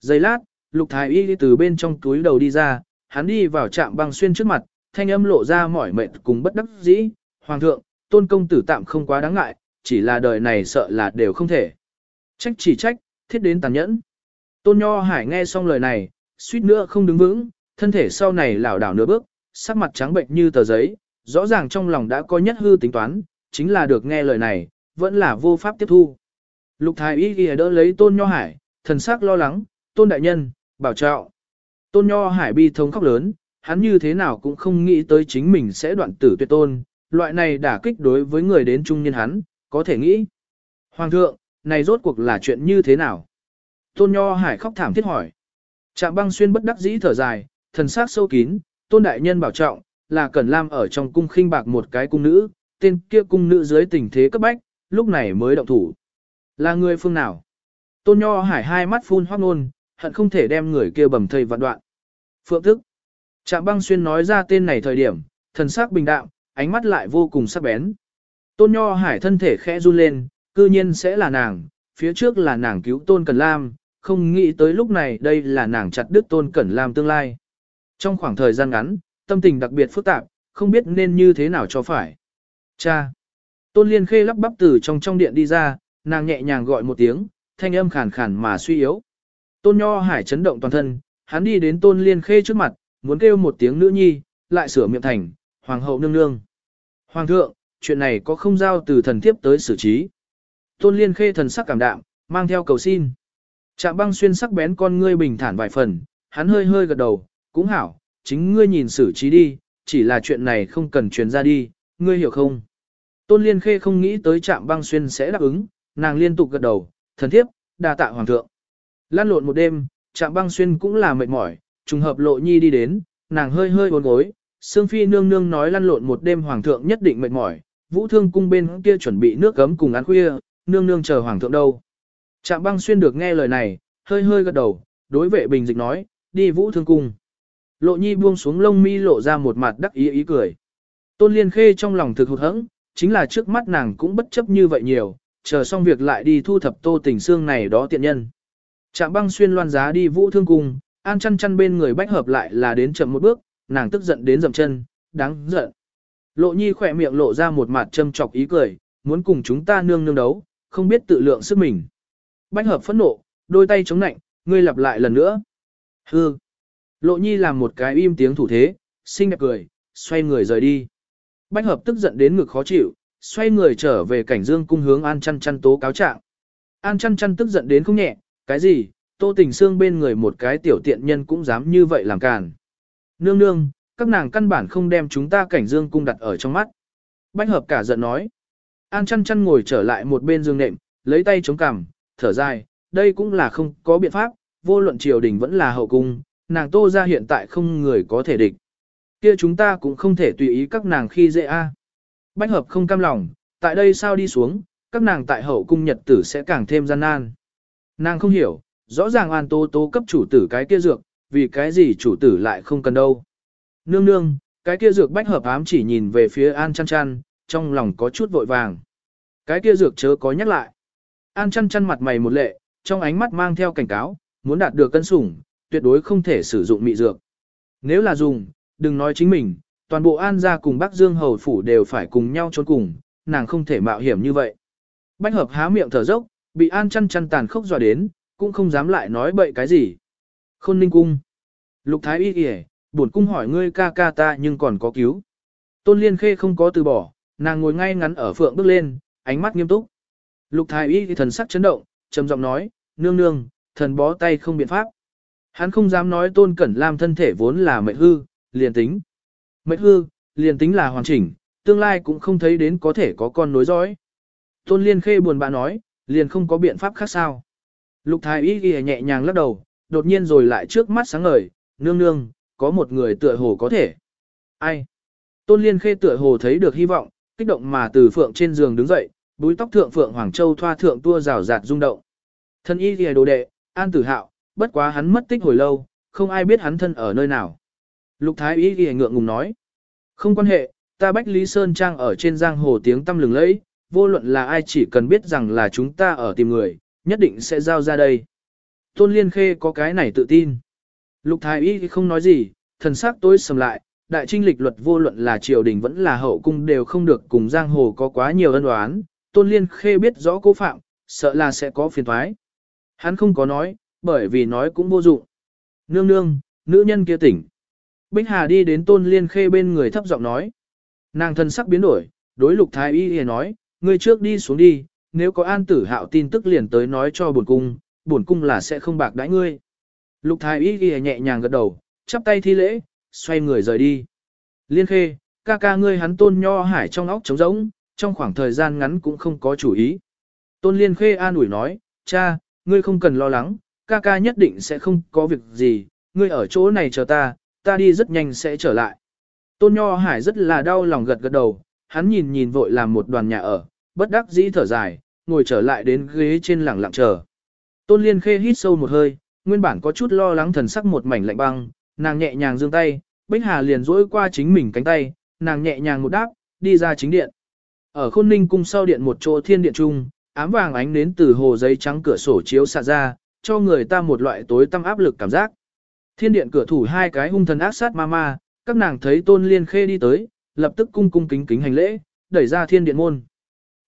Giây lát, lục thái y từ bên trong túi đầu đi ra, hắn đi vào trạm băng xuyên trước mặt, thanh âm lộ ra mỏi mệt cùng bất đắc dĩ. Hoàng thượng, tôn công tử tạm không quá đáng ngại, chỉ là đời này sợ là đều không thể. Trách chỉ trách, thiết đến tàn nhẫn. Tôn Nho Hải nghe xong lời này, suýt nữa không đứng vững, thân thể sau này lảo đảo nửa bước, sắc mặt trắng bệnh như tờ giấy, rõ ràng trong lòng đã có nhất hư tính toán, chính là được nghe lời này, vẫn là vô pháp tiếp thu. Lục Thái Y ghi đỡ lấy Tôn Nho Hải, thần sắc lo lắng, Tôn Đại Nhân, bảo trọng. Tôn Nho Hải bi thống khóc lớn, hắn như thế nào cũng không nghĩ tới chính mình sẽ đoạn tử tuyệt tôn, loại này đả kích đối với người đến trung niên hắn, có thể nghĩ. Hoàng thượng, này rốt cuộc là chuyện như thế nào? Tôn Nho Hải khóc thảm thiết hỏi. Trạm băng xuyên bất đắc dĩ thở dài, thần sắc sâu kín, Tôn Đại Nhân bảo trọng, là Cẩn Lam ở trong cung khinh bạc một cái cung nữ, tên kia cung nữ dưới tình thế cấp bách, lúc này mới động thủ. Là người phương nào? Tôn Nho Hải hai mắt phun hoác nôn, hận không thể đem người kia bầm thây vạn đoạn. Phượng thức. Trạm băng xuyên nói ra tên này thời điểm, thần sắc bình đạm, ánh mắt lại vô cùng sắc bén. Tôn Nho Hải thân thể khẽ run lên, cư nhiên sẽ là nàng, phía trước là nàng cứu Tôn Cẩn Lam, không nghĩ tới lúc này đây là nàng chặt đứt Tôn Cẩn Lam tương lai. Trong khoảng thời gian ngắn, tâm tình đặc biệt phức tạp, không biết nên như thế nào cho phải. Cha! Tôn Liên Khê lắp bắp từ trong trong điện đi ra, nàng nhẹ nhàng gọi một tiếng, thanh âm khàn khàn mà suy yếu. Tôn Nho Hải chấn động toàn thân, hắn đi đến Tôn Liên Khê trước mặt, muốn kêu một tiếng nữ nhi, lại sửa miệng thành, Hoàng hậu nương nương. Hoàng thượng, chuyện này có không giao từ thần thiếp tới xử trí. Tôn Liên Khê thần sắc cảm đạm, mang theo cầu xin. Trạm băng xuyên sắc bén con ngươi bình thản vài phần, hắn hơi hơi gật đầu, cũng hảo, chính ngươi nhìn xử trí đi, chỉ là chuyện này không cần truyền ra đi, ngươi hiểu không? Tôn Liên Khê không nghĩ tới trạm băng xuyên sẽ đáp ứng, nàng liên tục gật đầu, thần thiếp, đa tạ hoàng thượng. Lan lộn một đêm, trạm băng xuyên cũng là mệt mỏi, trùng hợp lộ nhi đi đến, nàng hơi hơi buồn gối, Sương Phi nương nương nói lăn lộn một đêm hoàng thượng nhất định mệt mỏi, vũ thương cung bên kia chuẩn bị nước cấm cùng ăn khuya, nương nương chờ hoàng thượng đâu. Trạm băng xuyên được nghe lời này, hơi hơi gật đầu, đối vệ bình dịch nói, đi vũ thương cung. Lộ nhi buông xuống lông mi lộ ra một mặt đắc ý ý cười. Tôn liên khê trong lòng thực hụt hẫng, chính là trước mắt nàng cũng bất chấp như vậy nhiều, chờ xong việc lại đi thu thập tô tình xương này đó tiện nhân. Trạm băng xuyên loan giá đi vũ thương cung, an chăn chăn bên người bách hợp lại là đến chậm một bước, nàng tức giận đến dậm chân, đáng giận. Lộ nhi khỏe miệng lộ ra một mặt châm chọc ý cười, muốn cùng chúng ta nương nương đấu, không biết tự lượng sức mình. Bách hợp phẫn nộ, đôi tay chống nạnh, ngươi lặp lại lần nữa. Hư. Lộ nhi làm một cái im tiếng thủ thế, xinh đẹp cười, xoay người rời đi. Bách hợp tức giận đến ngực khó chịu, xoay người trở về cảnh dương cung hướng an chăn chăn tố cáo trạng. An chăn chăn tức giận đến không nhẹ, cái gì, tô tình xương bên người một cái tiểu tiện nhân cũng dám như vậy làm càn. Nương nương, các nàng căn bản không đem chúng ta cảnh dương cung đặt ở trong mắt. Bách hợp cả giận nói. An chăn chăn ngồi trở lại một bên giường nệm, lấy tay chống cằm, thở dài, đây cũng là không có biện pháp, vô luận triều đình vẫn là hậu cung, nàng tô ra hiện tại không người có thể địch. Kia chúng ta cũng không thể tùy ý các nàng khi dễ a. Bách hợp không cam lòng, tại đây sao đi xuống, các nàng tại hậu cung nhật tử sẽ càng thêm gian nan. Nàng không hiểu, rõ ràng an tố tố cấp chủ tử cái kia dược, vì cái gì chủ tử lại không cần đâu. Nương nương, cái kia dược bách hợp ám chỉ nhìn về phía an chăn chăn, trong lòng có chút vội vàng. Cái kia dược chớ có nhắc lại. An chăn chăn mặt mày một lệ, trong ánh mắt mang theo cảnh cáo, muốn đạt được cân sủng, tuyệt đối không thể sử dụng mị dược. Nếu là dùng, đừng nói chính mình, toàn bộ An gia cùng Bắc Dương Hầu Phủ đều phải cùng nhau trốn cùng, nàng không thể mạo hiểm như vậy. Bách hợp há miệng thở dốc, bị An chăn chăn tàn khốc dọa đến, cũng không dám lại nói bậy cái gì. Khôn ninh cung. Lục thái y kìa, buồn cung hỏi ngươi ca ca ta nhưng còn có cứu. Tôn liên khê không có từ bỏ, nàng ngồi ngay ngắn ở phượng bước lên, ánh mắt nghiêm túc. Lục thái y thì thần sắc chấn động, trầm giọng nói, nương nương, thần bó tay không biện pháp. Hắn không dám nói tôn cẩn lam thân thể vốn là mệnh hư, liền tính. Mệnh hư, liền tính là hoàn chỉnh, tương lai cũng không thấy đến có thể có con nối dõi. Tôn liên khê buồn bã nói, liền không có biện pháp khác sao. Lục thái y ghi nhẹ nhàng lắc đầu, đột nhiên rồi lại trước mắt sáng ngời, nương nương, có một người tựa hồ có thể. Ai? Tôn Liên Khê tựa hồ thấy được hy vọng, kích động mà từ phượng trên giường đứng dậy, búi tóc thượng phượng Hoàng Châu thoa thượng tua rào rạt rung động. Thân y ghi đồ đệ, an tử hạo, bất quá hắn mất tích hồi lâu, không ai biết hắn thân ở nơi nào. Lục Thái y ghi ngượng ngùng nói. Không quan hệ, ta Bách Lý Sơn Trang ở trên giang hồ tiếng tâm lừng lẫy, vô luận là ai chỉ cần biết rằng là chúng ta ở tìm người, nhất định sẽ giao ra đây. Tôn Liên Khê có cái này tự tin. Lục Thái Y không nói gì, thần sắc tối sầm lại, đại trinh lịch luật vô luận là triều đình vẫn là hậu cung đều không được cùng giang hồ có quá nhiều ân oán. Tôn Liên Khê biết rõ cố phạm, sợ là sẽ có phiền thoái. Hắn không có nói, bởi vì nói cũng vô dụng. Nương nương, nữ nhân kia tỉnh. Bích Hà đi đến Tôn Liên Khê bên người thấp giọng nói. Nàng thân sắc biến đổi, đối lục thái y hề nói, ngươi trước đi xuống đi, nếu có an tử hạo tin tức liền tới nói cho bổn cung, bổn cung là sẽ không bạc đãi ngươi. Lục thái y ghi nhẹ nhàng gật đầu, chắp tay thi lễ, xoay người rời đi. Liên Khê, ca ca ngươi hắn Tôn Nho Hải trong óc trống rỗng, trong khoảng thời gian ngắn cũng không có chủ ý. Tôn Liên Khê an ủi nói, cha, ngươi không cần lo lắng, ca ca nhất định sẽ không có việc gì, ngươi ở chỗ này chờ ta, ta đi rất nhanh sẽ trở lại. Tôn Nho Hải rất là đau lòng gật gật đầu, hắn nhìn nhìn vội làm một đoàn nhà ở, bất đắc dĩ thở dài, ngồi trở lại đến ghế trên lẳng lặng chờ. Tôn Liên Khê hít sâu một hơi, nguyên bản có chút lo lắng thần sắc một mảnh lạnh băng, nàng nhẹ nhàng giương tay, Bích Hà liền duỗi qua chính mình cánh tay, nàng nhẹ nhàng một đáp, đi ra chính điện. Ở khôn ninh cung sau điện một chỗ thiên điện trung, ám vàng ánh đến từ hồ giấy trắng cửa sổ chiếu xạ ra, cho người ta một loại tối tăm áp lực cảm giác. Thiên điện cửa thủ hai cái hung thần ác sát ma ma, các nàng thấy tôn liên khê đi tới, lập tức cung cung kính kính hành lễ, đẩy ra thiên điện môn.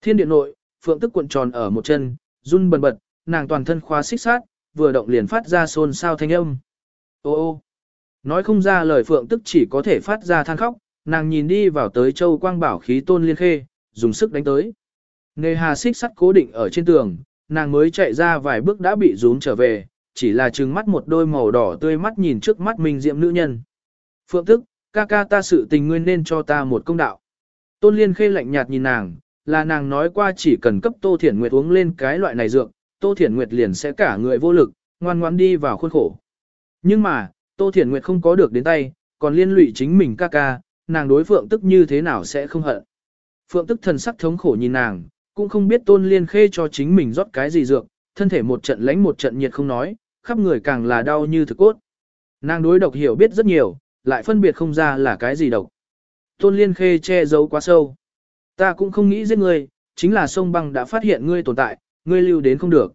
Thiên điện nội, phượng tức cuộn tròn ở một chân, run bần bật, nàng toàn thân khóa xích sát, vừa động liền phát ra xôn xao thanh âm. Ô ô, nói không ra lời phượng tức chỉ có thể phát ra than khóc, nàng nhìn đi vào tới châu quang bảo khí tôn liên khê, dùng sức đánh tới. Nề hà xích sắt cố định ở trên tường, nàng mới chạy ra vài bước đã bị rún trở về, chỉ là trừng mắt một đôi màu đỏ tươi mắt nhìn trước mắt mình diệm nữ nhân. Phượng tức, ca ca ta sự tình nguyên nên cho ta một công đạo. Tôn Liên khê lạnh nhạt nhìn nàng, là nàng nói qua chỉ cần cấp Tô Thiển Nguyệt uống lên cái loại này dược, Tô Thiển Nguyệt liền sẽ cả người vô lực, ngoan ngoãn đi vào khuôn khổ. Nhưng mà, Tô Thiển Nguyệt không có được đến tay, còn liên lụy chính mình ca ca, nàng đối Phượng tức như thế nào sẽ không hận. Phượng tức thần sắc thống khổ nhìn nàng, cũng không biết tôn liên khê cho chính mình rót cái gì dược, thân thể một trận lánh một trận nhiệt không nói, khắp người càng là đau như thực cốt. Nàng đối độc hiểu biết rất nhiều, lại phân biệt không ra là cái gì độc. Tôn liên khê che giấu quá sâu. Ta cũng không nghĩ giết ngươi, chính là sông băng đã phát hiện ngươi tồn tại, ngươi lưu đến không được.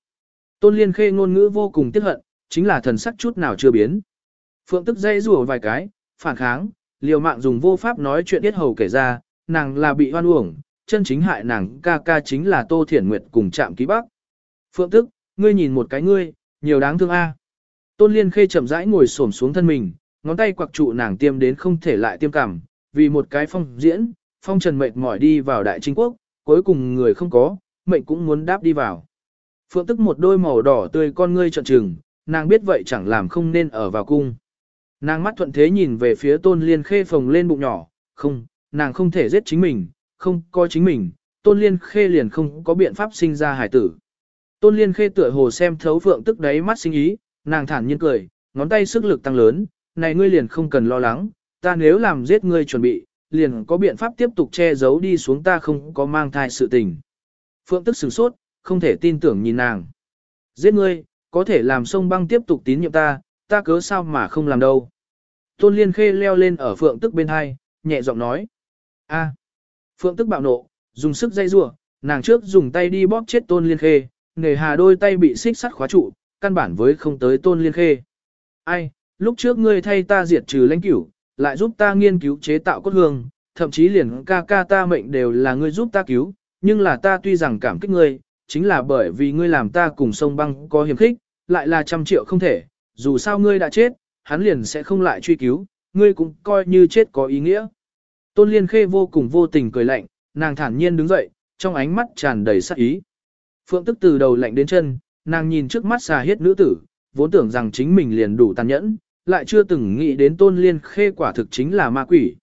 Tôn liên khê ngôn ngữ vô cùng tiếc hận, chính là thần sắc chút nào chưa biến. Phượng tức dây rùa vài cái, phản kháng, liều mạng dùng vô pháp nói chuyện biết hầu kể ra, nàng là bị hoan uổng, chân chính hại nàng ca ca chính là Tô Thiển Nguyệt cùng chạm ký bắc. Phượng tức, ngươi nhìn một cái ngươi, nhiều đáng thương a. Tôn Liên Khê chậm rãi ngồi xổm xuống thân mình, ngón tay quặc trụ nàng tiêm đến không thể lại tiêm cảm, vì một cái phong diễn, phong trần mệt mỏi đi vào đại chính quốc, cuối cùng người không có, mệnh cũng muốn đáp đi vào. Phượng tức một đôi màu đỏ tươi con ngươi trợn trừng, nàng biết vậy chẳng làm không nên ở vào cung. Nàng mắt thuận thế nhìn về phía tôn liên khê phồng lên bụng nhỏ, không, nàng không thể giết chính mình, không có chính mình, tôn liên khê liền không có biện pháp sinh ra hải tử. Tôn liên khê tựa hồ xem thấu phượng tức đáy mắt sinh ý, nàng thản nhiên cười, ngón tay sức lực tăng lớn, này ngươi liền không cần lo lắng, ta nếu làm giết ngươi chuẩn bị, liền có biện pháp tiếp tục che giấu đi xuống ta không có mang thai sự tình. Phượng tức sửng sốt, không thể tin tưởng nhìn nàng. Giết ngươi, có thể làm sông băng tiếp tục tín nhiệm ta, ta cớ sao mà không làm đâu. Tôn liên khê leo lên ở phượng tức bên hai, nhẹ giọng nói. A. Phượng tức bạo nộ, dùng sức dây rủa, nàng trước dùng tay đi bóp chết tôn liên khê, nề hà đôi tay bị xích sắt khóa trụ, căn bản với không tới tôn liên khê. Ai, lúc trước ngươi thay ta diệt trừ lãnh cửu, lại giúp ta nghiên cứu chế tạo cốt hương, thậm chí liền ca ca ta mệnh đều là ngươi giúp ta cứu, nhưng là ta tuy rằng cảm kích ngươi, chính là bởi vì ngươi làm ta cùng sông băng có hiểm khích, lại là trăm triệu không thể, dù sao ngươi đã chết, hắn liền sẽ không lại truy cứu, ngươi cũng coi như chết có ý nghĩa. Tôn Liên Khê vô cùng vô tình cười lạnh, nàng thản nhiên đứng dậy, trong ánh mắt tràn đầy sát ý. Phượng tức từ đầu lạnh đến chân, nàng nhìn trước mắt xà hiết nữ tử, vốn tưởng rằng chính mình liền đủ tàn nhẫn, lại chưa từng nghĩ đến Tôn Liên Khê quả thực chính là ma quỷ.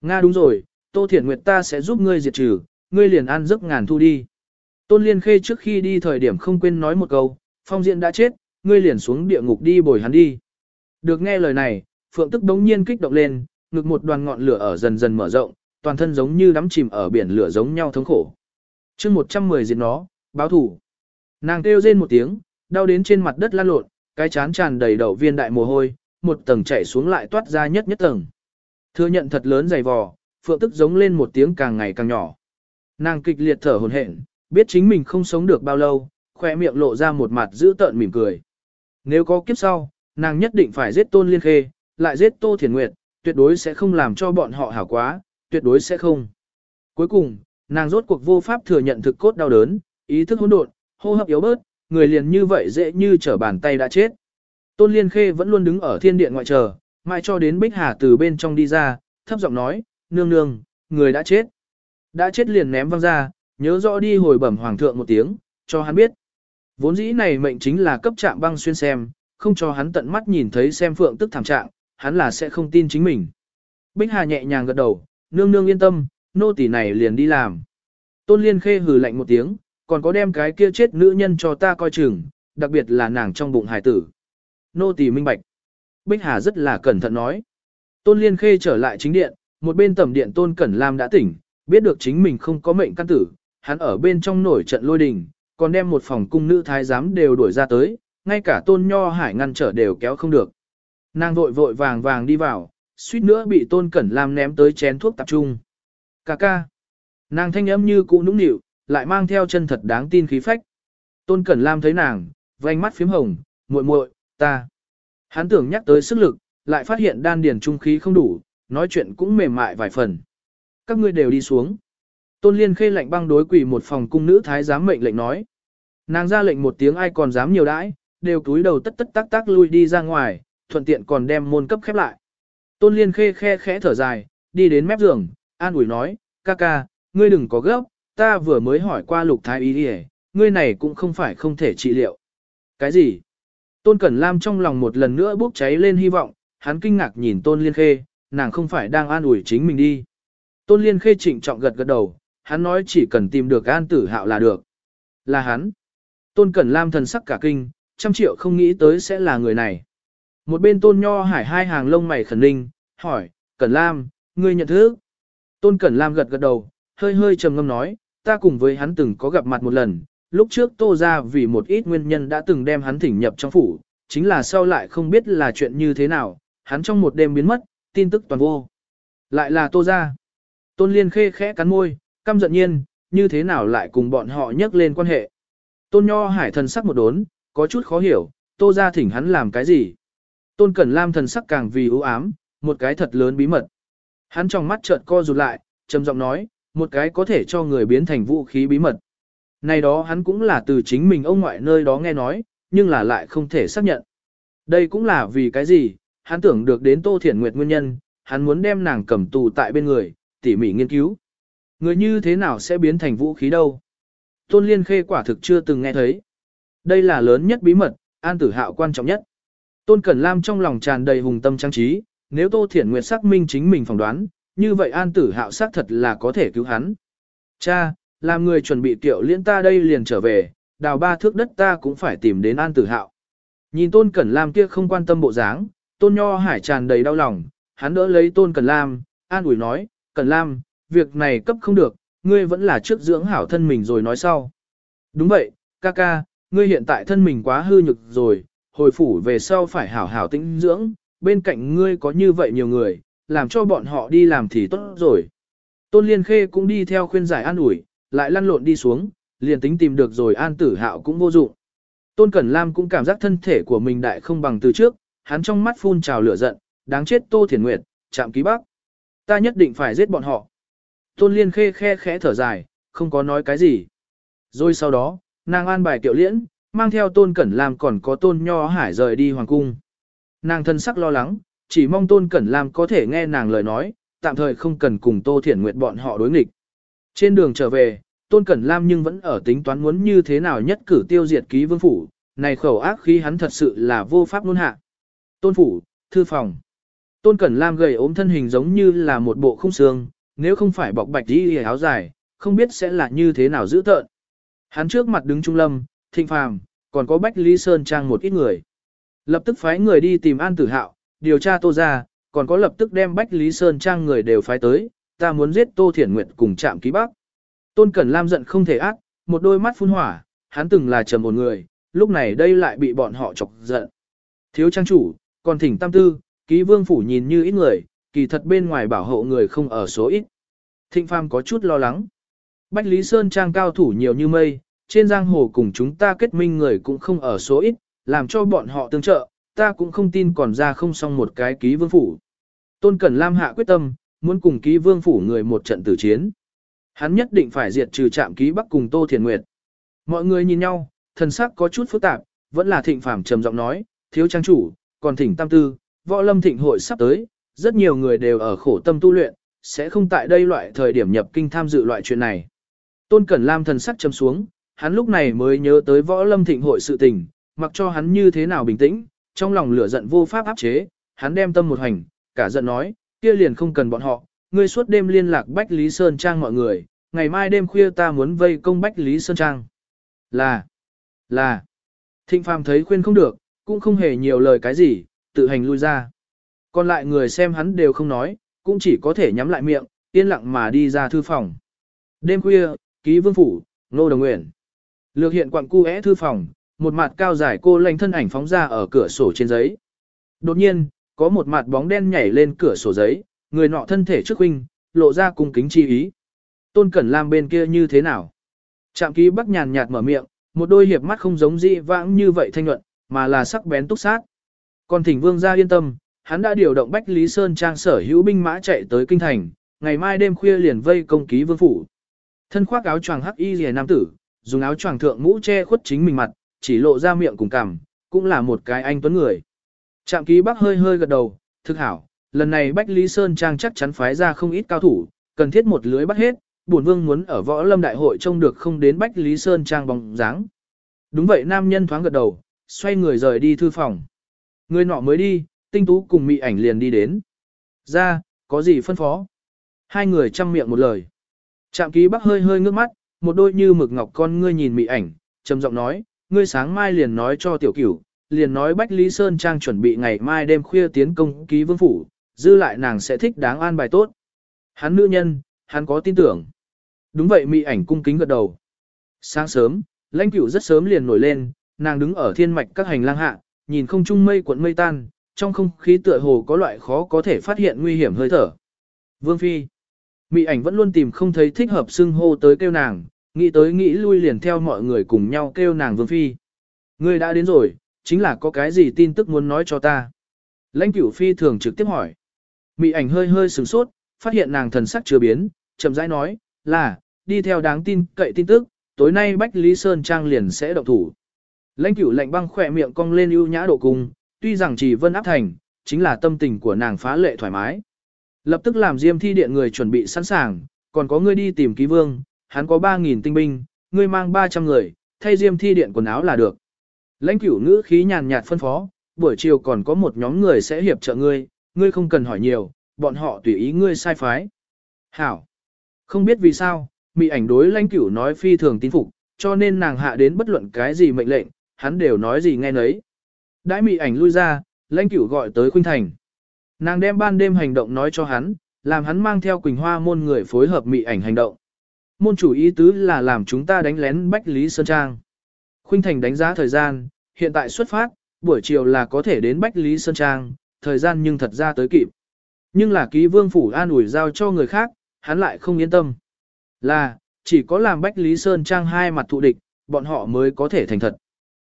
Nga đúng rồi, Tô Thiển Nguyệt ta sẽ giúp ngươi diệt trừ, ngươi liền ăn giấc ngàn thu đi. Tôn Liên Khê trước khi đi thời điểm không quên nói một câu, phong diện đã chết, ngươi liền xuống địa ngục đi bồi hắn đi. Được nghe lời này, Phượng tức đống nhiên kích động lên, ngực một đoàn ngọn lửa ở dần dần mở rộng, toàn thân giống như đắm chìm ở biển lửa giống nhau thống khổ. chương 110 diệt nó, báo thủ. Nàng kêu rên một tiếng, đau đến trên mặt đất lan lộn, cái chán tràn đầy đầu viên đại mồ hôi, một tầng chạy xuống lại toát ra nhất nhất tầng. Thừa nhận thật lớn dày vò, phượng tức giống lên một tiếng càng ngày càng nhỏ. Nàng kịch liệt thở hồn hển, biết chính mình không sống được bao lâu, khoe miệng lộ ra một mặt giữ tợn mỉm cười. Nếu có kiếp sau, nàng nhất định phải giết Tôn Liên Khê, lại giết Tô thiền Nguyệt, tuyệt đối sẽ không làm cho bọn họ hảo quá, tuyệt đối sẽ không. Cuối cùng, nàng rốt cuộc vô pháp thừa nhận thực cốt đau đớn, ý thức hỗn độn, hô hấp yếu bớt, người liền như vậy dễ như trở bàn tay đã chết. Tôn Liên Khê vẫn luôn đứng ở thiên điện ngoại chờ, mãi cho đến Bích Hà từ bên trong đi ra, thấp giọng nói, nương nương, người đã chết. Đã chết liền ném văng ra, nhớ rõ đi hồi bẩm hoàng thượng một tiếng, cho hắn biết. Vốn dĩ này mệnh chính là cấp trạng băng xuyên xem, không cho hắn tận mắt nhìn thấy xem phượng tức thảm trạng, hắn là sẽ không tin chính mình. Bích Hà nhẹ nhàng gật đầu, nương nương yên tâm, nô tỳ này liền đi làm. Tôn Liên Khê hừ lạnh một tiếng, còn có đem cái kia chết nữ nhân cho ta coi chừng, đặc biệt là nàng trong bụng hải tử. Nô tỳ minh bạch. Bích Hà rất là cẩn thận nói. Tôn Liên Khê trở lại chính điện, một bên tầm điện Tôn Cẩn Lam đã tỉnh, biết được chính mình không có mệnh căn tử, hắn ở bên trong nổi trận lôi đình, còn đem một phòng cung nữ thái giám đều đuổi ra tới, ngay cả Tôn Nho Hải ngăn trở đều kéo không được. Nàng vội vội vàng vàng đi vào, suýt nữa bị Tôn Cẩn Lam ném tới chén thuốc tập trung. Cà ca. Nàng thanh âm như cũ nũng nịu, lại mang theo chân thật đáng tin khí phách. Tôn Cẩn Lam thấy nàng, vành mắt phím hồng, muội muội, ta. Hắn tưởng nhắc tới sức lực, lại phát hiện đan điền trung khí không đủ, nói chuyện cũng mềm mại vài phần. Các ngươi đều đi xuống. Tôn Liên khê lệnh băng đối quỷ một phòng cung nữ thái giám mệnh lệnh nói. Nàng ra lệnh một tiếng ai còn dám nhiều đãi, đều cúi đầu tất tất tác tác lui đi ra ngoài, thuận tiện còn đem môn cấp khép lại. Tôn Liên khê khe khẽ thở dài, đi đến mép giường, an ủi nói, ca ca, ngươi đừng có gấp, ta vừa mới hỏi qua lục thái y đi ngươi này cũng không phải không thể trị liệu. Cái gì? Tôn Cẩn Lam trong lòng một lần nữa bốc cháy lên hy vọng, hắn kinh ngạc nhìn Tôn Liên Khê, nàng không phải đang an ủi chính mình đi. Tôn Liên Khê trịnh trọng gật gật đầu, hắn nói chỉ cần tìm được an tử hạo là được. Là hắn. Tôn Cẩn Lam thần sắc cả kinh, trăm triệu không nghĩ tới sẽ là người này. Một bên Tôn Nho Hải hai hàng lông mày khẩn ninh, hỏi, Cẩn Lam, ngươi nhận thức? Tôn Cẩn Lam gật gật đầu, hơi hơi trầm ngâm nói, ta cùng với hắn từng có gặp mặt một lần, lúc trước Tô ra vì một ít nguyên nhân đã từng đem hắn thỉnh nhập trong phủ, chính là sau lại không biết là chuyện như thế nào, hắn trong một đêm biến mất, tin tức toàn vô. Lại là Tô ra. Tôn Liên khê khẽ cắn môi, căm giận nhiên, như thế nào lại cùng bọn họ nhắc lên quan hệ. Tôn Nho Hải thần sắc một đốn, có chút khó hiểu, Tô ra thỉnh hắn làm cái gì. Tôn Cẩn Lam thần sắc càng vì ưu ám, một cái thật lớn bí mật. Hắn trong mắt chợt co rụt lại, trầm giọng nói, một cái có thể cho người biến thành vũ khí bí mật. Này đó hắn cũng là từ chính mình ông ngoại nơi đó nghe nói, nhưng là lại không thể xác nhận. Đây cũng là vì cái gì, hắn tưởng được đến Tô Thiển Nguyệt nguyên nhân, hắn muốn đem nàng cầm tù tại bên người, tỉ mỉ nghiên cứu. Người như thế nào sẽ biến thành vũ khí đâu? Tôn Liên Khê quả thực chưa từng nghe thấy. Đây là lớn nhất bí mật, an tử hạo quan trọng nhất. Tôn Cẩn Lam trong lòng tràn đầy hùng tâm trang trí, nếu Tô Thiển Nguyệt xác minh chính mình phỏng đoán, như vậy an tử hạo xác thật là có thể cứu hắn. Cha, làm người chuẩn bị tiệu liễn ta đây liền trở về, đào ba thước đất ta cũng phải tìm đến an tử hạo. Nhìn tôn cẩn lam kia không quan tâm bộ dáng, tôn nho hải tràn đầy đau lòng, hắn đỡ lấy tôn cẩn lam, an ủi nói, cẩn lam, việc này cấp không được, ngươi vẫn là trước dưỡng hảo thân mình rồi nói sau. Đúng vậy, ca ca, ngươi hiện tại thân mình quá hư nhực rồi, hồi phủ về sau phải hảo hảo tĩnh dưỡng, bên cạnh ngươi có như vậy nhiều người, làm cho bọn họ đi làm thì tốt rồi. Tôn Liên Khê cũng đi theo khuyên giải an ủi, lại lăn lộn đi xuống, liền tính tìm được rồi an tử hạo cũng vô dụng. Tôn Cẩn Lam cũng cảm giác thân thể của mình đại không bằng từ trước, hắn trong mắt phun trào lửa giận, đáng chết Tô Thiển Nguyệt, chạm ký bắc. Ta nhất định phải giết bọn họ. Tôn Liên khê khe khẽ thở dài, không có nói cái gì. Rồi sau đó, nàng an bài kiệu liễn, mang theo Tôn Cẩn Lam còn có Tôn Nho Hải rời đi hoàng cung. Nàng thân sắc lo lắng, chỉ mong Tôn Cẩn Lam có thể nghe nàng lời nói, tạm thời không cần cùng Tô Thiển Nguyệt bọn họ đối nghịch. Trên đường trở về, Tôn Cẩn Lam nhưng vẫn ở tính toán muốn như thế nào nhất cử tiêu diệt ký vương phủ, này khẩu ác khí hắn thật sự là vô pháp luôn hạ. Tôn phủ, thư phòng. Tôn Cẩn Lam gầy ốm thân hình giống như là một bộ không xương, nếu không phải bọc bạch đi áo dài, không biết sẽ là như thế nào giữ tợn. Hắn trước mặt đứng trung lâm, thịnh phàm, còn có Bách Lý Sơn Trang một ít người. Lập tức phái người đi tìm An Tử Hạo, điều tra Tô ra, còn có lập tức đem Bách Lý Sơn Trang người đều phái tới, ta muốn giết Tô Thiển Nguyệt cùng chạm ký bắc. Tôn Cẩn Lam giận không thể ác, một đôi mắt phun hỏa, hắn từng là trầm một người, lúc này đây lại bị bọn họ chọc giận. Thiếu trang chủ, còn thỉnh tam tư, ký vương phủ nhìn như ít người, kỳ thật bên ngoài bảo hộ người không ở số ít. Thịnh Phàm có chút lo lắng. Bách Lý Sơn trang cao thủ nhiều như mây, trên giang hồ cùng chúng ta kết minh người cũng không ở số ít, làm cho bọn họ tương trợ, ta cũng không tin còn ra không xong một cái ký vương phủ. Tôn Cẩn Lam hạ quyết tâm, muốn cùng ký vương phủ người một trận tử chiến. Hắn nhất định phải diệt trừ trạm ký bắc cùng Tô Thiền Nguyệt. Mọi người nhìn nhau, thần sắc có chút phức tạp, vẫn là thịnh phàm trầm giọng nói, thiếu trang chủ, còn thỉnh tam tư, võ lâm thịnh hội sắp tới, rất nhiều người đều ở khổ tâm tu luyện, sẽ không tại đây loại thời điểm nhập kinh tham dự loại chuyện này. Tôn Cẩn Lam thần sắc trầm xuống, hắn lúc này mới nhớ tới võ lâm thịnh hội sự tình, mặc cho hắn như thế nào bình tĩnh, trong lòng lửa giận vô pháp áp chế, hắn đem tâm một hành, cả giận nói, kia liền không cần bọn họ, ngươi suốt đêm liên lạc Bách Lý Sơn Trang mọi người, ngày mai đêm khuya ta muốn vây công Bách Lý Sơn Trang. Là, là, thịnh phàm thấy khuyên không được, cũng không hề nhiều lời cái gì, tự hành lui ra. Còn lại người xem hắn đều không nói, cũng chỉ có thể nhắm lại miệng, yên lặng mà đi ra thư phòng. Đêm khuya, ký vương phủ, nô đồng nguyện. Lược hiện quặng cu thư phòng, một mặt cao dài cô lành thân ảnh phóng ra ở cửa sổ trên giấy. Đột nhiên, có một mặt bóng đen nhảy lên cửa sổ giấy, người nọ thân thể trước huynh, lộ ra cung kính chi ý. Tôn Cẩn Lam bên kia như thế nào? Trạm ký bắc nhàn nhạt mở miệng, một đôi hiệp mắt không giống dị vãng như vậy thanh nhuận, mà là sắc bén túc sát. Còn thỉnh vương gia yên tâm, hắn đã điều động Bách Lý Sơn Trang sở hữu binh mã chạy tới kinh thành, ngày mai đêm khuya liền vây công ký vương phủ. Thân khoác áo choàng hắc y rìa nam tử, dùng áo choàng thượng mũ che khuất chính mình mặt, chỉ lộ ra miệng cùng cằm, cũng là một cái anh tuấn người. Trạm ký bắc hơi hơi gật đầu, thực hảo, lần này Bách Lý Sơn Trang chắc chắn phái ra không ít cao thủ, cần thiết một lưới bắt hết, bổn vương muốn ở võ lâm đại hội trông được không đến Bách Lý Sơn Trang bóng dáng. Đúng vậy nam nhân thoáng gật đầu, xoay người rời đi thư phòng. Người nọ mới đi, tinh tú cùng mị ảnh liền đi đến. Ra, có gì phân phó? Hai người chăm miệng một lời. Trạm ký bắc hơi hơi ngước mắt, một đôi như mực ngọc con ngươi nhìn mị ảnh, trầm giọng nói, ngươi sáng mai liền nói cho tiểu cửu, liền nói Bách Lý Sơn Trang chuẩn bị ngày mai đêm khuya tiến công ký vương phủ, dư lại nàng sẽ thích đáng an bài tốt. Hắn nữ nhân, hắn có tin tưởng. Đúng vậy mị ảnh cung kính gật đầu. Sáng sớm, lãnh cửu rất sớm liền nổi lên, nàng đứng ở thiên mạch các hành lang hạ, nhìn không trung mây cuộn mây tan, trong không khí tựa hồ có loại khó có thể phát hiện nguy hiểm hơi thở. Vương Phi. Mị ảnh vẫn luôn tìm không thấy thích hợp xưng hô tới kêu nàng, nghĩ tới nghĩ lui liền theo mọi người cùng nhau kêu nàng Vương Phi. Ngươi đã đến rồi, chính là có cái gì tin tức muốn nói cho ta. Lãnh cửu Phi thường trực tiếp hỏi. Mị ảnh hơi hơi sửng sốt, phát hiện nàng thần sắc chưa biến, chậm rãi nói, là, đi theo đáng tin cậy tin tức, tối nay Bách Lý Sơn Trang liền sẽ động thủ. Lãnh cửu lạnh băng khỏe miệng cong lên ưu nhã độ cùng tuy rằng chỉ vân áp thành, chính là tâm tình của nàng phá lệ thoải mái. Lập tức làm diêm thi điện người chuẩn bị sẵn sàng, còn có ngươi đi tìm ký vương, hắn có 3.000 tinh binh, ngươi mang 300 người, thay diêm thi điện quần áo là được. Lãnh cửu ngữ khí nhàn nhạt phân phó, buổi chiều còn có một nhóm người sẽ hiệp trợ ngươi, ngươi không cần hỏi nhiều, bọn họ tùy ý ngươi sai phái. Hảo. Không biết vì sao, mị ảnh đối lãnh cửu nói phi thường tín phục, cho nên nàng hạ đến bất luận cái gì mệnh lệnh, hắn đều nói gì nghe nấy. Đãi mị ảnh lui ra, lãnh cửu gọi tới Khuynh Thành. Nàng đem ban đêm hành động nói cho hắn, làm hắn mang theo Quỳnh Hoa môn người phối hợp mị ảnh hành động. Môn chủ ý tứ là làm chúng ta đánh lén Bách Lý Sơn Trang. Khuynh Thành đánh giá thời gian, hiện tại xuất phát, buổi chiều là có thể đến Bách Lý Sơn Trang, thời gian nhưng thật ra tới kịp. Nhưng là ký vương phủ an ủi giao cho người khác, hắn lại không yên tâm. Là, chỉ có làm Bách Lý Sơn Trang hai mặt thụ địch, bọn họ mới có thể thành thật.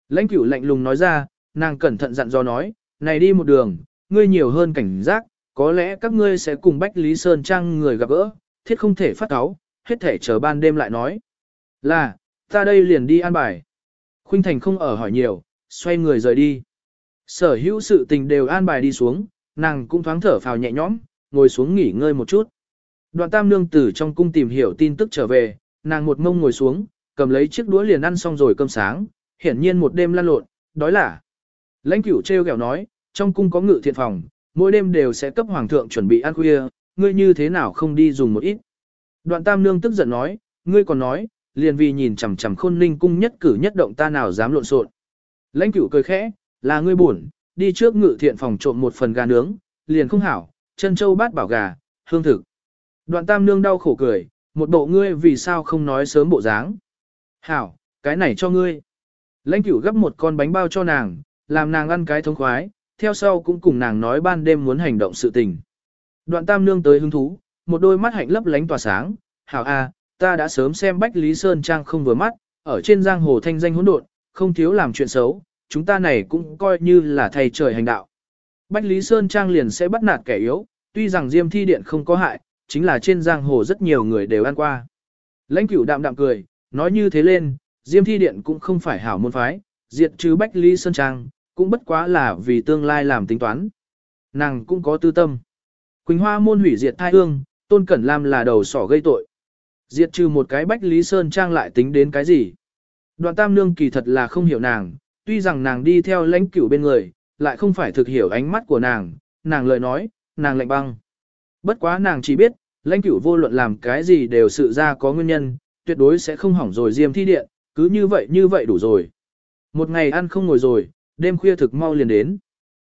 Lãnh cửu lạnh lùng nói ra, nàng cẩn thận dặn dò nói, này đi một đường, ngươi nhiều hơn cảnh giác, có lẽ các ngươi sẽ cùng Bách Lý Sơn Trang người gặp gỡ, thiết không thể phát áo, hết thể chờ ban đêm lại nói. Là, ta đây liền đi an bài. Khuynh Thành không ở hỏi nhiều, xoay người rời đi. Sở hữu sự tình đều an bài đi xuống, nàng cũng thoáng thở phào nhẹ nhõm, ngồi xuống nghỉ ngơi một chút. Đoạn tam nương tử trong cung tìm hiểu tin tức trở về, nàng một mông ngồi xuống, cầm lấy chiếc đũa liền ăn xong rồi cơm sáng, hiển nhiên một đêm lăn lộn, đói là. Lãnh cửu treo kẹo nói, trong cung có ngự thiện phòng, mỗi đêm đều sẽ cấp hoàng thượng chuẩn bị ăn khuya, ngươi như thế nào không đi dùng một ít. Đoạn tam nương tức giận nói, ngươi còn nói, liền vì nhìn chằm chằm khôn ninh cung nhất cử nhất động ta nào dám lộn xộn. Lãnh cửu cười khẽ, là ngươi buồn, đi trước ngự thiện phòng trộm một phần gà nướng, liền không hảo, chân châu bát bảo gà, hương thực. Đoạn tam nương đau khổ cười, một bộ ngươi vì sao không nói sớm bộ dáng. Hảo, cái này cho ngươi. Lãnh cửu gấp một con bánh bao cho nàng, làm nàng ăn cái thống khoái, theo sau cũng cùng nàng nói ban đêm muốn hành động sự tình. Đoạn tam nương tới hứng thú, một đôi mắt hạnh lấp lánh tỏa sáng, hảo a, ta đã sớm xem Bách Lý Sơn Trang không vừa mắt, ở trên giang hồ thanh danh hỗn độn, không thiếu làm chuyện xấu, chúng ta này cũng coi như là thầy trời hành đạo. Bách Lý Sơn Trang liền sẽ bắt nạt kẻ yếu, tuy rằng Diêm Thi Điện không có hại, chính là trên giang hồ rất nhiều người đều ăn qua. Lãnh cửu đạm đạm cười, nói như thế lên, Diêm Thi Điện cũng không phải hảo môn phái, diệt trừ Bách Lý Sơn Trang, cũng bất quá là vì tương lai làm tính toán. Nàng cũng có tư tâm. Quỳnh Hoa môn hủy diệt thai hương, Tôn Cẩn Lam là đầu sỏ gây tội. Diệt trừ một cái Bách Lý Sơn Trang lại tính đến cái gì? Đoạn Tam Nương kỳ thật là không hiểu nàng, tuy rằng nàng đi theo lãnh cửu bên người, lại không phải thực hiểu ánh mắt của nàng, nàng lời nói, nàng lạnh băng. Bất quá nàng chỉ biết, lãnh cửu vô luận làm cái gì đều sự ra có nguyên nhân, tuyệt đối sẽ không hỏng rồi diêm thi điện, cứ như vậy như vậy đủ rồi. Một ngày ăn không ngồi rồi, đêm khuya thực mau liền đến.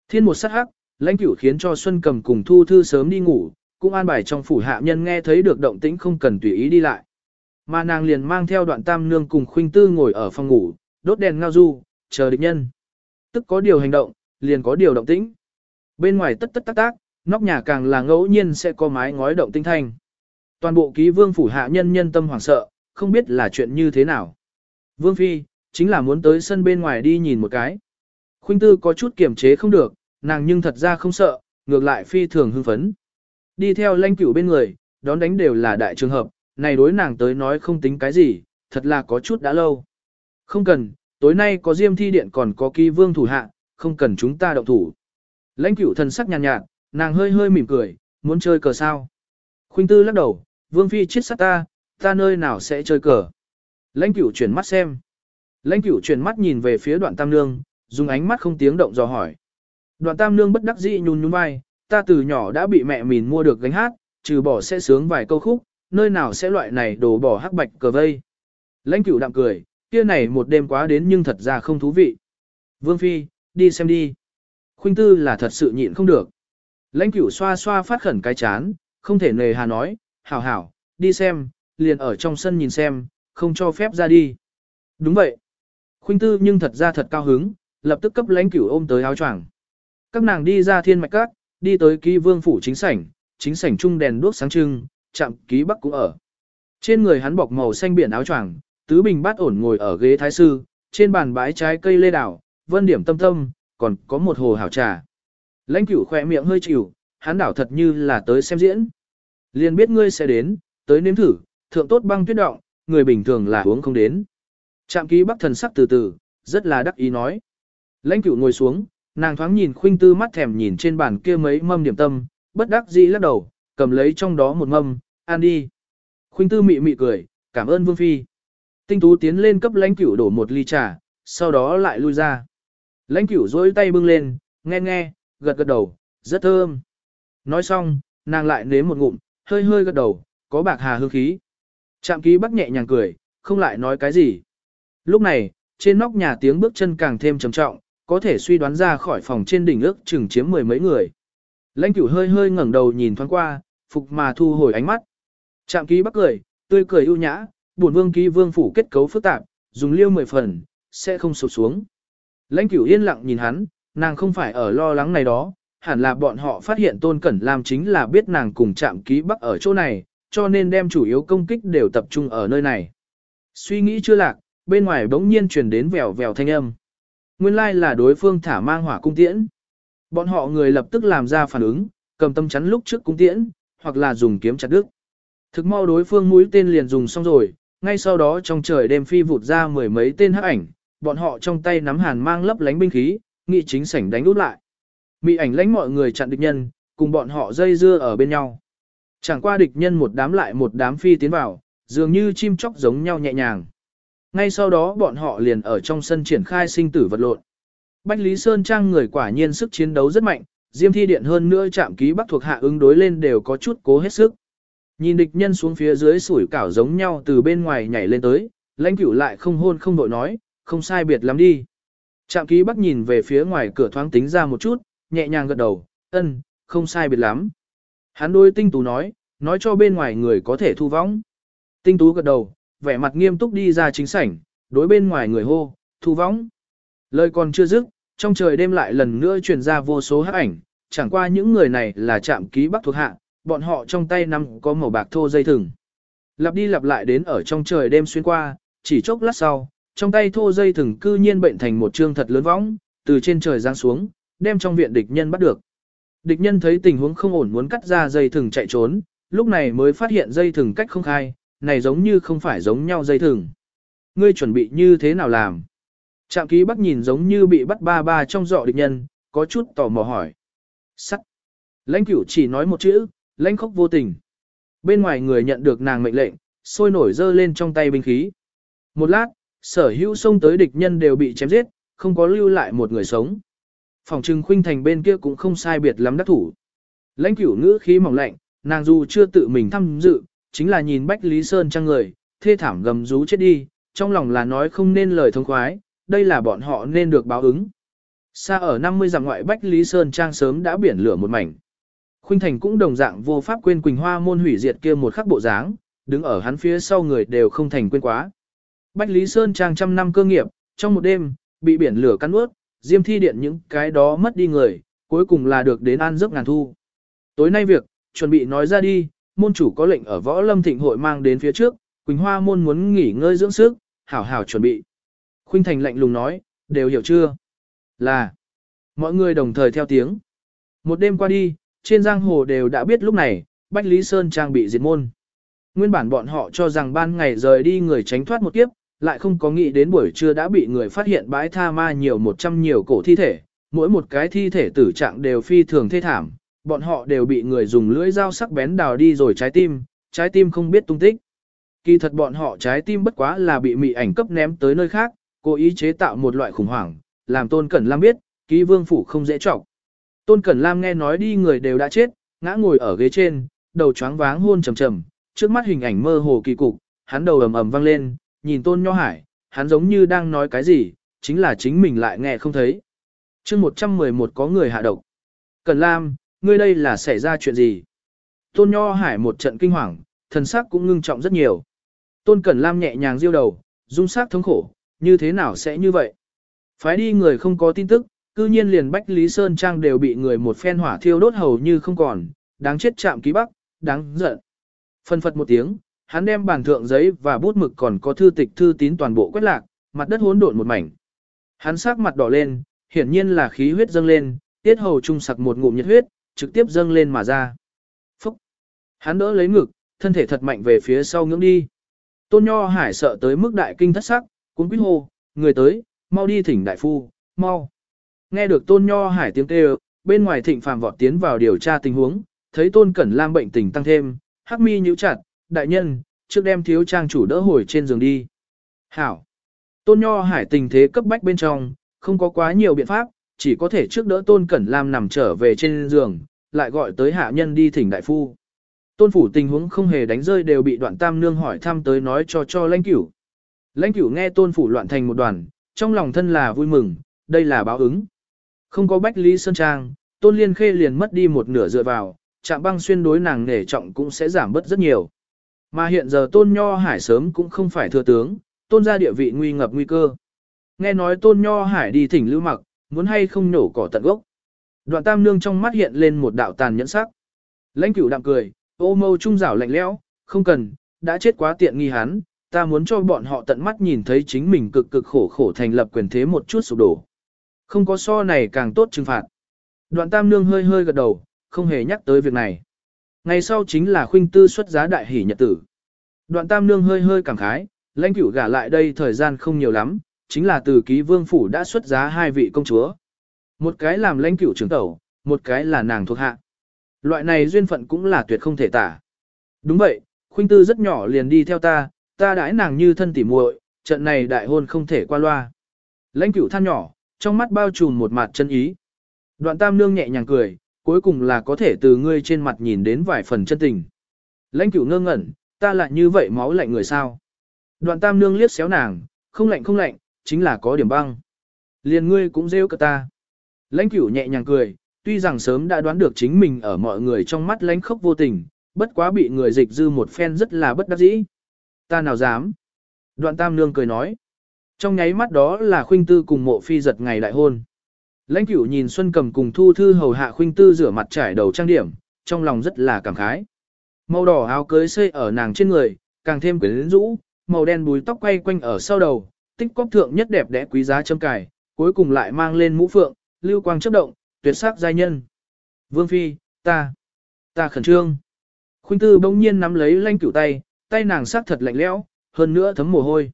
Thiên một sát hắc, lãnh cửu khiến cho Xuân cầm cùng thu thư sớm đi ngủ, cũng an bài trong phủ hạ nhân nghe thấy được động tĩnh không cần tùy ý đi lại. Mà nàng liền mang theo đoạn tam nương cùng khuynh tư ngồi ở phòng ngủ, đốt đèn ngao du, chờ địch nhân. Tức có điều hành động, liền có điều động tĩnh. Bên ngoài tất tất tác tác, nóc nhà càng là ngẫu nhiên sẽ có mái ngói động tinh thanh. Toàn bộ ký vương phủ hạ nhân nhân tâm hoảng sợ, không biết là chuyện như thế nào. Vương Phi, chính là muốn tới sân bên ngoài đi nhìn một cái. Khuynh tư có chút kiềm chế không được, nàng nhưng thật ra không sợ, ngược lại phi thường hưng phấn. Đi theo lãnh cửu bên người, đón đánh đều là đại trường hợp, này đối nàng tới nói không tính cái gì, thật là có chút đã lâu. Không cần, tối nay có diêm thi điện còn có kỳ vương thủ hạ, không cần chúng ta động thủ. Lãnh cửu thần sắc nhàn nhạt, nhạt, nàng hơi hơi mỉm cười, muốn chơi cờ sao. Khuynh tư lắc đầu, vương phi chết sát ta, ta nơi nào sẽ chơi cờ. Lãnh cửu chuyển mắt xem. Lãnh cửu chuyển mắt nhìn về phía đoạn tam nương, dùng ánh mắt không tiếng động dò hỏi. Đoạn tam nương bất đắc dĩ nhún nhún vai, ta từ nhỏ đã bị mẹ mình mua được gánh hát, trừ bỏ sẽ sướng vài câu khúc, nơi nào sẽ loại này đổ bỏ hắc bạch cờ vây. Lãnh cửu đạm cười, kia này một đêm quá đến nhưng thật ra không thú vị. Vương Phi, đi xem đi. Khuynh tư là thật sự nhịn không được. Lãnh cửu xoa xoa phát khẩn cái chán, không thể nề hà nói, hảo hảo, đi xem, liền ở trong sân nhìn xem, không cho phép ra đi. Đúng vậy. Khuynh tư nhưng thật ra thật cao hứng, lập tức cấp lãnh cửu ôm tới áo choàng. Các nàng đi ra thiên mạch các, đi tới ký vương phủ chính sảnh, chính sảnh trung đèn đuốc sáng trưng, chạm ký bắc cũng ở. Trên người hắn bọc màu xanh biển áo choàng, tứ bình bát ổn ngồi ở ghế thái sư, trên bàn bãi trái cây lê đảo, vân điểm tâm tâm, còn có một hồ hảo trà. Lãnh cửu khỏe miệng hơi chịu, hắn đảo thật như là tới xem diễn. Liền biết ngươi sẽ đến, tới nếm thử, thượng tốt băng tuyết động, người bình thường là uống không đến. Trạm ký bắc thần sắc từ từ, rất là đắc ý nói. Lãnh cửu ngồi xuống, nàng thoáng nhìn khuynh tư mắt thèm nhìn trên bàn kia mấy mâm điểm tâm, bất đắc dĩ lắc đầu, cầm lấy trong đó một mâm, ăn đi. Khuynh tư mị mị cười, cảm ơn vương phi. Tinh tú tiến lên cấp lãnh cửu đổ một ly trà, sau đó lại lui ra. Lãnh cửu dối tay bưng lên, nghe nghe, gật gật đầu, rất thơm. Nói xong, nàng lại nếm một ngụm, hơi hơi gật đầu, có bạc hà hương khí. Trạm ký bắc nhẹ nhàng cười, không lại nói cái gì. Lúc này, trên nóc nhà tiếng bước chân càng thêm trầm trọng, có thể suy đoán ra khỏi phòng trên đỉnh ước chừng chiếm mười mấy người. Lãnh cửu hơi hơi ngẩng đầu nhìn thoáng qua, phục mà thu hồi ánh mắt. Trạm ký bắc cười, tươi cười ưu nhã, buồn vương ký vương phủ kết cấu phức tạp, dùng liêu mười phần, sẽ không sụp xuống. Lãnh cửu yên lặng nhìn hắn, nàng không phải ở lo lắng này đó, hẳn là bọn họ phát hiện Tôn Cẩn làm chính là biết nàng cùng trạm ký bắc ở chỗ này, cho nên đem chủ yếu công kích đều tập trung ở nơi này. Suy nghĩ chưa lạc, bên ngoài bỗng nhiên truyền đến vèo vèo thanh âm. Nguyên lai là đối phương thả mang hỏa cung tiễn. Bọn họ người lập tức làm ra phản ứng, cầm tâm chắn lúc trước cung tiễn, hoặc là dùng kiếm chặt đứt. Thực mau đối phương mũi tên liền dùng xong rồi, ngay sau đó trong trời đêm phi vụt ra mười mấy tên hắc ảnh, bọn họ trong tay nắm hàn mang lấp lánh binh khí, nghị chính sảnh đánh út lại. Mị ảnh lãnh mọi người chặn địch nhân, cùng bọn họ dây dưa ở bên nhau. Chẳng qua địch nhân một đám lại một đám phi tiến vào, dường như chim chóc giống nhau nhẹ nhàng. Ngay sau đó bọn họ liền ở trong sân triển khai sinh tử vật lộn. Bách Lý Sơn Trang người quả nhiên sức chiến đấu rất mạnh, Diêm Thi Điện hơn nữa chạm ký bắc thuộc hạ ứng đối lên đều có chút cố hết sức. Nhìn địch nhân xuống phía dưới sủi cảo giống nhau từ bên ngoài nhảy lên tới, lãnh cửu lại không hôn không đội nói, không sai biệt lắm đi. Trạm ký bắc nhìn về phía ngoài cửa thoáng tính ra một chút, nhẹ nhàng gật đầu, ân, không sai biệt lắm. Hắn đôi tinh tú nói, nói cho bên ngoài người có thể thu vong. Tinh tú gật đầu, vẻ mặt nghiêm túc đi ra chính sảnh, đối bên ngoài người hô, thu võng Lời còn chưa dứt, trong trời đêm lại lần nữa truyền ra vô số hắc ảnh, chẳng qua những người này là trạm ký bắc thuộc hạ, bọn họ trong tay nắm có màu bạc thô dây thừng. Lặp đi lặp lại đến ở trong trời đêm xuyên qua, chỉ chốc lát sau, trong tay thô dây thừng cư nhiên bệnh thành một trương thật lớn võng, từ trên trời giáng xuống, đem trong viện địch nhân bắt được. Địch nhân thấy tình huống không ổn muốn cắt ra dây thừng chạy trốn, lúc này mới phát hiện dây thừng cách không khai, này giống như không phải giống nhau dây thừng. Ngươi chuẩn bị như thế nào làm? Trạm ký bắc nhìn giống như bị bắt ba ba trong dọ địch nhân, có chút tò mò hỏi. Sắc. Lãnh cửu chỉ nói một chữ, lãnh khóc vô tình. Bên ngoài người nhận được nàng mệnh lệnh, sôi nổi dơ lên trong tay binh khí. Một lát, sở hữu xông tới địch nhân đều bị chém giết, không có lưu lại một người sống. Phòng trừng khuynh thành bên kia cũng không sai biệt lắm đắc thủ. Lãnh cửu ngữ khí mỏng lạnh, nàng dù chưa tự mình tham dự, chính là nhìn Bách Lý Sơn trang người, thê thảm gầm rú chết đi, trong lòng là nói không nên lời thông khoái, đây là bọn họ nên được báo ứng. Xa ở 50 dặm ngoại Bách Lý Sơn trang sớm đã biển lửa một mảnh. Khuynh Thành cũng đồng dạng vô pháp quên Quỳnh Hoa môn hủy diệt kia một khắc bộ dáng, đứng ở hắn phía sau người đều không thành quên quá. Bách Lý Sơn trang trăm năm cơ nghiệp, trong một đêm, bị biển lửa cắn ướt, diêm thi điện những cái đó mất đi người, cuối cùng là được đến an giấc ngàn thu. Tối nay việc, chuẩn bị nói ra đi, môn chủ có lệnh ở võ lâm thịnh hội mang đến phía trước, Quỳnh Hoa môn muốn nghỉ ngơi dưỡng sức, hảo hảo chuẩn bị. Khuynh Thành lạnh lùng nói, đều hiểu chưa? Là, mọi người đồng thời theo tiếng. Một đêm qua đi, trên giang hồ đều đã biết lúc này, Bách Lý Sơn trang bị diệt môn. Nguyên bản bọn họ cho rằng ban ngày rời đi người tránh thoát một kiếp, lại không có nghĩ đến buổi trưa đã bị người phát hiện bãi tha ma nhiều một trăm nhiều cổ thi thể, mỗi một cái thi thể tử trạng đều phi thường thê thảm, bọn họ đều bị người dùng lưỡi dao sắc bén đào đi rồi trái tim, trái tim không biết tung tích. Kỳ thật bọn họ trái tim bất quá là bị mị ảnh cấp ném tới nơi khác, cố ý chế tạo một loại khủng hoảng, làm Tôn Cẩn Lam biết, ký vương phủ không dễ trọng. Tôn Cẩn Lam nghe nói đi người đều đã chết, ngã ngồi ở ghế trên, đầu choáng váng hôn trầm trầm, trước mắt hình ảnh mơ hồ kỳ cục, hắn đầu ầm ầm vang lên, nhìn Tôn Nho Hải, hắn giống như đang nói cái gì, chính là chính mình lại nghe không thấy. chương 111 có người hạ độc. Cẩn Lam, ngươi đây là xảy ra chuyện gì? Tôn Nho Hải một trận kinh hoàng, thần sắc cũng ngưng trọng rất nhiều. Tôn Cẩn Lam nhẹ nhàng diêu đầu, dung sắc thống khổ, như thế nào sẽ như vậy? Phái đi người không có tin tức, cư nhiên liền Bách Lý Sơn Trang đều bị người một phen hỏa thiêu đốt hầu như không còn, đáng chết chạm ký bắc, đáng giận. Phân phật một tiếng, hắn đem bàn thượng giấy và bút mực còn có thư tịch thư tín toàn bộ quét lạc, mặt đất hỗn độn một mảnh. Hắn sắc mặt đỏ lên, hiển nhiên là khí huyết dâng lên, tiết hầu trung sặc một ngụm nhiệt huyết, trực tiếp dâng lên mà ra. Phúc! Hắn đỡ lấy ngực, thân thể thật mạnh về phía sau ngưỡng đi. Tôn Nho Hải sợ tới mức đại kinh thất sắc, cuốn quýt hô, người tới, mau đi thỉnh đại phu, mau. Nghe được Tôn Nho Hải tiếng kêu, bên ngoài thịnh phàm vọt tiến vào điều tra tình huống, thấy Tôn Cẩn Lam bệnh tình tăng thêm, hắc mi nhíu chặt, đại nhân, trước đem thiếu trang chủ đỡ hồi trên giường đi. Hảo. Tôn Nho Hải tình thế cấp bách bên trong, không có quá nhiều biện pháp, chỉ có thể trước đỡ Tôn Cẩn Lam nằm trở về trên giường, lại gọi tới hạ nhân đi thỉnh đại phu. Tôn phủ tình huống không hề đánh rơi đều bị đoạn tam nương hỏi thăm tới nói cho cho lãnh cửu. Lãnh cửu nghe tôn phủ loạn thành một đoàn, trong lòng thân là vui mừng, đây là báo ứng. Không có bách lý sơn trang, tôn liên khê liền mất đi một nửa dựa vào, chạm băng xuyên đối nàng nể trọng cũng sẽ giảm bớt rất nhiều. Mà hiện giờ tôn nho hải sớm cũng không phải thừa tướng, tôn ra địa vị nguy ngập nguy cơ. Nghe nói tôn nho hải đi thỉnh lưu mặc, muốn hay không nổ cỏ tận gốc. Đoạn tam nương trong mắt hiện lên một đạo tàn nhẫn sắc. Lãnh cửu đạm cười, ô mâu trung rảo lạnh lẽo, không cần, đã chết quá tiện nghi hắn, ta muốn cho bọn họ tận mắt nhìn thấy chính mình cực cực khổ khổ thành lập quyền thế một chút sụp đổ. Không có so này càng tốt trừng phạt. Đoạn tam nương hơi hơi gật đầu, không hề nhắc tới việc này. Ngày sau chính là khuynh tư xuất giá đại hỷ nhật tử. Đoạn tam nương hơi hơi cảm khái, lãnh cửu gả lại đây thời gian không nhiều lắm, chính là từ ký vương phủ đã xuất giá hai vị công chúa. Một cái làm lãnh cửu trưởng tẩu, một cái là nàng thuộc hạ. Loại này duyên phận cũng là tuyệt không thể tả. Đúng vậy, khuynh tư rất nhỏ liền đi theo ta, ta đãi nàng như thân tỉ muội, trận này đại hôn không thể qua loa. Lãnh cửu than nhỏ, trong mắt bao trùm một mặt chân ý. Đoạn tam nương nhẹ nhàng cười, cuối cùng là có thể từ ngươi trên mặt nhìn đến vài phần chân tình. Lãnh cửu ngơ ngẩn, ta lại như vậy máu lạnh người sao. Đoạn tam nương liếc xéo nàng, không lạnh không lạnh, chính là có điểm băng. Liền ngươi cũng rêu cả ta. Lãnh cửu nhẹ nhàng cười, tuy rằng sớm đã đoán được chính mình ở mọi người trong mắt lãnh khốc vô tình, bất quá bị người dịch dư một phen rất là bất đắc dĩ. Ta nào dám? Đoạn tam nương cười nói. Trong nháy mắt đó là khuynh tư cùng mộ phi giật ngày đại hôn. Lãnh cửu nhìn Xuân cầm cùng thu thư hầu hạ khuynh tư rửa mặt trải đầu trang điểm, trong lòng rất là cảm khái. Màu đỏ áo cưới xây ở nàng trên người, càng thêm quyến rũ, màu đen búi tóc quay quanh ở sau đầu, tích cóp thượng nhất đẹp đẽ quý giá châm cài, cuối cùng lại mang lên mũ phượng, lưu quang chớp động, tuyệt sắc giai nhân. Vương Phi, ta, ta khẩn trương. Khuynh tư bỗng nhiên nắm lấy lãnh cửu tay, tay nàng sắc thật lạnh lẽo, hơn nữa thấm mồ hôi.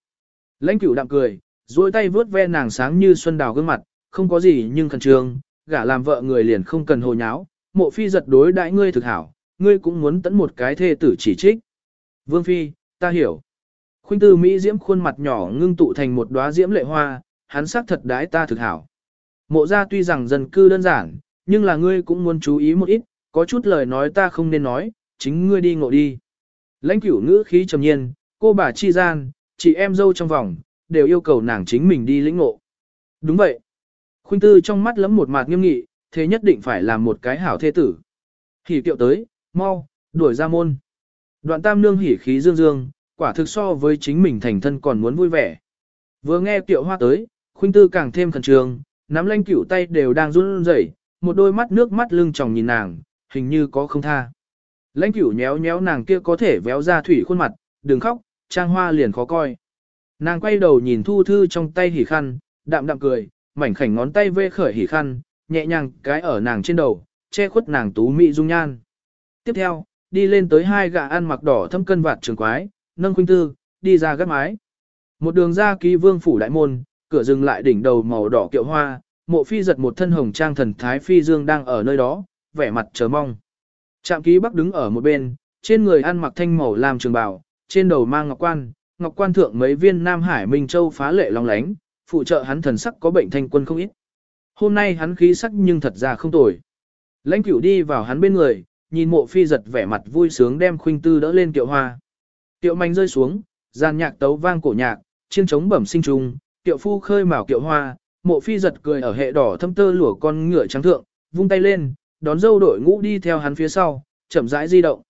Lãnh cửu đạm cười, duỗi tay vướt ve nàng sáng như xuân đào gương mặt, không có gì nhưng khẩn trương, gả làm vợ người liền không cần hồ nháo, mộ phi giật đối đãi ngươi thực hảo, ngươi cũng muốn tẫn một cái thê tử chỉ trích. Vương Phi, ta hiểu. Khuynh tư Mỹ diễm khuôn mặt nhỏ ngưng tụ thành một đóa diễm lệ hoa, hắn sắc thật đái ta thực hảo. Mộ ra tuy rằng dân cư đơn giản, nhưng là ngươi cũng muốn chú ý một ít, có chút lời nói ta không nên nói, chính ngươi đi ngộ đi. Lãnh cửu ngữ khí trầm nhiên, cô bà chi gian, chị em dâu trong vòng, đều yêu cầu nàng chính mình đi lĩnh ngộ. Đúng vậy. Khuynh tư trong mắt lấm một mạt nghiêm nghị, thế nhất định phải làm một cái hảo thế tử. Hỉ kiệu tới, mau, đuổi ra môn. Đoạn tam nương hỉ khí dương dương, quả thực so với chính mình thành thân còn muốn vui vẻ. Vừa nghe kiệu hoa tới, khuynh tư càng thêm khẩn trương, nắm lanh cửu tay đều đang run rẩy, một đôi mắt nước mắt lưng tròng nhìn nàng, hình như có không tha. Lãnh cửu nhéo nhéo nàng kia có thể véo ra thủy khuôn mặt, đừng khóc, trang hoa liền khó coi. Nàng quay đầu nhìn thu thư trong tay hỉ khăn, đạm đạm cười, mảnh khảnh ngón tay vê khởi hỉ khăn, nhẹ nhàng cái ở nàng trên đầu, che khuất nàng tú mị dung nhan. Tiếp theo, đi lên tới hai gã ăn mặc đỏ thâm cân vạt trường quái, nâng khuynh tư, đi ra gác mái. Một đường ra ký vương phủ đại môn, cửa dừng lại đỉnh đầu màu đỏ kiệu hoa, mộ phi giật một thân hồng trang thần thái phi dương đang ở nơi đó, vẻ mặt chờ mong. Trạm ký bắc đứng ở một bên, trên người ăn mặc thanh màu làm trường bào, trên đầu mang ngọc quan, ngọc quan thượng mấy viên Nam Hải Minh Châu phá lệ long lánh, phụ trợ hắn thần sắc có bệnh thanh quân không ít. Hôm nay hắn khí sắc nhưng thật ra không tồi. Lãnh cửu đi vào hắn bên người, nhìn mộ phi giật vẻ mặt vui sướng đem khuynh tư đỡ lên kiệu hoa. Tiệu manh rơi xuống, gian nhạc tấu vang cổ nhạc, chiên trống bẩm sinh trùng, Tiệu phu khơi mào kiệu hoa, mộ phi giật cười ở hệ đỏ thâm tơ lụa con ngựa trắng thượng, vung tay lên, đón dâu đội ngũ đi theo hắn phía sau, chậm rãi di động.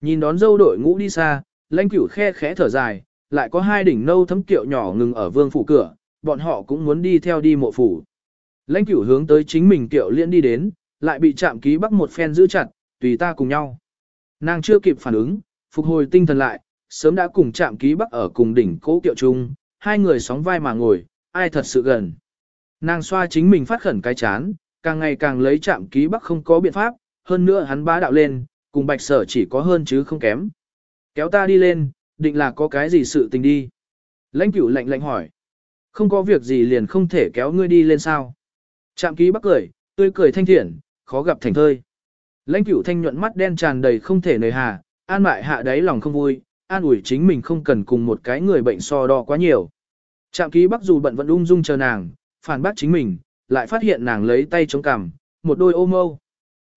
Nhìn đón dâu đội ngũ đi xa, lãnh cửu khe khẽ thở dài, lại có hai đỉnh nâu thấm kiệu nhỏ ngừng ở vương phủ cửa, bọn họ cũng muốn đi theo đi mộ phủ. Lãnh cửu hướng tới chính mình kiệu liên đi đến, lại bị chạm ký bắc một phen giữ chặt, tùy ta cùng nhau. Nàng chưa kịp phản ứng, phục hồi tinh thần lại, sớm đã cùng chạm ký bắc ở cùng đỉnh cố kiệu chung, hai người sóng vai mà ngồi, ai thật sự gần. Nàng xoa chính mình phát khẩn cái chán, càng ngày càng lấy chạm ký bắc không có biện pháp, hơn nữa hắn bá đạo lên, cùng bạch sở chỉ có hơn chứ không kém. Kéo ta đi lên, định là có cái gì sự tình đi. Lãnh cửu lạnh lạnh hỏi. Không có việc gì liền không thể kéo ngươi đi lên sao. chạm ký bắc cười, tươi cười thanh thiện, khó gặp thành thơi. Lãnh cửu thanh nhuận mắt đen tràn đầy không thể nời hà, an mại hạ đáy lòng không vui, an ủi chính mình không cần cùng một cái người bệnh so đo quá nhiều. Trạm ký bắc dù bận vẫn ung dung chờ nàng, phản bác chính mình, lại phát hiện nàng lấy tay chống cằm, một đôi ô mâu.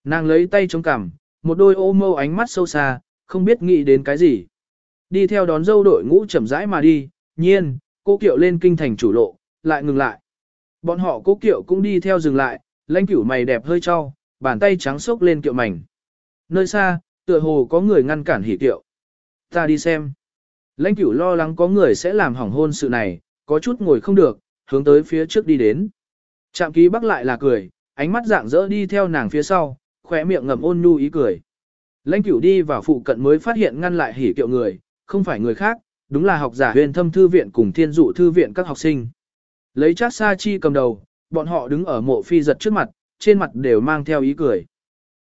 Nàng lấy tay chống cằm, một đôi ô mâu ánh mắt sâu xa, không biết nghĩ đến cái gì. Đi theo đón dâu đội ngũ chậm rãi mà đi, nhiên, cô kiệu lên kinh thành chủ lộ, lại ngừng lại. Bọn họ cố kiệu cũng đi theo dừng lại, lãnh cửu mày đẹp hơi cho, bàn tay trắng xốc lên kiệu mảnh. Nơi xa, tựa hồ có người ngăn cản hỉ kiệu. Ta đi xem. Lãnh cửu lo lắng có người sẽ làm hỏng hôn sự này, có chút ngồi không được, hướng tới phía trước đi đến. Trạm ký bắc lại là cười, ánh mắt dạng dỡ đi theo nàng phía sau, khỏe miệng ngậm ôn nhu ý cười. Lãnh cửu đi vào phụ cận mới phát hiện ngăn lại hỉ kiệu người, không phải người khác, đúng là học giả huyền thâm thư viện cùng thiên dụ thư viện các học sinh. Lấy chát sa chi cầm đầu, bọn họ đứng ở mộ phi giật trước mặt, trên mặt đều mang theo ý cười.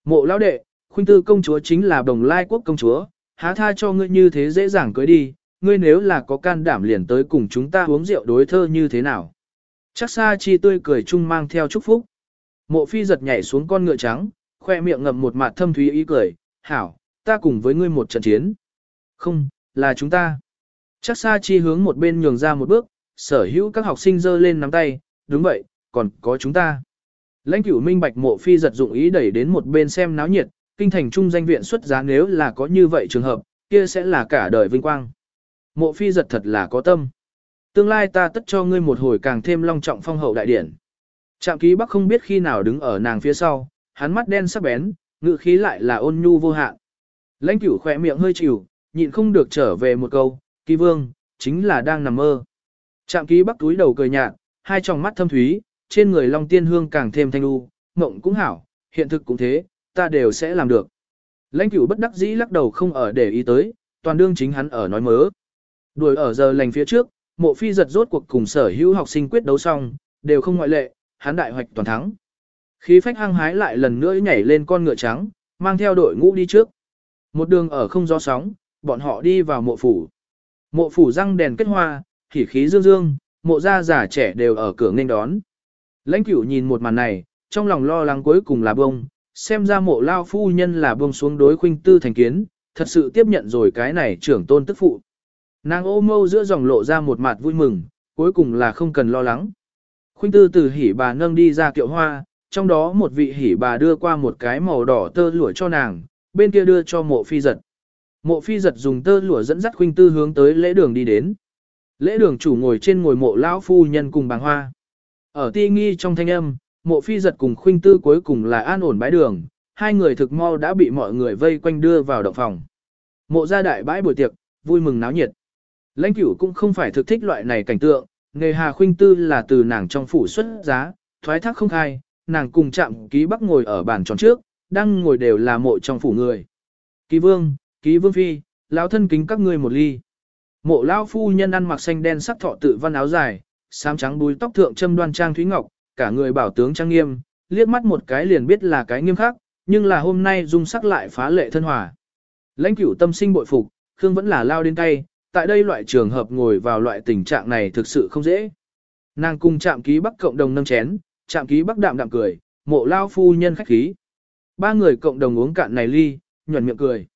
Mộ lão đệ, khuynh tư công chúa chính là đồng lai quốc công chúa, há tha cho ngươi như thế dễ dàng cưới đi, ngươi nếu là có can đảm liền tới cùng chúng ta uống rượu đối thơ như thế nào. Chắc sa chi tươi cười chung mang theo chúc phúc. Mộ phi giật nhảy xuống con ngựa trắng, khoe miệng ngậm một mặt thâm thúy ý cười, hảo, ta cùng với ngươi một trận chiến. Không, là chúng ta. Chắc sa chi hướng một bên nhường ra một bước, sở hữu các học sinh giơ lên nắm tay, đúng vậy, còn có chúng ta. Lãnh cửu minh bạch mộ phi giật dụng ý đẩy đến một bên xem náo nhiệt, kinh thành trung danh viện xuất giá nếu là có như vậy trường hợp, kia sẽ là cả đời vinh quang. Mộ phi giật thật là có tâm. Tương lai ta tất cho ngươi một hồi càng thêm long trọng phong hậu đại điển. Trạm ký bắc không biết khi nào đứng ở nàng phía sau, hắn mắt đen sắc bén, ngự khí lại là ôn nhu vô hạn. Lãnh cửu khỏe miệng hơi chịu, nhịn không được trở về một câu, ký vương, chính là đang nằm mơ. Trạm ký bắc túi đầu cười nhạt, hai tròng mắt thâm thúy, trên người long tiên hương càng thêm thanh u, mộng cũng hảo, hiện thực cũng thế, ta đều sẽ làm được. Lãnh cửu bất đắc dĩ lắc đầu không ở để ý tới, toàn đương chính hắn ở nói mớ. Đuổi ở giờ lành phía trước, mộ phi giật rốt cuộc cùng sở hữu học sinh quyết đấu xong, đều không ngoại lệ, hắn đại hoạch toàn thắng. Khí phách hăng hái lại lần nữa nhảy lên con ngựa trắng, mang theo đội ngũ đi trước. Một đường ở không gió sóng, bọn họ đi vào mộ phủ. Mộ phủ răng đèn kết hoa, khỉ khí dương dương, mộ gia già trẻ đều ở cửa nghênh đón. Lãnh cửu nhìn một màn này, trong lòng lo lắng cuối cùng là bông, xem ra mộ lao phu nhân là bông xuống đối khuynh tư thành kiến, thật sự tiếp nhận rồi cái này trưởng tôn tức phụ. Nàng ô mâu giữa dòng lộ ra một mặt vui mừng, cuối cùng là không cần lo lắng. Khuynh tư từ hỉ bà nâng đi ra kiệu hoa, trong đó một vị hỉ bà đưa qua một cái màu đỏ tơ lụa cho nàng, bên kia đưa cho mộ phi giật. Mộ phi giật dùng tơ lụa dẫn dắt khuynh tư hướng tới lễ đường đi đến. Lễ đường chủ ngồi trên ngồi mộ lão phu nhân cùng bàng hoa. Ở ti nghi trong thanh âm, mộ phi giật cùng khuynh tư cuối cùng là an ổn bãi đường, hai người thực mau đã bị mọi người vây quanh đưa vào động phòng. Mộ gia đại bãi buổi tiệc, vui mừng náo nhiệt. Lãnh cửu cũng không phải thực thích loại này cảnh tượng, nghề hà khuynh tư là từ nàng trong phủ xuất giá, thoái thác không khai, nàng cùng chạm ký bắc ngồi ở bàn tròn trước, đang ngồi đều là mộ trong phủ người. Ký vương, ký vương phi, lão thân kính các ngươi một ly. Mộ lão phu nhân ăn mặc xanh đen sắc thọ tự văn áo dài, xám trắng búi tóc thượng châm đoan trang thúy ngọc, cả người bảo tướng trang nghiêm, liếc mắt một cái liền biết là cái nghiêm khắc, nhưng là hôm nay dung sắc lại phá lệ thân hòa. Lãnh cửu tâm sinh bội phục, Khương vẫn là lao đến tay, tại đây loại trường hợp ngồi vào loại tình trạng này thực sự không dễ. Nàng cùng chạm ký bắc cộng đồng nâng chén, chạm ký bắc đạm đạm cười, mộ lao phu nhân khách khí. Ba người cộng đồng uống cạn này ly, nhuẩn miệng cười.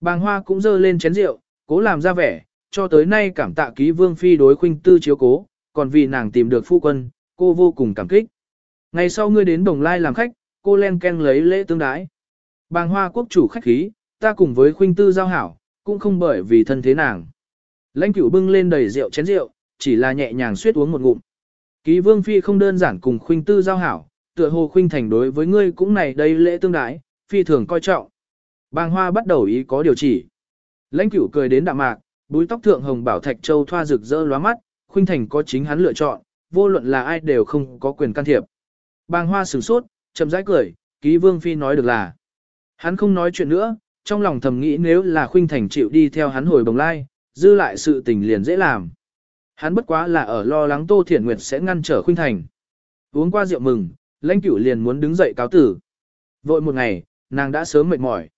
Bàng hoa cũng dơ lên chén rượu, cố làm ra vẻ, cho tới nay cảm tạ ký vương phi đối khuynh tư chiếu cố, còn vì nàng tìm được phu quân, cô vô cùng cảm kích. Ngày sau ngươi đến Đồng Lai làm khách, cô len ken lấy lễ tương đái. Bàng hoa quốc chủ khách khí, ta cùng với khuynh tư giao hảo, cũng không bởi vì thân thế nàng. Lãnh cửu bưng lên đầy rượu chén rượu, chỉ là nhẹ nhàng suyết uống một ngụm. Ký vương phi không đơn giản cùng khuynh tư giao hảo, tựa hồ khuynh thành đối với ngươi cũng này đây lễ tương đái, phi thường coi trọng. Bàng hoa bắt đầu ý có điều chỉ. Lãnh cửu cười đến đạm mạc, búi tóc thượng hồng bảo thạch châu thoa rực rỡ lóa mắt, khuynh thành có chính hắn lựa chọn, vô luận là ai đều không có quyền can thiệp. Bàng hoa sửng sốt, chậm rãi cười, ký vương phi nói được là. Hắn không nói chuyện nữa, trong lòng thầm nghĩ nếu là khuynh thành chịu đi theo hắn hồi bồng lai, dư lại sự tình liền dễ làm. Hắn bất quá là ở lo lắng Tô Thiển Nguyệt sẽ ngăn trở khuynh thành. Uống qua rượu mừng, lãnh cửu liền muốn đứng dậy cáo tử. Vội một ngày, nàng đã sớm mệt mỏi.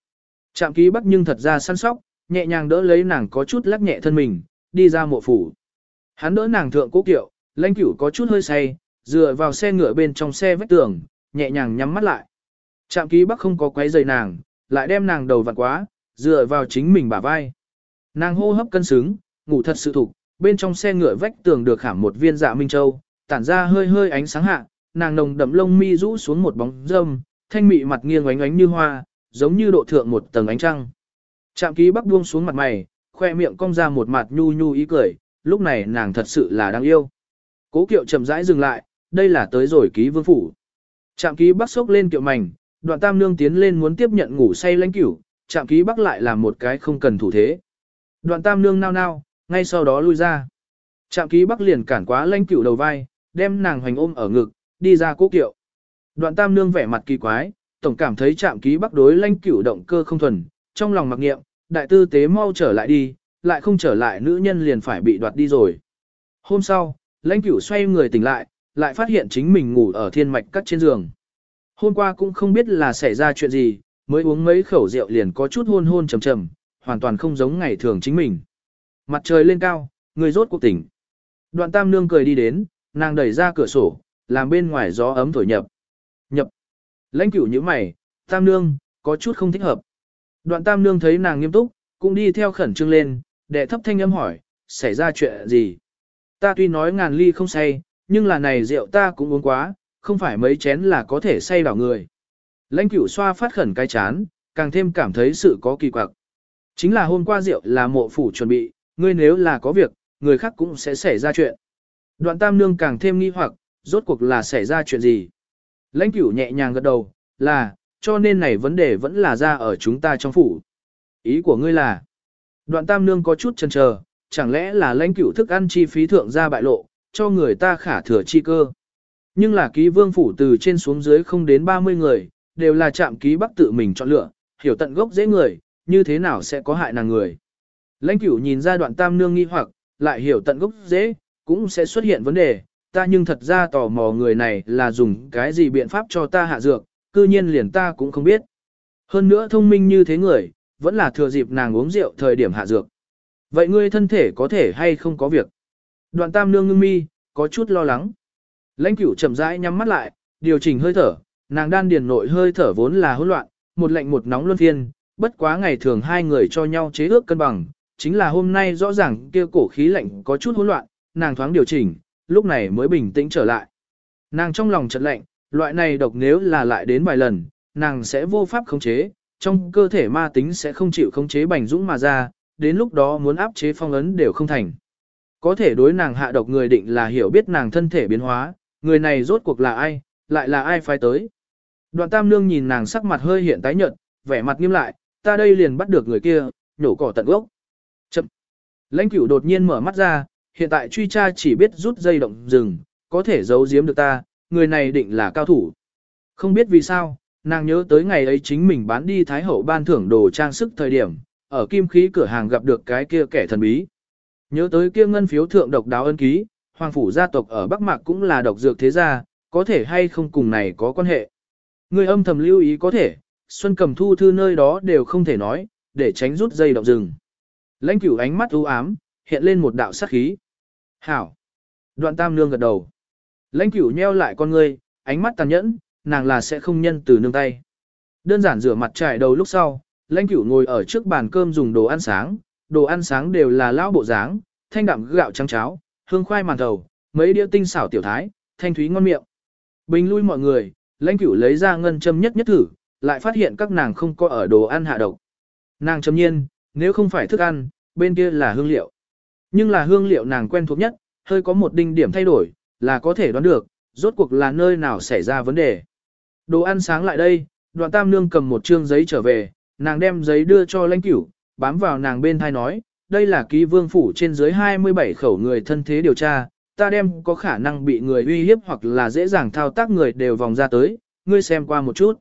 Trạm ký bắc nhưng thật ra săn sóc, nhẹ nhàng đỡ lấy nàng có chút lắc nhẹ thân mình, đi ra mộ phủ. Hắn đỡ nàng thượng cố kiệu, lãnh cửu có chút hơi say, dựa vào xe ngựa bên trong xe vách tường, nhẹ nhàng nhắm mắt lại. Trạm ký bắc không có quấy rầy nàng, lại đem nàng đầu vặn quá, dựa vào chính mình bả vai. Nàng hô hấp cân xứng, ngủ thật sự thục, bên trong xe ngựa vách tường được khảm một viên dạ minh châu, tản ra hơi hơi ánh sáng hạ, nàng nồng đậm lông mi rũ xuống một bóng râm, thanh mị mặt nghiêng ánh ánh như hoa, giống như độ thượng một tầng ánh trăng. Trạm ký bắc buông xuống mặt mày, khoe miệng cong ra một mặt nhu nhu ý cười, lúc này nàng thật sự là đáng yêu. Cố kiệu chậm rãi dừng lại, đây là tới rồi ký vương phủ. Trạm ký bắc sốc lên kiệu mảnh, đoạn tam nương tiến lên muốn tiếp nhận ngủ say lãnh cửu, trạm ký bắc lại làm một cái không cần thủ thế. Đoạn tam nương nao nao, ngay sau đó lui ra. Trạm ký bắc liền cản quá lãnh cửu đầu vai, đem nàng hoành ôm ở ngực, đi ra cố kiệu. Đoạn tam nương vẻ mặt kỳ quái, tổng cảm thấy trạm ký bắc đối lãnh cửu động cơ không thuần, trong lòng mặc nghiệm, đại tư tế mau trở lại đi, lại không trở lại nữ nhân liền phải bị đoạt đi rồi. Hôm sau, lãnh cửu xoay người tỉnh lại, lại phát hiện chính mình ngủ ở thiên mạch cắt trên giường. Hôm qua cũng không biết là xảy ra chuyện gì, mới uống mấy khẩu rượu liền có chút hôn hôn trầm trầm, hoàn toàn không giống ngày thường chính mình. Mặt trời lên cao, người rốt cuộc tỉnh. Đoạn tam nương cười đi đến, nàng đẩy ra cửa sổ, làm bên ngoài gió ấm thổi nhập. Nhập. Lãnh cửu như mày, tam nương, có chút không thích hợp. Đoạn tam nương thấy nàng nghiêm túc, cũng đi theo khẩn trương lên, đệ thấp thanh âm hỏi, xảy ra chuyện gì? Ta tuy nói ngàn ly không say, nhưng là này rượu ta cũng uống quá, không phải mấy chén là có thể say đảo người. Lãnh cửu xoa phát khẩn cái chán, càng thêm cảm thấy sự có kỳ quặc. Chính là hôm qua rượu là mộ phủ chuẩn bị, ngươi nếu là có việc, người khác cũng sẽ xảy ra chuyện. Đoạn tam nương càng thêm nghi hoặc, rốt cuộc là xảy ra chuyện gì. Lãnh cửu nhẹ nhàng gật đầu, là, cho nên này vấn đề vẫn là ra ở chúng ta trong phủ. Ý của ngươi là, đoạn tam nương có chút chần chờ, chẳng lẽ là lãnh cửu thức ăn chi phí thượng ra bại lộ, cho người ta khả thừa chi cơ. Nhưng là ký vương phủ từ trên xuống dưới không đến 30 người, đều là chạm ký bắc tự mình chọn lựa, hiểu tận gốc dễ người, như thế nào sẽ có hại nàng người. Lãnh cửu nhìn ra đoạn tam nương nghi hoặc, lại hiểu tận gốc dễ, cũng sẽ xuất hiện vấn đề, ta nhưng thật ra tò mò người này là dùng cái gì biện pháp cho ta hạ dược, cư nhiên liền ta cũng không biết. Hơn nữa thông minh như thế người, vẫn là thừa dịp nàng uống rượu thời điểm hạ dược. Vậy ngươi thân thể có thể hay không có việc? Đoạn tam nương ngưng mi, có chút lo lắng. Lãnh cửu chậm rãi nhắm mắt lại, điều chỉnh hơi thở, nàng đan điền nội hơi thở vốn là hỗn loạn, một lạnh một nóng luân phiên, bất quá ngày thường hai người cho nhau chế ước cân bằng, chính là hôm nay rõ ràng kia cổ khí lạnh có chút hỗn loạn, nàng thoáng điều chỉnh, lúc này mới bình tĩnh trở lại. Nàng trong lòng chợt lạnh, loại này độc nếu là lại đến vài lần, nàng sẽ vô pháp khống chế, trong cơ thể ma tính sẽ không chịu khống chế bành dũng mà ra, đến lúc đó muốn áp chế phong ấn đều không thành. Có thể đối nàng hạ độc người định là hiểu biết nàng thân thể biến hóa, người này rốt cuộc là ai, lại là ai phải tới. Đoạn tam nương nhìn nàng sắc mặt hơi hiện tái nhợt, vẻ mặt nghiêm lại, ta đây liền bắt được người kia, nhổ cỏ tận gốc. Chậm. Lãnh cửu đột nhiên mở mắt ra, hiện tại truy tra chỉ biết rút dây động rừng, có thể giấu giếm được ta, người này định là cao thủ. Không biết vì sao, nàng nhớ tới ngày ấy chính mình bán đi Thái Hậu ban thưởng đồ trang sức thời điểm, ở kim khí cửa hàng gặp được cái kia kẻ thần bí. Nhớ tới kia ngân phiếu thượng độc đáo ân ký, hoàng phủ gia tộc ở Bắc Mạc cũng là độc dược thế gia, có thể hay không cùng này có quan hệ. Người âm thầm lưu ý có thể, Xuân Cầm Thu thư nơi đó đều không thể nói, để tránh rút dây động rừng. Lãnh cửu ánh mắt u ám, hiện lên một đạo sát khí. Hảo. Đoạn tam nương gật đầu. Lãnh cửu nheo lại con ngươi, ánh mắt tàn nhẫn, nàng là sẽ không nhân từ nương tay. Đơn giản rửa mặt trải đầu lúc sau, lãnh cửu ngồi ở trước bàn cơm dùng đồ ăn sáng, đồ ăn sáng đều là lão bộ dáng, thanh đạm gạo trắng cháo, hương khoai màn thầu, mấy đĩa tinh xảo tiểu thái, thanh thúy ngon miệng. Bình lui mọi người, lãnh cửu lấy ra ngân châm nhất nhất thử, lại phát hiện các nàng không có ở đồ ăn hạ độc. Nàng châm nhiên, nếu không phải thức ăn, bên kia là hương liệu. Nhưng là hương liệu nàng quen thuộc nhất, hơi có một đinh điểm thay đổi, là có thể đoán được, rốt cuộc là nơi nào xảy ra vấn đề. Đồ ăn sáng lại đây, đoạn tam nương cầm một trương giấy trở về, nàng đem giấy đưa cho lãnh cửu, bám vào nàng bên thai nói, đây là ký vương phủ trên dưới 27 khẩu người thân thế điều tra, ta đem có khả năng bị người uy hiếp hoặc là dễ dàng thao tác người đều vòng ra tới, ngươi xem qua một chút.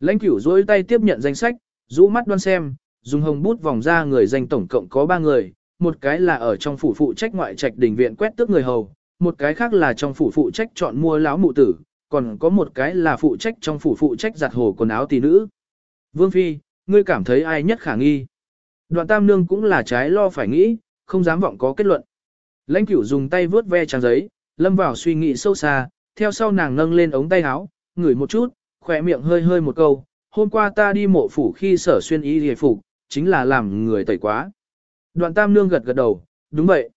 Lãnh cửu duỗi tay tiếp nhận danh sách, rũ mắt đoan xem, dùng hồng bút vòng ra người danh tổng cộng có 3 người, một cái là ở trong phủ phụ trách ngoại trạch đình viện quét tước người hầu, một cái khác là trong phủ phụ trách chọn mua láo mụ tử, còn có một cái là phụ trách trong phủ phụ trách giặt hồ quần áo tỷ nữ. Vương Phi, ngươi cảm thấy ai nhất khả nghi? Đoạn tam nương cũng là trái lo phải nghĩ, không dám vọng có kết luận. Lãnh cửu dùng tay vướt ve trang giấy, lâm vào suy nghĩ sâu xa, theo sau nàng nâng lên ống tay áo, ngửi một chút, khỏe miệng hơi hơi một câu, hôm qua ta đi mộ phủ khi sở xuyên y hề phục, chính là làm người tẩy quá. Đoạn tam nương gật gật đầu, đúng vậy.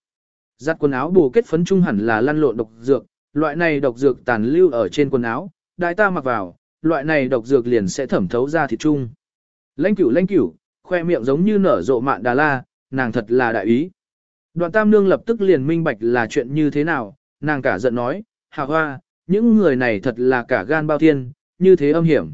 Giặt quần áo bù kết phấn trung hẳn là lăn lộn độc dược, loại này độc dược tàn lưu ở trên quần áo, đại ta mặc vào, loại này độc dược liền sẽ thẩm thấu ra thịt trung. Lãnh cửu lãnh cửu, khoe miệng giống như nở rộ mạn đà la, nàng thật là đại ý. Đoạn tam nương lập tức liền minh bạch là chuyện như thế nào, nàng cả giận nói, hạ hoa, những người này thật là cả gan bao thiên, như thế âm hiểm.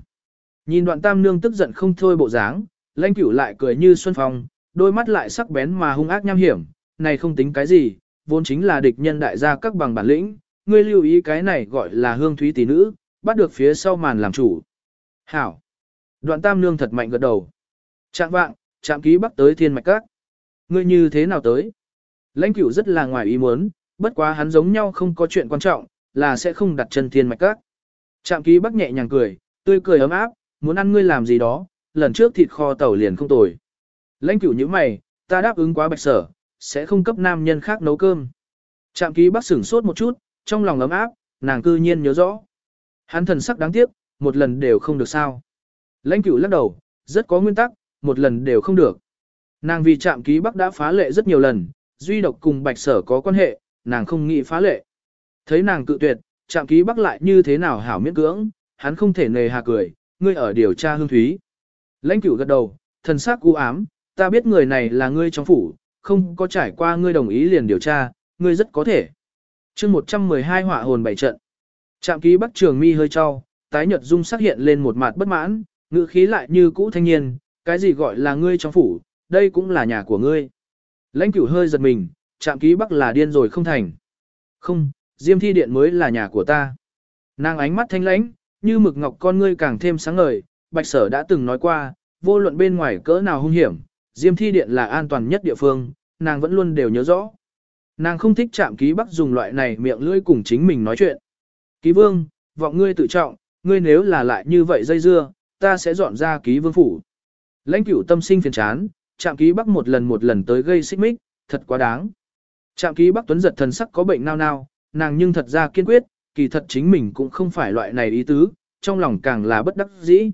Nhìn đoạn tam nương tức giận không thôi bộ dáng, lãnh cửu lại cười như xuân phong, đôi mắt lại sắc bén mà hung ác nham hiểm, này không tính cái gì, vốn chính là địch nhân đại gia các bằng bản lĩnh, ngươi lưu ý cái này gọi là hương thúy tỷ nữ, bắt được phía sau màn làm chủ. Hảo! Đoạn tam nương thật mạnh gật đầu. Chạm vạng, chạm ký bắc tới thiên mạch các. Ngươi như thế nào tới? Lãnh cửu rất là ngoài ý muốn, bất quá hắn giống nhau không có chuyện quan trọng, là sẽ không đặt chân thiên mạch các. Trạm ký bắc nhẹ nhàng cười, tươi cười ấm áp, muốn ăn ngươi làm gì đó, lần trước thịt kho tàu liền không tồi. Lãnh cửu như mày, ta đáp ứng quá bạch sở, sẽ không cấp nam nhân khác nấu cơm. Trạm ký bắc sửng sốt một chút, trong lòng ấm áp, nàng cư nhiên nhớ rõ. Hắn thần sắc đáng tiếc, một lần đều không được sao. Lãnh cửu lắc đầu, rất có nguyên tắc, một lần đều không được. Nàng vì trạm ký bắc đã phá lệ rất nhiều lần, duy độc cùng bạch sở có quan hệ, nàng không nghĩ phá lệ. Thấy nàng cự tuyệt, trạm ký bắc lại như thế nào hảo miễn cưỡng, hắn không thể nề hà cười, ngươi ở điều tra hương thúy. Lãnh cửu gật đầu, thần sắc u ám, ta biết người này là ngươi trong phủ, không có trải qua ngươi đồng ý liền điều tra, ngươi rất có thể. chương 112 hỏa hồn bảy trận. Trạm ký bắc trường mi hơi cho, tái nhật dung sắc hiện lên một mặt bất mãn, ngữ khí lại như cũ thanh niên, cái gì gọi là ngươi trong phủ, đây cũng là nhà của ngươi. Lãnh cửu hơi giật mình, chạm ký bắc là điên rồi không thành. Không, diêm thi điện mới là nhà của ta. Nàng ánh mắt thanh lãnh, như mực ngọc con ngươi càng thêm sáng ngời, bạch sở đã từng nói qua, vô luận bên ngoài cỡ nào hung hiểm, diêm thi điện là an toàn nhất địa phương, nàng vẫn luôn đều nhớ rõ. Nàng không thích chạm ký bắc dùng loại này miệng lưỡi cùng chính mình nói chuyện. Ký vương, vọng ngươi tự trọng, ngươi nếu là lại như vậy dây dưa, ta sẽ dọn ra ký vương phủ. Lãnh cửu tâm sinh phiền chán, chạm ký bắc một lần một lần tới gây xích mích, thật quá đáng. chạm ký bắc tuấn giật thần sắc có bệnh nao nao, nàng nhưng thật ra kiên quyết, kỳ thật chính mình cũng không phải loại này ý tứ, trong lòng càng là bất đắc dĩ.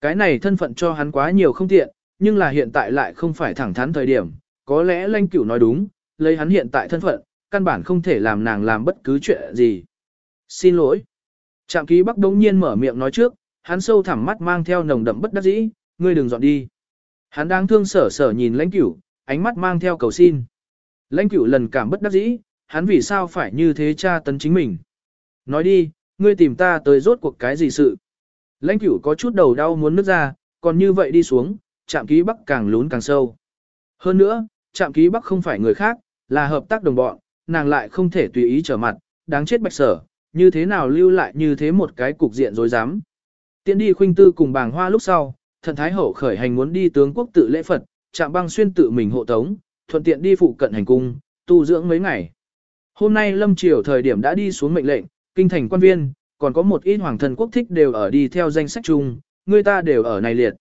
Cái này thân phận cho hắn quá nhiều không tiện, nhưng là hiện tại lại không phải thẳng thắn thời điểm, có lẽ lãnh cửu nói đúng, lấy hắn hiện tại thân phận, căn bản không thể làm nàng làm bất cứ chuyện gì. Xin lỗi. Trạm ký bắc đống nhiên mở miệng nói trước, hắn sâu thẳm mắt mang theo nồng đậm bất đắc dĩ, ngươi đừng dọn đi. Hắn đang thương sở sở nhìn lãnh cửu, ánh mắt mang theo cầu xin. Lãnh cửu lần cảm bất đắc dĩ, hắn vì sao phải như thế tra tấn chính mình. Nói đi, ngươi tìm ta tới rốt cuộc cái gì sự. Lãnh cửu có chút đầu đau muốn nứt ra, còn như vậy đi xuống, chạm ký bắc càng lún càng sâu. Hơn nữa, chạm ký bắc không phải người khác, là hợp tác đồng bọn, nàng lại không thể tùy ý trở mặt, đáng chết bạch sở, như thế nào lưu lại như thế một cái cục diện dối dám. Tiến đi khuynh tư cùng bàng hoa lúc sau, thần thái hậu khởi hành muốn đi tướng quốc tự lễ Phật, chạm băng xuyên tự mình hộ tống, thuận tiện đi phụ cận hành cung, tu dưỡng mấy ngày. Hôm nay lâm triều thời điểm đã đi xuống mệnh lệnh, kinh thành quan viên, còn có một ít hoàng thần quốc thích đều ở đi theo danh sách chung, người ta đều ở này liệt.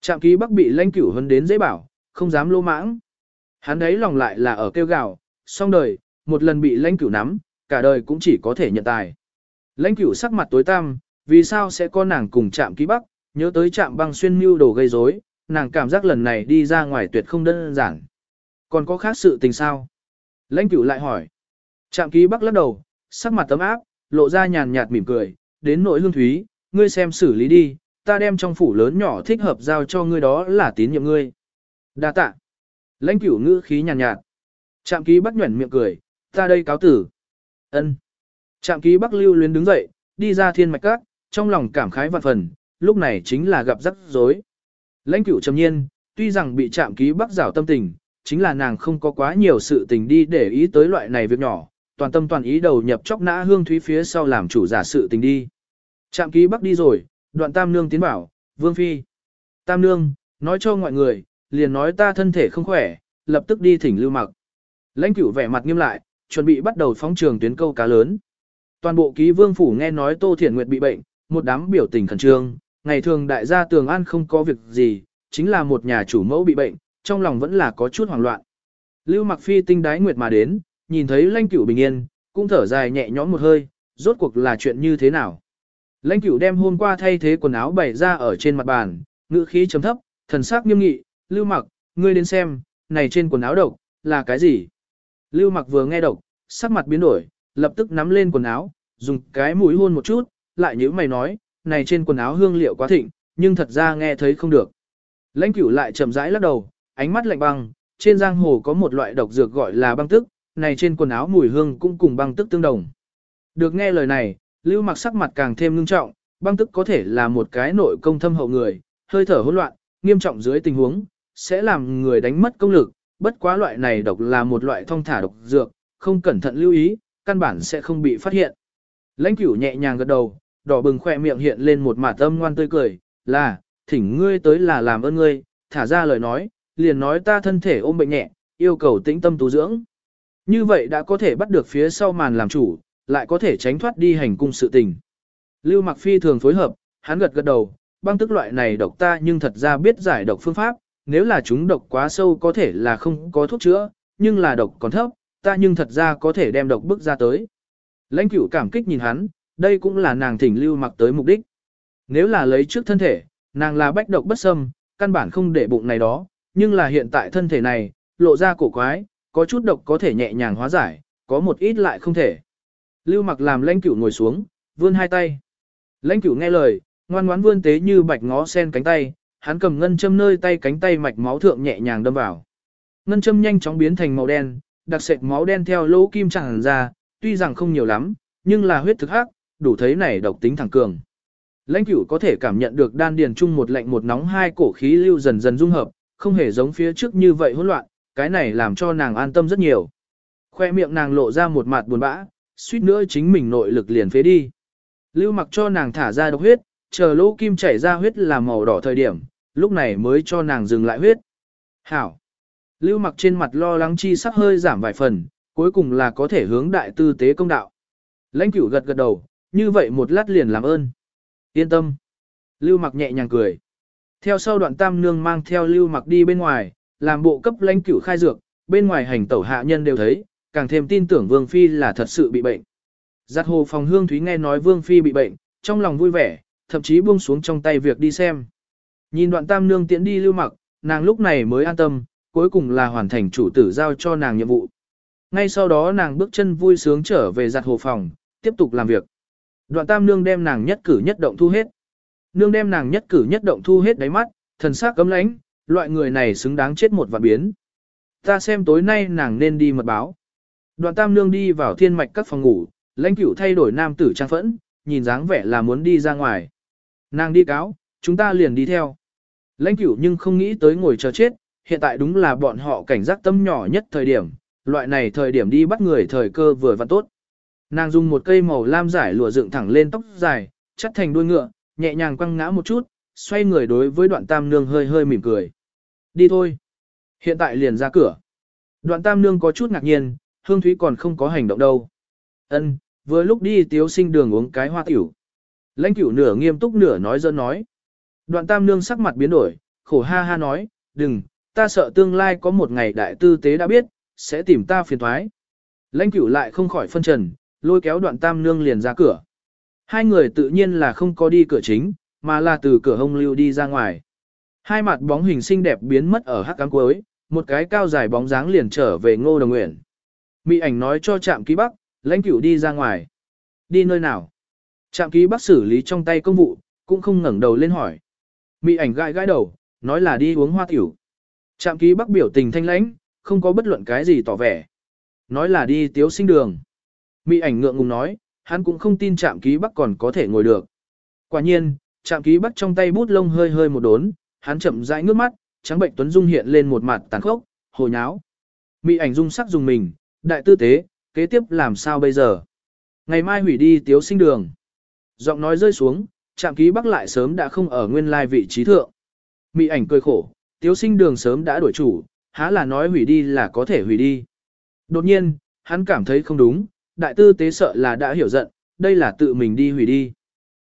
Trạm ký bắc bị lãnh cửu hấn đến dễ bảo, không dám lô mãng. Hắn đấy lòng lại là ở kêu gạo, xong đời, một lần bị lãnh cửu nắm, cả đời cũng chỉ có thể nhận tài. Lãnh cửu sắc mặt tối tăm, vì sao sẽ có nàng cùng chạm ký bắc, nhớ tới chạm băng xuyên mưu đồ gây rối, nàng cảm giác lần này đi ra ngoài tuyệt không đơn giản. Còn có khác sự tình sao? Lãnh cửu lại hỏi. chạm ký bắc lắc đầu, sắc mặt tấm áp, lộ ra nhàn nhạt mỉm cười, đến nội lương thúy, ngươi xem xử lý đi, ta đem trong phủ lớn nhỏ thích hợp giao cho ngươi đó là tín nhiệm ngươi. Đa tạ. Lãnh cửu ngữ khí nhàn nhạt. Trạm ký bắc nhuẩn miệng cười, ta đây cáo tử. ân Trạm ký bắc lưu luyến đứng dậy, đi ra thiên mạch các, trong lòng cảm khái vạn phần, lúc này chính là gặp rắc rối. Lãnh cửu trầm nhiên, tuy rằng bị trạm ký bắc rảo tâm tình, chính là nàng không có quá nhiều sự tình đi để ý tới loại này việc nhỏ, toàn tâm toàn ý đầu nhập chóc nã hương thúy phía sau làm chủ giả sự tình đi. Trạm ký bắc đi rồi, đoạn tam nương tiến bảo, vương phi. Tam nương, nói cho mọi người, liền nói ta thân thể không khỏe, lập tức đi thỉnh lưu mặc. Lãnh cửu vẻ mặt nghiêm lại, chuẩn bị bắt đầu phóng trường tuyến câu cá lớn. Toàn bộ ký vương phủ nghe nói Tô Thiển Nguyệt bị bệnh, một đám biểu tình khẩn trương, ngày thường đại gia tường an không có việc gì, chính là một nhà chủ mẫu bị bệnh, trong lòng vẫn là có chút hoảng loạn. Lưu Mặc Phi tinh đái nguyệt mà đến, nhìn thấy Lãnh Cửu bình yên, cũng thở dài nhẹ nhõm một hơi, rốt cuộc là chuyện như thế nào? Lãnh Cửu đem hôm qua thay thế quần áo bày ra ở trên mặt bàn, ngữ khí trầm thấp, thần sắc nghiêm nghị, "Lưu Mặc, ngươi đến xem, này trên quần áo độc, là cái gì?" Lưu Mặc vừa nghe độc, sắc mặt biến đổi, lập tức nắm lên quần áo, dùng cái mũi hôn một chút, lại như mày nói, "Này trên quần áo hương liệu quá thịnh, nhưng thật ra nghe thấy không được." Lãnh Cửu lại chậm rãi lắc đầu, ánh mắt lạnh băng, trên giang hồ có một loại độc dược gọi là băng tức, này trên quần áo mùi hương cũng cùng băng tức tương đồng. Được nghe lời này, Lưu Mặc sắc mặt càng thêm ngưng trọng, băng tức có thể là một cái nội công thâm hậu người, hơi thở hỗn loạn, nghiêm trọng dưới tình huống, sẽ làm người đánh mất công lực, bất quá loại này độc là một loại thông thả độc dược, không cẩn thận lưu ý, căn bản sẽ không bị phát hiện. Lãnh cửu nhẹ nhàng gật đầu, đỏ bừng khỏe miệng hiện lên một mả tâm ngoan tươi cười, là, thỉnh ngươi tới là làm ơn ngươi, thả ra lời nói, liền nói ta thân thể ôm bệnh nhẹ, yêu cầu tĩnh tâm tu dưỡng. Như vậy đã có thể bắt được phía sau màn làm chủ, lại có thể tránh thoát đi hành cung sự tình. Lưu Mặc Phi thường phối hợp, hắn gật gật đầu, băng tức loại này độc ta nhưng thật ra biết giải độc phương pháp, nếu là chúng độc quá sâu có thể là không có thuốc chữa, nhưng là độc còn thấp, ta nhưng thật ra có thể đem độc bức ra tới. Lãnh cửu cảm kích nhìn hắn, đây cũng là nàng thỉnh Lưu Mặc tới mục đích. Nếu là lấy trước thân thể, nàng là bách độc bất xâm, căn bản không để bụng này đó, nhưng là hiện tại thân thể này, lộ ra cổ quái, có chút độc có thể nhẹ nhàng hóa giải, có một ít lại không thể. Lưu mặc làm lãnh cửu ngồi xuống, vươn hai tay. Lãnh cửu nghe lời, ngoan ngoãn vươn tế như bạch ngó sen cánh tay, hắn cầm ngân châm nơi tay cánh tay mạch máu thượng nhẹ nhàng đâm vào. Ngân châm nhanh chóng biến thành màu đen, đặc sệt máu đen theo lỗ kim chẳng ra, tuy rằng không nhiều lắm, nhưng là huyết thực hắc, đủ thấy này độc tính thẳng cường. Lãnh cửu có thể cảm nhận được đan điền chung một lạnh một nóng hai cổ khí lưu dần dần dung hợp, không hề giống phía trước như vậy hỗn loạn, cái này làm cho nàng an tâm rất nhiều. Khoe miệng nàng lộ ra một mặt buồn bã, suýt nữa chính mình nội lực liền phế đi. Lưu mặc cho nàng thả ra độc huyết, chờ lỗ kim chảy ra huyết là màu đỏ thời điểm, lúc này mới cho nàng dừng lại huyết. Hảo! Lưu mặc trên mặt lo lắng chi sắc hơi giảm vài phần, cuối cùng là có thể hướng đại tư tế công đạo. Lãnh cửu gật gật đầu, như vậy một lát liền làm ơn. Yên tâm. Lưu mặc nhẹ nhàng cười. Theo sau đoạn tam nương mang theo lưu mặc đi bên ngoài, làm bộ cấp lãnh cửu khai dược, bên ngoài hành tẩu hạ nhân đều thấy, càng thêm tin tưởng Vương Phi là thật sự bị bệnh. Giặt hồ phòng hương thúy nghe nói Vương Phi bị bệnh, trong lòng vui vẻ, thậm chí buông xuống trong tay việc đi xem. Nhìn đoạn tam nương tiễn đi lưu mặc, nàng lúc này mới an tâm, cuối cùng là hoàn thành chủ tử giao cho nàng nhiệm vụ. Ngay sau đó nàng bước chân vui sướng trở về giặt hồ phòng, tiếp tục làm việc. Đoạn tam nương đem nàng nhất cử nhất động thu hết. Nương đem nàng nhất cử nhất động thu hết đáy mắt, thần sắc cấm lãnh, loại người này xứng đáng chết một vạn biến. Ta xem tối nay nàng nên đi mật báo. Đoạn tam nương đi vào thiên mạch các phòng ngủ, lãnh cửu thay đổi nam tử trang phẫn, nhìn dáng vẻ là muốn đi ra ngoài. Nàng đi cáo, chúng ta liền đi theo. Lãnh cửu nhưng không nghĩ tới ngồi chờ chết, hiện tại đúng là bọn họ cảnh giác tâm nhỏ nhất thời điểm, loại này thời điểm đi bắt người thời cơ vừa và tốt. Nàng dùng một cây màu lam giải lụa dựng thẳng lên tóc dài, chắt thành đuôi ngựa, nhẹ nhàng quăng ngã một chút, xoay người đối với đoạn tam nương hơi hơi mỉm cười. Đi thôi. Hiện tại liền ra cửa. Đoạn tam nương có chút ngạc nhiên, hương thúy còn không có hành động đâu. Ân, vừa lúc đi tiếu sinh đường uống cái hoa tiểu. Lãnh cửu nửa nghiêm túc nửa nói dơ nói. Đoạn tam nương sắc mặt biến đổi, khổ ha ha nói, đừng, ta sợ tương lai có một ngày đại tư tế đã biết, sẽ tìm ta phiền thoái. Lãnh cửu lại không khỏi phân trần, lôi kéo đoạn tam nương liền ra cửa. Hai người tự nhiên là không có đi cửa chính, mà là từ cửa hông lưu đi ra ngoài. Hai mặt bóng hình xinh đẹp biến mất ở hắc cám cuối, một cái cao dài bóng dáng liền trở về ngô đồng nguyện. Mỹ ảnh nói cho trạm ký bắc, lãnh cửu đi ra ngoài. Đi nơi nào? Trạm ký bắc xử lý trong tay công vụ, cũng không ngẩng đầu lên hỏi. Mỹ ảnh gãi gãi đầu, nói là đi uống hoa tiểu. Trạm ký bắc biểu tình thanh lãnh, không có bất luận cái gì tỏ vẻ. Nói là đi tiếu sinh đường. Mỹ ảnh ngượng ngùng nói, hắn cũng không tin trạm ký bắc còn có thể ngồi được. Quả nhiên, trạm ký bắc trong tay bút lông hơi hơi một đốn, hắn chậm rãi ngước mắt, trắng bệnh tuấn dung hiện lên một mặt tàn khốc, hồ nháo. Mỹ ảnh dung sắc dùng mình, đại tư tế, kế tiếp làm sao bây giờ? Ngày mai hủy đi tiếu sinh đường. Giọng nói rơi xuống, trạm ký bắc lại sớm đã không ở nguyên lai vị trí thượng. Mỹ ảnh cười khổ, tiếu sinh đường sớm đã đổi chủ, há là nói hủy đi là có thể hủy đi. Đột nhiên, hắn cảm thấy không đúng, đại tư tế sợ là đã hiểu giận, đây là tự mình đi hủy đi.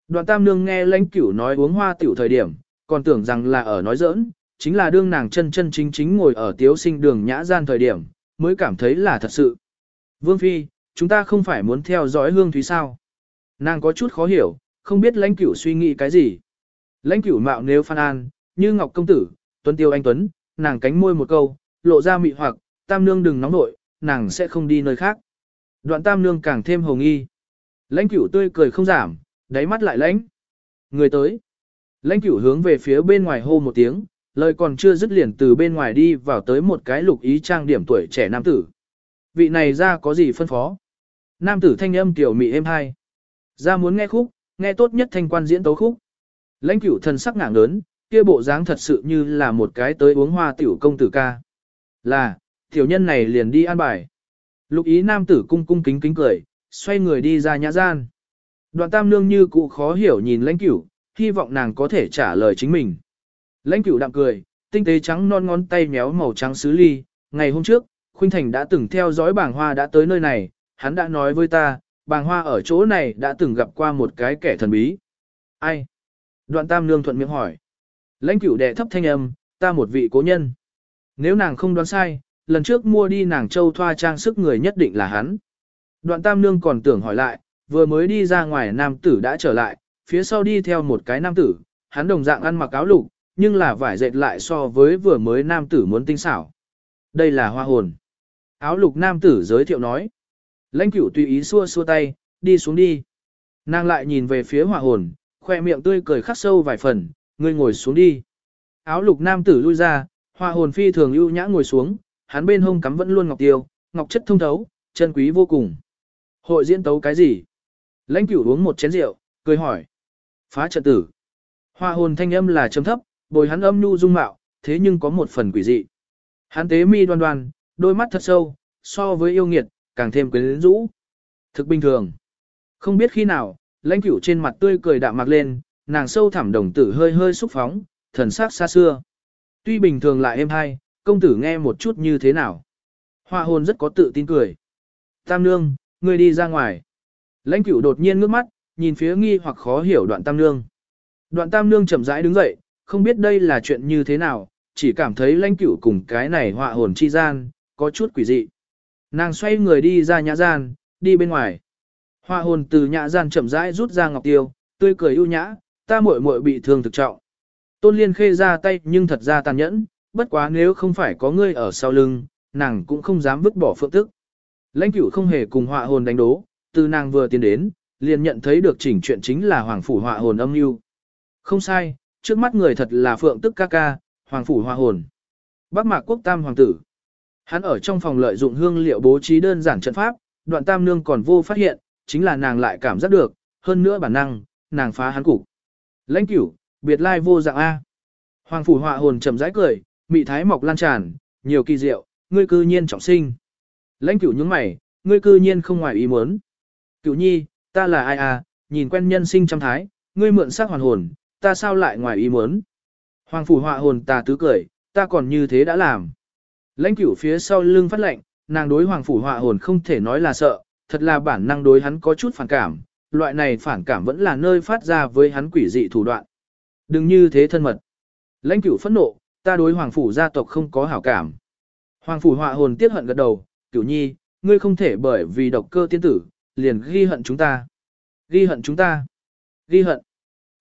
Đoạn tam nương nghe lãnh cửu nói uống hoa tiểu thời điểm, còn tưởng rằng là ở nói giỡn, chính là đương nàng chân chân chính chính ngồi ở tiếu sinh đường nhã gian thời điểm, mới cảm thấy là thật sự. Vương Phi, chúng ta không phải muốn theo dõi hương thúy sao? Nàng có chút khó hiểu, không biết lãnh cửu suy nghĩ cái gì. Lãnh cửu mạo nếu phan an, như ngọc công tử, tuấn tiêu anh tuấn, nàng cánh môi một câu, lộ ra mị hoặc, tam nương đừng nóng nội, nàng sẽ không đi nơi khác. Đoạn tam nương càng thêm hồng y, Lãnh cửu tươi cười không giảm, đáy mắt lại lãnh. Người tới. Lãnh cửu hướng về phía bên ngoài hô một tiếng, lời còn chưa dứt liền từ bên ngoài đi vào tới một cái lục ý trang điểm tuổi trẻ nam tử. Vị này ra có gì phân phó? Nam tử thanh âm tiểu mị êm hai. Ra muốn nghe khúc, nghe tốt nhất thanh quan diễn tấu khúc. Lãnh cửu thần sắc ngạng lớn, kia bộ dáng thật sự như là một cái tới uống hoa tiểu công tử ca. Là, tiểu nhân này liền đi an bài. Lục ý nam tử cung cung kính kính cười, xoay người đi ra nhã gian. Đoạn tam nương như cụ khó hiểu nhìn lãnh cửu, hy vọng nàng có thể trả lời chính mình. Lãnh cửu đạm cười, tinh tế trắng non ngón tay méo màu trắng sứ ly. Ngày hôm trước, Khuynh Thành đã từng theo dõi bàng hoa đã tới nơi này, hắn đã nói với ta, bàng hoa ở chỗ này đã từng gặp qua một cái kẻ thần bí. Ai? Đoạn tam nương thuận miệng hỏi. Lãnh cửu đệ thấp thanh âm, ta một vị cố nhân. Nếu nàng không đoán sai, lần trước mua đi nàng châu thoa trang sức người nhất định là hắn. Đoạn tam nương còn tưởng hỏi lại, vừa mới đi ra ngoài nam tử đã trở lại, phía sau đi theo một cái nam tử, hắn đồng dạng ăn mặc áo lục, nhưng là vải dệt lại so với vừa mới nam tử muốn tinh xảo. Đây là hoa hồn. Áo lục nam tử giới thiệu nói. Lãnh cửu tùy ý xua xua tay, đi xuống đi. Nàng lại nhìn về phía hoa hồn, khoe miệng tươi cười khắc sâu vài phần, ngươi ngồi xuống đi. Áo lục nam tử lui ra, hoa hồn phi thường ưu nhã ngồi xuống, hắn bên hông cắm vẫn luôn ngọc tiêu, ngọc chất thông thấu, chân quý vô cùng. Hội diễn tấu cái gì? Lãnh cửu uống một chén rượu, cười hỏi. Phá trận tử. Hoa hồn thanh âm là trầm thấp, bồi hắn âm nhu dung mạo, thế nhưng có một phần quỷ dị. Hắn tế mi đoan đoan, đôi mắt thật sâu, so với yêu nghiệt, càng thêm quyến rũ. Thực bình thường. Không biết khi nào, lãnh cửu trên mặt tươi cười đạm mạc lên, nàng sâu thẳm đồng tử hơi hơi xúc phóng, thần sắc xa xưa. Tuy bình thường lại êm hay, công tử nghe một chút như thế nào. Hoa hồn rất có tự tin cười. Tam nương, ngươi đi ra ngoài. Lãnh cửu đột nhiên ngước mắt, nhìn phía nghi hoặc khó hiểu đoạn tam nương. Đoạn tam nương chậm rãi đứng dậy, không biết đây là chuyện như thế nào, chỉ cảm thấy lãnh cửu cùng cái này họa hồn chi gian, có chút quỷ dị. Nàng xoay người đi ra nhã gian, đi bên ngoài. Họa hồn từ nhã gian chậm rãi rút ra ngọc tiêu, tươi cười ưu nhã, ta muội muội bị thương thực trọng. Tôn liên khê ra tay nhưng thật ra tàn nhẫn, bất quá nếu không phải có ngươi ở sau lưng, nàng cũng không dám vứt bỏ phượng tức. Lãnh cửu không hề cùng họa hồn đánh đố, từ nàng vừa tiến đến, liền nhận thấy được chỉnh chuyện chính là hoàng phủ họa hồn âm mưu. Không sai, trước mắt người thật là phượng tức ca ca, hoàng phủ họa hồn. Bắc mạc quốc tam hoàng tử. Hắn ở trong phòng lợi dụng hương liệu bố trí đơn giản trận pháp, đoạn tam nương còn vô phát hiện, chính là nàng lại cảm giác được, hơn nữa bản năng, nàng phá hắn cục. Lãnh cửu, biệt lai vô dạng A. Hoàng phủ họa hồn chậm rãi cười, mị thái mọc lan tràn, nhiều kỳ diệu, ngươi cư nhiên trọng sinh. Lãnh cửu nhướng mày, ngươi cư nhiên không ngoài ý muốn. Cửu nhi, ta là ai à, nhìn quen nhân sinh trăm thái, ngươi mượn sắc hoàn hồn, ta sao lại ngoài ý muốn. Hoàng phủ họa hồn ta tứ cười, ta còn như thế đã làm. Lãnh cửu phía sau lưng phát lệnh, nàng đối hoàng phủ họa hồn không thể nói là sợ, thật là bản năng đối hắn có chút phản cảm, loại này phản cảm vẫn là nơi phát ra với hắn quỷ dị thủ đoạn. Đừng như thế thân mật. Lãnh cửu phẫn nộ, ta đối hoàng phủ gia tộc không có hảo cảm. Hoàng phủ họa hồn tiếc hận gật đầu, cửu nhi, ngươi không thể bởi vì độc cơ tiên tử, liền ghi hận chúng ta. Ghi hận chúng ta. Ghi hận.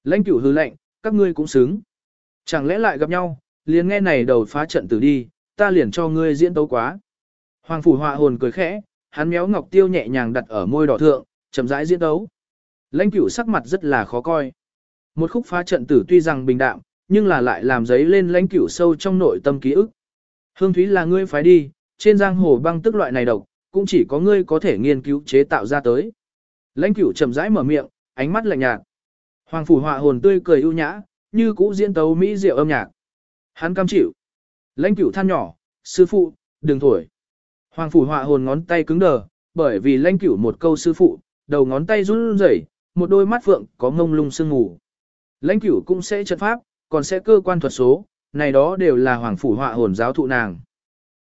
Lãnh cửu hư lệnh, các ngươi cũng xứng. Chẳng lẽ lại gặp nhau, liền nghe này đầu phá trận tử đi, ta liền cho ngươi diễn tấu quá. Hoàng phủ họa hồn cười khẽ, hắn méo ngọc tiêu nhẹ nhàng đặt ở môi đỏ thượng, chậm rãi diễn tấu. Lãnh cửu sắc mặt rất là khó coi. Một khúc phá trận tử tuy rằng bình đạm, nhưng là lại làm giấy lên lãnh cửu sâu trong nội tâm ký ức. Hương Thúy là ngươi phải đi, trên giang hồ băng tức loại này độc, cũng chỉ có ngươi có thể nghiên cứu chế tạo ra tới. Lãnh cửu chậm rãi mở miệng, ánh mắt lạnh nhạt. Hoàng phủ họa hồn tươi cười ưu nhã, như cũ diễn tấu mỹ diệu âm nhạc. Hắn cam chịu. Lãnh cửu than nhỏ, sư phụ, đừng thổi. Hoàng phủ họa hồn ngón tay cứng đờ, bởi vì lãnh cửu một câu sư phụ, đầu ngón tay run rẩy, một đôi mắt phượng có ngông lung sương ngủ. Lãnh cửu cũng sẽ trận pháp, còn sẽ cơ quan thuật số, này đó đều là hoàng phủ họa hồn giáo thụ nàng.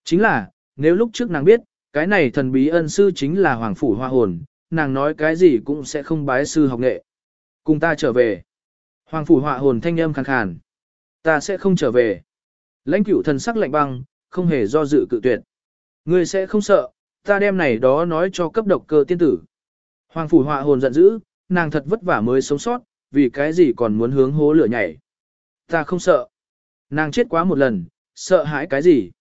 Chính là, nếu lúc trước nàng biết, cái này thần bí ân sư chính là hoàng phủ họa hồn, nàng nói cái gì cũng sẽ không bái sư học nghệ. Cùng ta trở về. Hoàng phủ họa hồn thanh âm khàn khàn. Ta sẽ không trở về. Lãnh cửu thần sắc lạnh băng, không hề do dự cự tuyệt. Ngươi sẽ không sợ, ta đem này đó nói cho cấp độc cơ tiên tử. Hoàng phủ họa hồn giận dữ, nàng thật vất vả mới sống sót, vì cái gì còn muốn hướng hố lửa nhảy. Ta không sợ. Nàng chết quá một lần, sợ hãi cái gì?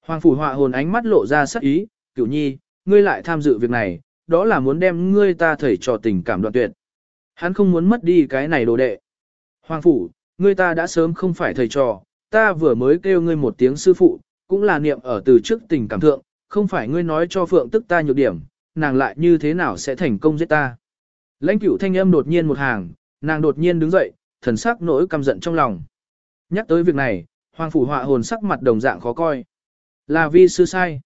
Hoàng phủ họa hồn ánh mắt lộ ra sắc ý, cửu nhi, ngươi lại tham dự việc này, đó là muốn đem ngươi ta thầy trò tình cảm đoạn tuyệt. Hắn không muốn mất đi cái này đồ đệ. Hoàng phủ, ngươi ta đã sớm không phải thầy trò, ta vừa mới kêu ngươi một tiếng sư phụ, cũng là niệm ở từ trước tình cảm thượng, không phải ngươi nói cho phượng tức ta nhược điểm, nàng lại như thế nào sẽ thành công giết ta. Lãnh cửu thanh âm đột nhiên một hàng, nàng đột nhiên đứng dậy, thần sắc nỗi căm giận trong lòng. Nhắc tới việc này, Hoàng phủ họa hồn sắc mặt đồng dạng khó coi. Là vi sư sai.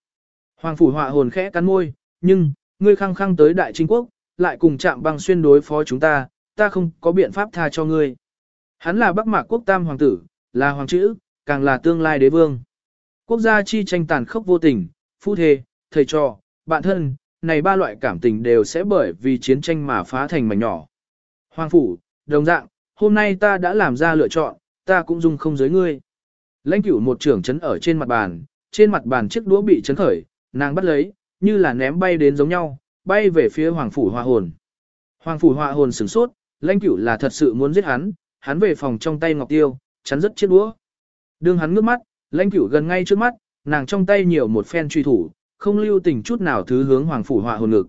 Hoàng phủ họa hồn khẽ cắn môi, nhưng, ngươi khăng khăng tới đại trinh quốc, lại cùng chạm băng xuyên đối phó chúng ta, ta không có biện pháp tha cho ngươi. Hắn là Bắc Mạc quốc tam hoàng tử, là hoàng chữ, càng là tương lai đế vương. Quốc gia chi tranh tàn khốc vô tình, phu thề, thầy trò, bạn thân, này ba loại cảm tình đều sẽ bởi vì chiến tranh mà phá thành mảnh nhỏ. Hoàng phủ, đồng dạng, hôm nay ta đã làm ra lựa chọn, ta cũng dung không giới ngươi. Lãnh cửu một trưởng chấn ở trên mặt bàn, trên mặt bàn chiếc đũa bị chấn khởi, nàng bắt lấy, như là ném bay đến giống nhau, bay về phía hoàng phủ hòa hồn. Hoàng phủ hòa hồn sửng sốt, lãnh cửu là thật sự muốn giết hắn, hắn về phòng trong tay ngọc tiêu, chắn rất chiếc đũa. Đương hắn ngước mắt, lãnh cửu gần ngay trước mắt, nàng trong tay nhiều một phen truy thủ, không lưu tình chút nào thứ hướng hoàng phủ Hoa hồn ngực.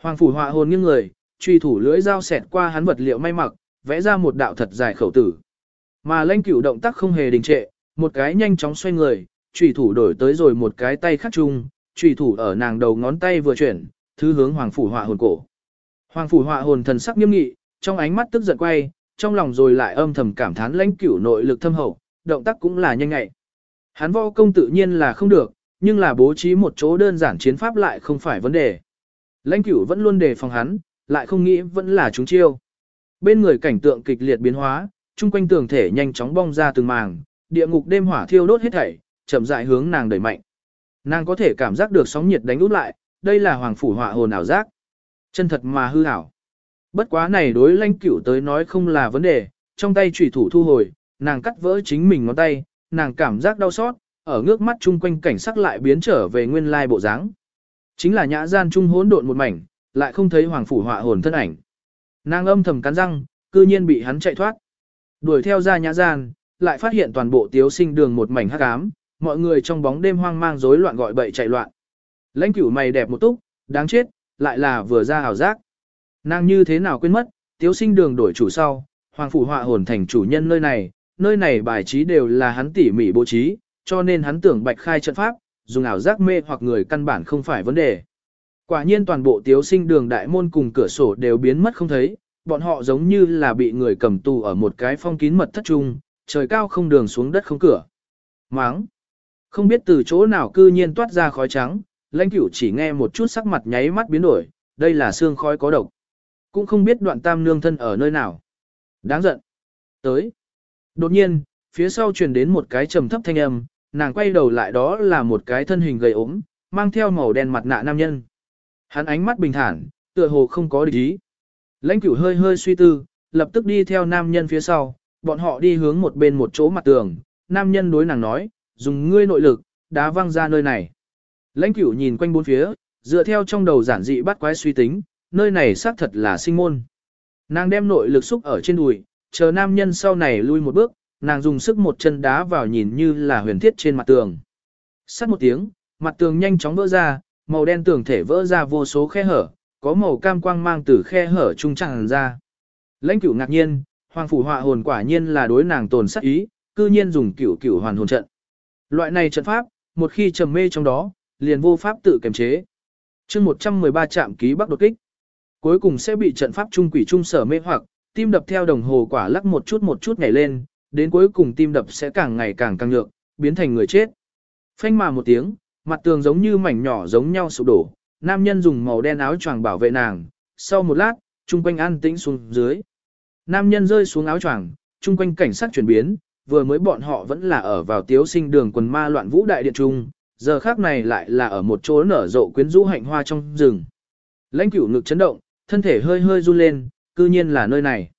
Hoàng phủ Hoa hồn nghiêng người, truy thủ lưỡi dao xẹt qua hắn vật liệu may mặc, vẽ ra một đạo thật dài khẩu tử. Mà lãnh cửu động tác không hề đình trệ, một cái nhanh chóng xoay người, truy thủ đổi tới rồi một cái tay khác chung, truy thủ ở nàng đầu ngón tay vừa chuyển, thứ hướng hoàng phủ họa hồn cổ. Hoàng phủ họa hồn thần sắc nghiêm nghị, trong ánh mắt tức giận quay, trong lòng rồi lại âm thầm cảm thán lãnh cửu nội lực thâm hậu, động tác cũng là nhanh nhạy. Hắn võ công tự nhiên là không được, nhưng là bố trí một chỗ đơn giản chiến pháp lại không phải vấn đề. Lãnh cửu vẫn luôn đề phòng hắn, lại không nghĩ vẫn là chúng chiêu. Bên người cảnh tượng kịch liệt biến hóa, chung quanh tường thể nhanh chóng bong ra từng màng, địa ngục đêm hỏa thiêu đốt hết thảy, chậm rãi hướng nàng đẩy mạnh. Nàng có thể cảm giác được sóng nhiệt đánh út lại, đây là hoàng phủ họa hồn ảo giác. Chân thật mà hư ảo. Bất quá này đối lãnh cửu tới nói không là vấn đề, trong tay chủy thủ thu hồi, nàng cắt vỡ chính mình ngón tay, nàng cảm giác đau xót, ở ngước mắt chung quanh cảnh sắc lại biến trở về nguyên lai bộ dáng. Chính là nhã gian trung hỗn độn một mảnh, lại không thấy hoàng phủ họa hồn thân ảnh. Nàng âm thầm cắn răng, cư nhiên bị hắn chạy thoát. Đuổi theo ra nhã gian, lại phát hiện toàn bộ tiếu sinh đường một mảnh hắc ám, mọi người trong bóng đêm hoang mang rối loạn gọi bậy chạy loạn. Lãnh cửu mày đẹp một túc, đáng chết, lại là vừa ra hào giác. Nàng như thế nào quên mất, tiếu sinh đường đổi chủ sau, hoàng phủ họa hồn thành chủ nhân nơi này, nơi này bài trí đều là hắn tỉ mỉ bố trí, cho nên hắn tưởng bạch khai trận pháp, dùng ảo giác mê hoặc người căn bản không phải vấn đề. Quả nhiên toàn bộ tiếu sinh đường đại môn cùng cửa sổ đều biến mất không thấy, bọn họ giống như là bị người cầm tù ở một cái phong kín mật thất trung, trời cao không đường xuống đất không cửa. Máng! Không biết từ chỗ nào cư nhiên toát ra khói trắng, lãnh cửu chỉ nghe một chút sắc mặt nháy mắt biến đổi, đây là xương khói có độc. Cũng không biết đoạn tam nương thân ở nơi nào. Đáng giận. Tới. Đột nhiên, phía sau truyền đến một cái trầm thấp thanh âm, nàng quay đầu lại đó là một cái thân hình gầy ốm, mang theo màu đen mặt nạ nam nhân. Hắn ánh mắt bình thản, tựa hồ không có địch ý. Lãnh cửu hơi hơi suy tư, lập tức đi theo nam nhân phía sau, bọn họ đi hướng một bên một chỗ mặt tường, nam nhân đối nàng nói, dùng ngươi nội lực, đá văng ra nơi này. Lãnh cửu nhìn quanh bốn phía, dựa theo trong đầu giản dị bắt quái suy tính, nơi này xác thật là sinh môn. Nàng đem nội lực xúc ở trên đùi, chờ nam nhân sau này lui một bước, nàng dùng sức một chân đá vào nhìn như là huyền thiết trên mặt tường. Sát một tiếng, mặt tường nhanh chóng vỡ ra, màu đen tường thể vỡ ra vô số khe hở, có màu cam quang mang từ khe hở trung tràn ra. Lãnh cửu ngạc nhiên, hoàng phủ họa hồn quả nhiên là đối nàng tồn sát ý, cư nhiên dùng cửu cửu hoàn hồn trận. Loại này trận pháp, một khi trầm mê trong đó, liền vô pháp tự kiềm chế. chương 113 trạm ký bắc đột kích. Cuối cùng sẽ bị trận pháp trung quỷ trung sở mê hoặc, tim đập theo đồng hồ quả lắc một chút một chút nhảy lên, đến cuối cùng tim đập sẽ càng ngày càng căng nhược, biến thành người chết. Phanh mà một tiếng, mặt tường giống như mảnh nhỏ giống nhau sụp đổ, nam nhân dùng màu đen áo choàng bảo vệ nàng, sau một lát, trung quanh an tĩnh xuống dưới. Nam nhân rơi xuống áo choàng, trung quanh cảnh sát chuyển biến, vừa mới bọn họ vẫn là ở vào tiếu sinh đường quần ma loạn vũ đại điện trung, giờ khác này lại là ở một chỗ nở rộ quyến rũ hạnh hoa trong rừng. Lãnh cửu ngực chấn động, thân thể hơi hơi run lên, cư nhiên là nơi này.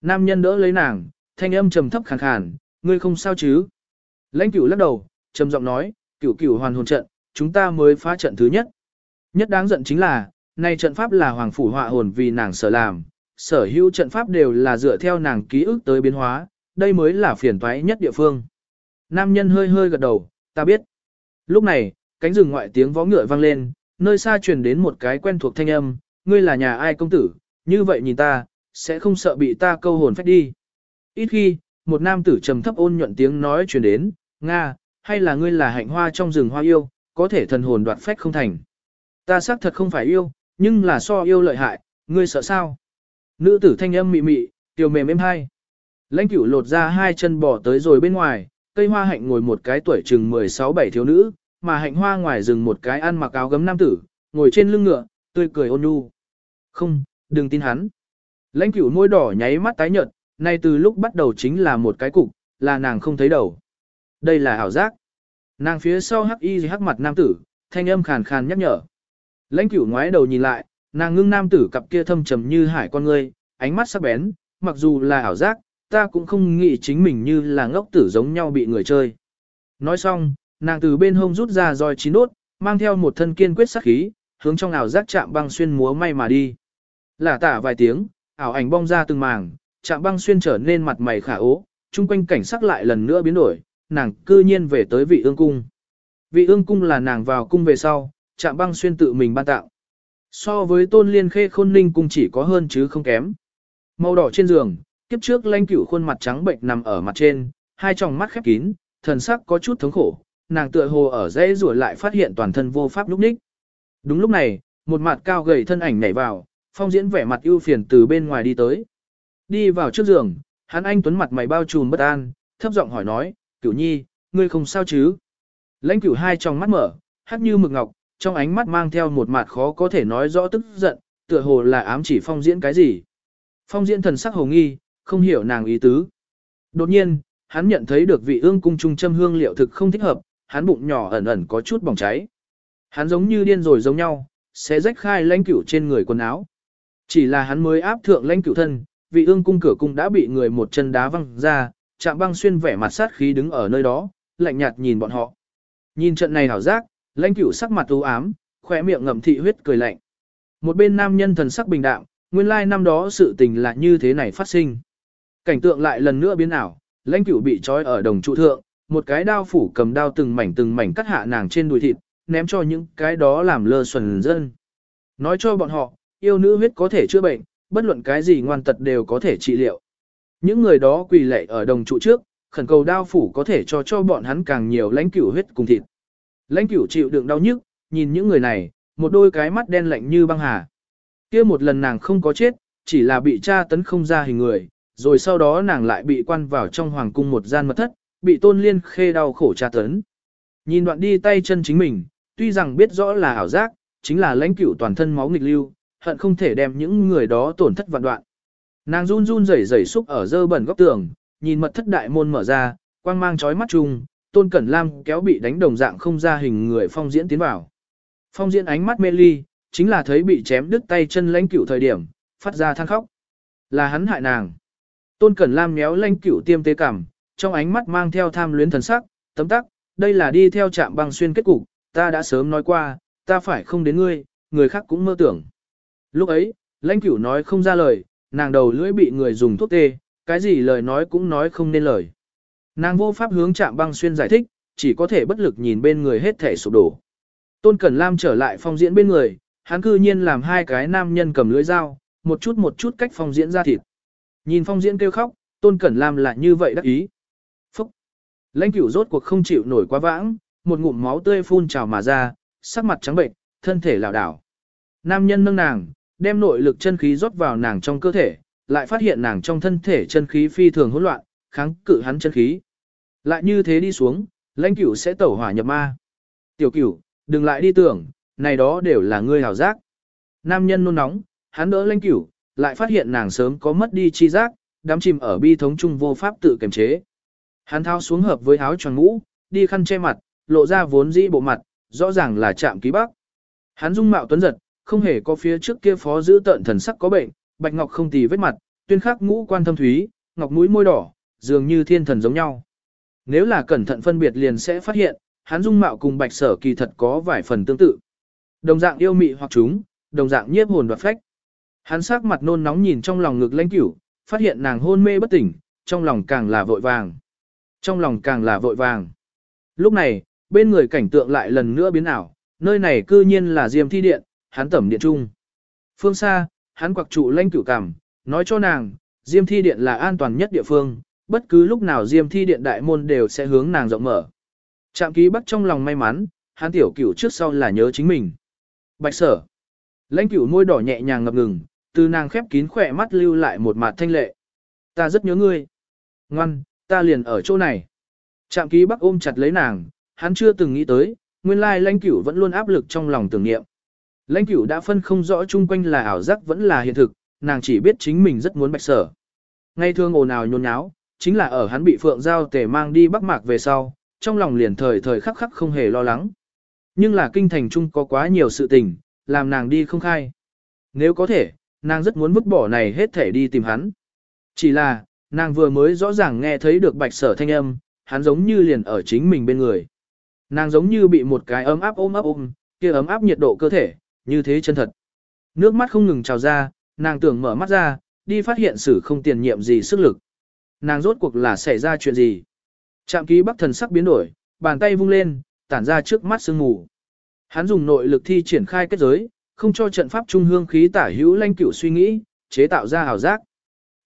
Nam nhân đỡ lấy nàng, thanh âm trầm thấp khàn khàn, ngươi không sao chứ? Lãnh cửu lắc đầu, trầm giọng nói, cửu cửu hoàn hồn trận, chúng ta mới phá trận thứ nhất. Nhất đáng giận chính là, nay trận pháp là hoàng phủ họa hồn vì nàng sở làm, sở hữu trận pháp đều là dựa theo nàng ký ức tới biến hóa, đây mới là phiền toái nhất địa phương. Nam nhân hơi hơi gật đầu, ta biết. Lúc này, cánh rừng ngoại tiếng vó ngựa vang lên, nơi xa truyền đến một cái quen thuộc thanh âm, ngươi là nhà ai công tử, như vậy nhìn ta, sẽ không sợ bị ta câu hồn phách đi. Ít khi, một nam tử trầm thấp ôn nhuận tiếng nói truyền đến, Nga, hay là ngươi là hạnh hoa trong rừng hoa yêu, có thể thần hồn đoạt phách không thành. Ta xác thật không phải yêu, nhưng là so yêu lợi hại, ngươi sợ sao? Nữ tử thanh âm mị mị, tiểu mềm êm hai. Lãnh cửu lột ra hai chân bỏ tới rồi bên ngoài, cây hoa hạnh ngồi một cái tuổi chừng 16-17 thiếu nữ, mà hạnh hoa ngoài rừng một cái ăn mặc áo gấm nam tử, ngồi trên lưng ngựa, tươi cười ôn nhu. Không, đừng tin hắn. Lãnh cửu môi đỏ nháy mắt tái nhợt, nay từ lúc bắt đầu chính là một cái cục, là nàng không thấy đầu. Đây là ảo giác. Nàng phía sau hắc y hắc mặt nam tử, thanh âm khàn khàn nhắc nhở. Lãnh cửu ngoái đầu nhìn lại, nàng ngưng nam tử cặp kia thâm trầm như hải con ngươi, ánh mắt sắc bén, mặc dù là ảo giác, ta cũng không nghĩ chính mình như là ngốc tử giống nhau bị người chơi. Nói xong, nàng từ bên hông rút ra roi chín đốt, mang theo một thân kiên quyết sắc khí, hướng trong ảo giác chạm băng xuyên múa may mà đi. Lả tả vài tiếng, ảo ảnh bong ra từng màng, chạm băng xuyên trở nên mặt mày khả ố, chung quanh cảnh sắc lại lần nữa biến đổi, nàng cư nhiên về tới vị ương cung. Vị ương cung là nàng vào cung về sau, chạm băng xuyên tự mình ban tạo. So với tôn liên khê khôn ninh cung chỉ có hơn chứ không kém. Màu đỏ trên giường, kiếp trước lanh cửu khuôn mặt trắng bệnh nằm ở mặt trên, hai tròng mắt khép kín, thần sắc có chút thống khổ, nàng tựa hồ ở dãy rủa lại phát hiện toàn thân vô pháp lúc ních. Đúng lúc này, một mặt cao gầy thân ảnh nhảy vào, phong diễn vẻ mặt ưu phiền từ bên ngoài đi tới. Đi vào trước giường, hắn anh tuấn mặt mày bao trùm bất an, thấp giọng hỏi nói, cửu nhi, ngươi không sao chứ? Lãnh cửu hai trong mắt mở, hát như mực ngọc, trong ánh mắt mang theo một mặt khó có thể nói rõ tức giận, tựa hồ là ám chỉ phong diễn cái gì. Phong diễn thần sắc hồ nghi, không hiểu nàng ý tứ. Đột nhiên, hắn nhận thấy được vị ương cung trung châm hương liệu thực không thích hợp, hắn bụng nhỏ ẩn ẩn có chút bỏng cháy. Hắn giống như điên rồi giống nhau, sẽ rách khai lãnh cửu trên người quần áo. Chỉ là hắn mới áp thượng lãnh cửu thân, vị ương cung cửa cung đã bị người một chân đá văng ra, chạm băng xuyên vẻ mặt sát khí đứng ở nơi đó, lạnh nhạt nhìn bọn họ. Nhìn trận này hảo giác, lãnh cửu sắc mặt u ám, khỏe miệng ngậm thị huyết cười lạnh. Một bên nam nhân thần sắc bình đạm, nguyên lai năm đó sự tình là như thế này phát sinh. Cảnh tượng lại lần nữa biến ảo, lãnh cửu bị trói ở đồng trụ thượng, một cái đao phủ cầm đao từng mảnh từng mảnh cắt hạ nàng trên đùi thịt, ném cho những cái đó làm lơ xuẩn dân. Nói cho bọn họ, yêu nữ huyết có thể chữa bệnh, bất luận cái gì ngoan tật đều có thể trị liệu. Những người đó quỳ lệ ở đồng trụ trước, khẩn cầu đao phủ có thể cho cho bọn hắn càng nhiều lãnh cửu huyết cùng thịt. Lãnh cửu chịu đựng đau nhức, nhìn những người này, một đôi cái mắt đen lạnh như băng hà. kia một lần nàng không có chết, chỉ là bị tra tấn không ra hình người, rồi sau đó nàng lại bị quan vào trong hoàng cung một gian mật thất, bị tôn liên khê đau khổ tra tấn. Nhìn đoạn đi tay chân chính mình, tuy rằng biết rõ là ảo giác, chính là lãnh cửu toàn thân máu nghịch lưu, hận không thể đem những người đó tổn thất vạn đoạn. Nàng run run rẩy rẩy xúc ở dơ bẩn góc tường, nhìn mật thất đại môn mở ra, quang mang chói mắt chung, Tôn Cẩn Lam kéo bị đánh đồng dạng không ra hình người phong diễn tiến vào. Phong diễn ánh mắt mê ly, chính là thấy bị chém đứt tay chân lãnh cửu thời điểm, phát ra than khóc. Là hắn hại nàng. Tôn Cẩn Lam méo lãnh cửu tiêm tế cảm, trong ánh mắt mang theo tham luyến thần sắc, tấm tắc, đây là đi theo trạm băng xuyên kết cục, ta đã sớm nói qua, ta phải không đến ngươi, người khác cũng mơ tưởng. Lúc ấy, lãnh cửu nói không ra lời, nàng đầu lưỡi bị người dùng thuốc tê, cái gì lời nói cũng nói không nên lời. Nàng vô pháp hướng chạm băng xuyên giải thích, chỉ có thể bất lực nhìn bên người hết thể sụp đổ. Tôn Cẩn Lam trở lại phong diễn bên người, hắn cư nhiên làm hai cái nam nhân cầm lưỡi dao, một chút một chút cách phong diễn ra thịt. Nhìn phong diễn kêu khóc, Tôn Cẩn Lam lại như vậy đắc ý. Phúc! Lãnh cửu rốt cuộc không chịu nổi quá vãng, một ngụm máu tươi phun trào mà ra, sắc mặt trắng bệnh, thân thể lảo đảo. Nam nhân nâng nàng, đem nội lực chân khí rót vào nàng trong cơ thể, lại phát hiện nàng trong thân thể chân khí phi thường hỗn loạn, kháng cự hắn chân khí. Lại như thế đi xuống, lãnh cửu sẽ tẩu hỏa nhập ma. Tiểu cửu, đừng lại đi tưởng, này đó đều là ngươi hảo giác. Nam nhân nôn nóng, hắn đỡ lãnh cửu, lại phát hiện nàng sớm có mất đi chi giác, đám chìm ở bi thống chung vô pháp tự kiềm chế. Hắn thao xuống hợp với áo tròn mũ, đi khăn che mặt, lộ ra vốn dĩ bộ mặt, rõ ràng là chạm ký bắc. Hắn dung mạo tuấn giật, không hề có phía trước kia phó giữ tận thần sắc có bệnh, bạch ngọc không tì vết mặt, tuyên khắc ngũ quan thâm thúy, ngọc mũi môi đỏ, dường như thiên thần giống nhau. Nếu là cẩn thận phân biệt liền sẽ phát hiện, hắn dung mạo cùng bạch sở kỳ thật có vài phần tương tự. Đồng dạng yêu mị hoặc chúng, đồng dạng nhiếp hồn đoạt phách. Hắn sắc mặt nôn nóng nhìn trong lòng ngực lãnh cửu, phát hiện nàng hôn mê bất tỉnh, trong lòng càng là vội vàng. Trong lòng càng là vội vàng. Lúc này, bên người cảnh tượng lại lần nữa biến ảo, nơi này cư nhiên là diêm thi điện, hắn tẩm điện trung. Phương xa, hắn quặc trụ Lanh cửu cảm, nói cho nàng, diêm thi điện là an toàn nhất địa phương, bất cứ lúc nào diêm thi điện đại môn đều sẽ hướng nàng rộng mở. Trạm ký bắt trong lòng may mắn, hắn tiểu cửu trước sau là nhớ chính mình. Bạch sở. Lãnh cửu môi đỏ nhẹ nhàng ngập ngừng, từ nàng khép kín khỏe mắt lưu lại một mặt thanh lệ. Ta rất nhớ ngươi. Ngoan, ta liền ở chỗ này. Trạm ký bắc ôm chặt lấy nàng, hắn chưa từng nghĩ tới, nguyên lai lãnh cửu vẫn luôn áp lực trong lòng tưởng niệm. Lãnh cửu đã phân không rõ chung quanh là ảo giác vẫn là hiện thực, nàng chỉ biết chính mình rất muốn bạch sở. Ngay thương ồn ào nhôn nháo, chính là ở hắn bị phượng giao tề mang đi bắc mạc về sau, trong lòng liền thời thời khắc khắc không hề lo lắng. Nhưng là kinh thành chung có quá nhiều sự tình, làm nàng đi không khai. Nếu có thể, nàng rất muốn vứt bỏ này hết thể đi tìm hắn. Chỉ là, nàng vừa mới rõ ràng nghe thấy được bạch sở thanh âm, hắn giống như liền ở chính mình bên người. Nàng giống như bị một cái ấm áp ôm ấp ôm, kia ấm áp nhiệt độ cơ thể, như thế chân thật. Nước mắt không ngừng trào ra, nàng tưởng mở mắt ra, đi phát hiện sử không tiền nhiệm gì sức lực. Nàng rốt cuộc là xảy ra chuyện gì? Trạm ký bắc thần sắc biến đổi, bàn tay vung lên, tản ra trước mắt sương mù. Hắn dùng nội lực thi triển khai kết giới, không cho trận pháp trung hương khí tả hữu lãnh cửu suy nghĩ, chế tạo ra hào giác.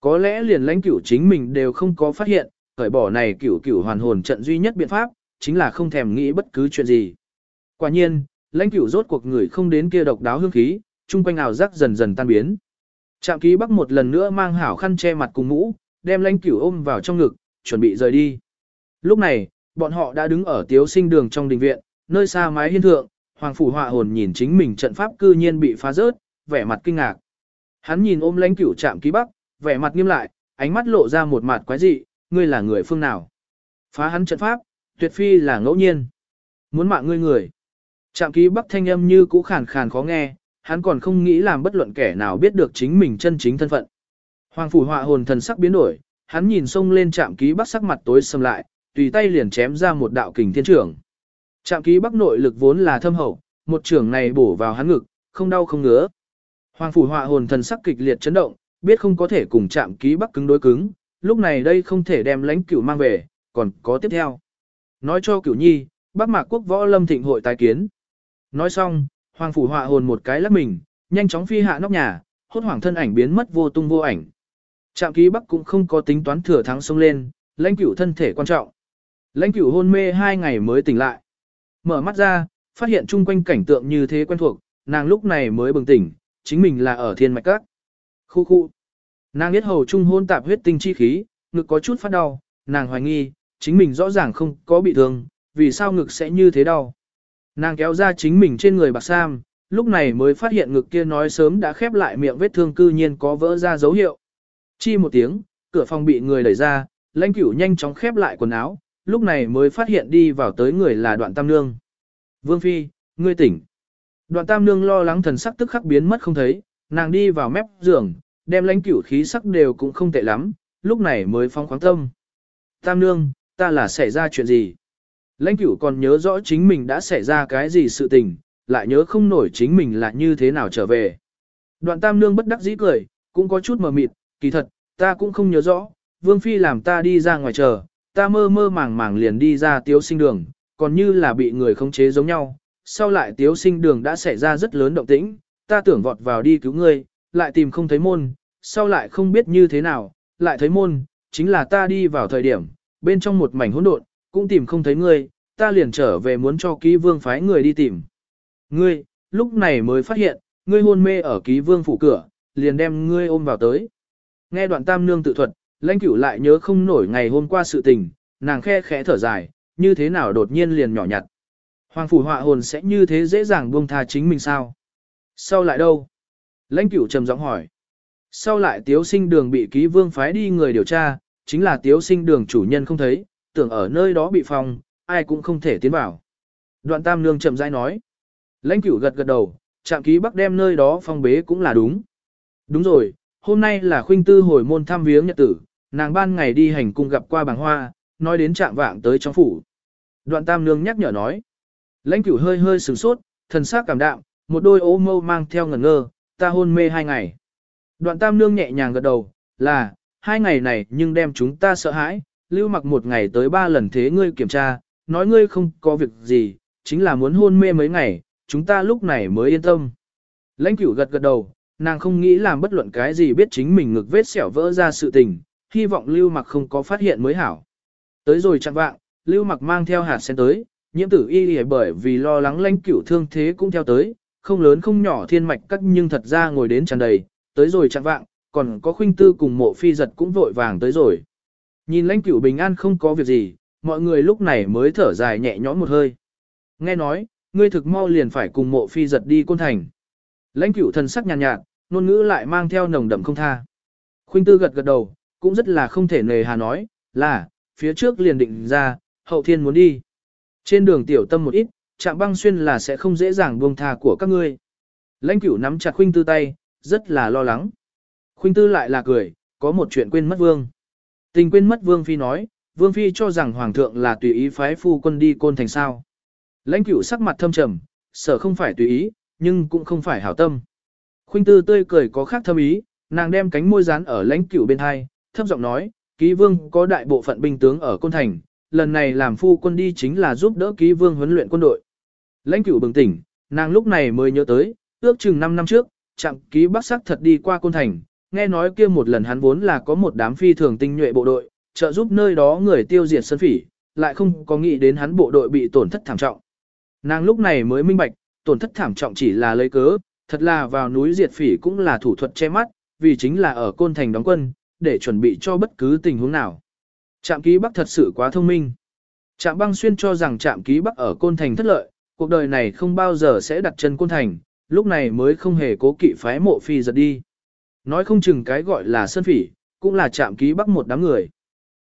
Có lẽ liền lãnh cửu chính mình đều không có phát hiện, cởi bỏ này cửu cửu hoàn hồn trận duy nhất biện pháp, chính là không thèm nghĩ bất cứ chuyện gì. Quả nhiên, lãnh cửu rốt cuộc người không đến kia độc đáo hương khí, trung quanh ảo giác dần dần tan biến. Trạm ký bắc một lần nữa mang hảo khăn che mặt cùng mũ, đem lãnh cửu ôm vào trong ngực, chuẩn bị rời đi. Lúc này, bọn họ đã đứng ở tiếu sinh đường trong đình viện, nơi xa mái hiên thượng, hoàng phủ họa hồn nhìn chính mình trận pháp cư nhiên bị phá rớt, vẻ mặt kinh ngạc. Hắn nhìn ôm lãnh cửu trạm ký bắc, vẻ mặt nghiêm lại, ánh mắt lộ ra một mặt quái dị, ngươi là người phương nào? Phá hắn trận pháp, tuyệt phi là ngẫu nhiên. Muốn mạng ngươi người. Trạm ký bắc thanh âm như cũ khàn khàn khó nghe, hắn còn không nghĩ làm bất luận kẻ nào biết được chính mình chân chính thân phận. Hoàng phủ họa hồn thần sắc biến đổi, hắn nhìn xông lên trạm ký bắc sắc mặt tối sầm lại, tùy tay liền chém ra một đạo kình thiên trưởng. Trạm ký bắc nội lực vốn là thâm hậu, một trưởng này bổ vào hắn ngực, không đau không ngứa. Hoàng phủ họa hồn thần sắc kịch liệt chấn động, biết không có thể cùng Trạm ký bắc cứng đối cứng, lúc này đây không thể đem lãnh cửu mang về, còn có tiếp theo. Nói cho cửu nhi, bắc mạc quốc võ lâm thịnh hội tái kiến. Nói xong, hoàng phủ họa hồn một cái lắc mình, nhanh chóng phi hạ nóc nhà, hốt hoảng thân ảnh biến mất vô tung vô ảnh. Trạm ký bắc cũng không có tính toán thừa thắng xông lên, lãnh cửu thân thể quan trọng. Lãnh cửu hôn mê hai ngày mới tỉnh lại. Mở mắt ra, phát hiện chung quanh cảnh tượng như thế quen thuộc, nàng lúc này mới bừng tỉnh, chính mình là ở thiên mạch các. Khu khu. Nàng biết hầu trung hôn tạp huyết tinh chi khí, ngực có chút phát đau, nàng hoài nghi, chính mình rõ ràng không có bị thương, vì sao ngực sẽ như thế đau. Nàng kéo ra chính mình trên người bạc sam, lúc này mới phát hiện ngực kia nói sớm đã khép lại miệng vết thương cư nhiên có vỡ ra dấu hiệu. Chi một tiếng, cửa phòng bị người đẩy ra, lãnh cửu nhanh chóng khép lại quần áo, lúc này mới phát hiện đi vào tới người là đoạn tam nương. Vương Phi, ngươi tỉnh. Đoạn tam nương lo lắng thần sắc tức khắc biến mất không thấy, nàng đi vào mép giường, đem lãnh cửu khí sắc đều cũng không tệ lắm, lúc này mới phong khoáng tâm. Tam nương, ta là xảy ra chuyện gì? Lãnh cửu còn nhớ rõ chính mình đã xảy ra cái gì sự tình, lại nhớ không nổi chính mình là như thế nào trở về. Đoạn tam nương bất đắc dĩ cười, cũng có chút mờ mịt, kỳ thật, ta cũng không nhớ rõ, vương phi làm ta đi ra ngoài chờ, ta mơ mơ màng màng liền đi ra tiếu sinh đường, còn như là bị người khống chế giống nhau. Sau lại tiếu sinh đường đã xảy ra rất lớn động tĩnh, ta tưởng vọt vào đi cứu ngươi, lại tìm không thấy môn, sau lại không biết như thế nào, lại thấy môn, chính là ta đi vào thời điểm, bên trong một mảnh hỗn độn, cũng tìm không thấy ngươi, ta liền trở về muốn cho ký vương phái người đi tìm. Ngươi, lúc này mới phát hiện, ngươi hôn mê ở ký vương phủ cửa, liền đem ngươi ôm vào tới. Nghe đoạn tam nương tự thuật, lãnh cửu lại nhớ không nổi ngày hôm qua sự tình, nàng khe khẽ thở dài, như thế nào đột nhiên liền nhỏ nhặt. Hoàng phủ họa hồn sẽ như thế dễ dàng buông tha chính mình sao? Sau lại đâu? Lãnh cửu trầm giọng hỏi. Sau lại tiếu sinh đường bị ký vương phái đi người điều tra, chính là tiếu sinh đường chủ nhân không thấy, tưởng ở nơi đó bị phòng, ai cũng không thể tiến vào. Đoạn tam nương chậm rãi nói. Lãnh cửu gật gật đầu, trạm ký bắc đem nơi đó phong bế cũng là đúng. Đúng rồi, hôm nay là khuynh tư hồi môn thăm viếng nhật tử, nàng ban ngày đi hành cung gặp qua bàng hoa, nói đến trạm vạng tới trong phủ. Đoạn tam nương nhắc nhở nói. Lãnh cửu hơi hơi sửng sốt, thần sắc cảm đạm, một đôi ố mâu mang theo ngẩn ngơ, ta hôn mê hai ngày. Đoạn tam nương nhẹ nhàng gật đầu, là, hai ngày này nhưng đem chúng ta sợ hãi, lưu mặc một ngày tới ba lần thế ngươi kiểm tra, nói ngươi không có việc gì, chính là muốn hôn mê mấy ngày, chúng ta lúc này mới yên tâm. Lãnh cửu gật gật đầu, nàng không nghĩ làm bất luận cái gì biết chính mình ngực vết xẻo vỡ ra sự tình, hy vọng lưu mặc không có phát hiện mới hảo. Tới rồi chẳng vạng, lưu mặc mang theo hạt sen tới, nhiễm tử y bởi vì lo lắng lãnh cửu thương thế cũng theo tới, không lớn không nhỏ thiên mạch cắt nhưng thật ra ngồi đến tràn đầy, tới rồi chẳng vạng, còn có khuynh tư cùng mộ phi giật cũng vội vàng tới rồi. Nhìn lãnh cửu bình an không có việc gì, mọi người lúc này mới thở dài nhẹ nhõm một hơi. Nghe nói, ngươi thực mau liền phải cùng mộ phi giật đi côn thành. Lãnh cửu thần sắc nhàn nhạt, nhạt, ngôn ngữ lại mang theo nồng đậm không tha. Khuynh tư gật gật đầu, cũng rất là không thể nề hà nói, là, phía trước liền định ra, hậu thiên muốn đi. Trên đường tiểu tâm một ít, chạm băng xuyên là sẽ không dễ dàng buông tha của các ngươi. Lãnh cửu nắm chặt khuynh tư tay, rất là lo lắng. Khuynh tư lại là cười, có một chuyện quên mất vương. Tình quên mất vương phi nói, vương phi cho rằng hoàng thượng là tùy ý phái phu quân đi côn thành sao. Lãnh cửu sắc mặt thâm trầm, sở không phải tùy ý, nhưng cũng không phải hảo tâm. Khuynh tư tươi cười có khác thâm ý, nàng đem cánh môi dán ở lãnh cửu bên hai, thấp giọng nói, ký vương có đại bộ phận binh tướng ở côn thành, lần này làm phu quân đi chính là giúp đỡ ký vương huấn luyện quân đội. Lãnh cửu bừng tỉnh, nàng lúc này mới nhớ tới, ước chừng 5 năm trước, chạm ký bắc sắc thật đi qua côn thành, nghe nói kia một lần hắn vốn là có một đám phi thường tinh nhuệ bộ đội, trợ giúp nơi đó người tiêu diệt sân phỉ, lại không có nghĩ đến hắn bộ đội bị tổn thất thảm trọng. Nàng lúc này mới minh bạch, tổn thất thảm trọng chỉ là lấy cớ, thật là vào núi diệt phỉ cũng là thủ thuật che mắt, vì chính là ở côn thành đóng quân, để chuẩn bị cho bất cứ tình huống nào. Trạm ký bắc thật sự quá thông minh. Trạm băng xuyên cho rằng trạm ký bắc ở côn thành thất lợi, cuộc đời này không bao giờ sẽ đặt chân côn thành, lúc này mới không hề cố kỵ phái mộ phi giật đi. Nói không chừng cái gọi là sân phỉ, cũng là chạm ký bắc một đám người.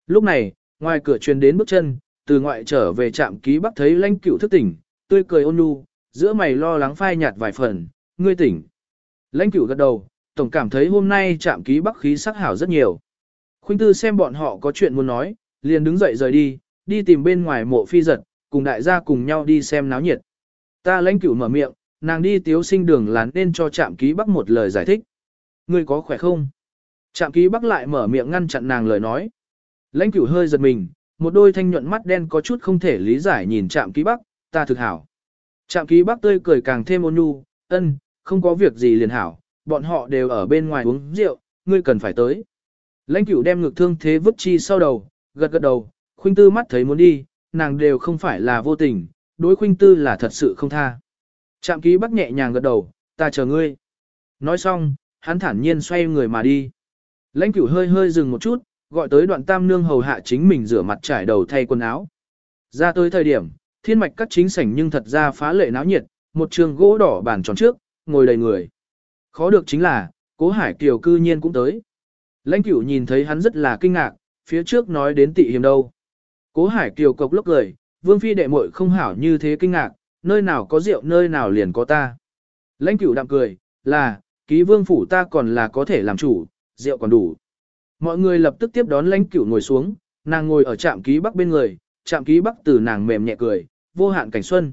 Lúc này, ngoài cửa truyền đến bước chân, từ ngoại trở về trạm ký bắc thấy lãnh cửu thức tỉnh, tươi cười ôn nhu, giữa mày lo lắng phai nhạt vài phần, ngươi tỉnh. Lãnh cửu gật đầu, tổng cảm thấy hôm nay chạm ký bắc khí sắc hảo rất nhiều. Khuynh tư xem bọn họ có chuyện muốn nói, liền đứng dậy rời đi, đi tìm bên ngoài mộ phi giật, cùng đại gia cùng nhau đi xem náo nhiệt. Ta lãnh cửu mở miệng, nàng đi tiếu sinh đường là nên cho chạm ký bắc một lời giải thích. Ngươi có khỏe không? Trạm ký bắc lại mở miệng ngăn chặn nàng lời nói. Lãnh cửu hơi giật mình, một đôi thanh nhuận mắt đen có chút không thể lý giải nhìn trạm ký bắc, ta thực hảo. Trạm ký bắc tươi cười càng thêm ôn nhu, ân, không có việc gì liền hảo, bọn họ đều ở bên ngoài uống rượu, ngươi cần phải tới. Lãnh cửu đem ngược thương thế vứt chi sau đầu, gật gật đầu, khuynh tư mắt thấy muốn đi, nàng đều không phải là vô tình, đối khuynh tư là thật sự không tha. Trạm ký bắc nhẹ nhàng gật đầu, ta chờ ngươi. Nói xong, hắn thản nhiên xoay người mà đi. Lãnh cửu hơi hơi dừng một chút, gọi tới đoạn tam nương hầu hạ chính mình rửa mặt trải đầu thay quần áo. Ra tới thời điểm, thiên mạch các chính sảnh nhưng thật ra phá lệ náo nhiệt, một trường gỗ đỏ bàn tròn trước, ngồi đầy người. Khó được chính là, cố hải kiều cư nhiên cũng tới. Lãnh cửu nhìn thấy hắn rất là kinh ngạc, phía trước nói đến tị hiểm đâu. Cố hải kiều cộc lốc cười, vương phi đệ muội không hảo như thế kinh ngạc, nơi nào có rượu nơi nào liền có ta. Lãnh cửu đạm cười, là, ký vương phủ ta còn là có thể làm chủ, rượu còn đủ. Mọi người lập tức tiếp đón lãnh cửu ngồi xuống, nàng ngồi ở trạm ký bắc bên người, trạm ký bắc từ nàng mềm nhẹ cười, vô hạn cảnh xuân.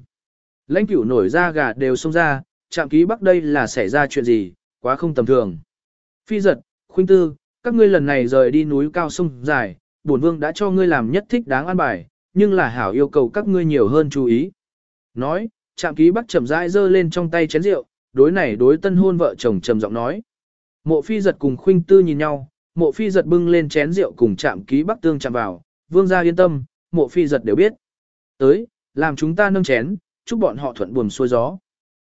Lãnh cửu nổi ra gà đều xông ra, trạm ký bắc đây là xảy ra chuyện gì, quá không tầm thường. Phi giật, khuynh tư, các ngươi lần này rời đi núi cao sông dài, bổn vương đã cho ngươi làm nhất thích đáng an bài, nhưng là hảo yêu cầu các ngươi nhiều hơn chú ý. Nói, trạm ký bắc chậm rãi giơ lên trong tay chén rượu, đối này đối tân hôn vợ chồng trầm giọng nói. Mộ phi giật cùng khuynh tư nhìn nhau, mộ phi giật bưng lên chén rượu cùng chạm ký bắc tương chạm vào, vương gia yên tâm, mộ phi giật đều biết. Tới, làm chúng ta nâng chén, chúc bọn họ thuận buồm xuôi gió.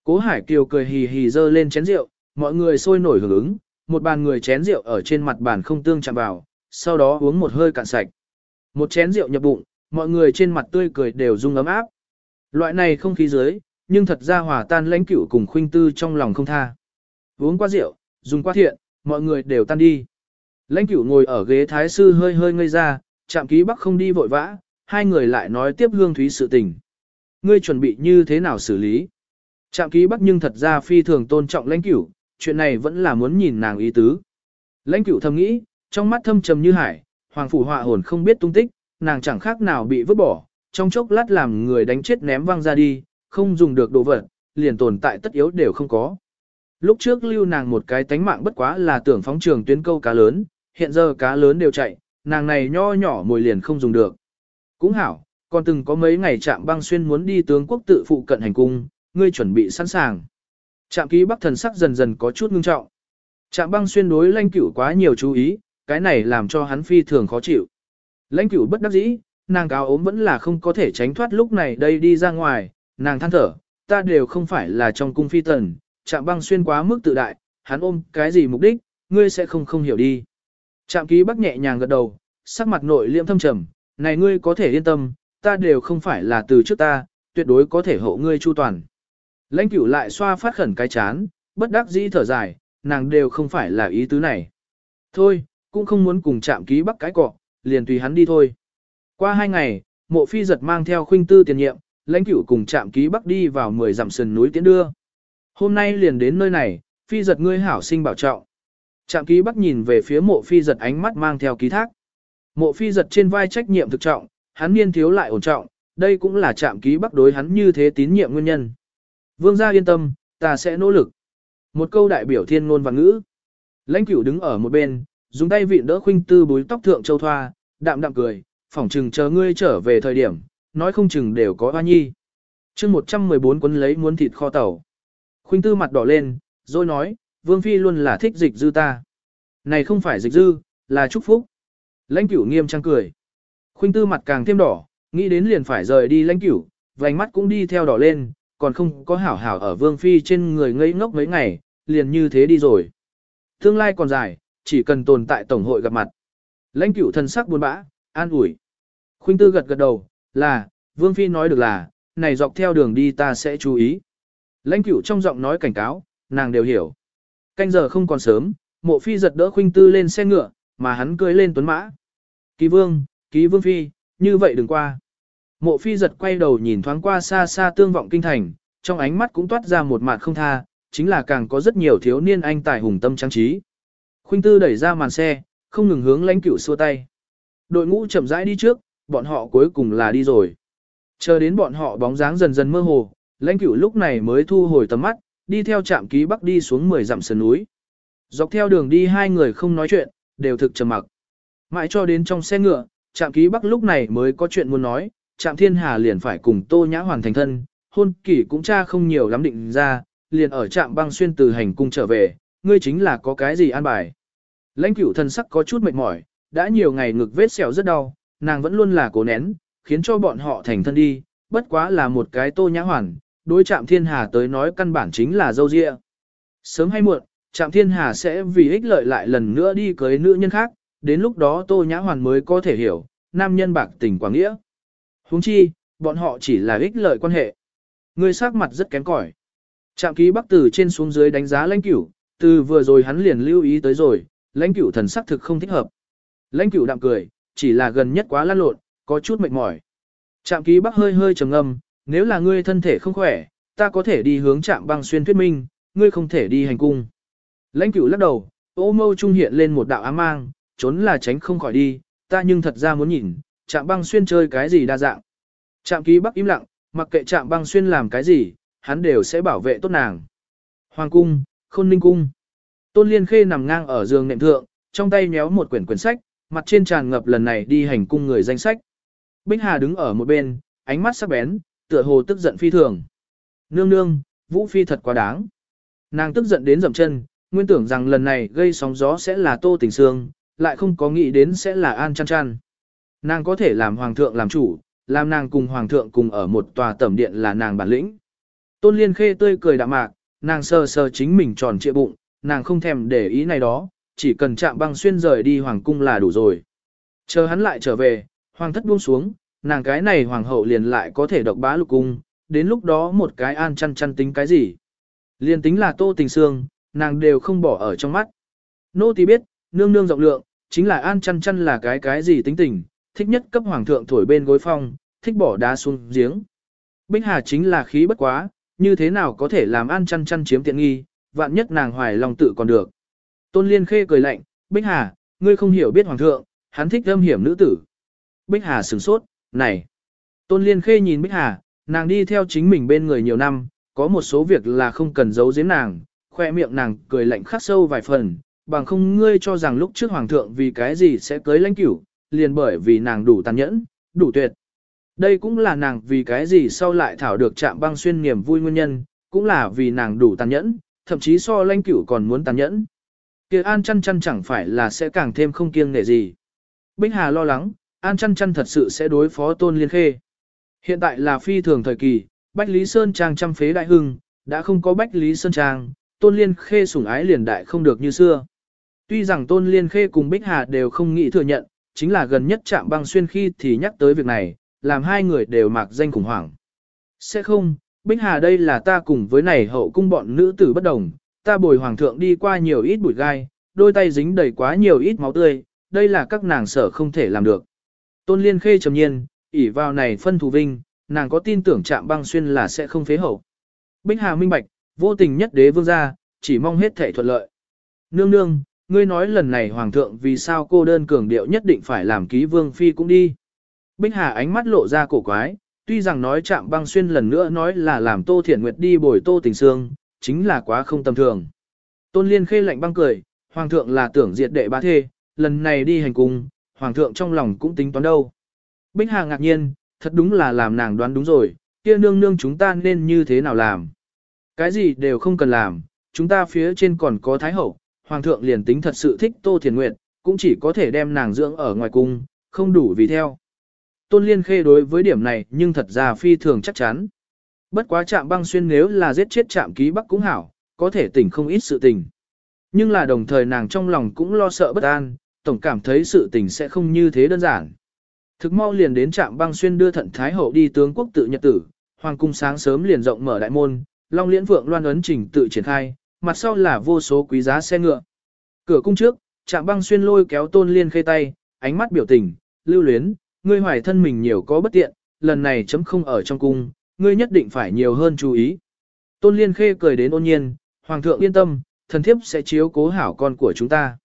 Cố Hải Kiều cười hì hì dơ lên chén rượu, mọi người sôi nổi hưởng ứng, một bàn người chén rượu ở trên mặt bàn không tương chạm vào, sau đó uống một hơi cạn sạch. Một chén rượu nhập bụng, mọi người trên mặt tươi cười đều rung ấm áp. Loại này không khí dưới, nhưng thật ra hòa tan lãnh cửu cùng khuynh tư trong lòng không tha. Uống qua rượu, dùng qua thiện, mọi người đều tan đi. Lãnh cửu ngồi ở ghế thái sư hơi hơi ngây ra, chạm ký bắc không đi vội vã, hai người lại nói tiếp hương thúy sự tình. Ngươi chuẩn bị như thế nào xử lý? Trạm ký bắc nhưng thật ra phi thường tôn trọng lãnh cửu, chuyện này vẫn là muốn nhìn nàng ý tứ. Lãnh cửu thầm nghĩ, trong mắt thâm trầm như hải, hoàng phủ họa hồn không biết tung tích, nàng chẳng khác nào bị vứt bỏ, trong chốc lát làm người đánh chết ném văng ra đi, không dùng được đồ vật, liền tồn tại tất yếu đều không có. Lúc trước lưu nàng một cái tánh mạng bất quá là tưởng phóng trường tuyến câu cá lớn, hiện giờ cá lớn đều chạy, nàng này nho nhỏ mồi liền không dùng được. Cũng hảo, còn từng có mấy ngày trạm băng xuyên muốn đi tướng quốc tự phụ cận hành cung, ngươi chuẩn bị sẵn sàng. Trạm ký bắc thần sắc dần dần có chút ngưng trọng. Trạm băng xuyên đối lãnh cửu quá nhiều chú ý, cái này làm cho hắn phi thường khó chịu. Lãnh cửu bất đắc dĩ, nàng cáo ốm vẫn là không có thể tránh thoát lúc này đây đi ra ngoài, nàng than thở, ta đều không phải là trong cung phi tần, chạm băng xuyên quá mức tự đại, hắn ôm cái gì mục đích, ngươi sẽ không không hiểu đi. Trạm ký bắc nhẹ nhàng gật đầu, sắc mặt nội liêm thâm trầm, này ngươi có thể yên tâm, ta đều không phải là từ trước ta, tuyệt đối có thể hộ ngươi chu toàn. Lãnh cửu lại xoa phát khẩn cái chán, bất đắc dĩ thở dài, nàng đều không phải là ý tứ này. Thôi, cũng không muốn cùng chạm ký bắc cái cọ, liền tùy hắn đi thôi. Qua hai ngày, mộ phi giật mang theo khuynh tư tiền nhiệm, lãnh cửu cùng chạm ký bắc đi vào 10 dặm sườn núi tiến đưa. Hôm nay liền đến nơi này, phi giật ngươi hảo sinh bảo trọng. Trạm ký bắc nhìn về phía mộ phi giật ánh mắt mang theo ký thác. Mộ phi giật trên vai trách nhiệm thực trọng, hắn niên thiếu lại ổn trọng, đây cũng là trạm ký bắc đối hắn như thế tín nhiệm nguyên nhân. Vương gia yên tâm, ta sẽ nỗ lực. Một câu đại biểu thiên ngôn và ngữ. Lãnh cửu đứng ở một bên, dùng tay vịn đỡ khuynh tư búi tóc thượng châu thoa, đạm đạm cười, phỏng chừng chờ ngươi trở về thời điểm, nói không chừng đều có hoa nhi. chương 114 quân lấy muốn thịt kho tàu. Khuynh tư mặt đỏ lên, rồi nói, Vương Phi luôn là thích dịch dư ta. Này không phải dịch dư, là chúc phúc. Lãnh cửu nghiêm trang cười. Khuynh tư mặt càng thêm đỏ, nghĩ đến liền phải rời đi lãnh cửu, vành mắt cũng đi theo đỏ lên, còn không có hảo hảo ở Vương Phi trên người ngây ngốc mấy ngày, liền như thế đi rồi. Tương lai còn dài, chỉ cần tồn tại Tổng hội gặp mặt. Lãnh cửu thần sắc buồn bã, an ủi. Khuynh tư gật gật đầu, là, Vương Phi nói được là, này dọc theo đường đi ta sẽ chú ý. Lãnh cửu trong giọng nói cảnh cáo, nàng đều hiểu. Canh giờ không còn sớm, mộ phi giật đỡ khuynh tư lên xe ngựa, mà hắn cưỡi lên tuấn mã. Ký vương, ký vương phi, như vậy đừng qua. Mộ phi giật quay đầu nhìn thoáng qua xa xa tương vọng kinh thành, trong ánh mắt cũng toát ra một mặt không tha, chính là càng có rất nhiều thiếu niên anh tài hùng tâm trang trí. Khuynh Tư đẩy ra màn xe, không ngừng hướng lãnh cửu xua tay. Đội ngũ chậm rãi đi trước, bọn họ cuối cùng là đi rồi. Chờ đến bọn họ bóng dáng dần dần mơ hồ, lãnh cửu lúc này mới thu hồi tầm mắt, đi theo trạm ký bắc đi xuống 10 dặm sườn núi. Dọc theo đường đi hai người không nói chuyện, đều thực trầm mặc. Mãi cho đến trong xe ngựa, trạm ký bắc lúc này mới có chuyện muốn nói, trạm thiên hà liền phải cùng tô nhã hoàn thành thân, hôn kỷ cũng cha không nhiều lắm định ra, liền ở trạm băng xuyên từ hành cung trở về, ngươi chính là có cái gì an bài. Lãnh cửu thân sắc có chút mệt mỏi, đã nhiều ngày ngực vết sẹo rất đau, nàng vẫn luôn là cố nén, khiến cho bọn họ thành thân đi, bất quá là một cái tô nhã hoàn, đối chạm thiên hà tới nói căn bản chính là dâu dịa. Sớm hay muộn, chạm thiên hà sẽ vì ích lợi lại lần nữa đi cưới nữ nhân khác, đến lúc đó tô nhã hoàn mới có thể hiểu, nam nhân bạc tình quảng nghĩa. huống chi, bọn họ chỉ là ích lợi quan hệ. Người sắc mặt rất kém cỏi. Trạm ký bắc từ trên xuống dưới đánh giá lãnh cửu, từ vừa rồi hắn liền lưu ý tới rồi, lãnh cửu thần sắc thực không thích hợp. Lãnh cửu đạm cười, chỉ là gần nhất quá lăn lộn, có chút mệt mỏi. Trạm ký bắc hơi hơi trầm ngâm, nếu là ngươi thân thể không khỏe, ta có thể đi hướng trạm băng xuyên thuyết minh, ngươi không thể đi hành cung. Lãnh cửu lắc đầu, ô mâu trung hiện lên một đạo ám mang, trốn là tránh không khỏi đi, ta nhưng thật ra muốn nhìn, trạm băng xuyên chơi cái gì đa dạng. Trạm ký bắc im lặng, mặc kệ trạm băng xuyên làm cái gì, hắn đều sẽ bảo vệ tốt nàng. Hoàng cung, khôn ninh cung. Tôn Liên Khê nằm ngang ở giường nệm thượng, trong tay nhéo một quyển quyển sách, mặt trên tràn ngập lần này đi hành cung người danh sách. Bích Hà đứng ở một bên, ánh mắt sắc bén, tựa hồ tức giận phi thường. Nương nương, Vũ Phi thật quá đáng. Nàng tức giận đến dậm chân, nguyên tưởng rằng lần này gây sóng gió sẽ là Tô Tình Sương, lại không có nghĩ đến sẽ là An Chăn Chăn. Nàng có thể làm hoàng thượng làm chủ, làm nàng cùng hoàng thượng cùng ở một tòa tẩm điện là nàng bản lĩnh. Tôn Liên Khê tươi cười đạm mạc, nàng sờ sờ chính mình tròn trịa bụng, nàng không thèm để ý này đó, chỉ cần chạm băng xuyên rời đi hoàng cung là đủ rồi. Chờ hắn lại trở về, hoàng thất buông xuống, nàng cái này hoàng hậu liền lại có thể độc bá lục cung, đến lúc đó một cái an chăn chăn tính cái gì. Liền tính là tô tình xương, nàng đều không bỏ ở trong mắt. Nô tỳ biết, nương nương rộng lượng, chính là an chăn chăn là cái cái gì tính tình, thích nhất cấp hoàng thượng thổi bên gối phong, thích bỏ đá xuống giếng. Bích Hà chính là khí bất quá, như thế nào có thể làm an chăn chăn chiếm tiện nghi, vạn nhất nàng hoài lòng tự còn được. Tôn Liên Khê cười lạnh, Bích Hà, ngươi không hiểu biết hoàng thượng, hắn thích âm hiểm nữ tử. Bích Hà sửng sốt, này. Tôn Liên Khê nhìn Bích Hà, nàng đi theo chính mình bên người nhiều năm, có một số việc là không cần giấu giếm nàng, khoe miệng nàng cười lạnh khắc sâu vài phần, bằng không ngươi cho rằng lúc trước hoàng thượng vì cái gì sẽ cưới lãnh cửu, liền bởi vì nàng đủ tàn nhẫn, đủ tuyệt. Đây cũng là nàng vì cái gì sau lại thảo được chạm băng xuyên niềm vui nguyên nhân, cũng là vì nàng đủ tàn nhẫn, thậm chí so lãnh cửu còn muốn tàn nhẫn. Kia An chăn chăn chẳng phải là sẽ càng thêm không kiêng nể gì. Bích Hà lo lắng, An chăn chăn thật sự sẽ đối phó Tôn Liên Khê. Hiện tại là phi thường thời kỳ, Bách Lý Sơn Trang trăm phế đại hưng, đã không có Bách Lý Sơn Trang, Tôn Liên Khê sủng ái liền đại không được như xưa. Tuy rằng Tôn Liên Khê cùng Bích Hà đều không nghĩ thừa nhận, chính là gần nhất chạm băng xuyên khi thì nhắc tới việc này, làm hai người đều mặc danh khủng hoảng. Sẽ không, Bích Hà đây là ta cùng với này hậu cung bọn nữ tử bất đồng, ta bồi hoàng thượng đi qua nhiều ít bụi gai, đôi tay dính đầy quá nhiều ít máu tươi, đây là các nàng sở không thể làm được. Tôn Liên Khê trầm nhiên, ỷ vào này phân thù vinh, nàng có tin tưởng chạm băng xuyên là sẽ không phế hậu. Bích Hà minh bạch, vô tình nhất đế vương gia, chỉ mong hết thể thuận lợi. Nương nương, ngươi nói lần này hoàng thượng vì sao cô đơn cường điệu nhất định phải làm ký vương phi cũng đi. Bích Hà ánh mắt lộ ra cổ quái, tuy rằng nói chạm băng xuyên lần nữa nói là làm Tô Thiển Nguyệt đi bồi Tô Tình Sương, chính là quá không tầm thường. Tôn Liên khê lạnh băng cười, Hoàng thượng là tưởng diệt đệ bá thê, lần này đi hành cung, Hoàng thượng trong lòng cũng tính toán đâu. Bích Hà ngạc nhiên, thật đúng là làm nàng đoán đúng rồi, kia nương nương chúng ta nên như thế nào làm. Cái gì đều không cần làm, chúng ta phía trên còn có Thái Hậu, Hoàng thượng liền tính thật sự thích Tô Thiền Nguyệt, cũng chỉ có thể đem nàng dưỡng ở ngoài cung, không đủ vì theo. Tôn Liên Khê đối với điểm này nhưng thật ra phi thường chắc chắn. Bất quá chạm băng xuyên nếu là giết chết chạm ký bắc cũng hảo, có thể tỉnh không ít sự tình. Nhưng là đồng thời nàng trong lòng cũng lo sợ bất an, tổng cảm thấy sự tình sẽ không như thế đơn giản. Thực mau liền đến trạm băng xuyên đưa thận Thái Hậu đi tướng quốc tự nhật tử, hoàng cung sáng sớm liền rộng mở đại môn, long liễn vượng loan ấn trình tự triển khai, mặt sau là vô số quý giá xe ngựa. Cửa cung trước, trạm băng xuyên lôi kéo tôn liên khê tay, ánh mắt biểu tình, lưu luyến, ngươi hoài thân mình nhiều có bất tiện, lần này chấm không ở trong cung, ngươi nhất định phải nhiều hơn chú ý. Tôn Liên Khê cười đến ôn nhiên, Hoàng thượng yên tâm, thần thiếp sẽ chiếu cố hảo con của chúng ta.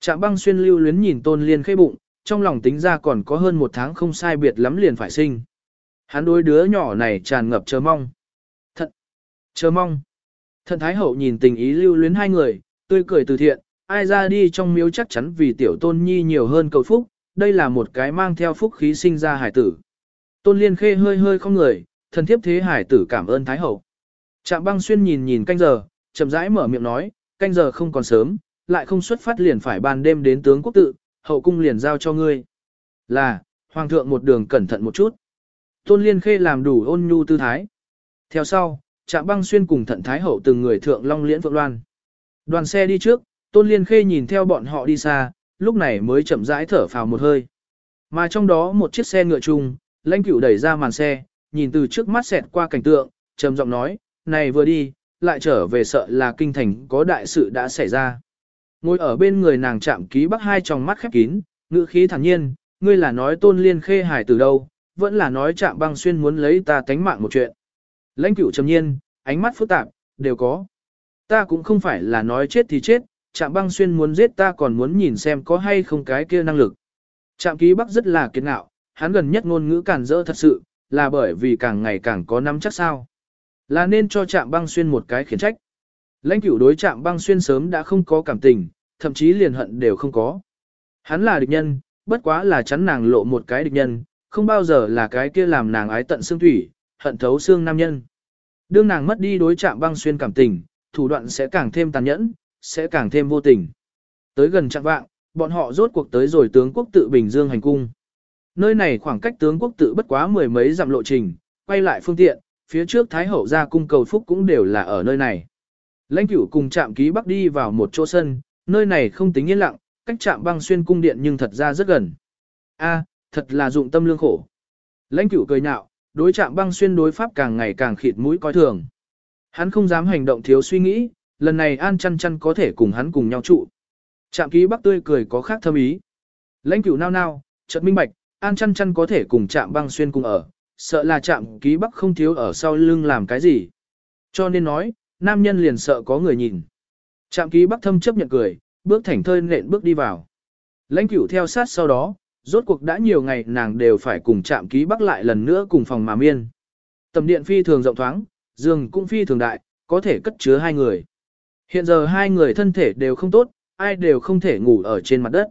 Trạm băng xuyên lưu luyến nhìn Tôn Liên Khê bụng, trong lòng tính ra còn có hơn một tháng không sai biệt lắm liền phải sinh. Hắn đối đứa nhỏ này tràn ngập chờ mong. Thận, chờ mong. Thận Thái Hậu nhìn tình ý lưu luyến hai người, tươi cười từ thiện, ai ra đi trong miếu chắc chắn vì tiểu tôn nhi nhiều hơn cầu phúc, đây là một cái mang theo phúc khí sinh ra hải tử. Tôn Liên Khê hơi hơi không người, thần thiếp thế hải tử cảm ơn Thái Hậu. Trạm băng xuyên nhìn nhìn canh giờ, chậm rãi mở miệng nói, canh giờ không còn sớm, lại không xuất phát liền phải ban đêm đến tướng quốc tự, hậu cung liền giao cho ngươi. Là, Hoàng thượng một đường cẩn thận một chút. Tôn Liên Khê làm đủ ôn nhu tư thái. Theo sau, Trạm băng xuyên cùng thận Thái Hậu từng người thượng long liễn phượng loan. Đoàn xe đi trước, Tôn Liên Khê nhìn theo bọn họ đi xa, lúc này mới chậm rãi thở phào một hơi. Mà trong đó một chiếc xe ngựa chung, lãnh cửu đẩy ra màn xe, nhìn từ trước mắt xẹt qua cảnh tượng, trầm giọng nói, này vừa đi, lại trở về sợ là kinh thành có đại sự đã xảy ra. Ngồi ở bên người nàng chạm ký bắc hai tròng mắt khép kín, ngữ khí thản nhiên, ngươi là nói tôn liên khê hải từ đâu, vẫn là nói chạm băng xuyên muốn lấy ta tánh mạng một chuyện. Lãnh cửu trầm nhiên, ánh mắt phức tạp, đều có. Ta cũng không phải là nói chết thì chết, chạm băng xuyên muốn giết ta còn muốn nhìn xem có hay không cái kia năng lực. Trạm ký bắc rất là kiên ngạo, hắn gần nhất ngôn ngữ cản rỡ thật sự, là bởi vì càng ngày càng có nắm chắc sao. Là nên cho trạm băng xuyên một cái khiển trách. Lãnh cửu đối trạm băng xuyên sớm đã không có cảm tình, thậm chí liền hận đều không có. Hắn là địch nhân, bất quá là chắn nàng lộ một cái địch nhân, không bao giờ là cái kia làm nàng ái tận xương thủy, hận thấu xương nam nhân. Đương nàng mất đi đối trạm băng xuyên cảm tình, thủ đoạn sẽ càng thêm tàn nhẫn, sẽ càng thêm vô tình. Tới gần trạng vạng, bọn họ rốt cuộc tới rồi tướng quốc tự Bình Dương hành cung. Nơi này khoảng cách tướng quốc tự bất quá mười mấy dặm lộ trình, quay lại phương tiện, phía trước Thái Hậu ra cung cầu phúc cũng đều là ở nơi này. Lãnh cửu cùng chạm ký bắc đi vào một chỗ sân, nơi này không tính yên lặng, cách chạm băng xuyên cung điện nhưng thật ra rất gần. A, thật là dụng tâm lương khổ. Lãnh cửu cười nhạo, đối chạm băng xuyên đối pháp càng ngày càng khịt mũi coi thường. Hắn không dám hành động thiếu suy nghĩ, lần này an chăn chăn có thể cùng hắn cùng nhau trụ. Chạm ký bắc tươi cười có khác thâm ý. Lãnh cửu nao nao, chợt minh bạch, an chăn chăn có thể cùng chạm băng xuyên cùng ở, sợ là chạm ký bắc không thiếu ở sau lưng làm cái gì. Cho nên nói, nam nhân liền sợ có người nhìn. Chạm ký bắc thâm chấp nhận cười, bước thảnh thơi nện bước đi vào. Lãnh cửu theo sát sau đó, rốt cuộc đã nhiều ngày nàng đều phải cùng chạm ký bắc lại lần nữa cùng phòng mà miên. Tầm điện phi thường rộng thoáng, giường cũng phi thường đại, có thể cất chứa hai người. Hiện giờ hai người thân thể đều không tốt, ai đều không thể ngủ ở trên mặt đất.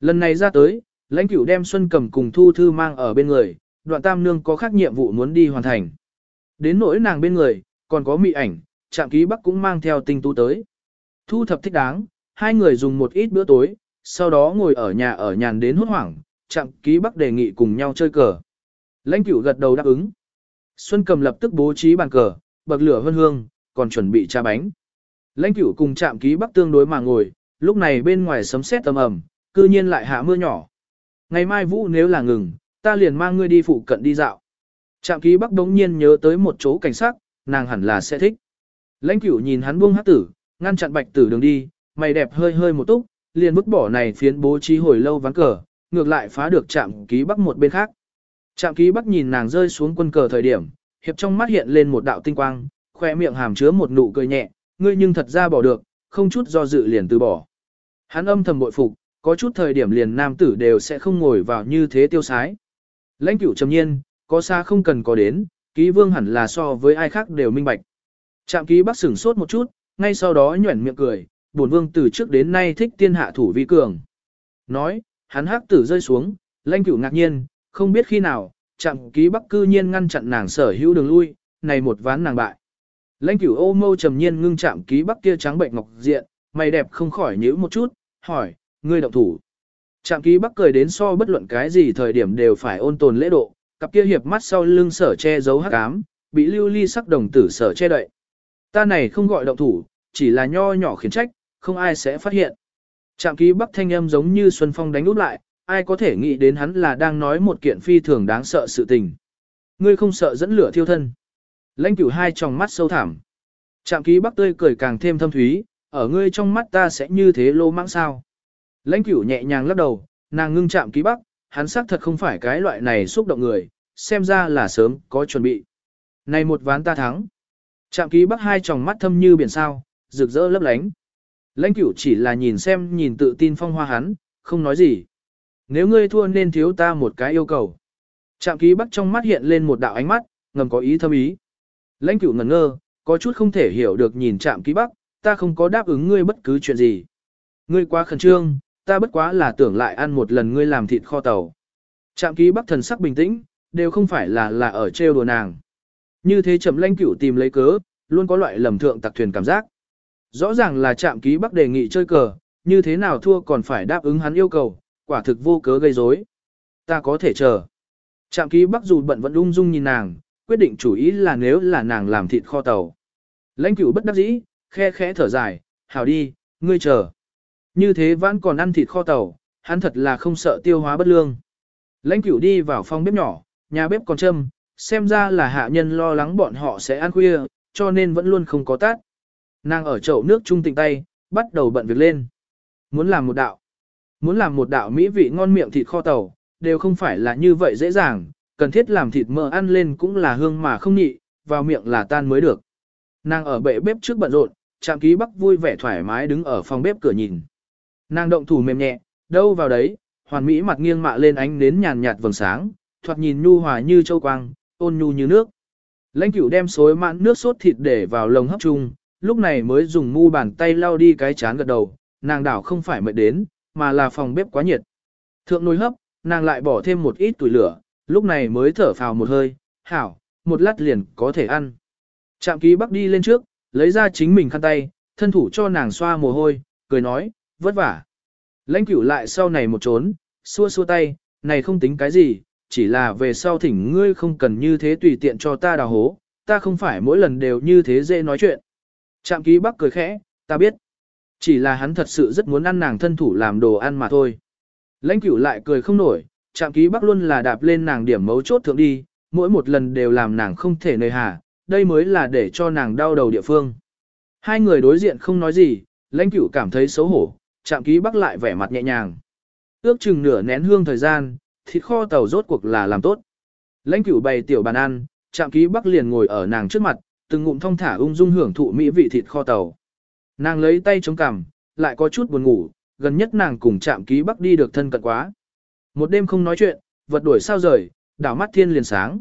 Lần này ra tới, lãnh cửu đem Xuân Cầm cùng Thu Thư mang ở bên người, đoạn tam nương có khác nhiệm vụ muốn đi hoàn thành. Đến nỗi nàng bên người, còn có mị ảnh, trạm ký bắc cũng mang theo tinh tu tới. Thu thập thích đáng, hai người dùng một ít bữa tối, sau đó ngồi ở nhà ở nhàn đến hốt hoảng, trạm ký bắc đề nghị cùng nhau chơi cờ. Lãnh cửu gật đầu đáp ứng. Xuân cầm lập tức bố trí bàn cờ, bậc lửa hương hương, còn chuẩn bị trà bánh. Lãnh cửu cùng trạm ký bắc tương đối mà ngồi, lúc này bên ngoài sấm sét tầm ẩm, cư nhiên lại hạ mưa nhỏ. Ngày mai vũ nếu là ngừng, ta liền mang ngươi đi phụ cận đi dạo. Trạm ký bắc đống nhiên nhớ tới một chỗ cảnh sát, nàng hẳn là sẽ thích. Lãnh cửu nhìn hắn buông hát tử, ngăn chặn bạch tử đường đi, mày đẹp hơi hơi một túc, liền vứt bỏ này phiến bố trí hồi lâu ván cờ, ngược lại phá được trạm ký bắc một bên khác. Trạm ký bắc nhìn nàng rơi xuống quân cờ thời điểm, hiệp trong mắt hiện lên một đạo tinh quang, khoe miệng hàm chứa một nụ cười nhẹ, ngươi nhưng thật ra bỏ được, không chút do dự liền từ bỏ. Hắn âm thầm bội phục, có chút thời điểm liền nam tử đều sẽ không ngồi vào như thế tiêu sái. Lãnh cửu trầm nhiên, có xa không cần có đến, ký vương hẳn là so với ai khác đều minh bạch. Trạm ký bác sửng sốt một chút, ngay sau đó nhuẩn miệng cười, bổn vương từ trước đến nay thích tiên hạ thủ vi cường. Nói, hắn hắc tử rơi xuống, lãnh cửu ngạc nhiên, không biết khi nào, trạm ký bắc cư nhiên ngăn chặn nàng sở hữu đường lui, này một ván nàng bại. Lãnh cửu ô mâu trầm nhiên ngưng chạm ký bắc kia trắng bệnh ngọc diện, mày đẹp không khỏi nhíu một chút, hỏi, ngươi động thủ. Trạm ký bắc cười đến so bất luận cái gì thời điểm đều phải ôn tồn lễ độ, cặp kia hiệp mắt sau lưng sở che giấu hắc ám, bị lưu ly sắc đồng tử sở che đậy. Ta này không gọi động thủ, chỉ là nho nhỏ khiển trách, không ai sẽ phát hiện. Trạm ký bắc thanh âm giống như Xuân Phong đánh úp lại, ai có thể nghĩ đến hắn là đang nói một kiện phi thường đáng sợ sự tình. Ngươi không sợ dẫn lửa thiêu thân. Lãnh cửu hai tròng mắt sâu thẳm. Trạm ký bắc tươi cười càng thêm thâm thúy, ở ngươi trong mắt ta sẽ như thế lô mãng sao. Lãnh cửu nhẹ nhàng lắc đầu, nàng ngưng chạm ký bắc, hắn xác thật không phải cái loại này xúc động người, xem ra là sớm có chuẩn bị. Này một ván ta thắng. Chạm ký bắc hai tròng mắt thâm như biển sao, rực rỡ lấp lánh. Lãnh cửu chỉ là nhìn xem nhìn tự tin phong hoa hắn, không nói gì. Nếu ngươi thua nên thiếu ta một cái yêu cầu. Trạm ký bắc trong mắt hiện lên một đạo ánh mắt, ngầm có ý thâm ý. Lãnh cửu ngẩn ngơ, có chút không thể hiểu được nhìn trạm ký bắc, ta không có đáp ứng ngươi bất cứ chuyện gì. Ngươi quá khẩn trương, ta bất quá là tưởng lại ăn một lần ngươi làm thịt kho tàu. Trạm ký bắc thần sắc bình tĩnh, đều không phải là là ở trêu đùa nàng. Như thế chậm lãnh cửu tìm lấy cớ, luôn có loại lầm thượng tặc thuyền cảm giác. Rõ ràng là trạm ký bắc đề nghị chơi cờ, như thế nào thua còn phải đáp ứng hắn yêu cầu, quả thực vô cớ gây rối. Ta có thể chờ. Trạm ký bắc dù bận vẫn ung dung nhìn nàng, quyết định chủ ý là nếu là nàng làm thịt kho tàu. Lãnh cửu bất đắc dĩ, khe khẽ thở dài, hảo đi, ngươi chờ. Như thế vẫn còn ăn thịt kho tàu, hắn thật là không sợ tiêu hóa bất lương. Lãnh cửu đi vào phòng bếp nhỏ, nhà bếp còn châm, xem ra là hạ nhân lo lắng bọn họ sẽ ăn khuya, cho nên vẫn luôn không có tát. Nàng ở chậu nước trung tịnh tay, bắt đầu bận việc lên. Muốn làm một đạo. Muốn làm một đạo mỹ vị ngon miệng thịt kho tàu, đều không phải là như vậy dễ dàng, cần thiết làm thịt mỡ ăn lên cũng là hương mà không nhị, vào miệng là tan mới được. Nàng ở bệ bếp trước bận rộn, chạm ký bắc vui vẻ thoải mái đứng ở phòng bếp cửa nhìn. Nàng động thủ mềm nhẹ, đâu vào đấy, hoàn mỹ mặt nghiêng mạ lên ánh nến nhàn nhạt vầng sáng, thoạt nhìn nhu hòa như châu quang, ôn nhu như nước. Lãnh cửu đem xối mãn nước sốt thịt để vào lồng hấp chung, lúc này mới dùng mu bàn tay lau đi cái chán gật đầu, nàng đảo không phải mệt đến, mà là phòng bếp quá nhiệt. Thượng nồi hấp, nàng lại bỏ thêm một ít tuổi lửa, lúc này mới thở phào một hơi, hảo, một lát liền có thể ăn. Trạm ký bắc đi lên trước, lấy ra chính mình khăn tay, thân thủ cho nàng xoa mồ hôi, cười nói, vất vả. Lãnh cửu lại sau này một trốn, xua xua tay, này không tính cái gì, chỉ là về sau thỉnh ngươi không cần như thế tùy tiện cho ta đào hố, ta không phải mỗi lần đều như thế dễ nói chuyện. Trạm ký bắc cười khẽ, ta biết. Chỉ là hắn thật sự rất muốn ăn nàng thân thủ làm đồ ăn mà thôi. Lãnh cửu lại cười không nổi, trạm ký bắc luôn là đạp lên nàng điểm mấu chốt thượng đi, mỗi một lần đều làm nàng không thể nơi hà, đây mới là để cho nàng đau đầu địa phương. Hai người đối diện không nói gì, lãnh cửu cảm thấy xấu hổ, trạm ký bắc lại vẻ mặt nhẹ nhàng. Ước chừng nửa nén hương thời gian, thịt kho tàu rốt cuộc là làm tốt. Lãnh cửu bày tiểu bàn ăn, trạm ký bắc liền ngồi ở nàng trước mặt, từng ngụm thong thả ung dung hưởng thụ mỹ vị thịt kho tàu. Nàng lấy tay chống cằm, lại có chút buồn ngủ, gần nhất nàng cùng trạm ký bắc đi được thân cận quá. Một đêm không nói chuyện, vật đuổi sao rời, đảo mắt thiên liền sáng.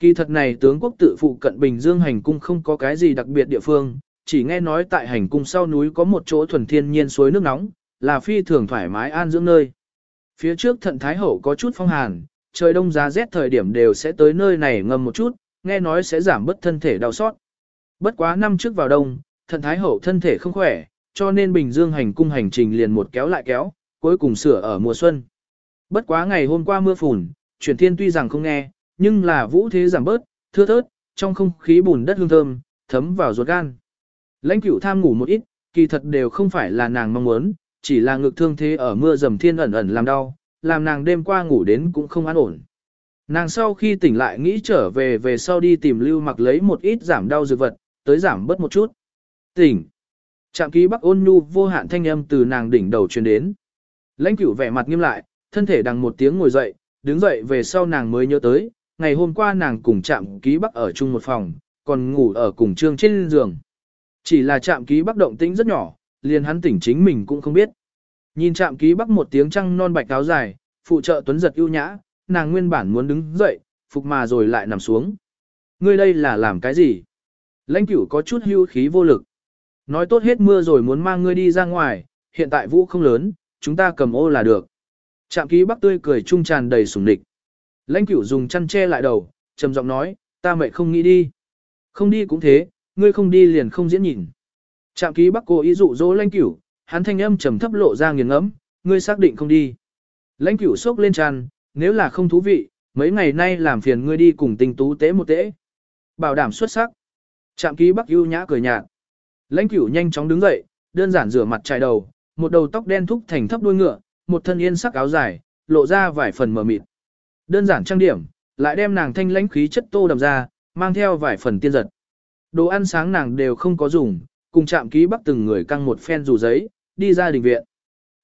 Kỳ thật này tướng quốc tự phụ cận Bình Dương hành cung không có cái gì đặc biệt địa phương, chỉ nghe nói tại hành cung sau núi có một chỗ thuần thiên nhiên suối nước nóng, là phi thường thoải mái an dưỡng nơi. Phía trước thận thái hậu có chút phong hàn, trời đông giá rét thời điểm đều sẽ tới nơi này ngâm một chút, nghe nói sẽ giảm bớt thân thể đau xót. Bất quá năm trước vào đông, thận thái hậu thân thể không khỏe, cho nên Bình Dương hành cung hành trình liền một kéo lại kéo, cuối cùng sửa ở mùa xuân. Bất quá ngày hôm qua mưa phùn, chuyển thiên tuy rằng không nghe, nhưng là vũ thế giảm bớt, thưa thớt, trong không khí bùn đất hương thơm, thấm vào ruột gan. Lãnh cửu tham ngủ một ít, kỳ thật đều không phải là nàng mong muốn, chỉ là ngực thương thế ở mưa dầm thiên ẩn ẩn làm đau, làm nàng đêm qua ngủ đến cũng không an ổn. Nàng sau khi tỉnh lại nghĩ trở về về sau đi tìm lưu mặc lấy một ít giảm đau dược vật, tới giảm bớt một chút. Tỉnh. Trạm ký bắc ôn nhu vô hạn thanh âm từ nàng đỉnh đầu truyền đến. Lãnh cửu vẻ mặt nghiêm lại, thân thể đằng một tiếng ngồi dậy, đứng dậy về sau nàng mới nhớ tới, ngày hôm qua nàng cùng trạm ký bắc ở chung một phòng, còn ngủ ở cùng trương trên giường. Chỉ là trạm ký bắc động tĩnh rất nhỏ, liền hắn tỉnh chính mình cũng không biết. Nhìn trạm ký bắc một tiếng trăng non bạch áo dài, phụ trợ tuấn giật ưu nhã, nàng nguyên bản muốn đứng dậy, phục mà rồi lại nằm xuống. Ngươi đây là làm cái gì? Lãnh cửu có chút hưu khí vô lực. Nói tốt hết mưa rồi muốn mang ngươi đi ra ngoài, hiện tại vũ không lớn, chúng ta cầm ô là được. Trạm ký bắc tươi cười trung tràn đầy sủng địch. Lãnh cửu dùng chăn che lại đầu, trầm giọng nói, ta mệt không nghĩ đi. Không đi cũng thế, ngươi không đi liền không diễn nhìn. Trạm ký bắc cố ý dụ dỗ lãnh cửu, hắn thanh âm trầm thấp lộ ra nghiền ngẫm, ngươi xác định không đi. Lãnh cửu sốc lên tràn, nếu là không thú vị, mấy ngày nay làm phiền ngươi đi cùng tình tú tế một tế. Bảo đảm xuất sắc. Trạm ký bắc ưu nhã cười nhạt. Lãnh cửu nhanh chóng đứng dậy, đơn giản rửa mặt chải đầu, một đầu tóc đen thúc thành thấp đuôi ngựa, một thân yên sắc áo dài, lộ ra vài phần mờ mịt. Đơn giản trang điểm, lại đem nàng thanh lãnh khí chất tô đậm ra, mang theo vài phần tiên giật. Đồ ăn sáng nàng đều không có dùng, cùng chạm ký bắc từng người căng một phen dù giấy, đi ra đình viện.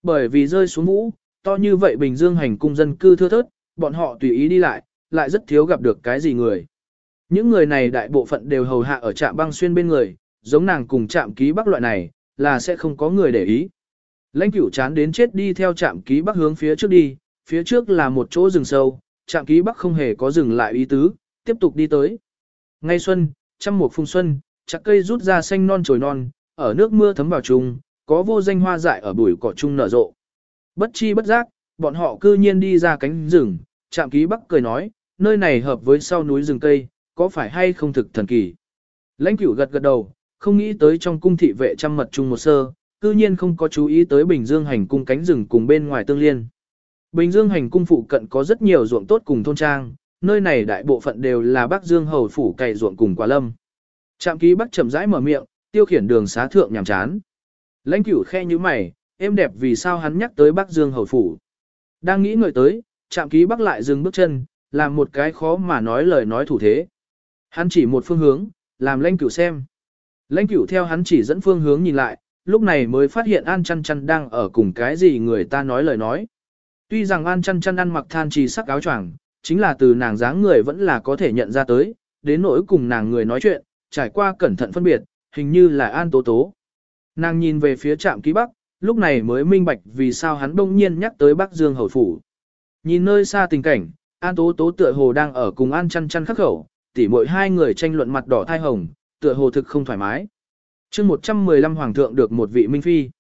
Bởi vì rơi xuống mũ, to như vậy Bình Dương hành cung dân cư thưa thớt, bọn họ tùy ý đi lại, lại rất thiếu gặp được cái gì người. Những người này đại bộ phận đều hầu hạ ở trạm băng xuyên bên người, giống nàng cùng trạm ký bắc loại này, là sẽ không có người để ý. Lãnh cửu chán đến chết đi theo trạm ký bắc hướng phía trước đi, phía trước là một chỗ rừng sâu, trạm ký bắc không hề có dừng lại ý tứ, tiếp tục đi tới. Ngay xuân, trăm mùa phung xuân, chặt cây rút ra xanh non trồi non, ở nước mưa thấm vào chung, có vô danh hoa dại ở bụi cỏ chung nở rộ. Bất chi bất giác, bọn họ cư nhiên đi ra cánh rừng, chạm ký bắc cười nói, nơi này hợp với sau núi rừng cây, có phải hay không thực thần kỳ. Lãnh cửu gật gật đầu, không nghĩ tới trong cung thị vệ trăm mật chung một sơ, cư nhiên không có chú ý tới Bình Dương hành cung cánh rừng cùng bên ngoài tương liên. Bình Dương hành cung phụ cận có rất nhiều ruộng tốt cùng thôn trang, nơi này đại bộ phận đều là Bắc Dương hầu phủ cày ruộng cùng quả lâm. Trạm ký Bắc chậm rãi mở miệng, tiêu khiển đường xá thượng nhàm chán. Lãnh cửu khe như mày, em đẹp vì sao hắn nhắc tới Bắc Dương hầu phủ. Đang nghĩ người tới, trạm ký Bắc lại dừng bước chân, làm một cái khó mà nói lời nói thủ thế. Hắn chỉ một phương hướng, làm lãnh cửu xem. Lãnh cửu theo hắn chỉ dẫn phương hướng nhìn lại, lúc này mới phát hiện An chăn chăn đang ở cùng cái gì người ta nói lời nói. Tuy rằng An chăn chăn ăn mặc than trì sắc áo choàng, chính là từ nàng dáng người vẫn là có thể nhận ra tới, đến nỗi cùng nàng người nói chuyện, trải qua cẩn thận phân biệt, hình như là An Tố Tố. Nàng nhìn về phía trạm ký Bắc, lúc này mới minh bạch vì sao hắn đông nhiên nhắc tới Bắc Dương Hầu Phủ. Nhìn nơi xa tình cảnh, An Tố Tố tựa hồ đang ở cùng An chăn chăn khắc khẩu, tỉ mỗi hai người tranh luận mặt đỏ thai hồng, tựa hồ thực không thoải mái. chương 115 Hoàng thượng được một vị minh phi.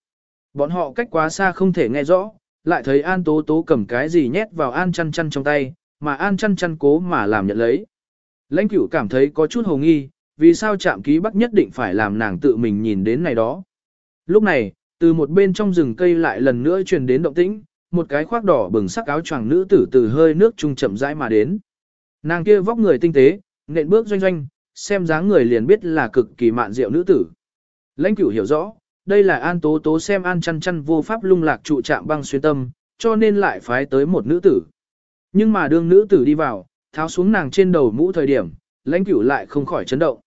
Bọn họ cách quá xa không thể nghe rõ, lại thấy An Tố Tố cầm cái gì nhét vào An chăn chăn trong tay, mà An chăn chăn cố mà làm nhận lấy. Lãnh cửu cảm thấy có chút hồ nghi, vì sao chạm ký bắc nhất định phải làm nàng tự mình nhìn đến này đó. Lúc này, từ một bên trong rừng cây lại lần nữa truyền đến động tĩnh, một cái khoác đỏ bừng sắc áo choàng nữ tử từ hơi nước trung chậm rãi mà đến. Nàng kia vóc người tinh tế, nện bước doanh doanh, xem dáng người liền biết là cực kỳ mạn diệu nữ tử. Lãnh cửu hiểu rõ, đây là an tố tố xem an chăn chăn vô pháp lung lạc trụ chạm băng xuyên tâm, cho nên lại phái tới một nữ tử. Nhưng mà đương nữ tử đi vào, tháo xuống nàng trên đầu mũ thời điểm, lãnh cửu lại không khỏi chấn động.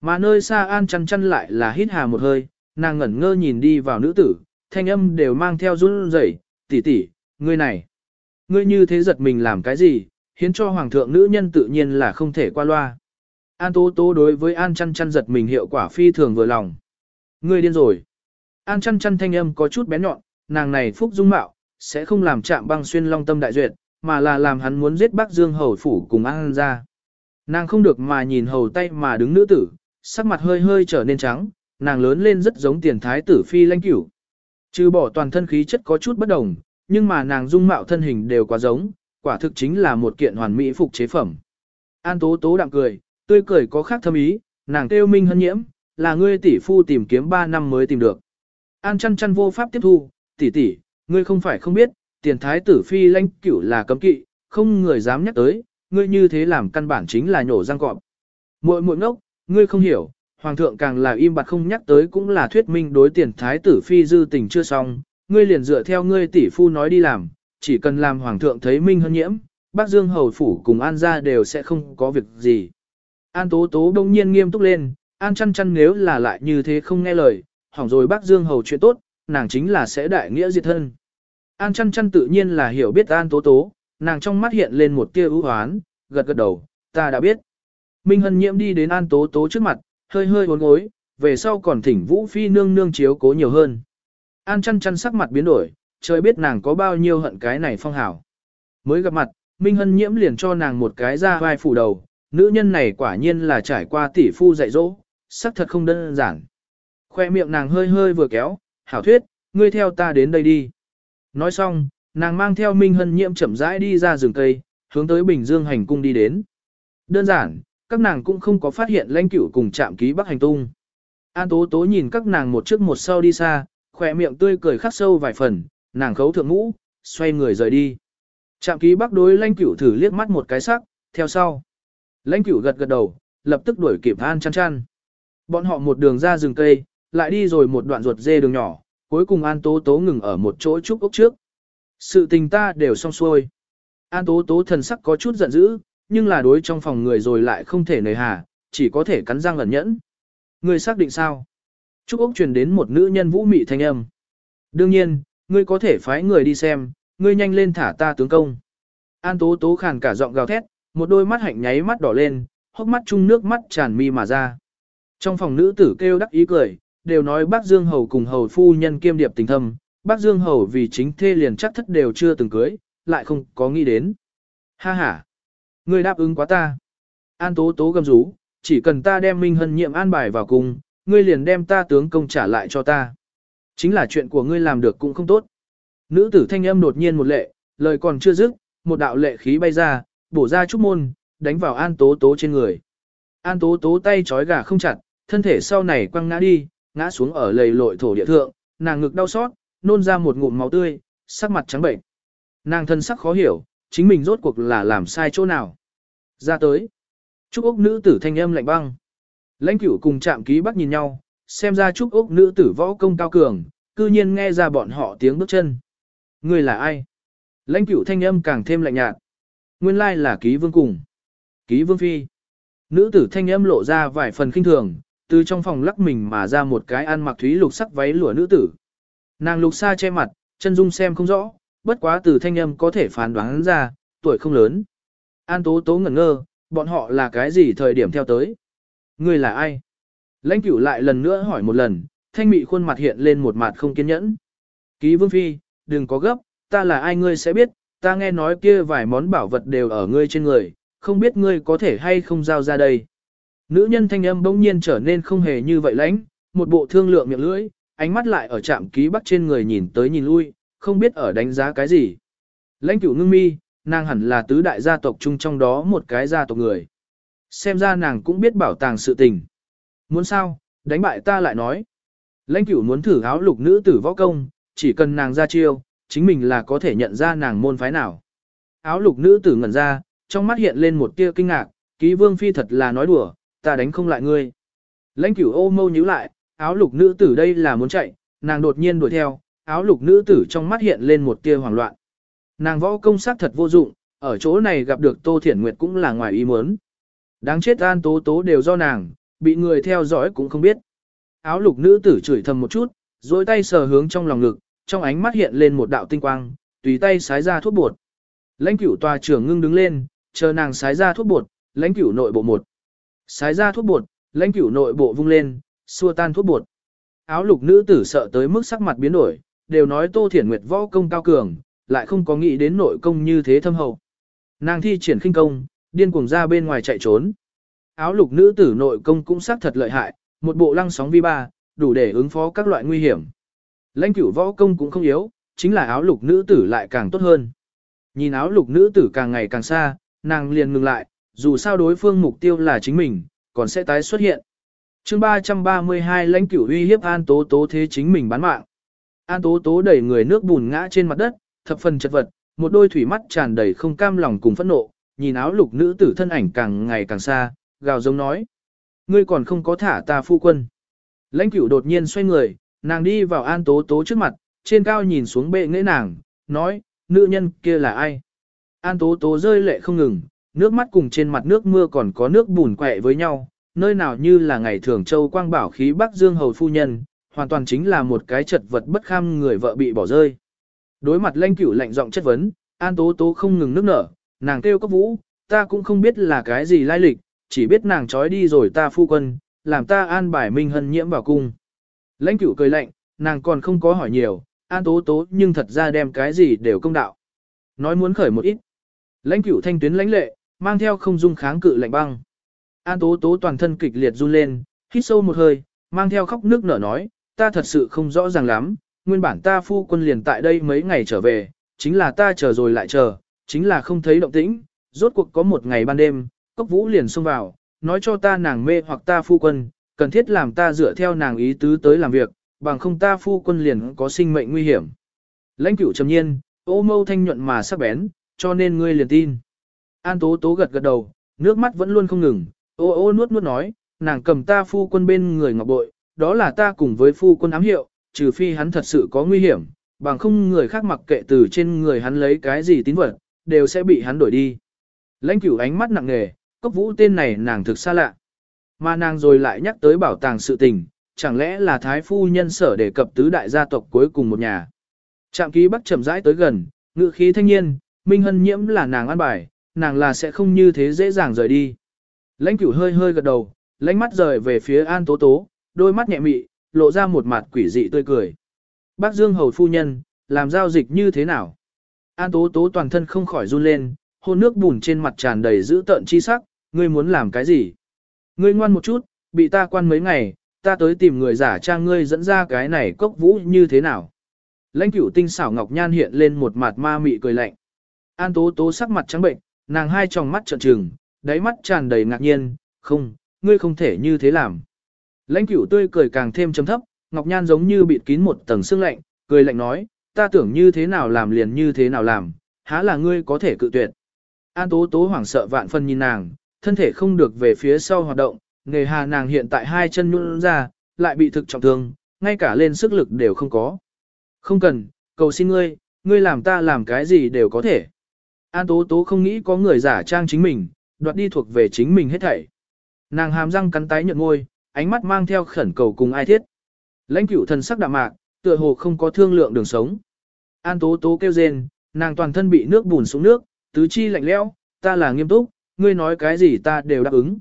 Mà nơi xa an chăn chăn lại là hít hà một hơi, nàng ngẩn ngơ nhìn đi vào nữ tử, thanh âm đều mang theo run rẩy, tỷ tỷ, ngươi này, ngươi như thế giật mình làm cái gì, hiến cho hoàng thượng nữ nhân tự nhiên là không thể qua loa. An Tố Tố đối với An chăn chăn giật mình hiệu quả phi thường vừa lòng. Ngươi điên rồi. An chăn chăn thanh âm có chút bé nhọn, nàng này phúc dung mạo, sẽ không làm chạm băng xuyên long tâm đại duyệt, mà là làm hắn muốn giết Bắc Dương hầu phủ cùng An ra. Nàng không được mà nhìn hầu tay mà đứng nữ tử, sắc mặt hơi hơi trở nên trắng, nàng lớn lên rất giống tiền thái tử phi lanh cửu. Trừ bỏ toàn thân khí chất có chút bất đồng, nhưng mà nàng dung mạo thân hình đều quá giống, quả thực chính là một kiện hoàn mỹ phục chế phẩm. An tố tố đạm cười, tươi cười có khác thâm ý, nàng kêu minh hân nhiễm, là ngươi tỷ phu tìm kiếm 3 năm mới tìm được. An chăn chăn vô pháp tiếp thu, tỷ tỷ, ngươi không phải không biết, tiền thái tử phi lãnh cửu là cấm kỵ, không người dám nhắc tới, ngươi như thế làm căn bản chính là nhổ răng cọp. Muội muội ngốc, ngươi không hiểu, hoàng thượng càng là im bặt không nhắc tới cũng là thuyết minh đối tiền thái tử phi dư tình chưa xong, ngươi liền dựa theo ngươi tỷ phu nói đi làm, chỉ cần làm hoàng thượng thấy minh hơn nhiễm, bác Dương hầu phủ cùng An gia đều sẽ không có việc gì. An tố tố đông nhiên nghiêm túc lên, An chăn chăn nếu là lại như thế không nghe lời, hỏng rồi bác Dương hầu chuyện tốt, nàng chính là sẽ đại nghĩa diệt thân. An chăn chăn tự nhiên là hiểu biết An tố tố, nàng trong mắt hiện lên một tia ưu hoán, gật gật đầu, ta đã biết. Minh Hân Nhiễm đi đến An tố tố trước mặt, hơi hơi uốn gối, về sau còn thỉnh Vũ Phi nương nương chiếu cố nhiều hơn. An chăn chăn sắc mặt biến đổi, trời biết nàng có bao nhiêu hận cái này phong hảo. Mới gặp mặt, Minh Hân Nhiễm liền cho nàng một cái ra vai phủ đầu, nữ nhân này quả nhiên là trải qua tỷ phu dạy dỗ, sắc thật không đơn giản. Khoe miệng nàng hơi hơi vừa kéo, hảo thuyết, ngươi theo ta đến đây đi. Nói xong, nàng mang theo Minh Hân Nhiễm chậm rãi đi ra rừng cây, hướng tới Bình Dương hành cung đi đến. Đơn giản, các nàng cũng không có phát hiện lãnh cửu cùng chạm ký bắc hành tung. An Tố Tố nhìn các nàng một trước một sau đi xa, khỏe miệng tươi cười khắc sâu vài phần, nàng khấu thượng ngũ, xoay người rời đi. Trạm ký bắc đối lãnh cửu thử liếc mắt một cái sắc, theo sau. Lãnh cửu gật gật đầu, lập tức đuổi kịp An chăn chăn. Bọn họ một đường ra rừng cây, lại đi rồi một đoạn ruột dê đường nhỏ, cuối cùng An Tố Tố ngừng ở một chỗ trúc ốc trước. Sự tình ta đều xong xuôi. An Tố Tố thần sắc có chút giận dữ, nhưng là đối trong phòng người rồi lại không thể nề hà, chỉ có thể cắn răng ẩn nhẫn. Ngươi xác định sao? Trúc ốc truyền đến một nữ nhân vũ mị thanh âm. Đương nhiên, ngươi có thể phái người đi xem, ngươi nhanh lên thả ta tướng công. An Tố Tố khàn cả giọng gào thét, một đôi mắt hạnh nháy mắt đỏ lên, hốc mắt chung nước mắt tràn mi mà ra. Trong phòng nữ tử kêu đắc ý cười, đều nói bác Dương Hầu cùng Hầu phu nhân kiêm điệp tình thâm, bác Dương Hầu vì chính thê liền chắc thất đều chưa từng cưới, lại không có nghĩ đến. Ha ha! Ngươi đáp ứng quá ta. An tố tố gầm rú, chỉ cần ta đem Minh Hân nhiệm an bài vào cùng, ngươi liền đem ta tướng công trả lại cho ta. Chính là chuyện của ngươi làm được cũng không tốt. Nữ tử thanh âm đột nhiên một lệ, lời còn chưa dứt, một đạo lệ khí bay ra, bổ ra trúc môn, đánh vào an tố tố trên người. An tố tố tay trói gà không chặt, thân thể sau này quăng ngã đi, ngã xuống ở lầy lội thổ địa thượng, nàng ngực đau xót, nôn ra một ngụm máu tươi, sắc mặt trắng bệnh. Nàng thân sắc khó hiểu, chính mình rốt cuộc là làm sai chỗ nào. Ra tới. Trúc Úc nữ tử thanh âm lạnh băng. Lãnh cửu cùng chạm ký bắt nhìn nhau, xem ra Trúc Úc nữ tử võ công cao cường, cư nhiên nghe ra bọn họ tiếng bước chân. Người là ai? Lãnh cửu thanh âm càng thêm lạnh nhạt. Nguyên lai là ký vương cùng. Ký vương phi. Nữ tử thanh âm lộ ra vài phần kinh thường, từ trong phòng lắc mình mà ra một cái ăn mặc thúy lục sắc váy lụa nữ tử. Nàng lục xa che mặt, chân dung xem không rõ, bất quá từ thanh âm có thể phán đoán ra, tuổi không lớn. An tố tố ngẩn ngơ, bọn họ là cái gì thời điểm theo tới? Người là ai? Lãnh cửu lại lần nữa hỏi một lần, thanh mị khuôn mặt hiện lên một mặt không kiên nhẫn. Ký vương phi, đừng có gấp, ta là ai ngươi sẽ biết, ta nghe nói kia vài món bảo vật đều ở ngươi trên người, không biết ngươi có thể hay không giao ra đây. Nữ nhân thanh âm bỗng nhiên trở nên không hề như vậy lãnh, một bộ thương lượng miệng lưỡi, ánh mắt lại ở trạm ký bắc trên người nhìn tới nhìn lui, không biết ở đánh giá cái gì. Lãnh cửu ngưng mi, nàng hẳn là tứ đại gia tộc chung trong đó một cái gia tộc người. Xem ra nàng cũng biết bảo tàng sự tình. Muốn sao, đánh bại ta lại nói. Lãnh cửu muốn thử áo lục nữ tử võ công, chỉ cần nàng ra chiêu, chính mình là có thể nhận ra nàng môn phái nào. Áo lục nữ tử ngẩn ra, trong mắt hiện lên một tia kinh ngạc, ký vương phi thật là nói đùa, ta đánh không lại ngươi. Lãnh cửu ô mâu nhíu lại, áo lục nữ tử đây là muốn chạy, nàng đột nhiên đuổi theo, áo lục nữ tử trong mắt hiện lên một tia hoảng loạn. Nàng võ công sát thật vô dụng, ở chỗ này gặp được Tô Thiển Nguyệt cũng là ngoài ý muốn. Đáng chết an tố tố đều do nàng, bị người theo dõi cũng không biết. Áo lục nữ tử chửi thầm một chút, dối tay sờ hướng trong lòng ngực, trong ánh mắt hiện lên một đạo tinh quang, tùy tay sái ra thuốc bột. Lãnh cửu tòa trưởng ngưng đứng lên, chờ nàng sái ra thuốc bột, lãnh cửu nội bộ một. Sái ra thuốc bột, lãnh cửu nội bộ vung lên, xua tan thuốc bột. Áo lục nữ tử sợ tới mức sắc mặt biến đổi, đều nói Tô Thiển Nguyệt võ công cao cường, lại không có nghĩ đến nội công như thế thâm hậu. Nàng thi triển khinh công, điên cuồng ra bên ngoài chạy trốn. Áo lục nữ tử nội công cũng sắc thật lợi hại, một bộ lăng sóng vi ba, đủ để ứng phó các loại nguy hiểm. Lãnh cửu võ công cũng không yếu, chính là áo lục nữ tử lại càng tốt hơn. Nhìn áo lục nữ tử càng ngày càng xa, nàng liền ngừng lại, dù sao đối phương mục tiêu là chính mình, còn sẽ tái xuất hiện. chương 332 lãnh cửu uy hiếp An Tố Tố thế chính mình bán mạng. An Tố Tố đẩy người nước bùn ngã trên mặt đất, thập phần chật vật, một đôi thủy mắt tràn đầy không cam lòng cùng phẫn nộ, nhìn áo lục nữ tử thân ảnh càng ngày càng xa, gào giống nói. Ngươi còn không có thả ta phu quân. Lãnh cửu đột nhiên xoay người, nàng đi vào An Tố Tố trước mặt, trên cao nhìn xuống bệ nghệ nàng, nói, nữ nhân kia là ai? An Tố Tố rơi lệ không ngừng, nước mắt cùng trên mặt nước mưa còn có nước bùn quẹ với nhau, nơi nào như là ngày thường châu quang bảo khí Bắc Dương Hầu Phu Nhân, hoàn toàn chính là một cái chật vật bất kham người vợ bị bỏ rơi. Đối mặt lãnh cửu lạnh giọng chất vấn, An Tố Tố không ngừng nước nở, nàng kêu cấp vũ, ta cũng không biết là cái gì lai lịch, chỉ biết nàng trói đi rồi ta phu quân, làm ta an bài minh hân nhiễm vào cung. Lãnh cửu cười lạnh, nàng còn không có hỏi nhiều, An Tố Tố nhưng thật ra đem cái gì đều công đạo. Nói muốn khởi một ít. Lãnh cửu thanh tuyến lãnh lệ, mang theo không dung kháng cự lạnh băng. An Tố Tố toàn thân kịch liệt run lên, hít sâu một hơi, mang theo khóc nước nở nói, ta thật sự không rõ ràng lắm, nguyên bản ta phu quân liền tại đây mấy ngày trở về, chính là ta chờ rồi lại chờ, chính là không thấy động tĩnh, rốt cuộc có một ngày ban đêm, cốc vũ liền xông vào, nói cho ta nàng mê hoặc ta phu quân, cần thiết làm ta dựa theo nàng ý tứ tới làm việc, bằng không ta phu quân liền có sinh mệnh nguy hiểm. Lãnh cửu trầm nhiên, ô mâu thanh nhuận mà sắc bén, cho nên ngươi liền tin. An tố tố gật gật đầu, nước mắt vẫn luôn không ngừng, ô ô nuốt nuốt nói, nàng cầm ta phu quân bên người ngọc bội, đó là ta cùng với phu quân ám hiệu, trừ phi hắn thật sự có nguy hiểm, bằng không người khác mặc kệ từ trên người hắn lấy cái gì tín vật, đều sẽ bị hắn đổi đi. Lãnh cửu ánh mắt nặng nề, cốc vũ tên này nàng thực xa lạ. Mà nàng rồi lại nhắc tới bảo tàng sự tình, chẳng lẽ là thái phu nhân sở đề cập tứ đại gia tộc cuối cùng một nhà. Trạm ký bắc chậm rãi tới gần, ngự khí thanh nhiên, minh hân nhiễm là nàng ăn bài, nàng là sẽ không như thế dễ dàng rời đi. Lãnh cửu hơi hơi gật đầu, lãnh mắt rời về phía An Tố Tố, đôi mắt nhẹ mị, lộ ra một mặt quỷ dị tươi cười. Bác Dương Hầu Phu Nhân, làm giao dịch như thế nào? An Tố Tố toàn thân không khỏi run lên, hôn nước bùn trên mặt tràn đầy dữ tợn chi sắc, ngươi muốn làm cái gì? Ngươi ngoan một chút, bị ta quan mấy ngày, ta tới tìm người giả trang ngươi dẫn ra cái này cốc vũ như thế nào? Lãnh cửu tinh xảo ngọc nhan hiện lên một mặt ma mị cười lạnh. An Tố Tố sắc mặt trắng bệnh, nàng hai tròng mắt trợn trừng, đáy mắt tràn đầy ngạc nhiên, không, ngươi không thể như thế làm. Lãnh cửu tươi cười càng thêm chấm thấp, ngọc nhan giống như bị kín một tầng sương lạnh, cười lạnh nói, ta tưởng như thế nào làm liền như thế nào làm, há là ngươi có thể cự tuyệt. An tố tố hoảng sợ vạn phân nhìn nàng, thân thể không được về phía sau hoạt động, nghề hà nàng hiện tại hai chân nhún ra, lại bị thực trọng thương, ngay cả lên sức lực đều không có. Không cần, cầu xin ngươi, ngươi làm ta làm cái gì đều có thể. An tố tố không nghĩ có người giả trang chính mình, đoạt đi thuộc về chính mình hết thảy. Nàng hàm răng cắn tái nhợt môi, ánh mắt mang theo khẩn cầu cùng ai thiết. Lãnh cửu thần sắc đạm mạc, tựa hồ không có thương lượng đường sống. An tố tố kêu rên, nàng toàn thân bị nước bùn xuống nước, tứ chi lạnh lẽo, ta là nghiêm túc, ngươi nói cái gì ta đều đáp ứng.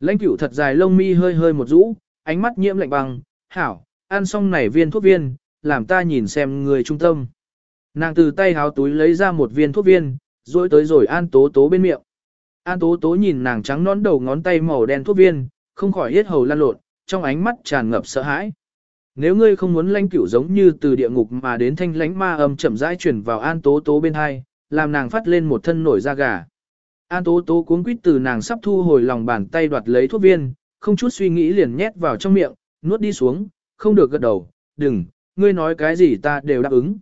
Lãnh cửu thật dài lông mi hơi hơi một rũ, ánh mắt nhiễm lạnh băng, hảo, ăn xong này viên thuốc viên, làm ta nhìn xem người trung tâm. Nàng từ tay háo túi lấy ra một viên thuốc viên, rồi tới rồi an tố tố bên miệng. An tố tố nhìn nàng trắng nón đầu ngón tay màu đen thuốc viên, không khỏi hết hầu lan lộn, trong ánh mắt tràn ngập sợ hãi. Nếu ngươi không muốn lãnh cửu giống như từ địa ngục mà đến thanh lãnh ma âm chậm rãi chuyển vào an tố tố bên hai, làm nàng phát lên một thân nổi da gà. An tố tố cuống quýt từ nàng sắp thu hồi lòng bàn tay đoạt lấy thuốc viên, không chút suy nghĩ liền nhét vào trong miệng, nuốt đi xuống, không được gật đầu, đừng, ngươi nói cái gì ta đều đáp ứng.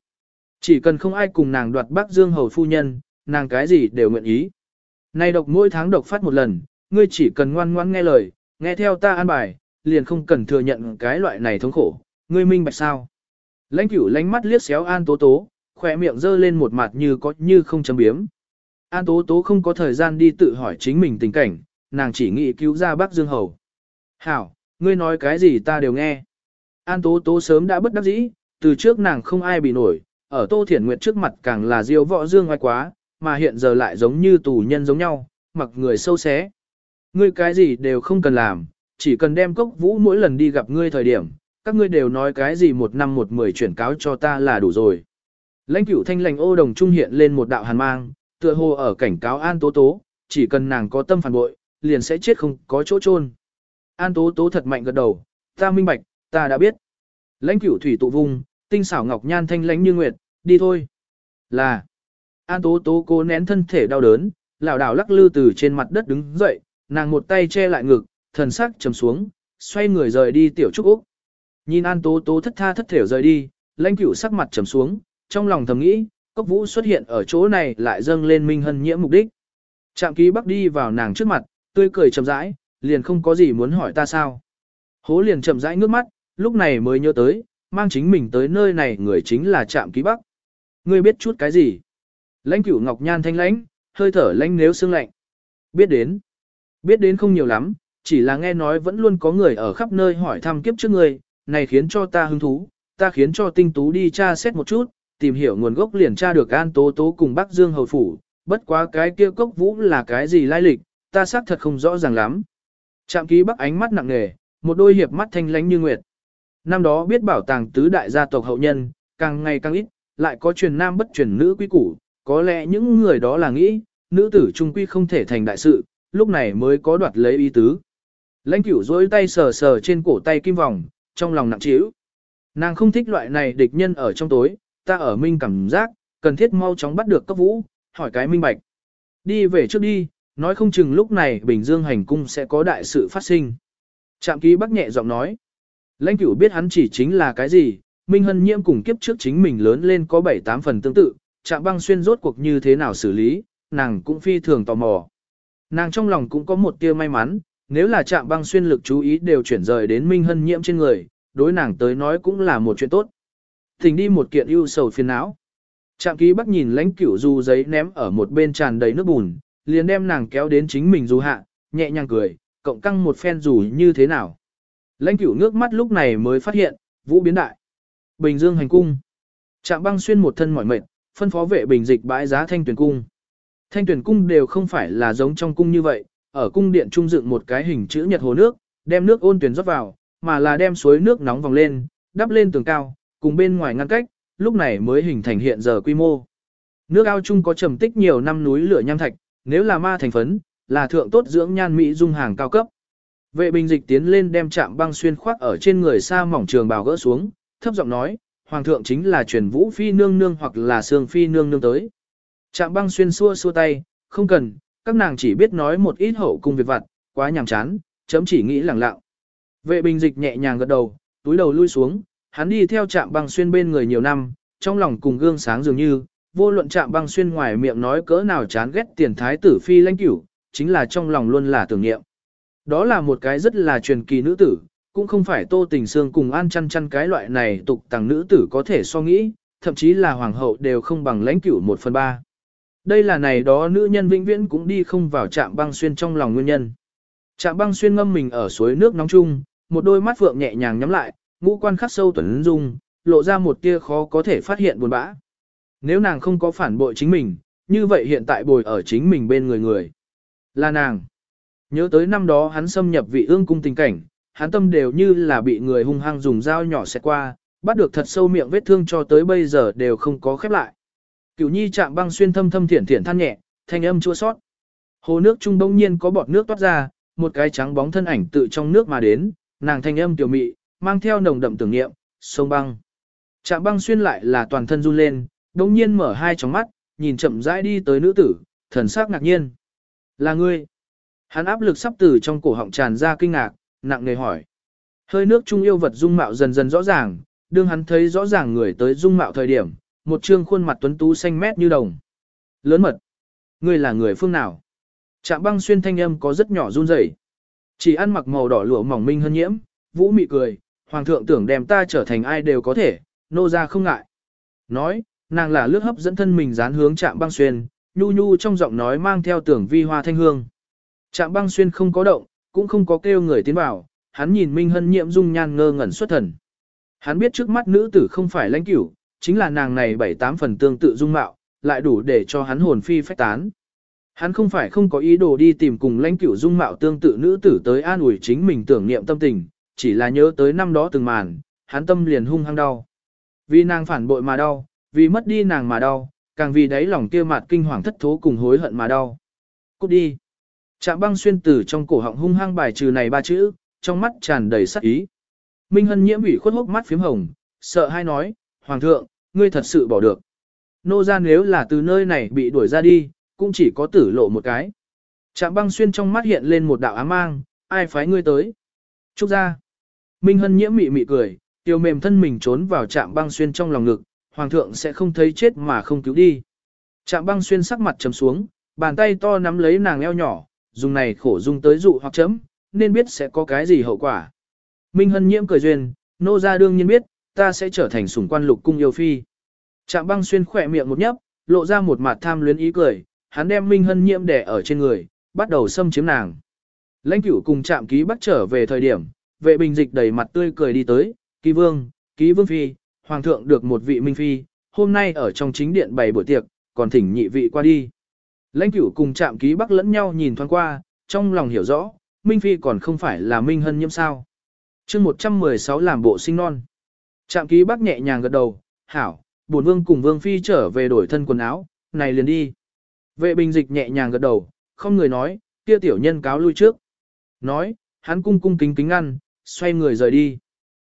Chỉ cần không ai cùng nàng đoạt bác dương hầu phu nhân, nàng cái gì đều nguyện ý. nay độc mỗi tháng độc phát một lần, ngươi chỉ cần ngoan ngoãn nghe lời, nghe theo ta an bài, liền không cần thừa nhận cái loại này thống khổ, ngươi minh bạch sao. Lãnh cửu lánh mắt liếc xéo an tố tố, khỏe miệng dơ lên một mặt như có như không chấm biếm. An tố tố không có thời gian đi tự hỏi chính mình tình cảnh, nàng chỉ nghĩ cứu ra bác Dương Hầu. Hảo, ngươi nói cái gì ta đều nghe. An tố tố sớm đã bất đắc dĩ, từ trước nàng không ai bị nổi, ở Tô Thiển Nguyệt trước mặt càng là diêu võ dương ngoài quá, mà hiện giờ lại giống như tù nhân giống nhau, mặc người sâu xé. Ngươi cái gì đều không cần làm, chỉ cần đem cốc vũ mỗi lần đi gặp ngươi thời điểm, các ngươi đều nói cái gì một năm một mười chuyển cáo cho ta là đủ rồi. Lãnh cửu thanh lành ô đồng trung hiện lên một đạo hàn mang, tựa hồ ở cảnh cáo An Tố Tố, chỉ cần nàng có tâm phản bội, liền sẽ chết không có chỗ chôn. An Tố Tố thật mạnh gật đầu, ta minh bạch, ta đã biết. Lãnh cửu thủy tụ vung, tinh xảo ngọc nhan thanh lãnh như nguyệt, đi thôi. Là. An Tố Tố cố nén thân thể đau đớn, lảo đảo lắc lư từ trên mặt đất đứng dậy, nàng một tay che lại ngực, thần sắc trầm xuống, xoay người rời đi tiểu trúc Úc. Nhìn An Tố Tố thất tha thất thểu rời đi, lãnh cửu sắc mặt trầm xuống, trong lòng thầm nghĩ, cốc vũ xuất hiện ở chỗ này lại dâng lên minh hân nhiễm mục đích. Trạm ký bắc đi vào nàng trước mặt, tươi cười chậm rãi, liền không có gì muốn hỏi ta sao. Hố liền chậm rãi ngước mắt, lúc này mới nhớ tới, mang chính mình tới nơi này người chính là trạm ký bắc. Ngươi biết chút cái gì? Lãnh cửu ngọc nhan thanh lãnh, hơi thở lãnh nếu xương lạnh. Biết đến. Biết đến không nhiều lắm, chỉ là nghe nói vẫn luôn có người ở khắp nơi hỏi thăm kiếp trước người này khiến cho ta hứng thú, ta khiến cho tinh tú đi tra xét một chút, tìm hiểu nguồn gốc liền tra được An Tố Tố cùng Bắc Dương Hầu Phủ, bất quá cái kia cốc vũ là cái gì lai lịch, ta xác thật không rõ ràng lắm. Trạm ký Bắc ánh mắt nặng nề, một đôi hiệp mắt thanh lánh như nguyệt. Năm đó biết bảo tàng tứ đại gia tộc hậu nhân, càng ngày càng ít, lại có truyền nam bất truyền nữ quý củ, có lẽ những người đó là nghĩ, nữ tử trung quy không thể thành đại sự, lúc này mới có đoạt lấy ý tứ. Lãnh cửu dối tay sờ sờ trên cổ tay kim vòng, trong lòng nặng trĩu. Nàng không thích loại này địch nhân ở trong tối, ta ở minh cảm giác, cần thiết mau chóng bắt được cấp vũ, hỏi cái minh bạch. Đi về trước đi, nói không chừng lúc này Bình Dương hành cung sẽ có đại sự phát sinh. Trạm ký bắc nhẹ giọng nói. Lãnh cửu biết hắn chỉ chính là cái gì, Minh Hân Nhiễm cùng kiếp trước chính mình lớn lên có 7-8 phần tương tự, trạm băng xuyên rốt cuộc như thế nào xử lý, nàng cũng phi thường tò mò. Nàng trong lòng cũng có một tia may mắn, nếu là trạm băng xuyên lực chú ý đều chuyển rời đến Minh Hân Nhiễm trên người, đối nàng tới nói cũng là một chuyện tốt. Thỉnh đi một kiện ưu sầu phiền não. Trạm ký bắc nhìn lãnh cửu du giấy ném ở một bên tràn đầy nước bùn, liền đem nàng kéo đến chính mình du hạ, nhẹ nhàng cười, cộng căng một phen dù như thế nào. Lãnh cửu nước mắt lúc này mới phát hiện, vũ biến đại. Bình Dương hành cung. Trạm băng xuyên một thân mỏi mệt, phân phó vệ bình dịch bãi giá thanh tuyển cung. Thanh tuyển cung đều không phải là giống trong cung như vậy, ở cung điện trung dựng một cái hình chữ nhật hồ nước, đem nước ôn tuyển rót vào, mà là đem suối nước nóng vòng lên, đắp lên tường cao, cùng bên ngoài ngăn cách, lúc này mới hình thành hiện giờ quy mô. Nước ao chung có trầm tích nhiều năm núi lửa nham thạch, nếu là ma thành phấn, là thượng tốt dưỡng nhan mỹ dung hàng cao cấp. Vệ bình dịch tiến lên đem chạm băng xuyên khoác ở trên người xa mỏng trường bào gỡ xuống, thấp giọng nói, hoàng thượng chính là truyền vũ phi nương nương hoặc là sương phi nương nương tới. Trạm băng xuyên xua xua tay, không cần, các nàng chỉ biết nói một ít hậu cung việc vặt, quá nhàm chán, chấm chỉ nghĩ lẳng lặng. Vệ bình dịch nhẹ nhàng gật đầu, túi đầu lui xuống, hắn đi theo Trạm băng xuyên bên người nhiều năm, trong lòng cùng gương sáng dường như, vô luận Trạm băng xuyên ngoài miệng nói cỡ nào chán ghét tiền thái tử phi lãnh cửu, chính là trong lòng luôn là tưởng niệm. Đó là một cái rất là truyền kỳ nữ tử, cũng không phải tô tình xương cùng an chăn chăn cái loại này tục tàng nữ tử có thể so nghĩ, thậm chí là hoàng hậu đều không bằng lãnh cửu một phần ba. Đây là này đó nữ nhân vĩnh viễn cũng đi không vào trạm băng xuyên trong lòng nguyên nhân. Trạm băng xuyên ngâm mình ở suối nước nóng chung, một đôi mắt vượng nhẹ nhàng nhắm lại, ngũ quan khắc sâu tuấn dung, lộ ra một tia khó có thể phát hiện buồn bã. Nếu nàng không có phản bội chính mình, như vậy hiện tại bồi ở chính mình bên người người. Là nàng. Nhớ tới năm đó hắn xâm nhập vị ương cung tình cảnh, hắn tâm đều như là bị người hung hăng dùng dao nhỏ xẹt qua, bắt được thật sâu miệng vết thương cho tới bây giờ đều không có khép lại. Cửu nhi chạm băng xuyên thâm thâm thiển thiển than nhẹ, thanh âm chua xót, Hồ nước trung bỗng nhiên có bọt nước toát ra, một cái trắng bóng thân ảnh tự trong nước mà đến, nàng thanh âm tiểu mị, mang theo nồng đậm tưởng niệm, sông băng. Chạm băng xuyên lại là toàn thân run lên, bỗng nhiên mở hai tròng mắt, nhìn chậm rãi đi tới nữ tử, thần sắc ngạc nhiên. Là ngươi. Hắn áp lực sắp từ trong cổ họng tràn ra kinh ngạc, nặng nề hỏi. Hơi nước trung yêu vật dung mạo dần dần rõ ràng, đương hắn thấy rõ ràng người tới dung mạo thời điểm, một trương khuôn mặt tuấn tú xanh mét như đồng. Lớn mật. Ngươi là người phương nào? Trạm băng xuyên thanh âm có rất nhỏ run rẩy. Chỉ ăn mặc màu đỏ lụa mỏng minh hơn nhiễm, vũ mị cười, hoàng thượng tưởng đem ta trở thành ai đều có thể, nô ra không ngại. Nói, nàng là lướt hấp dẫn thân mình dán hướng trạm băng xuyên, nhu nhu trong giọng nói mang theo tưởng vi hoa thanh hương. Trạm băng xuyên không có động, cũng không có kêu người tiến vào, hắn nhìn Minh Hân nhiễm dung nhan ngơ ngẩn xuất thần. Hắn biết trước mắt nữ tử không phải lãnh cửu, chính là nàng này bảy tám phần tương tự dung mạo, lại đủ để cho hắn hồn phi phách tán. Hắn không phải không có ý đồ đi tìm cùng lãnh cửu dung mạo tương tự nữ tử tới an ủi chính mình tưởng niệm tâm tình, chỉ là nhớ tới năm đó từng màn, hắn tâm liền hung hăng đau. Vì nàng phản bội mà đau, vì mất đi nàng mà đau, càng vì đáy lòng kia mặt kinh hoàng thất thố cùng hối hận mà đau. Cút đi. Trạm băng xuyên tử trong cổ họng hung hăng bài trừ này ba chữ, trong mắt tràn đầy sắc ý. Minh Hân nhiễm ủy khuất hốc mắt phím hồng, sợ hai nói, Hoàng thượng, ngươi thật sự bỏ được. Nô ra nếu là từ nơi này bị đuổi ra đi, cũng chỉ có tử lộ một cái. Trạm băng xuyên trong mắt hiện lên một đạo ám mang, ai phái ngươi tới. Trúc ra. Minh Hân nhiễm mị mị cười, tiêu mềm thân mình trốn vào trạm băng xuyên trong lòng ngực, Hoàng thượng sẽ không thấy chết mà không cứu đi. Trạm băng xuyên sắc mặt trầm xuống, bàn tay to nắm lấy nàng eo nhỏ, dùng này khổ dung tới dụ hoặc chấm, nên biết sẽ có cái gì hậu quả. Minh Hân nhiễm cười duyên, nô ra đương nhiên biết, ta sẽ trở thành sủng quan lục cung yêu phi. Trạm băng xuyên khỏe miệng một nhấp, lộ ra một mặt tham luyến ý cười, hắn đem Minh Hân nhiễm đẻ ở trên người, bắt đầu xâm chiếm nàng. Lãnh cửu cùng trạm ký bắt trở về thời điểm, vệ bình dịch đầy mặt tươi cười đi tới, ký vương, ký vương phi, hoàng thượng được một vị minh phi, hôm nay ở trong chính điện bày buổi tiệc, còn thỉnh nhị vị qua đi. Lãnh cửu cùng trạm ký bắc lẫn nhau nhìn thoáng qua, trong lòng hiểu rõ, minh phi còn không phải là minh hân nhiễm sao. chương 116 làm bộ sinh non. Trạm ký bắc nhẹ nhàng gật đầu, hảo, bổn vương cùng vương phi trở về đổi thân quần áo, này liền đi. Vệ bình dịch nhẹ nhàng gật đầu, không người nói, kia tiểu nhân cáo lui trước. Nói, hắn cung cung kính kính ăn, xoay người rời đi.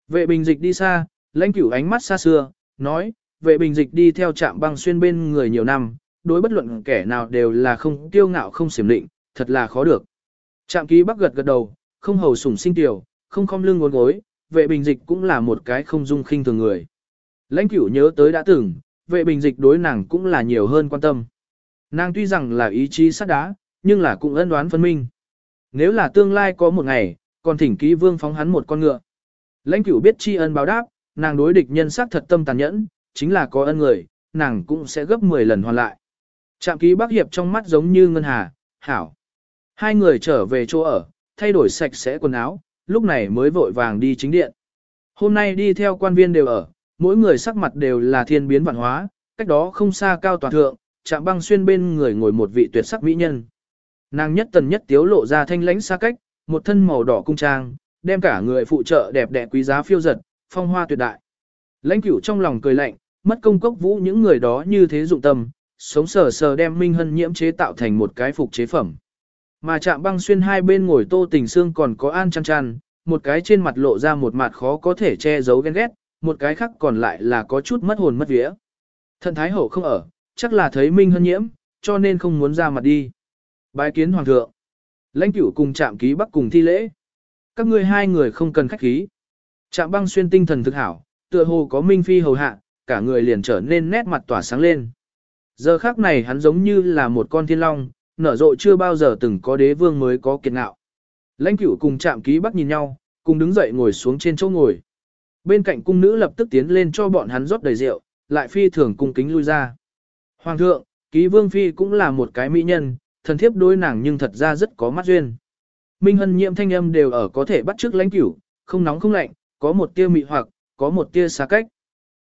Vệ bình dịch đi xa, lãnh cửu ánh mắt xa xưa, nói, vệ bình dịch đi theo trạm băng xuyên bên người nhiều năm, đối bất luận kẻ nào đều là không tiêu ngạo không xiểm định, thật là khó được. Trạm ký bắc gật gật đầu, không hầu sủng sinh tiểu, không khom lưng ngốn gối, vệ bình dịch cũng là một cái không dung khinh thường người. Lãnh cửu nhớ tới đã từng, vệ bình dịch đối nàng cũng là nhiều hơn quan tâm. Nàng tuy rằng là ý chí sắt đá, nhưng là cũng ân đoán phân minh. Nếu là tương lai có một ngày, còn thỉnh ký vương phóng hắn một con ngựa. Lãnh cửu biết tri ân báo đáp, nàng đối địch nhân sắc thật tâm tàn nhẫn, chính là có ân người, nàng cũng sẽ gấp 10 lần hoàn lại. Trạm ký bác hiệp trong mắt giống như ngân hà, hảo. Hai người trở về chỗ ở, thay đổi sạch sẽ quần áo, lúc này mới vội vàng đi chính điện. Hôm nay đi theo quan viên đều ở, mỗi người sắc mặt đều là thiên biến vạn hóa, cách đó không xa cao toàn thượng, chạm băng xuyên bên người ngồi một vị tuyệt sắc mỹ nhân. Nàng nhất tần nhất tiếu lộ ra thanh lãnh xa cách, một thân màu đỏ cung trang, đem cả người phụ trợ đẹp đẽ quý giá phiêu giật, phong hoa tuyệt đại. Lãnh cửu trong lòng cười lạnh, mất công cốc vũ những người đó như thế dụng tâm, sống sờ sờ đem Minh Hân nhiễm chế tạo thành một cái phục chế phẩm. Mà chạm băng xuyên hai bên ngồi tô tình xương còn có an chăn chăn, một cái trên mặt lộ ra một mặt khó có thể che giấu ghen ghét, một cái khác còn lại là có chút mất hồn mất vía. Thần Thái Hậu không ở, chắc là thấy Minh Hân nhiễm, cho nên không muốn ra mặt đi. Bái kiến Hoàng thượng. Lãnh cửu cùng chạm ký bắc cùng thi lễ. Các ngươi hai người không cần khách khí. chạm băng xuyên tinh thần thực hảo, tựa hồ có Minh Phi hầu hạ, cả người liền trở nên nét mặt tỏa sáng lên. Giờ khác này hắn giống như là một con thiên long, nở rộ chưa bao giờ từng có đế vương mới có kiệt ngạo. Lãnh cửu cùng chạm ký bắt nhìn nhau, cùng đứng dậy ngồi xuống trên chỗ ngồi. Bên cạnh cung nữ lập tức tiến lên cho bọn hắn rót đầy rượu, lại phi thường cung kính lui ra. Hoàng thượng, ký vương phi cũng là một cái mỹ nhân, thần thiếp đối nàng nhưng thật ra rất có mắt duyên. Minh hân nhiễm thanh âm đều ở có thể bắt trước lãnh cửu, không nóng không lạnh, có một tia mị hoặc, có một tia xa cách.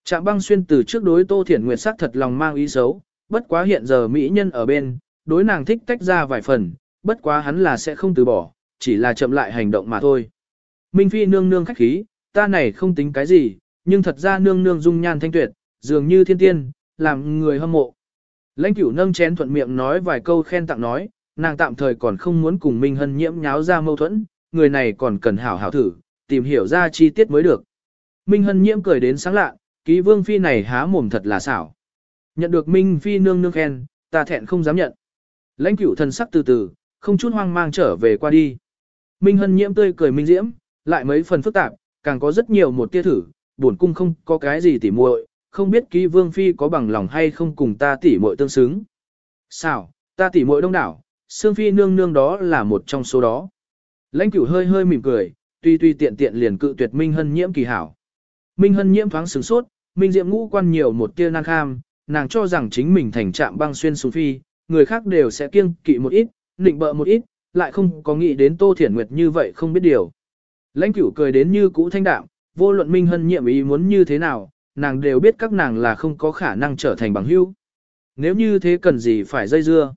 Trạm băng xuyên từ trước đối Tô Thiển Nguyệt sắc thật lòng mang ý xấu, bất quá hiện giờ mỹ nhân ở bên, đối nàng thích tách ra vài phần, bất quá hắn là sẽ không từ bỏ, chỉ là chậm lại hành động mà thôi. Minh Phi nương nương khách khí, ta này không tính cái gì, nhưng thật ra nương nương dung nhan thanh tuyệt, dường như thiên tiên, làm người hâm mộ. Lãnh cửu nâng chén thuận miệng nói vài câu khen tặng nói, nàng tạm thời còn không muốn cùng Minh Hân nhiễm nháo ra mâu thuẫn, người này còn cần hảo hảo thử, tìm hiểu ra chi tiết mới được. Minh Hân nhiễm cười đến sáng lạ, ký vương phi này há mồm thật là xảo. Nhận được Minh phi nương nương khen, ta thẹn không dám nhận. Lãnh cửu thần sắc từ từ, không chút hoang mang trở về qua đi. Minh Hân nhiễm tươi cười minh diễm, lại mấy phần phức tạp, càng có rất nhiều một tia thử, buồn cung không có cái gì tỉ muội, không biết ký vương phi có bằng lòng hay không cùng ta tỉ muội tương xứng. Sao, ta tỉ muội đông đảo, xương Phi nương nương đó là một trong số đó. Lãnh cửu hơi hơi mỉm cười, tuy tuy tiện tiện liền cự tuyệt Minh Hân nhiễm kỳ hảo. Minh Hân nhiễm thoáng sửng sốt, Minh Diệm ngũ quan nhiều một tia nan kham, nàng cho rằng chính mình thành trạm băng xuyên xuống phi, người khác đều sẽ kiêng kỵ một ít, nịnh bợ một ít, lại không có nghĩ đến Tô Thiển Nguyệt như vậy không biết điều. Lãnh cửu cười đến như cũ thanh đạm, vô luận Minh Hân nhiệm ý muốn như thế nào, nàng đều biết các nàng là không có khả năng trở thành bằng hữu. Nếu như thế cần gì phải dây dưa.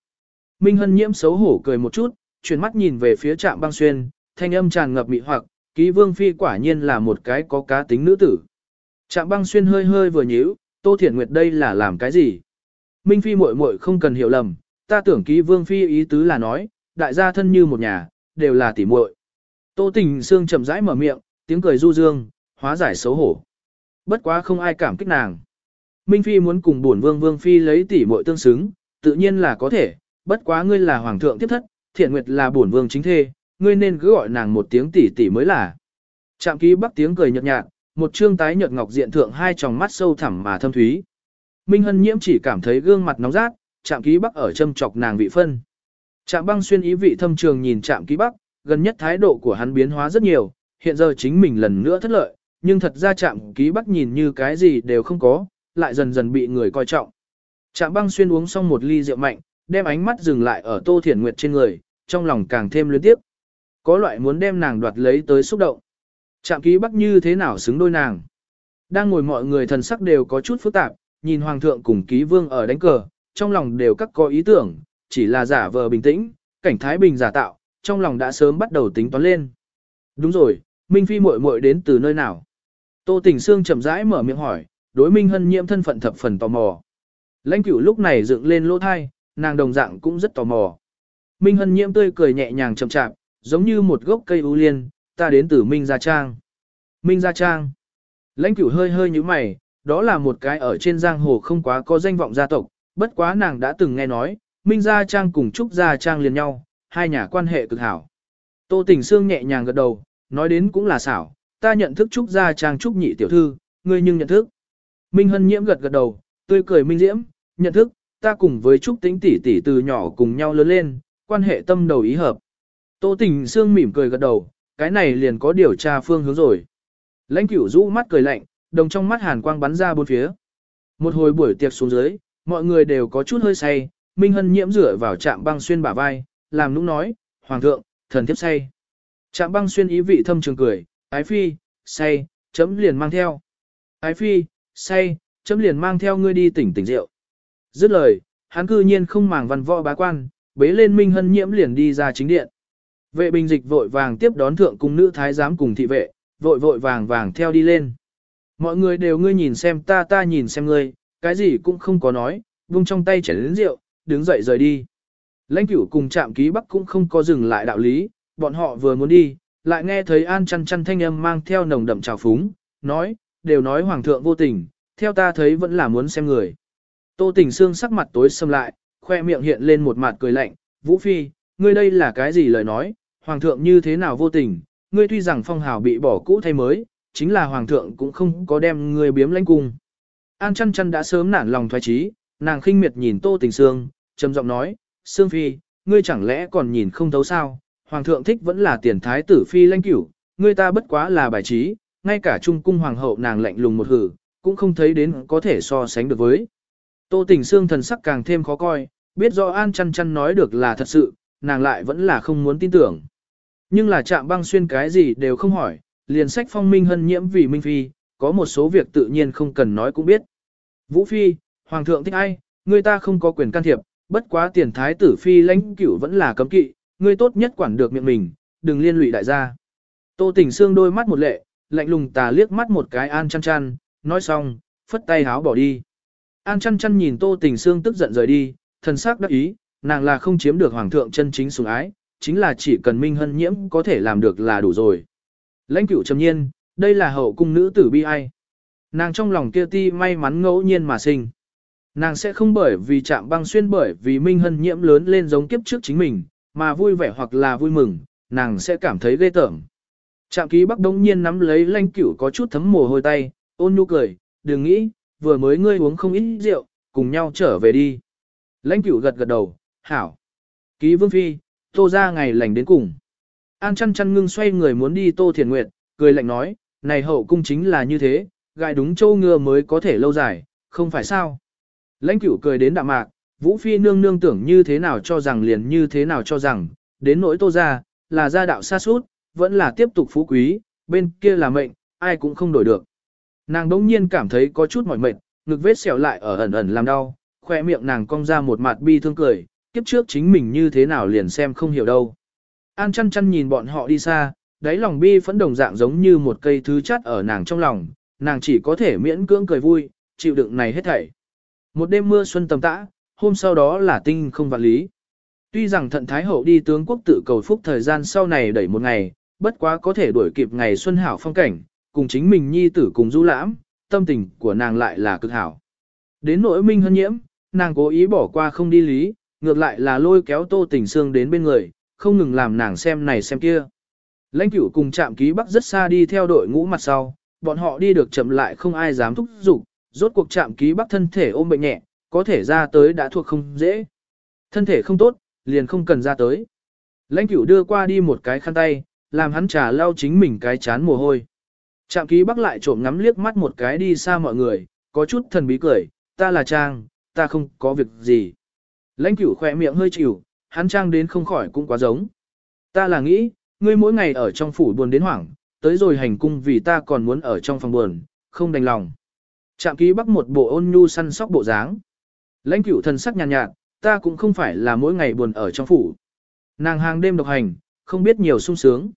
Minh Hân nhiễm xấu hổ cười một chút, chuyển mắt nhìn về phía trạm băng xuyên, thanh âm tràn ngập mị hoặc, ký vương phi quả nhiên là một cái có cá tính nữ tử. Trạm băng xuyên hơi hơi vừa nhíu, Tô Thiển Nguyệt đây là làm cái gì? Minh phi muội muội không cần hiểu lầm, ta tưởng ký vương phi ý tứ là nói, đại gia thân như một nhà, đều là tỉ muội. Tô Tình Sương chậm rãi mở miệng, tiếng cười du dương, hóa giải xấu hổ. Bất quá không ai cảm kích nàng. Minh phi muốn cùng bổn vương vương phi lấy tỉ muội tương xứng, tự nhiên là có thể, bất quá ngươi là hoàng thượng tiếp thất, Thiện Nguyệt là bổn vương chính thê, ngươi nên cứ gọi nàng một tiếng tỷ tỷ mới là. Trạm ký bắc tiếng cười nhợt nhạt, một trương tái nhợt ngọc diện thượng hai tròng mắt sâu thẳm mà thâm thúy. Minh Hân Nhiễm chỉ cảm thấy gương mặt nóng rát, Trạm Ký Bắc ở châm chọc nàng vị phân. Trạm Băng xuyên ý vị thâm trường nhìn Trạm Ký Bắc, gần nhất thái độ của hắn biến hóa rất nhiều, hiện giờ chính mình lần nữa thất lợi, nhưng thật ra Trạm Ký Bắc nhìn như cái gì đều không có, lại dần dần bị người coi trọng. Trạm Băng xuyên uống xong một ly rượu mạnh, đem ánh mắt dừng lại ở Tô Thiển Nguyệt trên người, trong lòng càng thêm luyến tiếp. Có loại muốn đem nàng đoạt lấy tới xúc động. Trạm ký bắc như thế nào xứng đôi nàng. Đang ngồi mọi người thần sắc đều có chút phức tạp, nhìn hoàng thượng cùng ký vương ở đánh cờ, trong lòng đều các có ý tưởng, chỉ là giả vờ bình tĩnh, cảnh thái bình giả tạo, trong lòng đã sớm bắt đầu tính toán lên. Đúng rồi, Minh Phi muội muội đến từ nơi nào? Tô Tình Sương chậm rãi mở miệng hỏi, đối Minh Hân nhiễm thân phận thập phần tò mò. Lãnh cửu lúc này dựng lên lỗ thai, nàng đồng dạng cũng rất tò mò. Minh Hân nhiễm tươi cười nhẹ nhàng chậm chạp, giống như một gốc cây ưu liên, ta đến từ Minh Gia Trang. Minh Gia Trang. Lãnh cửu hơi hơi như mày, đó là một cái ở trên giang hồ không quá có danh vọng gia tộc, bất quá nàng đã từng nghe nói, Minh Gia Trang cùng Trúc Gia Trang liền nhau, hai nhà quan hệ cực hảo. Tô Tình Sương nhẹ nhàng gật đầu, nói đến cũng là xảo, ta nhận thức Trúc Gia Trang Trúc nhị tiểu thư, ngươi nhưng nhận thức. Minh Hân Nhiễm gật gật đầu, tươi cười Minh Diễm, nhận thức, ta cùng với Trúc Tĩnh tỷ tỷ từ nhỏ cùng nhau lớn lên, quan hệ tâm đầu ý hợp. Tô Tình Sương mỉm cười gật đầu, cái này liền có điều tra phương hướng rồi. Lãnh cửu rũ mắt cười lạnh, đồng trong mắt hàn quang bắn ra bốn phía. Một hồi buổi tiệc xuống dưới, mọi người đều có chút hơi say, Minh Hân nhiễm rửa vào trạm băng xuyên bả vai, làm nũng nói, Hoàng thượng, thần tiếp say. Trạm băng xuyên ý vị thâm trường cười, ái phi, say, chấm liền mang theo. Ái phi, say, chấm liền mang theo ngươi đi tỉnh tỉnh rượu. Dứt lời, hắn cư nhiên không màng văn võ bá quan, bế lên Minh Hân Nhiễm liền đi ra chính điện. Vệ bình dịch vội vàng tiếp đón thượng cung nữ thái giám cùng thị vệ, vội vội vàng vàng theo đi lên. Mọi người đều ngươi nhìn xem ta ta nhìn xem ngươi, cái gì cũng không có nói, vung trong tay chảy đến rượu, đứng dậy rời đi. Lãnh cửu cùng chạm ký bắc cũng không có dừng lại đạo lý, bọn họ vừa muốn đi, lại nghe thấy an chăn chăn thanh âm mang theo nồng đậm trào phúng, nói, đều nói hoàng thượng vô tình, theo ta thấy vẫn là muốn xem người. Tô tình xương sắc mặt tối xâm lại, khoe miệng hiện lên một mặt cười lạnh, Vũ Phi, ngươi đây là cái gì lời nói, hoàng thượng như thế nào vô tình, ngươi tuy rằng phong hào bị bỏ cũ thay mới, chính là hoàng thượng cũng không có đem ngươi biếm lãnh cung. An chăn chăn đã sớm nản lòng thoái trí, nàng khinh miệt nhìn Tô Tình Sương, trầm giọng nói, Sương Phi, ngươi chẳng lẽ còn nhìn không thấu sao, hoàng thượng thích vẫn là tiền thái tử Phi lãnh cửu, ngươi ta bất quá là bài trí, ngay cả trung cung hoàng hậu nàng lạnh lùng một hử, cũng không thấy đến có thể so sánh được với. Tô Tình Sương thần sắc càng thêm khó coi, biết rõ An chăn chăn nói được là thật sự, nàng lại vẫn là không muốn tin tưởng. Nhưng là chạm băng xuyên cái gì đều không hỏi, liền sách phong minh hân nhiễm vì minh phi, có một số việc tự nhiên không cần nói cũng biết. Vũ phi, hoàng thượng thích ai, người ta không có quyền can thiệp, bất quá tiền thái tử phi lãnh cửu vẫn là cấm kỵ, người tốt nhất quản được miệng mình, đừng liên lụy đại gia. Tô tỉnh xương đôi mắt một lệ, lạnh lùng tà liếc mắt một cái an chăn chăn, nói xong, phất tay háo bỏ đi. An chăn chăn nhìn tô tình xương tức giận rời đi, thần sắc đắc ý, nàng là không chiếm được hoàng thượng chân chính sủng ái, chính là chỉ cần Minh Hân Nhiễm có thể làm được là đủ rồi. Lãnh cửu trầm nhiên, đây là hậu cung nữ tử bi ai. Nàng trong lòng kia ti may mắn ngẫu nhiên mà sinh. Nàng sẽ không bởi vì chạm băng xuyên bởi vì Minh Hân Nhiễm lớn lên giống kiếp trước chính mình, mà vui vẻ hoặc là vui mừng, nàng sẽ cảm thấy ghê tởm. Trạm ký bắc đông nhiên nắm lấy lãnh cửu có chút thấm mồ hôi tay, ôn nhu cười, đừng nghĩ, vừa mới ngươi uống không ít rượu, cùng nhau trở về đi. Lãnh cửu gật gật đầu, hảo. Ký vương phi, tô ra ngày lành đến cùng. An chăn chăn ngưng xoay người muốn đi tô thiền nguyệt, cười lạnh nói, này hậu cung chính là như thế, gai đúng châu ngựa mới có thể lâu dài, không phải sao. Lãnh cửu cười đến đạm mạc, vũ phi nương nương tưởng như thế nào cho rằng liền như thế nào cho rằng, đến nỗi tô ra, là gia đạo xa suốt, vẫn là tiếp tục phú quý, bên kia là mệnh, ai cũng không đổi được. Nàng đống nhiên cảm thấy có chút mỏi mệt, ngực vết xẻo lại ở ẩn ẩn làm đau, khoe miệng nàng cong ra một mặt bi thương cười, kiếp trước chính mình như thế nào liền xem không hiểu đâu. An chăn chăn nhìn bọn họ đi xa, đáy lòng bi phẫn đồng dạng giống như một cây thứ chắt ở nàng trong lòng, nàng chỉ có thể miễn cưỡng cười vui, chịu đựng này hết thảy. Một đêm mưa xuân tầm tã, hôm sau đó là tinh không vạn lý. Tuy rằng thận thái hậu đi tướng quốc tự cầu phúc thời gian sau này đẩy một ngày, bất quá có thể đuổi kịp ngày xuân hảo phong cảnh, cùng chính mình nhi tử cùng du lãm, tâm tình của nàng lại là cực hảo. Đến nỗi minh hân nhiễm, nàng cố ý bỏ qua không đi lý, ngược lại là lôi kéo tô tình xương đến bên người, không ngừng làm nàng xem này xem kia. Lãnh cửu cùng chạm ký bắc rất xa đi theo đội ngũ mặt sau, bọn họ đi được chậm lại không ai dám thúc giục, rốt cuộc chạm ký bắc thân thể ôm bệnh nhẹ, có thể ra tới đã thuộc không dễ. Thân thể không tốt, liền không cần ra tới. Lãnh cửu đưa qua đi một cái khăn tay, làm hắn trà lau chính mình cái chán mồ hôi. Trạm ký bắc lại trộm ngắm liếc mắt một cái đi xa mọi người, có chút thần bí cười, ta là Trang, ta không có việc gì. Lãnh cửu khỏe miệng hơi chịu, hắn Trang đến không khỏi cũng quá giống. Ta là nghĩ, ngươi mỗi ngày ở trong phủ buồn đến hoảng, tới rồi hành cung vì ta còn muốn ở trong phòng buồn, không đành lòng. Trạm ký bắc một bộ ôn nhu săn sóc bộ dáng. Lãnh cửu thần sắc nhàn nhạt, nhạt, ta cũng không phải là mỗi ngày buồn ở trong phủ. Nàng hàng đêm độc hành, không biết nhiều sung sướng.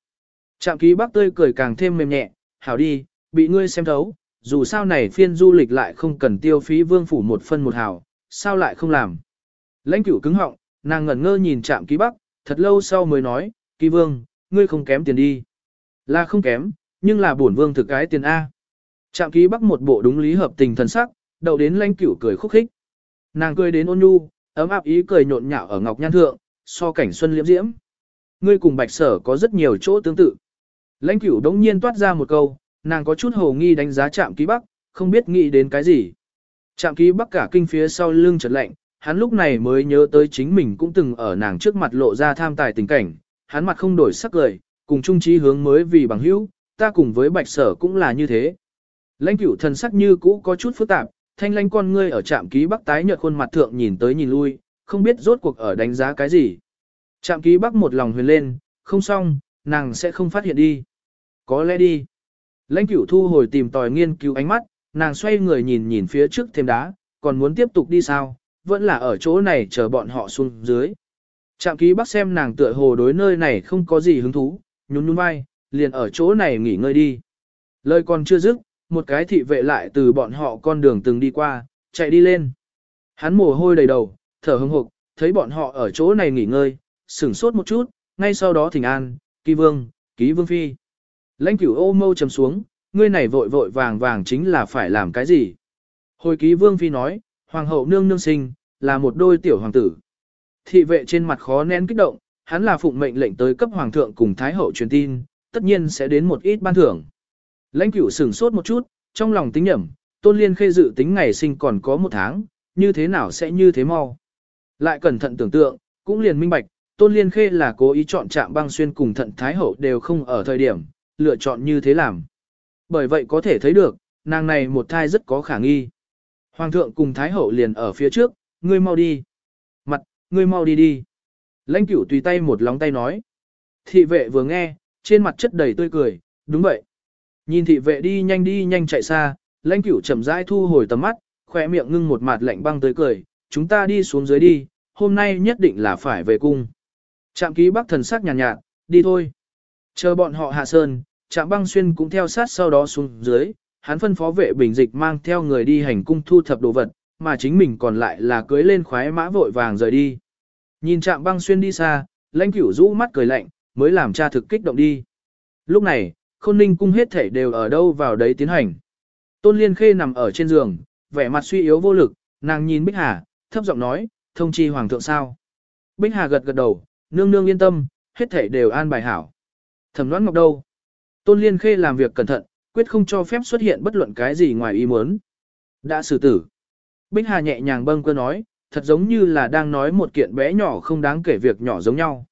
Trạm ký bắc tươi cười càng thêm mềm nhẹ, hảo đi, bị ngươi xem thấu, dù sao này phiên du lịch lại không cần tiêu phí vương phủ một phân một hào, sao lại không làm. Lãnh cửu cứng họng, nàng ngẩn ngơ nhìn trạm ký bắc, thật lâu sau mới nói, ký vương, ngươi không kém tiền đi. Là không kém, nhưng là bổn vương thực cái tiền A. Trạm ký bắc một bộ đúng lý hợp tình thần sắc, đầu đến lãnh cửu cười khúc khích. Nàng cười đến ôn nhu, ấm áp ý cười nhộn nhạo ở ngọc nhan thượng, so cảnh xuân liễm diễm. Ngươi cùng bạch sở có rất nhiều chỗ tương tự. Lãnh cửu đống nhiên toát ra một câu, nàng có chút hồ nghi đánh giá trạm ký bắc, không biết nghĩ đến cái gì. Trạm ký bắc cả kinh phía sau lưng chợt lạnh, hắn lúc này mới nhớ tới chính mình cũng từng ở nàng trước mặt lộ ra tham tài tình cảnh, hắn mặt không đổi sắc cười, cùng trung trí hướng mới vì bằng hữu, ta cùng với bạch sở cũng là như thế. Lãnh cửu thần sắc như cũ có chút phức tạp, thanh lãnh con ngươi ở trạm ký bắc tái nhợt khuôn mặt thượng nhìn tới nhìn lui, không biết rốt cuộc ở đánh giá cái gì. Trạm ký bắc một lòng huyền lên, không xong, nàng sẽ không phát hiện đi. Có lẽ đi. Lãnh cửu thu hồi tìm tòi nghiên cứu ánh mắt, nàng xoay người nhìn nhìn phía trước thêm đá, còn muốn tiếp tục đi sao, vẫn là ở chỗ này chờ bọn họ xuống dưới. Trạm ký bác xem nàng tựa hồ đối nơi này không có gì hứng thú, nhún nhún vai, liền ở chỗ này nghỉ ngơi đi. Lời còn chưa dứt, một cái thị vệ lại từ bọn họ con đường từng đi qua, chạy đi lên. Hắn mồ hôi đầy đầu, thở hững hộc, thấy bọn họ ở chỗ này nghỉ ngơi, sửng sốt một chút, ngay sau đó thỉnh an, kỳ vương, ký vương phi. Lãnh cửu ô mâu trầm xuống, ngươi này vội vội vàng vàng chính là phải làm cái gì? Hồi ký vương phi nói, hoàng hậu nương nương sinh, là một đôi tiểu hoàng tử. Thị vệ trên mặt khó nén kích động, hắn là phụng mệnh lệnh tới cấp hoàng thượng cùng thái hậu truyền tin, tất nhiên sẽ đến một ít ban thưởng. Lãnh cửu sửng sốt một chút, trong lòng tính nhẩm, tôn liên khê dự tính ngày sinh còn có một tháng, như thế nào sẽ như thế mau. Lại cẩn thận tưởng tượng, cũng liền minh bạch, tôn liên khê là cố ý chọn trạm băng xuyên cùng thận thái hậu đều không ở thời điểm, lựa chọn như thế làm. Bởi vậy có thể thấy được, nàng này một thai rất có khả nghi. Hoàng thượng cùng thái hậu liền ở phía trước, ngươi mau đi. Mặt, ngươi mau đi đi. Lãnh cửu tùy tay một lóng tay nói. Thị vệ vừa nghe, trên mặt chất đầy tươi cười, đúng vậy. Nhìn thị vệ đi nhanh đi nhanh chạy xa, lãnh cửu chậm rãi thu hồi tầm mắt, khỏe miệng ngưng một mặt lạnh băng tới cười, chúng ta đi xuống dưới đi, hôm nay nhất định là phải về cung. Trạm ký bắc thần sắc nhàn nhạt, nhạt, đi thôi. Chờ bọn họ hạ sơn, trạm băng xuyên cũng theo sát sau đó xuống dưới, hắn phân phó vệ bình dịch mang theo người đi hành cung thu thập đồ vật, mà chính mình còn lại là cưới lên khoái mã vội vàng rời đi. Nhìn trạm băng xuyên đi xa, lãnh cửu rũ mắt cười lạnh, mới làm cha thực kích động đi. Lúc này, khôn ninh cung hết thể đều ở đâu vào đấy tiến hành. Tôn Liên Khê nằm ở trên giường, vẻ mặt suy yếu vô lực, nàng nhìn Bích Hà, thấp giọng nói, thông chi hoàng thượng sao. Bích Hà gật gật đầu, nương nương yên tâm, hết thể đều an bài hảo. Thẩm đoán ngọc đâu? Tôn Liên Khê làm việc cẩn thận, quyết không cho phép xuất hiện bất luận cái gì ngoài ý muốn. Đã xử tử. Bích Hà nhẹ nhàng bâng cơ nói, thật giống như là đang nói một kiện bé nhỏ không đáng kể việc nhỏ giống nhau.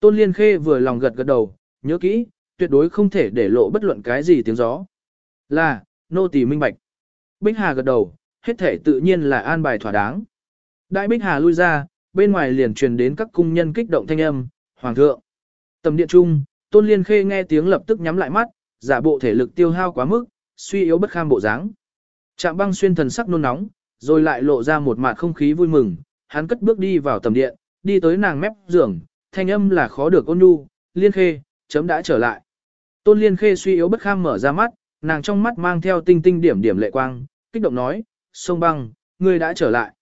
Tôn Liên Khê vừa lòng gật gật đầu, nhớ kỹ, tuyệt đối không thể để lộ bất luận cái gì tiếng gió. Là, nô tỳ minh bạch. Bích Hà gật đầu, hết thể tự nhiên là an bài thỏa đáng. Đại Bích Hà lui ra, bên ngoài liền truyền đến các cung nhân kích động thanh âm, Hoàng thượng. Tầm điện trung, Tôn Liên Khê nghe tiếng lập tức nhắm lại mắt, giả bộ thể lực tiêu hao quá mức, suy yếu bất kham bộ dáng. Trạm băng xuyên thần sắc nôn nóng, rồi lại lộ ra một mặt không khí vui mừng, hắn cất bước đi vào tầm điện, đi tới nàng mép giường, thanh âm là khó được ôn nhu, Liên Khê, chấm đã trở lại. Tôn Liên Khê suy yếu bất kham mở ra mắt, nàng trong mắt mang theo tinh tinh điểm điểm lệ quang, kích động nói, sông băng, ngươi đã trở lại.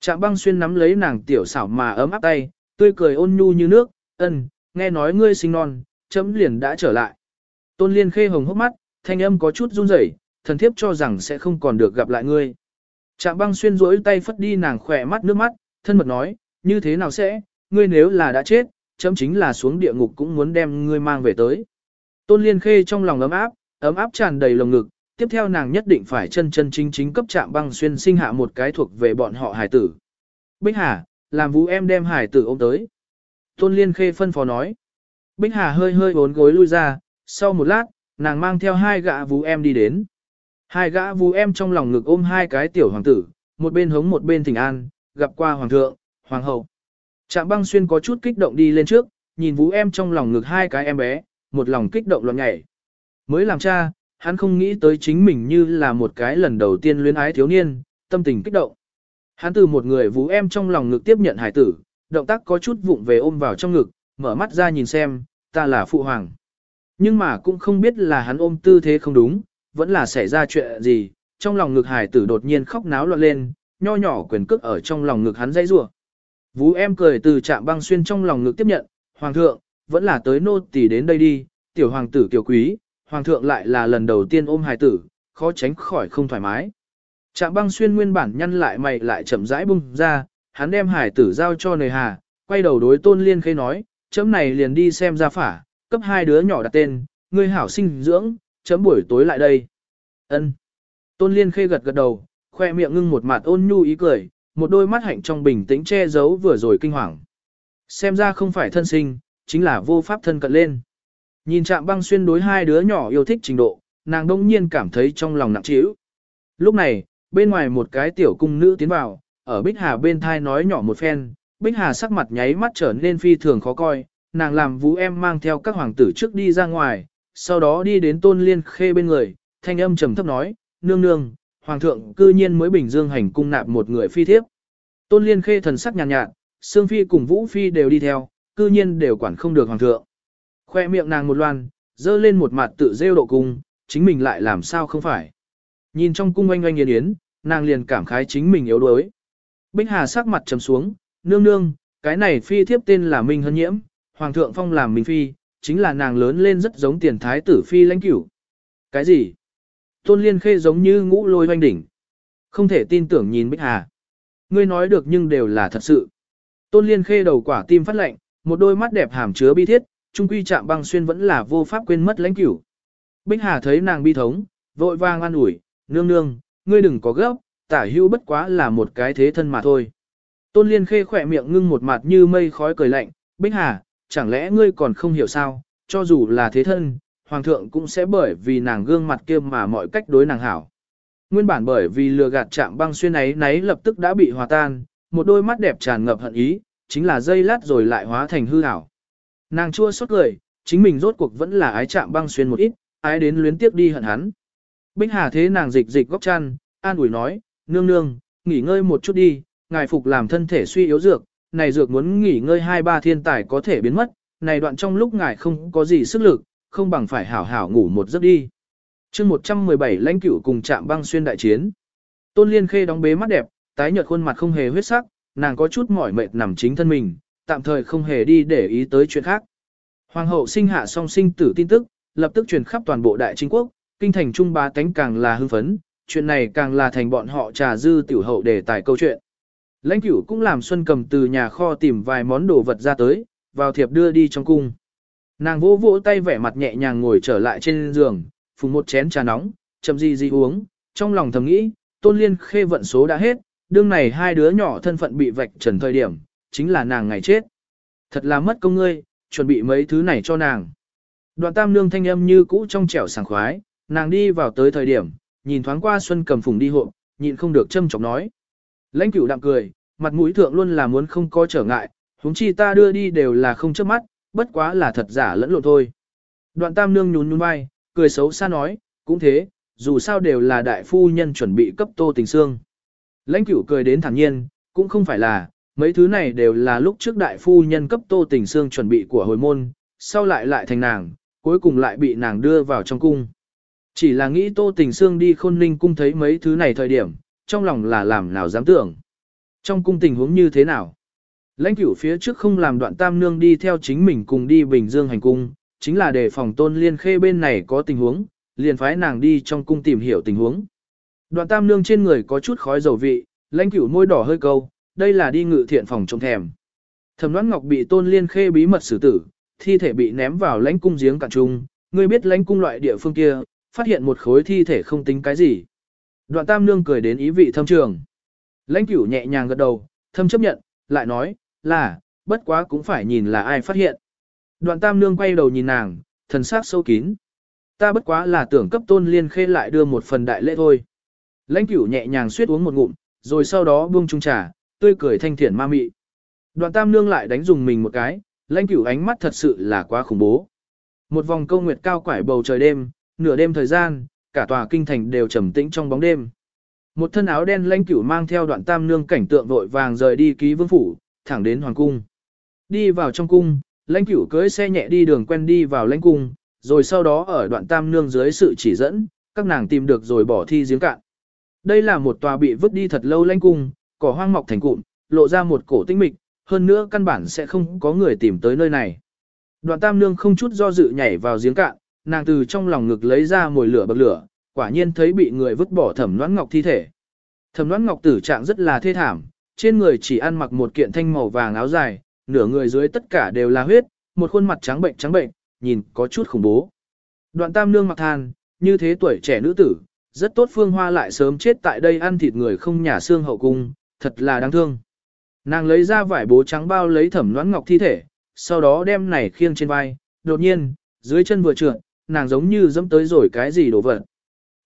Trạm băng xuyên nắm lấy nàng tiểu xảo mà ấm áp tay, tươi cười ôn nhu như nước, ân, nghe nói ngươi sinh non, chấm liền đã trở lại. Tôn Liên Khê hồng hốc mắt, thanh âm có chút run rẩy, thần thiếp cho rằng sẽ không còn được gặp lại ngươi. Trạm băng xuyên rỗi tay phất đi nàng khỏe mắt nước mắt, thân mật nói, như thế nào sẽ, ngươi nếu là đã chết, chấm chính là xuống địa ngục cũng muốn đem ngươi mang về tới. Tôn Liên Khê trong lòng ấm áp, ấm áp tràn đầy lồng ngực, tiếp theo nàng nhất định phải chân chân chính chính cấp trạm băng xuyên sinh hạ một cái thuộc về bọn họ hải tử. Bích Hà, làm vũ em đem hải tử ôm tới. Tôn Liên Khê phân phó nói. Bích Hà hơi hơi bốn gối lui ra, sau một lát, nàng mang theo hai gã vũ em đi đến. Hai gã vũ em trong lòng ngực ôm hai cái tiểu hoàng tử, một bên hống một bên thỉnh an, gặp qua hoàng thượng, hoàng hậu. Trạm băng xuyên có chút kích động đi lên trước, nhìn vũ em trong lòng ngực hai cái em bé, một lòng kích động loạn nhảy. Mới làm cha, hắn không nghĩ tới chính mình như là một cái lần đầu tiên luyến ái thiếu niên, tâm tình kích động. Hắn từ một người vũ em trong lòng ngực tiếp nhận hải tử, động tác có chút vụng về ôm vào trong ngực, mở mắt ra nhìn xem, ta là phụ hoàng. Nhưng mà cũng không biết là hắn ôm tư thế không đúng, vẫn là xảy ra chuyện gì, trong lòng ngực hải tử đột nhiên khóc náo loạn lên, nho nhỏ quyền cước ở trong lòng ngực hắn dây rủa. Vũ em cười từ trạm băng xuyên trong lòng ngực tiếp nhận, hoàng thượng, vẫn là tới nô tỳ đến đây đi, tiểu hoàng tử kiều quý, hoàng thượng lại là lần đầu tiên ôm hài tử, khó tránh khỏi không thoải mái. Trạm băng xuyên nguyên bản nhăn lại mày lại chậm rãi bung ra, hắn đem hải tử giao cho nề hà, quay đầu đối tôn liên khê nói, chấm này liền đi xem ra phả, cấp hai đứa nhỏ đặt tên, ngươi hảo sinh dưỡng, chấm buổi tối lại đây. Ân. Tôn liên khê gật gật đầu, khoe miệng ngưng một mặt ôn nhu ý cười, một đôi mắt hạnh trong bình tĩnh che giấu vừa rồi kinh hoàng. Xem ra không phải thân sinh, chính là vô pháp thân cận lên. Nhìn chạm băng xuyên đối hai đứa nhỏ yêu thích trình độ, nàng đông nhiên cảm thấy trong lòng nặng trĩu. Lúc này, bên ngoài một cái tiểu cung nữ tiến vào, ở Bích Hà bên thai nói nhỏ một phen, Bích Hà sắc mặt nháy mắt trở nên phi thường khó coi, nàng làm vũ em mang theo các hoàng tử trước đi ra ngoài, sau đó đi đến tôn liên khê bên người, thanh âm trầm thấp nói, nương nương, hoàng thượng cư nhiên mới bình dương hành cung nạp một người phi thiếp. Tôn liên khê thần sắc nhàn nhạt, nhạt, Sương Phi cùng Vũ Phi đều đi theo, cư nhiên đều quản không được hoàng thượng. Khoe miệng nàng một loan, dơ lên một mặt tự rêu độ cung, chính mình lại làm sao không phải. Nhìn trong cung oanh oanh yên yến, nàng liền cảm khái chính mình yếu đuối. Bích Hà sắc mặt trầm xuống, nương nương, cái này phi thiếp tên là Minh Hân Nhiễm, Hoàng thượng phong làm Minh Phi, chính là nàng lớn lên rất giống tiền thái tử Phi lãnh cửu. Cái gì? Tôn Liên Khê giống như ngũ lôi hoanh đỉnh. Không thể tin tưởng nhìn Bích Hà. Ngươi nói được nhưng đều là thật sự. Tôn Liên Khê đầu quả tim phát lạnh, một đôi mắt đẹp hàm chứa bi thiết, trung quy chạm băng xuyên vẫn là vô pháp quên mất lãnh cửu. Bích Hà thấy nàng bi thống, vội vàng an ủi, nương nương, ngươi đừng có gấp, tả hưu bất quá là một cái thế thân mà thôi. Tôn Liên Khê khỏe miệng ngưng một mặt như mây khói cười lạnh, Bích Hà, chẳng lẽ ngươi còn không hiểu sao, cho dù là thế thân, Hoàng thượng cũng sẽ bởi vì nàng gương mặt kia mà mọi cách đối nàng hảo. Nguyên bản bởi vì lừa gạt chạm băng xuyên ấy nấy lập tức đã bị hòa tan, một đôi mắt đẹp tràn ngập hận ý, chính là dây lát rồi lại hóa thành hư ảo. Nàng chua xót cười, chính mình rốt cuộc vẫn là ái chạm băng xuyên một ít, ái đến luyến tiếc đi hận hắn. Bích Hà thế nàng dịch dịch góc chăn, an ủi nói, nương nương, nghỉ ngơi một chút đi, ngài phục làm thân thể suy yếu dược, này dược muốn nghỉ ngơi hai ba thiên tài có thể biến mất, này đoạn trong lúc ngài không có gì sức lực, không bằng phải hảo hảo ngủ một giấc đi. chương 117 lãnh cửu cùng chạm băng xuyên đại chiến. Tôn Liên Khê đóng bế mắt đẹp, tái nhợt khuôn mặt không hề huyết sắc, nàng có chút mỏi mệt nằm chính thân mình, tạm thời không hề đi để ý tới chuyện khác. Hoàng hậu sinh hạ song sinh tử tin tức, lập tức truyền khắp toàn bộ đại chính quốc, kinh thành trung bá tánh càng là hưng phấn, chuyện này càng là thành bọn họ trà dư tiểu hậu để tài câu chuyện. Lãnh cửu cũng làm Xuân cầm từ nhà kho tìm vài món đồ vật ra tới, vào thiệp đưa đi trong cung. Nàng vỗ vỗ tay vẻ mặt nhẹ nhàng ngồi trở lại trên giường, phùng một chén trà nóng, chậm gì gì uống, trong lòng thầm nghĩ, tôn liên khê vận số đã hết, đương này hai đứa nhỏ thân phận bị vạch trần thời điểm, chính là nàng ngày chết. Thật là mất công ngươi, chuẩn bị mấy thứ này cho nàng. Đoạn tam nương thanh âm như cũ trong trẻo sảng khoái, nàng đi vào tới thời điểm, nhìn thoáng qua Xuân cầm phùng đi hộ, nhịn không được châm chọc nói. Lãnh cửu đạm cười, mặt mũi thượng luôn là muốn không có trở ngại, huống chi ta đưa đi đều là không chớp mắt, bất quá là thật giả lẫn lộn thôi. Đoạn tam nương nhún nhún vai, cười xấu xa nói, cũng thế, dù sao đều là đại phu nhân chuẩn bị cấp tô tình xương. Lãnh cửu cười đến thản nhiên, cũng không phải là, mấy thứ này đều là lúc trước đại phu nhân cấp tô tình xương chuẩn bị của hồi môn, sau lại lại thành nàng, cuối cùng lại bị nàng đưa vào trong cung. Chỉ là nghĩ tô tình xương đi khôn ninh cung thấy mấy thứ này thời điểm, trong lòng là làm nào dám tưởng. Trong cung tình huống như thế nào? Lãnh cửu phía trước không làm đoạn tam nương đi theo chính mình cùng đi Bình Dương hành cung, chính là để phòng tôn liên khê bên này có tình huống, liền phái nàng đi trong cung tìm hiểu tình huống. Đoạn tam nương trên người có chút khói dầu vị, lãnh cửu môi đỏ hơi câu, đây là đi ngự thiện phòng trông thèm. Thẩm đoán ngọc bị tôn liên khê bí mật xử tử, thi thể bị ném vào lãnh cung giếng cạn trung, ngươi biết lãnh cung loại địa phương kia, phát hiện một khối thi thể không tính cái gì. Đoạn tam nương cười đến ý vị thâm trường. Lãnh cửu nhẹ nhàng gật đầu, thâm chấp nhận, lại nói, là, bất quá cũng phải nhìn là ai phát hiện. Đoạn tam nương quay đầu nhìn nàng, thần sắc sâu kín. Ta bất quá là tưởng cấp tôn liên khê lại đưa một phần đại lễ thôi. Lãnh cửu nhẹ nhàng suýt uống một ngụm, rồi sau đó buông chung trà, tươi cười thanh thiện ma mị. Đoạn tam nương lại đánh dùng mình một cái, lãnh cửu ánh mắt thật sự là quá khủng bố. Một vòng câu nguyệt cao quải bầu trời đêm, nửa đêm thời gian, cả tòa kinh thành đều trầm tĩnh trong bóng đêm. Một thân áo đen lãnh cửu mang theo đoạn tam nương cảnh tượng vội vàng rời đi ký vương phủ, thẳng đến hoàng cung. Đi vào trong cung, lãnh cửu cưới xe nhẹ đi đường quen đi vào lãnh cung, rồi sau đó ở đoạn tam nương dưới sự chỉ dẫn, các nàng tìm được rồi bỏ thi giếng cạn. Đây là một tòa bị vứt đi thật lâu lãnh cung, cỏ hoang mọc thành cụm, lộ ra một cổ tinh mịch, hơn nữa căn bản sẽ không có người tìm tới nơi này. Đoạn tam nương không chút do dự nhảy vào giếng cạn, nàng từ trong lòng ngực lấy ra mồi lửa bậc lửa, quả nhiên thấy bị người vứt bỏ thẩm đoán ngọc thi thể. Thẩm đoán ngọc tử trạng rất là thê thảm, trên người chỉ ăn mặc một kiện thanh màu vàng áo dài, nửa người dưới tất cả đều là huyết, một khuôn mặt trắng bệnh trắng bệnh, nhìn có chút khủng bố. Đoạn tam nương mặc than, như thế tuổi trẻ nữ tử, rất tốt phương hoa lại sớm chết tại đây ăn thịt người không nhà xương hậu cung, thật là đáng thương. Nàng lấy ra vải bố trắng bao lấy thẩm đoán ngọc thi thể, sau đó đem này khiêng trên vai, đột nhiên, dưới chân vừa trượt, nàng giống như dẫm tới rồi cái gì đổ vật.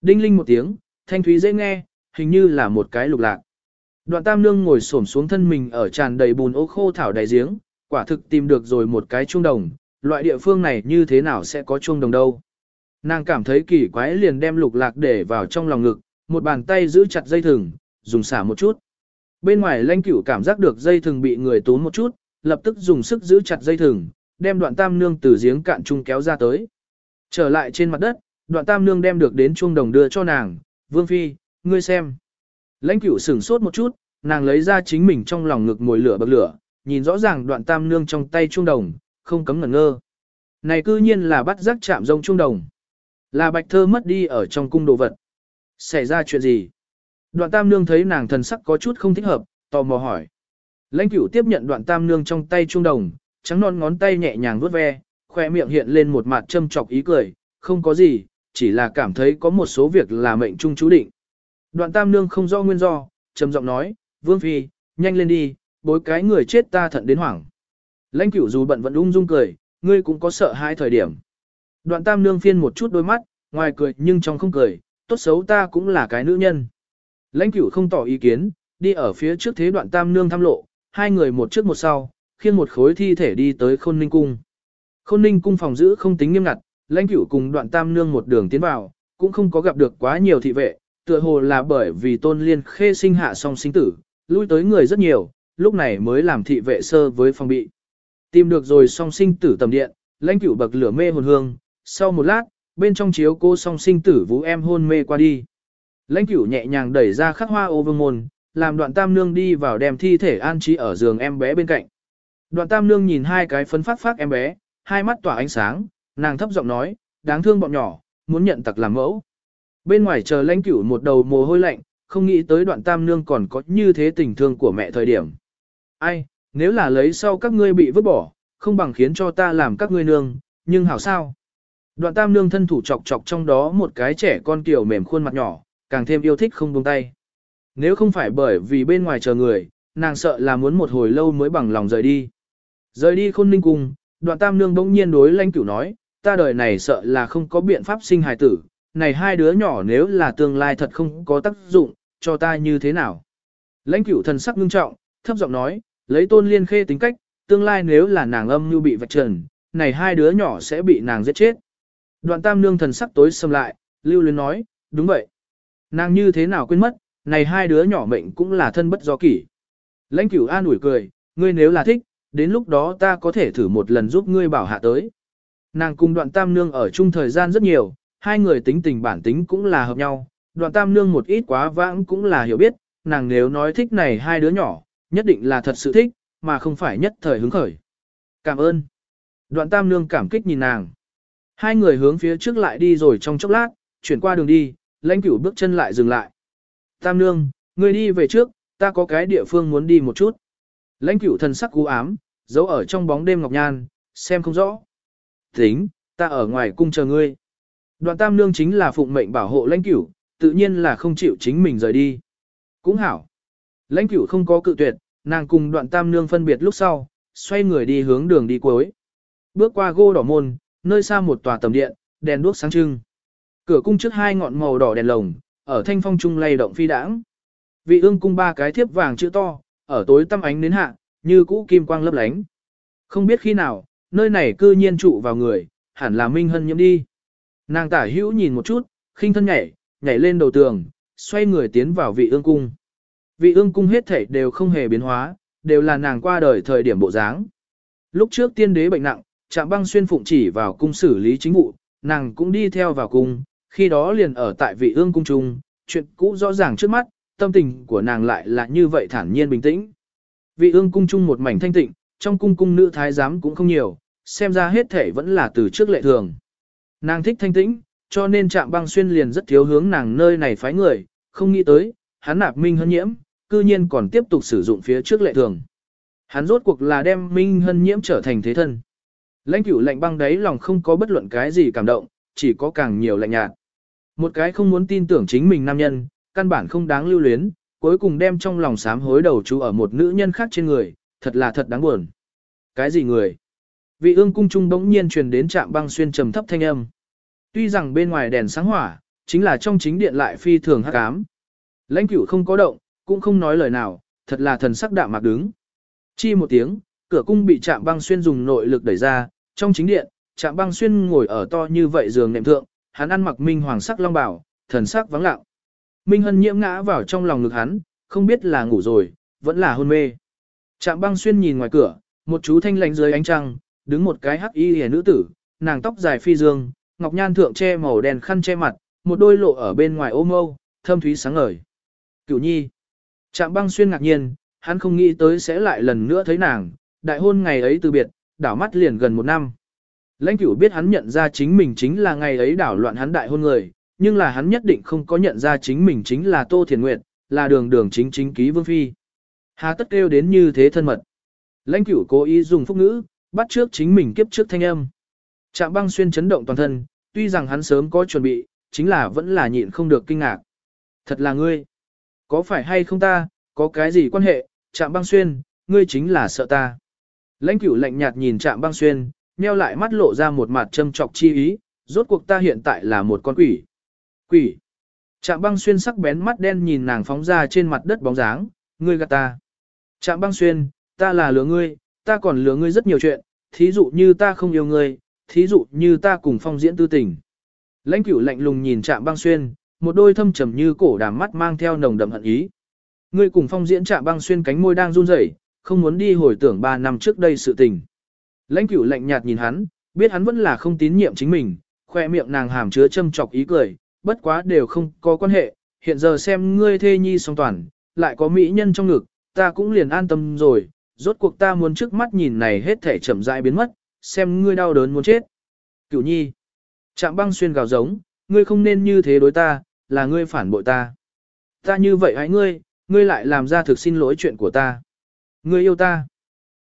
Đinh linh một tiếng, thanh thúy dễ nghe, hình như là một cái lục lạc. Đoạn tam nương ngồi xổm xuống thân mình ở tràn đầy bùn ô khô thảo đầy giếng, quả thực tìm được rồi một cái chuông đồng, loại địa phương này như thế nào sẽ có chuông đồng đâu. Nàng cảm thấy kỳ quái liền đem lục lạc để vào trong lòng ngực, một bàn tay giữ chặt dây thừng, dùng xả một chút. Bên ngoài Lanh cửu cảm giác được dây thừng bị người tốn một chút, lập tức dùng sức giữ chặt dây thừng, đem đoạn tam nương từ giếng cạn chung kéo ra tới. Trở lại trên mặt đất, đoạn tam nương đem được đến chuông đồng đưa cho nàng, vương phi, ngươi xem. Lãnh cửu sửng sốt một chút, nàng lấy ra chính mình trong lòng ngực ngồi lửa bậc lửa, nhìn rõ ràng đoạn tam nương trong tay chuông đồng, không cấm ngẩn ngơ. Này cư nhiên là bắt giác chạm rông chuông đồng. Là bạch thơ mất đi ở trong cung đồ vật. Xảy ra chuyện gì? Đoạn tam nương thấy nàng thần sắc có chút không thích hợp, tò mò hỏi. Lãnh cửu tiếp nhận đoạn tam nương trong tay chuông đồng, trắng non ngón tay nhẹ nhàng vuốt ve, khoe miệng hiện lên một mặt châm chọc ý cười, không có gì, chỉ là cảm thấy có một số việc là mệnh trung chú định. Đoạn tam nương không rõ nguyên do, trầm giọng nói, vương phi, nhanh lên đi, bối cái người chết ta thận đến hoảng. Lãnh cửu dù bận vẫn ung dung cười, ngươi cũng có sợ hai thời điểm. Đoạn tam nương phiên một chút đôi mắt, ngoài cười nhưng trong không cười, tốt xấu ta cũng là cái nữ nhân. Lãnh cửu không tỏ ý kiến, đi ở phía trước thế đoạn tam nương thăm lộ, hai người một trước một sau, khiêng một khối thi thể đi tới khôn ninh cung. Khôn ninh cung phòng giữ không tính nghiêm ngặt, lãnh cửu cùng đoạn tam nương một đường tiến vào, cũng không có gặp được quá nhiều thị vệ, tựa hồ là bởi vì tôn liên khê sinh hạ song sinh tử, lui tới người rất nhiều, lúc này mới làm thị vệ sơ với phòng bị. Tìm được rồi song sinh tử tầm điện, lãnh cửu bậc lửa mê hồn hương, sau một lát, bên trong chiếu cô song sinh tử vũ em hôn mê qua đi. Lãnh cửu nhẹ nhàng đẩy ra khắc hoa ô vương môn, làm đoạn tam nương đi vào đem thi thể an trí ở giường em bé bên cạnh. Đoạn tam nương nhìn hai cái phấn phát phát em bé, hai mắt tỏa ánh sáng, nàng thấp giọng nói, đáng thương bọn nhỏ, muốn nhận tặc làm mẫu. Bên ngoài chờ lãnh cửu một đầu mồ hôi lạnh, không nghĩ tới đoạn tam nương còn có như thế tình thương của mẹ thời điểm. Ai, nếu là lấy sau các ngươi bị vứt bỏ, không bằng khiến cho ta làm các ngươi nương, nhưng hảo sao? Đoạn tam nương thân thủ chọc chọc trong đó một cái trẻ con kiểu mềm khuôn mặt nhỏ, càng thêm yêu thích không buông tay. Nếu không phải bởi vì bên ngoài chờ người, nàng sợ là muốn một hồi lâu mới bằng lòng rời đi. Rời đi khôn ninh cung, đoạn tam nương bỗng nhiên đối lãnh cửu nói, ta đời này sợ là không có biện pháp sinh hài tử, này hai đứa nhỏ nếu là tương lai thật không có tác dụng, cho ta như thế nào. Lãnh cửu thần sắc ngưng trọng, thấp giọng nói, lấy tôn liên khê tính cách, tương lai nếu là nàng âm như bị vạch trần, này hai đứa nhỏ sẽ bị nàng giết chết. Đoạn tam nương thần sắc tối xâm lại, lưu luyến nói, đúng vậy. Nàng như thế nào quên mất, này hai đứa nhỏ mệnh cũng là thân bất do kỷ. Lãnh cửu an ủi cười, ngươi nếu là thích, đến lúc đó ta có thể thử một lần giúp ngươi bảo hạ tới. Nàng cùng đoạn tam nương ở chung thời gian rất nhiều, hai người tính tình bản tính cũng là hợp nhau, đoạn tam nương một ít quá vãng cũng là hiểu biết, nàng nếu nói thích này hai đứa nhỏ, nhất định là thật sự thích, mà không phải nhất thời hứng khởi. Cảm ơn. Đoạn tam nương cảm kích nhìn nàng. Hai người hướng phía trước lại đi rồi trong chốc lát, chuyển qua đường đi, lãnh cửu bước chân lại dừng lại. Tam nương, ngươi đi về trước, ta có cái địa phương muốn đi một chút. Lãnh cửu thần sắc cú ám, giấu ở trong bóng đêm ngọc nhan, xem không rõ. Tính, ta ở ngoài cung chờ ngươi. Đoạn tam nương chính là phụng mệnh bảo hộ lãnh cửu, tự nhiên là không chịu chính mình rời đi. Cũng hảo. Lãnh cửu không có cự tuyệt, nàng cùng đoạn tam nương phân biệt lúc sau, xoay người đi hướng đường đi cuối. Bước qua gô đỏ môn, nơi xa một tòa tầm điện, đèn đuốc sáng trưng. Cửa cung trước hai ngọn màu đỏ đèn lồng, ở thanh phong trung lay động phi đãng. Vị ương cung ba cái thiếp vàng chữ to, ở tối tăm ánh đến hạ, như cũ kim quang lấp lánh. Không biết khi nào, nơi này cư nhiên trụ vào người, hẳn là Minh Hân nhiễm đi. Nàng tả hữu nhìn một chút, khinh thân nhảy, nhảy lên đầu tường, xoay người tiến vào vị ương cung. Vị ương cung hết thảy đều không hề biến hóa, đều là nàng qua đời thời điểm bộ dáng. Lúc trước tiên đế bệnh nặng, Trạm băng xuyên phụng chỉ vào cung xử lý chính vụ, nàng cũng đi theo vào cung, khi đó liền ở tại vị ương cung trung, chuyện cũ rõ ràng trước mắt, tâm tình của nàng lại là như vậy thản nhiên bình tĩnh. Vị ương cung trung một mảnh thanh tịnh, trong cung cung nữ thái giám cũng không nhiều, xem ra hết thể vẫn là từ trước lệ thường. Nàng thích thanh tĩnh, cho nên trạm băng xuyên liền rất thiếu hướng nàng nơi này phái người, không nghĩ tới, hắn nạp minh hân nhiễm, cư nhiên còn tiếp tục sử dụng phía trước lệ thường. Hắn rốt cuộc là đem minh hân nhiễm trở thành thế thân. Lãnh cửu lạnh băng đấy lòng không có bất luận cái gì cảm động, chỉ có càng nhiều lạnh nhạt. Một cái không muốn tin tưởng chính mình nam nhân, căn bản không đáng lưu luyến, cuối cùng đem trong lòng sám hối đầu chú ở một nữ nhân khác trên người, thật là thật đáng buồn. Cái gì người? Vị ương cung trung bỗng nhiên truyền đến trạm băng xuyên trầm thấp thanh âm. Tuy rằng bên ngoài đèn sáng hỏa, chính là trong chính điện lại phi thường hắc ám. Lãnh cửu không có động, cũng không nói lời nào, thật là thần sắc đạm mạc đứng. Chi một tiếng, cửa cung bị trạm băng xuyên dùng nội lực đẩy ra, trong chính điện, trạm băng xuyên ngồi ở to như vậy giường nệm thượng, hắn ăn mặc minh hoàng sắc long bảo, thần sắc vắng lặng. Minh hân nhiễm ngã vào trong lòng ngực hắn, không biết là ngủ rồi, vẫn là hôn mê. Trạm băng xuyên nhìn ngoài cửa, một chú thanh lành dưới ánh trăng, đứng một cái hắc y hề nữ tử, nàng tóc dài phi dương, ngọc nhan thượng che màu đen khăn che mặt, một đôi lộ ở bên ngoài ôm âu, thâm thúy sáng ngời. Cửu nhi. Trạm băng xuyên ngạc nhiên, hắn không nghĩ tới sẽ lại lần nữa thấy nàng, đại hôn ngày ấy từ biệt, đảo mắt liền gần một năm. Lãnh cửu biết hắn nhận ra chính mình chính là ngày ấy đảo loạn hắn đại hôn người, nhưng là hắn nhất định không có nhận ra chính mình chính là Tô Thiền Nguyệt, là đường đường chính chính ký vương phi. Hà tất kêu đến như thế thân mật. Lãnh cửu cố ý dùng phúc ngữ, bắt trước chính mình kiếp trước thanh âm. Trạm băng xuyên chấn động toàn thân, tuy rằng hắn sớm có chuẩn bị, chính là vẫn là nhịn không được kinh ngạc. Thật là ngươi. Có phải hay không ta, có cái gì quan hệ, Trạm băng xuyên, ngươi chính là sợ ta. Lãnh cửu lạnh nhạt nhìn Trạm băng xuyên, nheo lại mắt lộ ra một mặt châm trọc chi ý, rốt cuộc ta hiện tại là một con quỷ. Quỷ. Trạm băng xuyên sắc bén mắt đen nhìn nàng phóng ra trên mặt đất bóng dáng, ngươi gạt ta. Trạm băng xuyên, ta là lừa ngươi, ta còn lừa ngươi rất nhiều chuyện, thí dụ như ta không yêu ngươi, thí dụ như ta cùng phong diễn tư tình. Lãnh cửu lạnh lùng nhìn trạm băng xuyên, một đôi thâm trầm như cổ đàm mắt mang theo nồng đậm hận ý. Ngươi cùng phong diễn trạm băng xuyên cánh môi đang run rẩy, không muốn đi hồi tưởng 3 năm trước đây sự tình. Lãnh cửu lạnh nhạt nhìn hắn, biết hắn vẫn là không tín nhiệm chính mình, khoe miệng nàng hàm chứa châm chọc ý cười, bất quá đều không có quan hệ, hiện giờ xem ngươi thê nhi song toàn, lại có mỹ nhân trong ngực, ta cũng liền an tâm rồi, rốt cuộc ta muốn trước mắt nhìn này hết thể chậm rãi biến mất, xem ngươi đau đớn muốn chết. Cửu nhi, chạm băng xuyên gào giống, ngươi không nên như thế đối ta, là ngươi phản bội ta. Ta như vậy hãy ngươi, ngươi lại làm ra thực xin lỗi chuyện của ta. Ngươi yêu ta.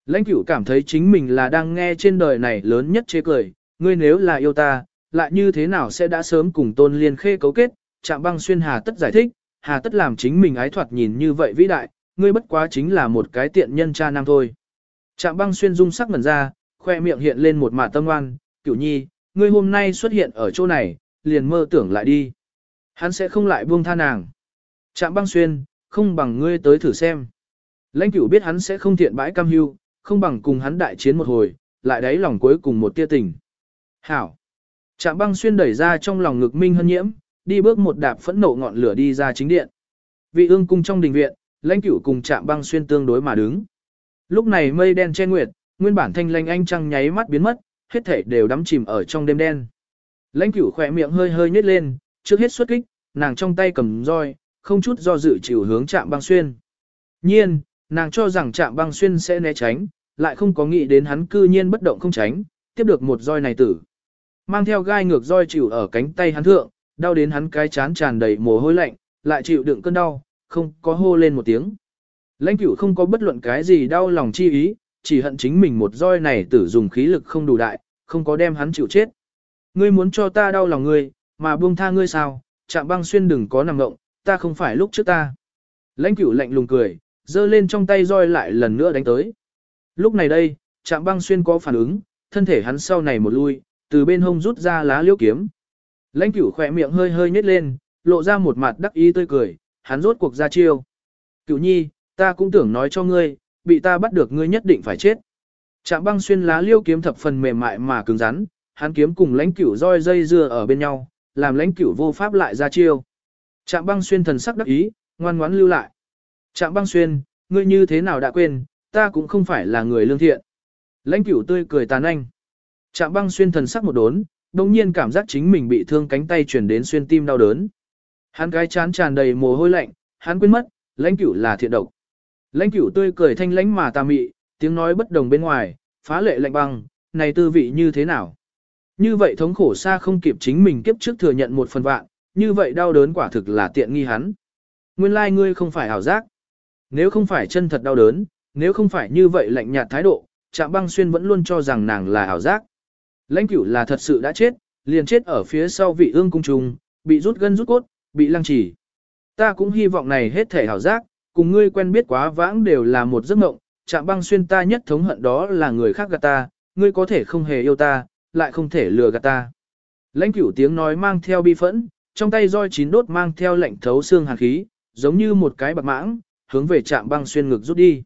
Lãnh cửu cảm thấy chính mình là đang nghe trên đời này lớn nhất chế cười, ngươi nếu là yêu ta, lại như thế nào sẽ đã sớm cùng tôn liên khê cấu kết, chạm băng xuyên hà tất giải thích, hà tất làm chính mình ái thoạt nhìn như vậy vĩ đại, ngươi bất quá chính là một cái tiện nhân cha nam thôi. Trạm băng xuyên dung sắc ngẩn ra, khoe miệng hiện lên một mạ tâm ngoan, cửu nhi, ngươi hôm nay xuất hiện ở chỗ này, liền mơ tưởng lại đi. Hắn sẽ không lại buông tha nàng. Trạm băng xuyên, không bằng ngươi tới thử xem. Lãnh cửu biết hắn sẽ không thiện bãi cam hưu, không bằng cùng hắn đại chiến một hồi, lại đáy lòng cuối cùng một tia tình. Hảo. Trạm băng xuyên đẩy ra trong lòng ngực minh hân nhiễm, đi bước một đạp phẫn nộ ngọn lửa đi ra chính điện. Vị ương cung trong đình viện, lãnh cửu cùng chạm băng xuyên tương đối mà đứng. Lúc này mây đen che nguyệt, nguyên bản thanh lanh anh trăng nháy mắt biến mất, hết thể đều đắm chìm ở trong đêm đen. Lãnh cửu khỏe miệng hơi hơi nhếch lên, trước hết xuất kích, nàng trong tay cầm roi, không chút do dự chịu hướng chạm băng xuyên. Nhiên, nàng cho rằng chạm băng xuyên sẽ né tránh, lại không có nghĩ đến hắn cư nhiên bất động không tránh, tiếp được một roi này tử. Mang theo gai ngược roi chịu ở cánh tay hắn thượng, đau đến hắn cái chán tràn đầy mồ hôi lạnh, lại chịu đựng cơn đau, không có hô lên một tiếng. Lãnh cửu không có bất luận cái gì đau lòng chi ý, chỉ hận chính mình một roi này tử dùng khí lực không đủ đại, không có đem hắn chịu chết. Ngươi muốn cho ta đau lòng ngươi, mà buông tha ngươi sao, chạm băng xuyên đừng có nằm ngộng, ta không phải lúc trước ta. Lãnh cửu lạnh lùng cười, giơ lên trong tay roi lại lần nữa đánh tới. Lúc này đây, chạm băng xuyên có phản ứng, thân thể hắn sau này một lui, từ bên hông rút ra lá liễu kiếm. Lãnh cửu khỏe miệng hơi hơi nhếch lên, lộ ra một mặt đắc ý tươi cười, hắn rốt cuộc ra chiêu. Cửu nhi, ta cũng tưởng nói cho ngươi, bị ta bắt được ngươi nhất định phải chết. Trạm băng xuyên lá liêu kiếm thập phần mềm mại mà cứng rắn, hắn kiếm cùng lãnh cửu roi dây dưa ở bên nhau, làm lãnh cửu vô pháp lại ra chiêu. Trạm băng xuyên thần sắc đắc ý, ngoan ngoãn lưu lại. Trạm băng xuyên, ngươi như thế nào đã quên, ta cũng không phải là người lương thiện. Lãnh cửu tươi cười tàn anh. Trạm băng xuyên thần sắc một đốn, đồng nhiên cảm giác chính mình bị thương cánh tay chuyển đến xuyên tim đau đớn. Hắn cái chán tràn đầy mồ hôi lạnh, hắn quên mất, lãnh cửu là thiện độc. Lãnh cửu tươi cười thanh lãnh mà tà mị, tiếng nói bất đồng bên ngoài, phá lệ lạnh băng, này tư vị như thế nào? Như vậy thống khổ xa không kịp chính mình kiếp trước thừa nhận một phần vạn, như vậy đau đớn quả thực là tiện nghi hắn. Nguyên lai like ngươi không phải ảo giác. Nếu không phải chân thật đau đớn, nếu không phải như vậy lạnh nhạt thái độ, Trạm băng xuyên vẫn luôn cho rằng nàng là ảo giác. Lãnh cửu là thật sự đã chết, liền chết ở phía sau vị ương cung trùng, bị rút gân rút cốt, bị lăng trì. Ta cũng hy vọng này hết thể hảo giác, cùng ngươi quen biết quá vãng đều là một giấc mộng, chạm băng xuyên ta nhất thống hận đó là người khác gạt ta, ngươi có thể không hề yêu ta, lại không thể lừa gạt ta. Lãnh cửu tiếng nói mang theo bi phẫn, trong tay roi chín đốt mang theo lệnh thấu xương hàn khí, giống như một cái bạc mãng, hướng về chạm băng xuyên ngực rút đi.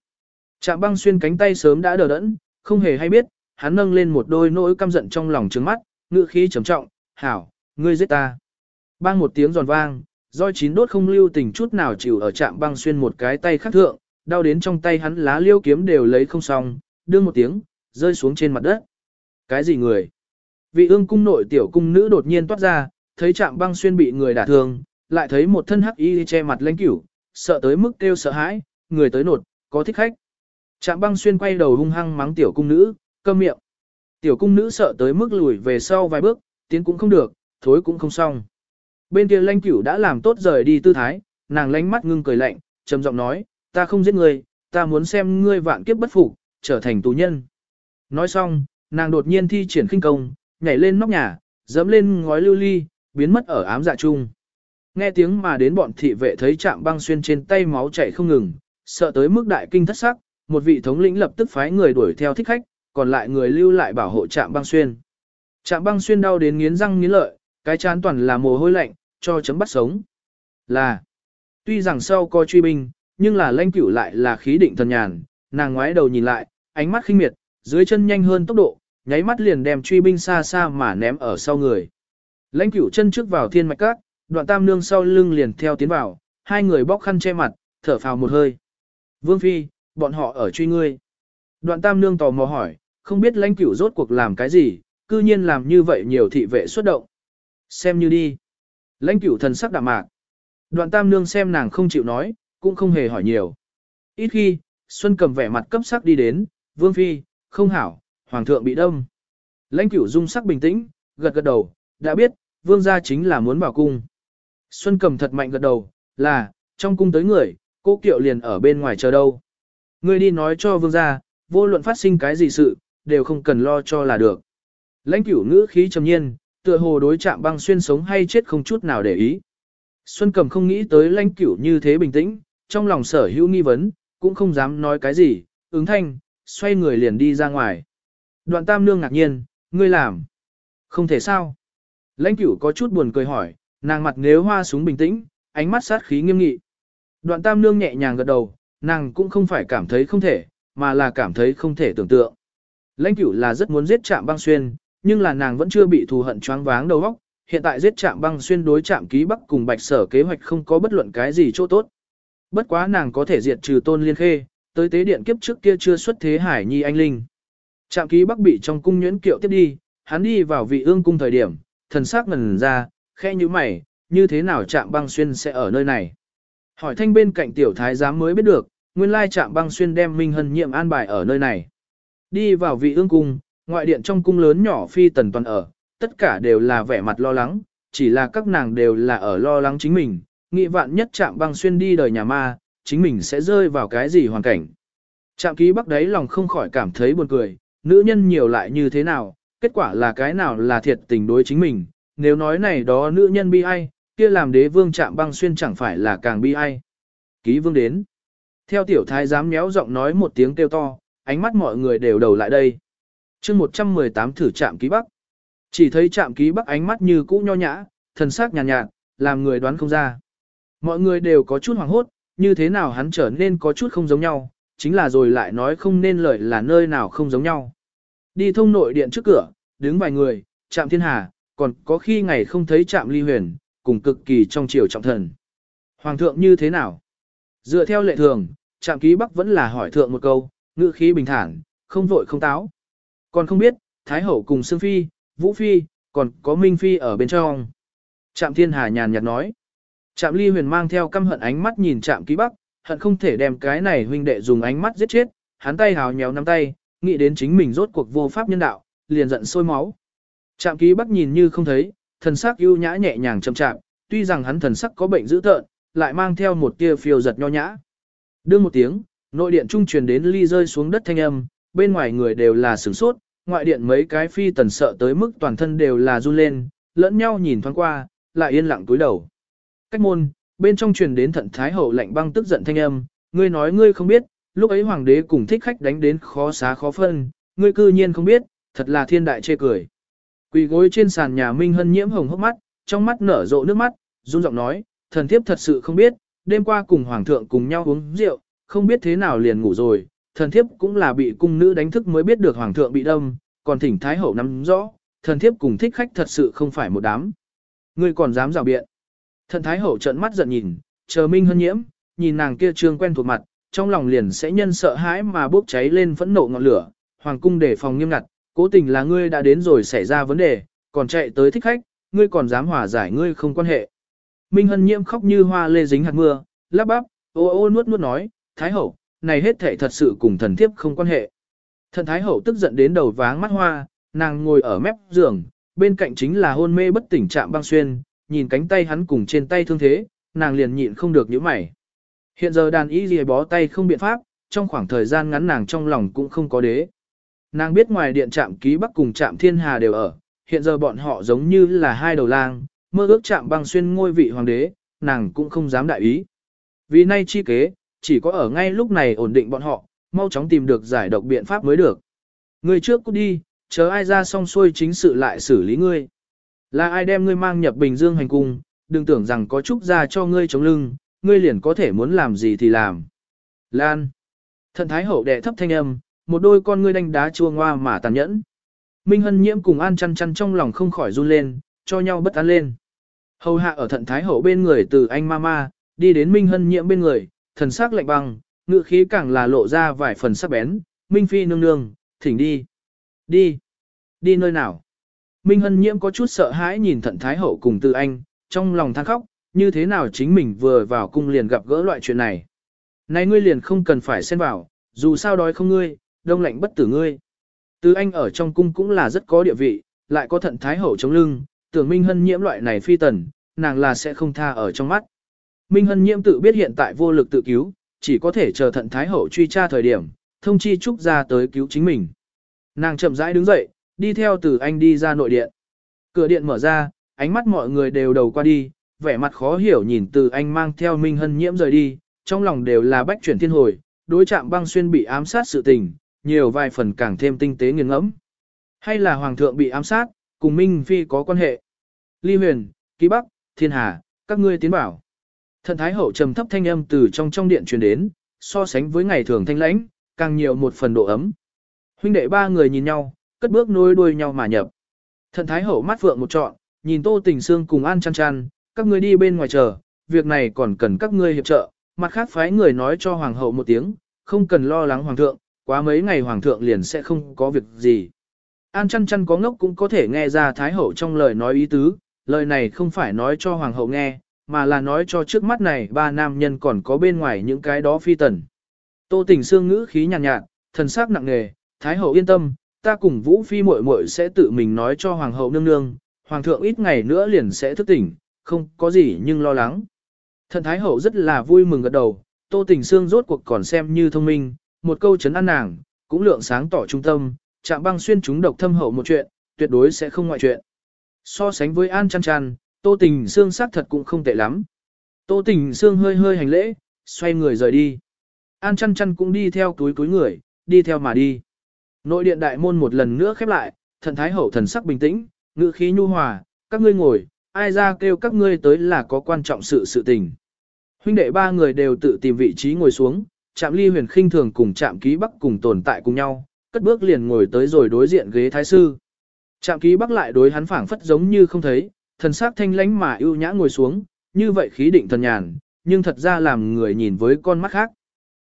Chạm băng xuyên cánh tay sớm đã đờ đẫn, không hề hay biết, hắn nâng lên một đôi nỗi căm giận trong lòng trứng mắt, ngựa khí trầm trọng, hảo, ngươi giết ta. Bang một tiếng giòn vang, roi chín đốt không lưu tình chút nào chịu ở chạm băng xuyên một cái tay khắc thượng, đau đến trong tay hắn lá liêu kiếm đều lấy không xong, đương một tiếng, rơi xuống trên mặt đất. Cái gì người? Vị ương cung nội tiểu cung nữ đột nhiên toát ra, thấy trạm băng xuyên bị người đả thương, lại thấy một thân hắc y che mặt lãnh cửu, sợ tới mức kêu sợ hãi, người tới nột, có thích khách. Trạm băng xuyên quay đầu hung hăng mắng tiểu cung nữ, câm miệng. Tiểu cung nữ sợ tới mức lùi về sau vài bước, tiến cũng không được, thối cũng không xong. Bên kia lãnh cửu đã làm tốt rời đi tư thái, nàng lánh mắt ngưng cười lạnh, trầm giọng nói, ta không giết ngươi, ta muốn xem ngươi vạn kiếp bất phục, trở thành tù nhân. Nói xong, nàng đột nhiên thi triển khinh công, nhảy lên nóc nhà, dẫm lên ngói lưu ly, biến mất ở ám dạ trung Nghe tiếng mà đến bọn thị vệ thấy chạm băng xuyên trên tay máu chảy không ngừng, sợ tới mức đại kinh thất sắc, một vị thống lĩnh lập tức phái người đuổi theo thích khách, còn lại người lưu lại bảo hộ chạm băng xuyên. Chạm băng xuyên đau đến nghiến răng nghiến lợi, cái chán toàn là mồ hôi lạnh, cho chấm bắt sống. Là, tuy rằng sau có truy binh, nhưng là lãnh cửu lại là khí định thần nhàn, nàng ngoái đầu nhìn lại, ánh mắt khinh miệt, dưới chân nhanh hơn tốc độ, nháy mắt liền đem truy binh xa xa mà ném ở sau người. Lãnh cửu chân trước vào thiên mạch cát, đoạn tam nương sau lưng liền theo tiến vào, hai người bóc khăn che mặt, thở phào một hơi. Vương Phi, bọn họ ở truy ngươi. Đoạn tam nương tò mò hỏi, không biết lãnh cửu rốt cuộc làm cái gì, cư nhiên làm như vậy nhiều thị vệ xuất động. Xem như đi. Lãnh cửu thần sắc đạm mạc. Đoạn tam nương xem nàng không chịu nói, cũng không hề hỏi nhiều. Ít khi, Xuân cầm vẻ mặt cấp sắc đi đến, Vương Phi, không hảo, Hoàng thượng bị đông. Lãnh cửu dung sắc bình tĩnh, gật gật đầu, đã biết, Vương gia chính là muốn vào cung. Xuân cầm thật mạnh gật đầu, là, trong cung tới người, cô kiệu liền ở bên ngoài chờ đâu. Ngươi đi nói cho Vương gia, vô luận phát sinh cái gì sự, đều không cần lo cho là được. Lãnh cửu ngữ khí trầm nhiên, tựa hồ đối chạm băng xuyên sống hay chết không chút nào để ý. Xuân cầm không nghĩ tới lãnh cửu như thế bình tĩnh, trong lòng sở hữu nghi vấn, cũng không dám nói cái gì, ứng thanh, xoay người liền đi ra ngoài. Đoạn tam nương ngạc nhiên, ngươi làm. Không thể sao. Lãnh cửu có chút buồn cười hỏi, nàng mặt nếu hoa súng bình tĩnh, ánh mắt sát khí nghiêm nghị. Đoạn tam nương nhẹ nhàng gật đầu, nàng cũng không phải cảm thấy không thể, mà là cảm thấy không thể tưởng tượng. Lãnh cửu là rất muốn giết chạm băng xuyên, nhưng là nàng vẫn chưa bị thù hận choáng váng đầu óc. Hiện tại giết chạm băng xuyên đối chạm ký bắc cùng bạch sở kế hoạch không có bất luận cái gì chỗ tốt. Bất quá nàng có thể diệt trừ tôn liên khê, tới tế điện kiếp trước kia chưa xuất thế hải nhi anh linh. Trạm ký bắc bị trong cung nhuyễn kiệu tiếp đi, hắn đi vào vị ương cung thời điểm, thần sắc ngần ra, khe như mày, như thế nào trạm băng xuyên sẽ ở nơi này. Hỏi thanh bên cạnh tiểu thái giám mới biết được, nguyên lai trạm băng xuyên đem Minh Hân nhiệm an bài ở nơi này. Đi vào vị ương cung, ngoại điện trong cung lớn nhỏ phi tần toàn ở, tất cả đều là vẻ mặt lo lắng, chỉ là các nàng đều là ở lo lắng chính mình, nghị vạn nhất chạm băng xuyên đi đời nhà ma, chính mình sẽ rơi vào cái gì hoàn cảnh. Trạm ký bắc đấy lòng không khỏi cảm thấy buồn cười, nữ nhân nhiều lại như thế nào, kết quả là cái nào là thiệt tình đối chính mình, nếu nói này đó nữ nhân bi ai, kia làm đế vương chạm băng xuyên chẳng phải là càng bi ai. Ký vương đến. Theo tiểu thái giám méo giọng nói một tiếng kêu to, ánh mắt mọi người đều đầu lại đây chương 118 thử chạm ký bắc. Chỉ thấy chạm ký bắc ánh mắt như cũ nho nhã, thần sắc nhàn nhạt, nhạt, làm người đoán không ra. Mọi người đều có chút hoảng hốt, như thế nào hắn trở nên có chút không giống nhau, chính là rồi lại nói không nên lời là nơi nào không giống nhau. Đi thông nội điện trước cửa, đứng vài người, chạm thiên hà, còn có khi ngày không thấy chạm ly huyền, cùng cực kỳ trong chiều trọng thần. Hoàng thượng như thế nào? Dựa theo lệ thường, chạm ký bắc vẫn là hỏi thượng một câu, ngữ khí bình thản, không vội không táo. Còn không biết, Thái Hậu cùng Sương Phi, Vũ Phi, còn có Minh Phi ở bên trong. Trạm Thiên Hà nhàn nhạt nói. Trạm Ly Huyền mang theo căm hận ánh mắt nhìn Trạm Ký Bắc, hận không thể đem cái này huynh đệ dùng ánh mắt giết chết, hắn tay hào nhéo nắm tay, nghĩ đến chính mình rốt cuộc vô pháp nhân đạo, liền giận sôi máu. Trạm Ký Bắc nhìn như không thấy, thần sắc ưu nhã nhẹ nhàng chậm chạm, tuy rằng hắn thần sắc có bệnh dữ tợn, lại mang theo một tia phiêu giật nho nhã. Đương một tiếng, nội điện trung truyền đến ly rơi xuống đất thanh âm, bên ngoài người đều là sửng sốt, ngoại điện mấy cái phi tần sợ tới mức toàn thân đều là run lên, lẫn nhau nhìn thoáng qua, lại yên lặng túi đầu. Cách môn, bên trong truyền đến thận thái hậu lạnh băng tức giận thanh âm, ngươi nói ngươi không biết, lúc ấy hoàng đế cùng thích khách đánh đến khó xá khó phân, ngươi cư nhiên không biết, thật là thiên đại chê cười. Quỳ gối trên sàn nhà Minh Hân nhiễm hồng hốc mắt, trong mắt nở rộ nước mắt, run giọng nói, thần thiếp thật sự không biết, đêm qua cùng hoàng thượng cùng nhau uống rượu, không biết thế nào liền ngủ rồi, thần thiếp cũng là bị cung nữ đánh thức mới biết được hoàng thượng bị đâm, còn thỉnh thái hậu nắm rõ, thần thiếp cùng thích khách thật sự không phải một đám. Ngươi còn dám rào biện. Thần thái hậu trợn mắt giận nhìn, chờ Minh Hân nhiễm, nhìn nàng kia trương quen thuộc mặt, trong lòng liền sẽ nhân sợ hãi mà bốc cháy lên phẫn nộ ngọn lửa, hoàng cung để phòng nghiêm ngặt, cố tình là ngươi đã đến rồi xảy ra vấn đề, còn chạy tới thích khách, ngươi còn dám hòa giải ngươi không quan hệ. Minh Hân Nhiễm khóc như hoa lê dính hạt mưa, lắp bắp, ô ô nuốt nuốt nói, Thái Hậu, này hết thể thật sự cùng thần thiếp không quan hệ. Thần Thái Hậu tức giận đến đầu váng mắt hoa, nàng ngồi ở mép giường, bên cạnh chính là hôn mê bất tỉnh trạm băng xuyên, nhìn cánh tay hắn cùng trên tay thương thế, nàng liền nhịn không được nhíu mày. Hiện giờ đàn y gì bó tay không biện pháp, trong khoảng thời gian ngắn nàng trong lòng cũng không có đế. Nàng biết ngoài điện trạm ký bắc cùng trạm thiên hà đều ở, hiện giờ bọn họ giống như là hai đầu lang, mơ ước trạm băng xuyên ngôi vị hoàng đế, nàng cũng không dám đại ý. Vì nay chi kế, chỉ có ở ngay lúc này ổn định bọn họ, mau chóng tìm được giải độc biện pháp mới được. Người trước cút đi, chờ ai ra xong xuôi chính sự lại xử lý ngươi. Là ai đem ngươi mang nhập Bình Dương hành cung, đừng tưởng rằng có trúc ra cho ngươi chống lưng, ngươi liền có thể muốn làm gì thì làm. Lan. Thần Thái Hậu đệ thấp thanh âm, một đôi con ngươi đánh đá chua ngoa mà tàn nhẫn. Minh Hân Nhiễm cùng An chăn chăn trong lòng không khỏi run lên, cho nhau bất an lên. Hầu hạ ở thận Thái Hậu bên người từ anh Mama, đi đến Minh Hân Nhiễm bên người, thần sắc lạnh băng, ngự khí càng là lộ ra vài phần sắc bén. Minh Phi nương nương, thỉnh đi. Đi. Đi nơi nào? Minh Hân Nhiễm có chút sợ hãi nhìn thận Thái Hậu cùng tư anh, trong lòng than khóc, như thế nào chính mình vừa vào cung liền gặp gỡ loại chuyện này. Này ngươi liền không cần phải xen vào, dù sao đói không ngươi, đông lạnh bất tử ngươi. tư anh ở trong cung cũng là rất có địa vị, lại có thận thái hậu chống lưng, tưởng Minh Hân nhiễm loại này phi tần, nàng là sẽ không tha ở trong mắt. Minh Hân nhiễm tự biết hiện tại vô lực tự cứu, chỉ có thể chờ thận thái hậu truy tra thời điểm, thông chi trúc ra tới cứu chính mình. Nàng chậm rãi đứng dậy, đi theo từ anh đi ra nội điện. Cửa điện mở ra, ánh mắt mọi người đều đầu qua đi, vẻ mặt khó hiểu nhìn từ anh mang theo Minh Hân nhiễm rời đi, trong lòng đều là bách chuyển thiên hồi, đối chạm băng xuyên bị ám sát sự tình, nhiều vài phần càng thêm tinh tế nghiền ngẫm. Hay là hoàng thượng bị ám sát, cùng Minh Phi có quan hệ. Ly huyền, ký bắc, thiên hà, các ngươi tiến bảo. Thần Thái Hậu trầm thấp thanh âm từ trong trong điện truyền đến, so sánh với ngày thường thanh lãnh, càng nhiều một phần độ ấm. Huynh đệ ba người nhìn nhau, cất bước nối đuôi nhau mà nhập. Thần Thái Hậu mắt vượng một trọn, nhìn Tô Tình Sương cùng An chăn chăn, các ngươi đi bên ngoài chờ, việc này còn cần các ngươi hiệp trợ, mặt khác phái người nói cho Hoàng hậu một tiếng, không cần lo lắng Hoàng thượng, quá mấy ngày Hoàng thượng liền sẽ không có việc gì. An chăn chăn có ngốc cũng có thể nghe ra Thái hậu trong lời nói ý tứ, lời này không phải nói cho Hoàng hậu nghe, mà là nói cho trước mắt này ba nam nhân còn có bên ngoài những cái đó phi tần. Tô Tình Sương ngữ khí nhàn nhạt, nhạt, thần sắc nặng nề, Thái hậu yên tâm, ta cùng Vũ Phi muội muội sẽ tự mình nói cho Hoàng hậu nương nương, Hoàng thượng ít ngày nữa liền sẽ thức tỉnh, không có gì nhưng lo lắng. Thần Thái Hậu rất là vui mừng gật đầu, Tô Tình Sương rốt cuộc còn xem như thông minh, một câu chấn an nàng, cũng lượng sáng tỏ trung tâm, chạm băng xuyên chúng độc thâm hậu một chuyện, tuyệt đối sẽ không ngoại chuyện. So sánh với An Chăn Chăn, Tô Tình Sương xác thật cũng không tệ lắm. Tô Tình Sương hơi hơi hành lễ, xoay người rời đi. An Chăn Chăn cũng đi theo túi túi người, đi theo mà đi. Nội điện đại môn một lần nữa khép lại, thần thái hậu thần sắc bình tĩnh, ngữ khí nhu hòa, các ngươi ngồi, ai ra kêu các ngươi tới là có quan trọng sự sự tình. Huynh đệ ba người đều tự tìm vị trí ngồi xuống, chạm ly huyền khinh thường cùng chạm ký bắc cùng tồn tại cùng nhau, cất bước liền ngồi tới rồi đối diện ghế thái sư. Chạm ký bắc lại đối hắn phảng phất giống như không thấy, thần sắc thanh lãnh mà ưu nhã ngồi xuống, như vậy khí định thần nhàn, nhưng thật ra làm người nhìn với con mắt khác.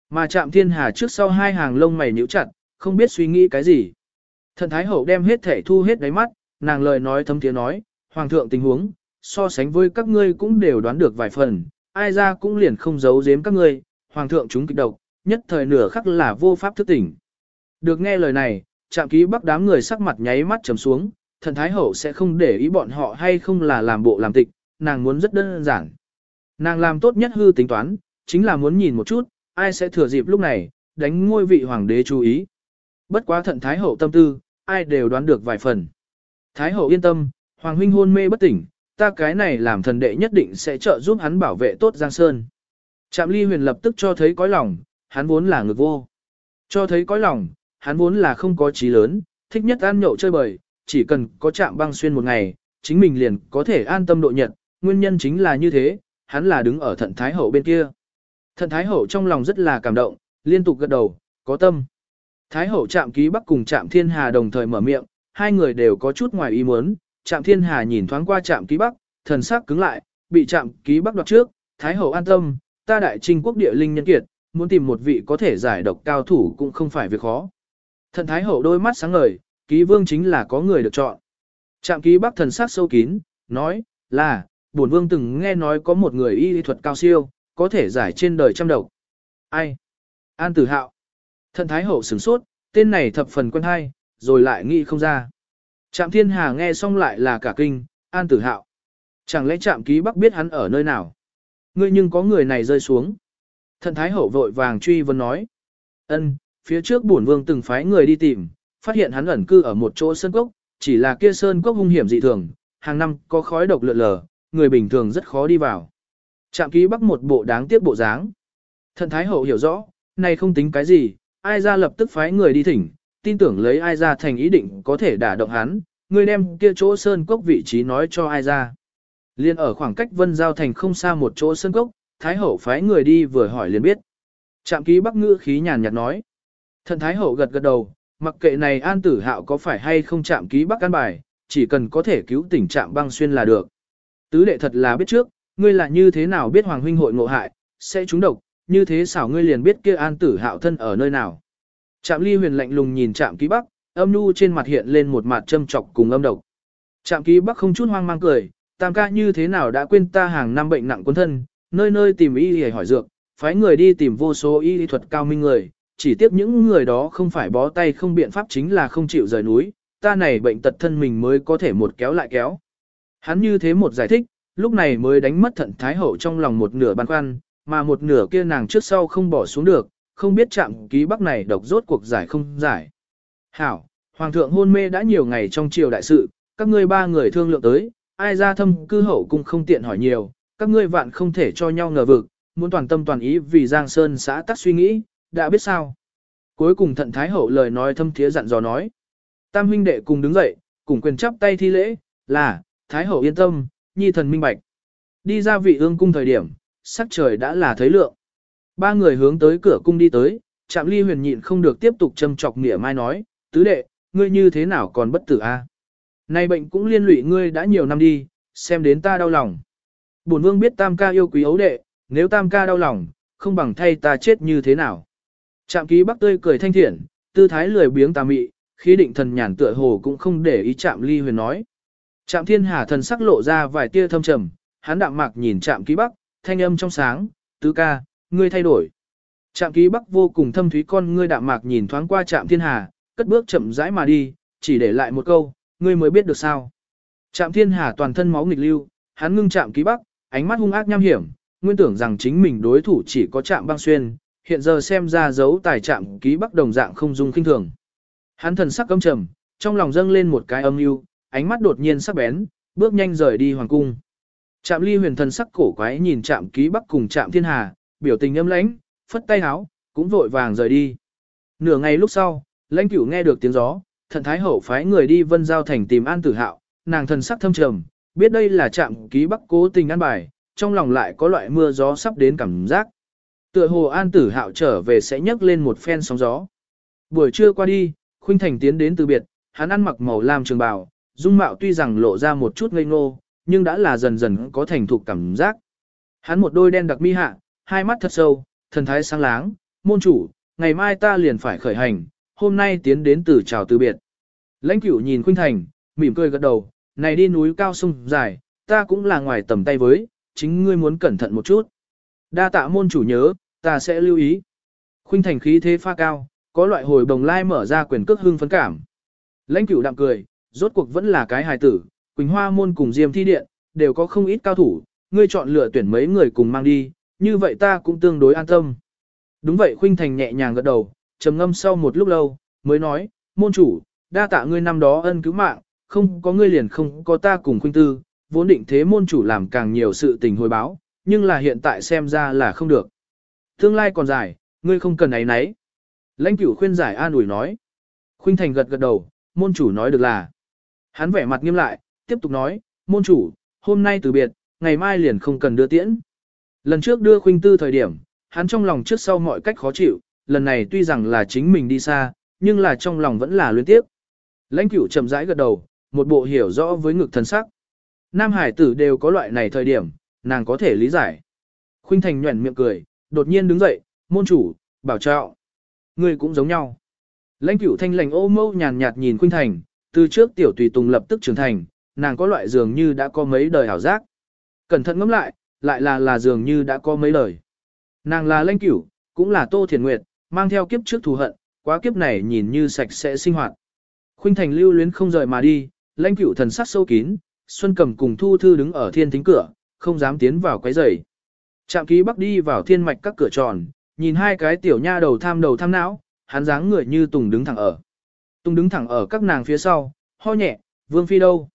Mà chạm thiên hà trước sau hai hàng lông mày nhíu chặt, không biết suy nghĩ cái gì. Thần thái hậu đem hết thể thu hết đáy mắt, nàng lời nói thâm tiếng nói, hoàng thượng tình huống, so sánh với các ngươi cũng đều đoán được vài phần, ai ra cũng liền không giấu giếm các ngươi, hoàng thượng chúng kịch độc, nhất thời nửa khắc là vô pháp thức tỉnh. Được nghe lời này, chạm ký bắc đám người sắc mặt nháy mắt trầm xuống, thần thái hậu sẽ không để ý bọn họ hay không là làm bộ làm tịch, nàng muốn rất đơn giản. Nàng làm tốt nhất hư tính toán, chính là muốn nhìn một chút, ai sẽ thừa dịp lúc này, đánh ngôi vị hoàng đế chú ý. Bất quá thận thái hậu tâm tư, ai đều đoán được vài phần. Thái hậu yên tâm, hoàng huynh hôn mê bất tỉnh, ta cái này làm thần đệ nhất định sẽ trợ giúp hắn bảo vệ tốt Giang Sơn. Trạm ly huyền lập tức cho thấy cõi lòng, hắn vốn là ngược vô. Cho thấy cõi lòng, hắn vốn là không có trí lớn, thích nhất ăn nhậu chơi bời, chỉ cần có chạm băng xuyên một ngày, chính mình liền có thể an tâm độ nhật, nguyên nhân chính là như thế, hắn là đứng ở thận thái hậu bên kia. Thận thái hậu trong lòng rất là cảm động, liên tục gật đầu, có tâm. Thái hậu chạm ký bắc cùng chạm thiên hà đồng thời mở miệng, hai người đều có chút ngoài ý muốn, chạm Thiên Hà nhìn thoáng qua chạm Ký Bắc, thần sắc cứng lại, bị chạm Ký Bắc đoạt trước, Thái hậu an tâm, ta đại trinh quốc địa linh nhân kiệt, muốn tìm một vị có thể giải độc cao thủ cũng không phải việc khó. Thần Thái Hậu đôi mắt sáng ngời, ký vương chính là có người được chọn. Trạm ký bắc thần sắc sâu kín, nói, là, bổn vương từng nghe nói có một người y lý thuật cao siêu, có thể giải trên đời trăm độc. Ai? An tử hạo. Thần Thái Hậu sửng sốt, tên này thập phần quen hay, rồi lại nghĩ không ra. Trạm thiên hà nghe xong lại là cả kinh, an tử hạo. Chẳng lẽ trạm ký bắc biết hắn ở nơi nào? Ngươi nhưng có người này rơi xuống. Thần Thái Hậu vội vàng truy vấn nói. ân phía trước bổn vương từng phái người đi tìm, phát hiện hắn ẩn cư ở một chỗ sơn cốc, chỉ là kia sơn cốc hung hiểm dị thường, hàng năm có khói độc lượn lờ, người bình thường rất khó đi vào. Trạm ký bắc một bộ đáng tiếc bộ dáng. Thần Thái Hậu hiểu rõ, này không tính cái gì, ai ra lập tức phái người đi thỉnh, tin tưởng lấy ai ra thành ý định có thể đả động hắn, người đem kia chỗ sơn cốc vị trí nói cho ai ra. Liên ở khoảng cách vân giao thành không xa một chỗ sơn cốc, Thái Hậu phái người đi vừa hỏi liền biết. Trạm ký bắc ngữ khí nhàn nhạt nói. Thần Thái Hậu gật gật đầu, mặc kệ này an tử hạo có phải hay không chạm ký bắc căn bài, chỉ cần có thể cứu tình trạng băng xuyên là được. Tứ đệ thật là biết trước, ngươi là như thế nào biết hoàng huynh hội ngộ hại, sẽ trúng độc, như thế xảo ngươi liền biết kia an tử hạo thân ở nơi nào. Trạm ly huyền lạnh lùng nhìn trạm ký bắc, âm nu trên mặt hiện lên một mặt châm chọc cùng âm độc. Trạm ký bắc không chút hoang mang cười, tam ca như thế nào đã quên ta hàng năm bệnh nặng quân thân, nơi nơi tìm y để hỏi dược, phái người đi tìm vô số y thuật cao minh người, chỉ tiếp những người đó không phải bó tay không biện pháp chính là không chịu rời núi, ta này bệnh tật thân mình mới có thể một kéo lại kéo. Hắn như thế một giải thích, lúc này mới đánh mất thận thái hậu trong lòng một nửa băn khoăn, mà một nửa kia nàng trước sau không bỏ xuống được, không biết chạm ký bắc này độc rốt cuộc giải không giải. Hảo, Hoàng thượng hôn mê đã nhiều ngày trong triều đại sự, các ngươi ba người thương lượng tới, ai ra thâm cư hậu cũng không tiện hỏi nhiều, các ngươi vạn không thể cho nhau ngờ vực, muốn toàn tâm toàn ý vì Giang Sơn xã tắc suy nghĩ, đã biết sao. Cuối cùng thận thái hậu lời nói thâm thiế dặn dò nói. Tam huynh đệ cùng đứng dậy, cùng quyền chắp tay thi lễ, là, thái hậu yên tâm, nhi thần minh bạch. Đi ra vị ương cung thời điểm, sắc trời đã là thấy lượng. Ba người hướng tới cửa cung đi tới, chạm ly huyền nhịn không được tiếp tục châm chọc nghĩa mai nói, tứ đệ, ngươi như thế nào còn bất tử a? Này bệnh cũng liên lụy ngươi đã nhiều năm đi, xem đến ta đau lòng. Bổn vương biết tam ca yêu quý ấu đệ, nếu tam ca đau lòng, không bằng thay ta chết như thế nào. Trạm ký bắc tươi cười thanh thiện, tư thái lười biếng tà mị, khí định thần nhàn tựa hồ cũng không để ý Trạm ly huyền nói. Trạm thiên hà thần sắc lộ ra vài tia thâm trầm, hắn đạm mạc nhìn trạm ký bắc, thanh âm trong sáng, tứ ca, ngươi thay đổi. Trạm ký bắc vô cùng thâm thúy con ngươi đạm mạc nhìn thoáng qua trạm thiên hà, cất bước chậm rãi mà đi, chỉ để lại một câu, ngươi mới biết được sao. Trạm thiên hà toàn thân máu nghịch lưu, hắn ngưng trạm ký bắc, ánh mắt hung ác nham hiểm, nguyên tưởng rằng chính mình đối thủ chỉ có trạm băng xuyên, hiện giờ xem ra dấu tài trạm ký bắc đồng dạng không dung kinh thường. Hắn thần sắc căm trầm, trong lòng dâng lên một cái âm mưu, ánh mắt đột nhiên sắc bén, bước nhanh rời đi hoàng cung. Trạm ly huyền thần sắc cổ quái nhìn trạm ký bắc cùng trạm thiên hà, biểu tình âm lãnh, phất tay háo, cũng vội vàng rời đi. Nửa ngày lúc sau, lãnh cửu nghe được tiếng gió, thần thái hậu phái người đi vân giao thành tìm an tử hạo, nàng thần sắc thâm trầm, biết đây là trạm ký bắc cố tình ăn bài, trong lòng lại có loại mưa gió sắp đến cảm giác. Tựa hồ an tử hạo trở về sẽ nhấc lên một phen sóng gió. Buổi trưa qua đi, Khuynh Thành tiến đến từ biệt, hắn ăn mặc màu lam trường bào, dung mạo tuy rằng lộ ra một chút ngây ngô, nhưng đã là dần dần có thành thục cảm giác. Hắn một đôi đen đặc mi hạ, hai mắt thật sâu, thần thái sáng láng, môn chủ, ngày mai ta liền phải khởi hành, hôm nay tiến đến từ chào từ biệt. Lãnh cửu nhìn Khuynh Thành, mỉm cười gật đầu, này đi núi cao sông dài, ta cũng là ngoài tầm tay với, chính ngươi muốn cẩn thận một chút. Đa tạ môn chủ nhớ, ta sẽ lưu ý. Khuynh Thành khí thế pha cao, có loại hồi bồng lai mở ra quyền cước hưng phấn cảm. Lãnh cửu đạm cười, rốt cuộc vẫn là cái hài tử, Quỳnh Hoa môn cùng Diêm Thi Điện, đều có không ít cao thủ, ngươi chọn lựa tuyển mấy người cùng mang đi, như vậy ta cũng tương đối an tâm. Đúng vậy Khuynh Thành nhẹ nhàng gật đầu, trầm ngâm sau một lúc lâu, mới nói, môn chủ, đa tạ ngươi năm đó ân cứu mạng, không có ngươi liền không có ta cùng Khuynh Tư, vốn định thế môn chủ làm càng nhiều sự tình hồi báo, nhưng là hiện tại xem ra là không được. Tương lai còn dài, ngươi không cần ấy nấy. Lãnh cửu khuyên giải an ủi nói. Khuynh Thành gật gật đầu, môn chủ nói được là. Hắn vẻ mặt nghiêm lại, tiếp tục nói, môn chủ, hôm nay từ biệt, ngày mai liền không cần đưa tiễn. Lần trước đưa Khuynh Tư thời điểm, hắn trong lòng trước sau mọi cách khó chịu, lần này tuy rằng là chính mình đi xa, nhưng là trong lòng vẫn là luyến tiếp. Lãnh cửu chậm rãi gật đầu, một bộ hiểu rõ với ngực thần sắc. Nam hải tử đều có loại này thời điểm, nàng có thể lý giải. Khuynh Thành nhuẩn miệng cười, đột nhiên đứng dậy, môn chủ, bảo trọng. người cũng giống nhau. Lãnh cửu thanh lành ô mâu nhàn nhạt nhìn Khuynh Thành, từ trước tiểu tùy tùng lập tức trưởng thành, nàng có loại dường như đã có mấy đời hảo giác. Cẩn thận ngẫm lại, lại là là dường như đã có mấy đời. Nàng là lãnh cửu, cũng là Tô Thiền Nguyệt, mang theo kiếp trước thù hận, quá kiếp này nhìn như sạch sẽ sinh hoạt. Khuynh Thành lưu luyến không rời mà đi, lãnh cửu thần sắc sâu kín, Xuân Cầm cùng Thu Thư đứng ở thiên thính cửa, không dám tiến vào quấy rầy. Trạm ký bắc đi vào thiên mạch các cửa tròn, nhìn hai cái tiểu nha đầu tham đầu tham não, hắn dáng người như Tùng đứng thẳng ở. Tùng đứng thẳng ở các nàng phía sau, ho nhẹ, vương phi đâu.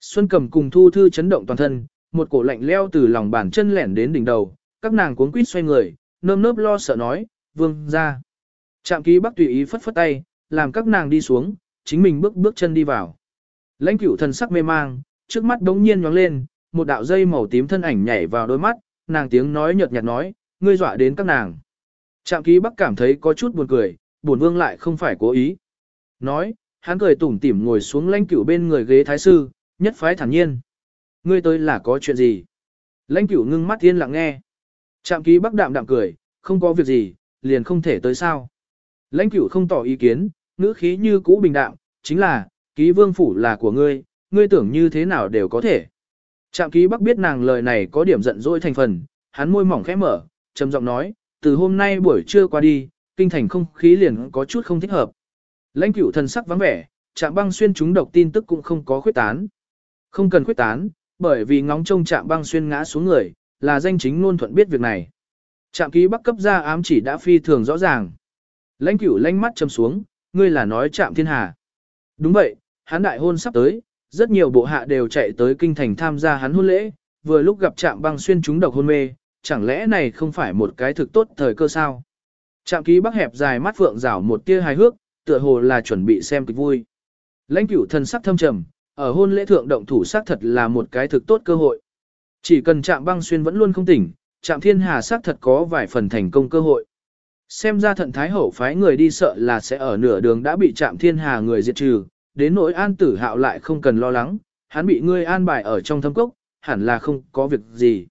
Xuân Cầm cùng Thu Thư chấn động toàn thân, một cổ lạnh leo từ lòng bàn chân lẻn đến đỉnh đầu, các nàng cuốn quýt xoay người, nơm nớp lo sợ nói, vương ra. Trạm ký bắc tùy ý phất phất tay, làm các nàng đi xuống, chính mình bước bước chân đi vào. Lãnh cửu thần sắc mê mang, trước mắt đống nhiên nhóng lên, một đạo dây màu tím thân ảnh nhảy vào đôi mắt, nàng tiếng nói nhợt nhạt nói, ngươi dọa đến các nàng. Trạm ký bắc cảm thấy có chút buồn cười, buồn vương lại không phải cố ý. Nói, hắn cười tủm tỉm ngồi xuống lãnh cửu bên người ghế thái sư, nhất phái thản nhiên. Ngươi tới là có chuyện gì? Lãnh cửu ngưng mắt yên lặng nghe. Trạm ký bắc đạm đạm cười, không có việc gì, liền không thể tới sao. Lãnh cửu không tỏ ý kiến, ngữ khí như cũ bình đạm, chính là, ký vương phủ là của ngươi, ngươi tưởng như thế nào đều có thể. Trạm ký bắc biết nàng lời này có điểm giận dỗi thành phần, hắn môi mỏng khẽ mở, trầm giọng nói, từ hôm nay buổi trưa qua đi, kinh thành không khí liền có chút không thích hợp. Lãnh cửu thần sắc vắng vẻ, trạm băng xuyên chúng độc tin tức cũng không có khuyết tán. Không cần khuyết tán, bởi vì ngóng trông trạm băng xuyên ngã xuống người, là danh chính luôn thuận biết việc này. Trạm ký bắc cấp ra ám chỉ đã phi thường rõ ràng. Lãnh cửu lanh mắt châm xuống, ngươi là nói trạm thiên hà. Đúng vậy, hắn đại hôn sắp tới, rất nhiều bộ hạ đều chạy tới kinh thành tham gia hắn hôn lễ, vừa lúc gặp trạm băng xuyên chúng độc hôn mê, chẳng lẽ này không phải một cái thực tốt thời cơ sao? Trạm ký bắc hẹp dài mắt phượng rảo một tia hài hước, tựa hồ là chuẩn bị xem kịch vui. Lãnh cửu thần sắc thâm trầm, ở hôn lễ thượng động thủ xác thật là một cái thực tốt cơ hội. Chỉ cần trạm băng xuyên vẫn luôn không tỉnh, trạm thiên hà xác thật có vài phần thành công cơ hội. Xem ra thận thái hậu phái người đi sợ là sẽ ở nửa đường đã bị trạm thiên hà người diệt trừ, đến nỗi an tử hạo lại không cần lo lắng, hắn bị ngươi an bài ở trong thâm cốc, hẳn là không có việc gì.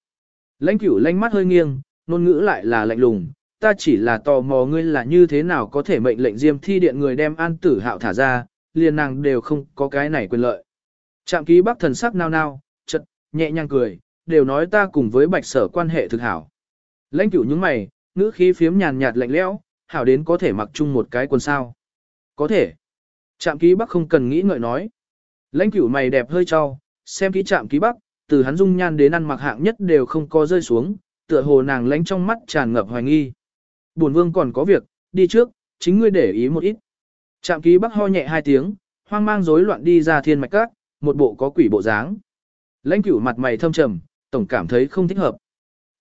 Lãnh cửu lanh mắt hơi nghiêng, ngôn ngữ lại là lạnh lùng, ta chỉ là tò mò ngươi là như thế nào có thể mệnh lệnh diêm thi điện người đem an tử hạo thả ra, liền nàng đều không có cái này quyền lợi. Trạm ký bắc thần sắc nao nao, chật, nhẹ nhàng cười, đều nói ta cùng với bạch sở quan hệ thực hảo. Lãnh cửu những mày, ngữ khí phiếm nhàn nhạt lạnh lẽo, hảo đến có thể mặc chung một cái quần sao. Có thể. Trạm ký bắc không cần nghĩ ngợi nói. Lãnh cửu mày đẹp hơi trao, xem kỹ trạm ký bắc, từ hắn dung nhan đến ăn mặc hạng nhất đều không có rơi xuống, tựa hồ nàng lánh trong mắt tràn ngập hoài nghi. Bổn vương còn có việc, đi trước, chính ngươi để ý một ít. Trạm ký bắc ho nhẹ hai tiếng, hoang mang rối loạn đi ra thiên mạch các, một bộ có quỷ bộ dáng. Lãnh cửu mặt mày thâm trầm, tổng cảm thấy không thích hợp.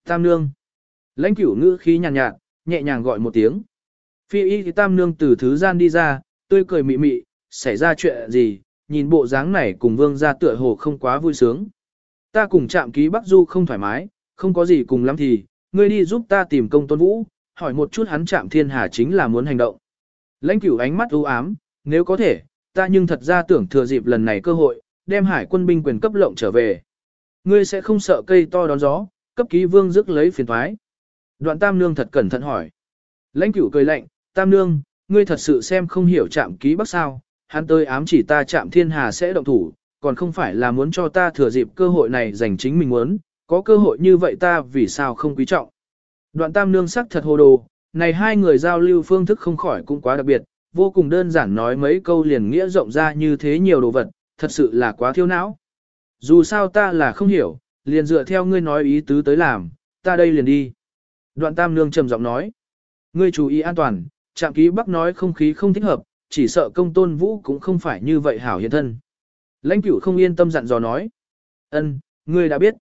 Tam nương. Lãnh cửu ngữ khí nhàn nhạt, nhạt, nhẹ nhàng gọi một tiếng. Phi y thì tam nương từ thứ gian đi ra, tươi cười mị mị, xảy ra chuyện gì, nhìn bộ dáng này cùng vương gia tựa hồ không quá vui sướng. Ta cùng chạm ký Bắc Du không thoải mái, không có gì cùng lắm thì, ngươi đi giúp ta tìm công tôn vũ, hỏi một chút hắn chạm thiên hà chính là muốn hành động. Lãnh cửu ánh mắt u ám, nếu có thể, ta nhưng thật ra tưởng thừa dịp lần này cơ hội, đem hải quân binh quyền cấp lộng trở về. Ngươi sẽ không sợ cây to đón gió, cấp ký vương dứt lấy phiền thoái. Đoạn tam nương thật cẩn thận hỏi. Lãnh cửu cười lạnh, tam nương, ngươi thật sự xem không hiểu chạm ký bắc sao, hắn tới ám chỉ ta chạm thiên hà sẽ động thủ, còn không phải là muốn cho ta thừa dịp cơ hội này giành chính mình muốn, có cơ hội như vậy ta vì sao không quý trọng. Đoạn tam nương sắc thật hồ đồ, này hai người giao lưu phương thức không khỏi cũng quá đặc biệt, vô cùng đơn giản nói mấy câu liền nghĩa rộng ra như thế nhiều đồ vật, thật sự là quá thiêu não. Dù sao ta là không hiểu, liền dựa theo ngươi nói ý tứ tới làm, ta đây liền đi. Đoạn tam nương trầm giọng nói, ngươi chú ý an toàn, trạm ký bắc nói không khí không thích hợp, chỉ sợ công tôn vũ cũng không phải như vậy hảo hiện thân. Lãnh cửu không yên tâm dặn dò nói, ân, ngươi đã biết.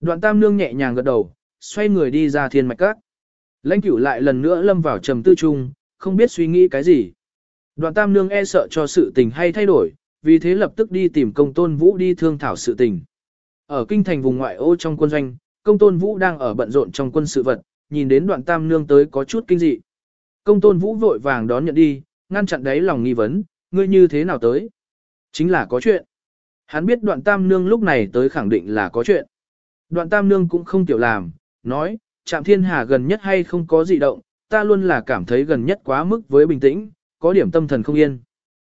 Đoạn tam nương nhẹ nhàng gật đầu, xoay người đi ra thiên mạch các. Lãnh cửu lại lần nữa lâm vào trầm tư trung, không biết suy nghĩ cái gì. Đoạn tam nương e sợ cho sự tình hay thay đổi, vì thế lập tức đi tìm công tôn vũ đi thương thảo sự tình. Ở kinh thành vùng ngoại ô trong quân doanh, công tôn vũ đang ở bận rộn trong quân sự vật, nhìn đến đoạn tam nương tới có chút kinh dị. Công tôn vũ vội vàng đón nhận đi, ngăn chặn đấy lòng nghi vấn, ngươi như thế nào tới? Chính là có chuyện. Hắn biết đoạn tam nương lúc này tới khẳng định là có chuyện. Đoạn tam nương cũng không tiểu làm, nói, chạm thiên hà gần nhất hay không có gì động, ta luôn là cảm thấy gần nhất quá mức với bình tĩnh, có điểm tâm thần không yên.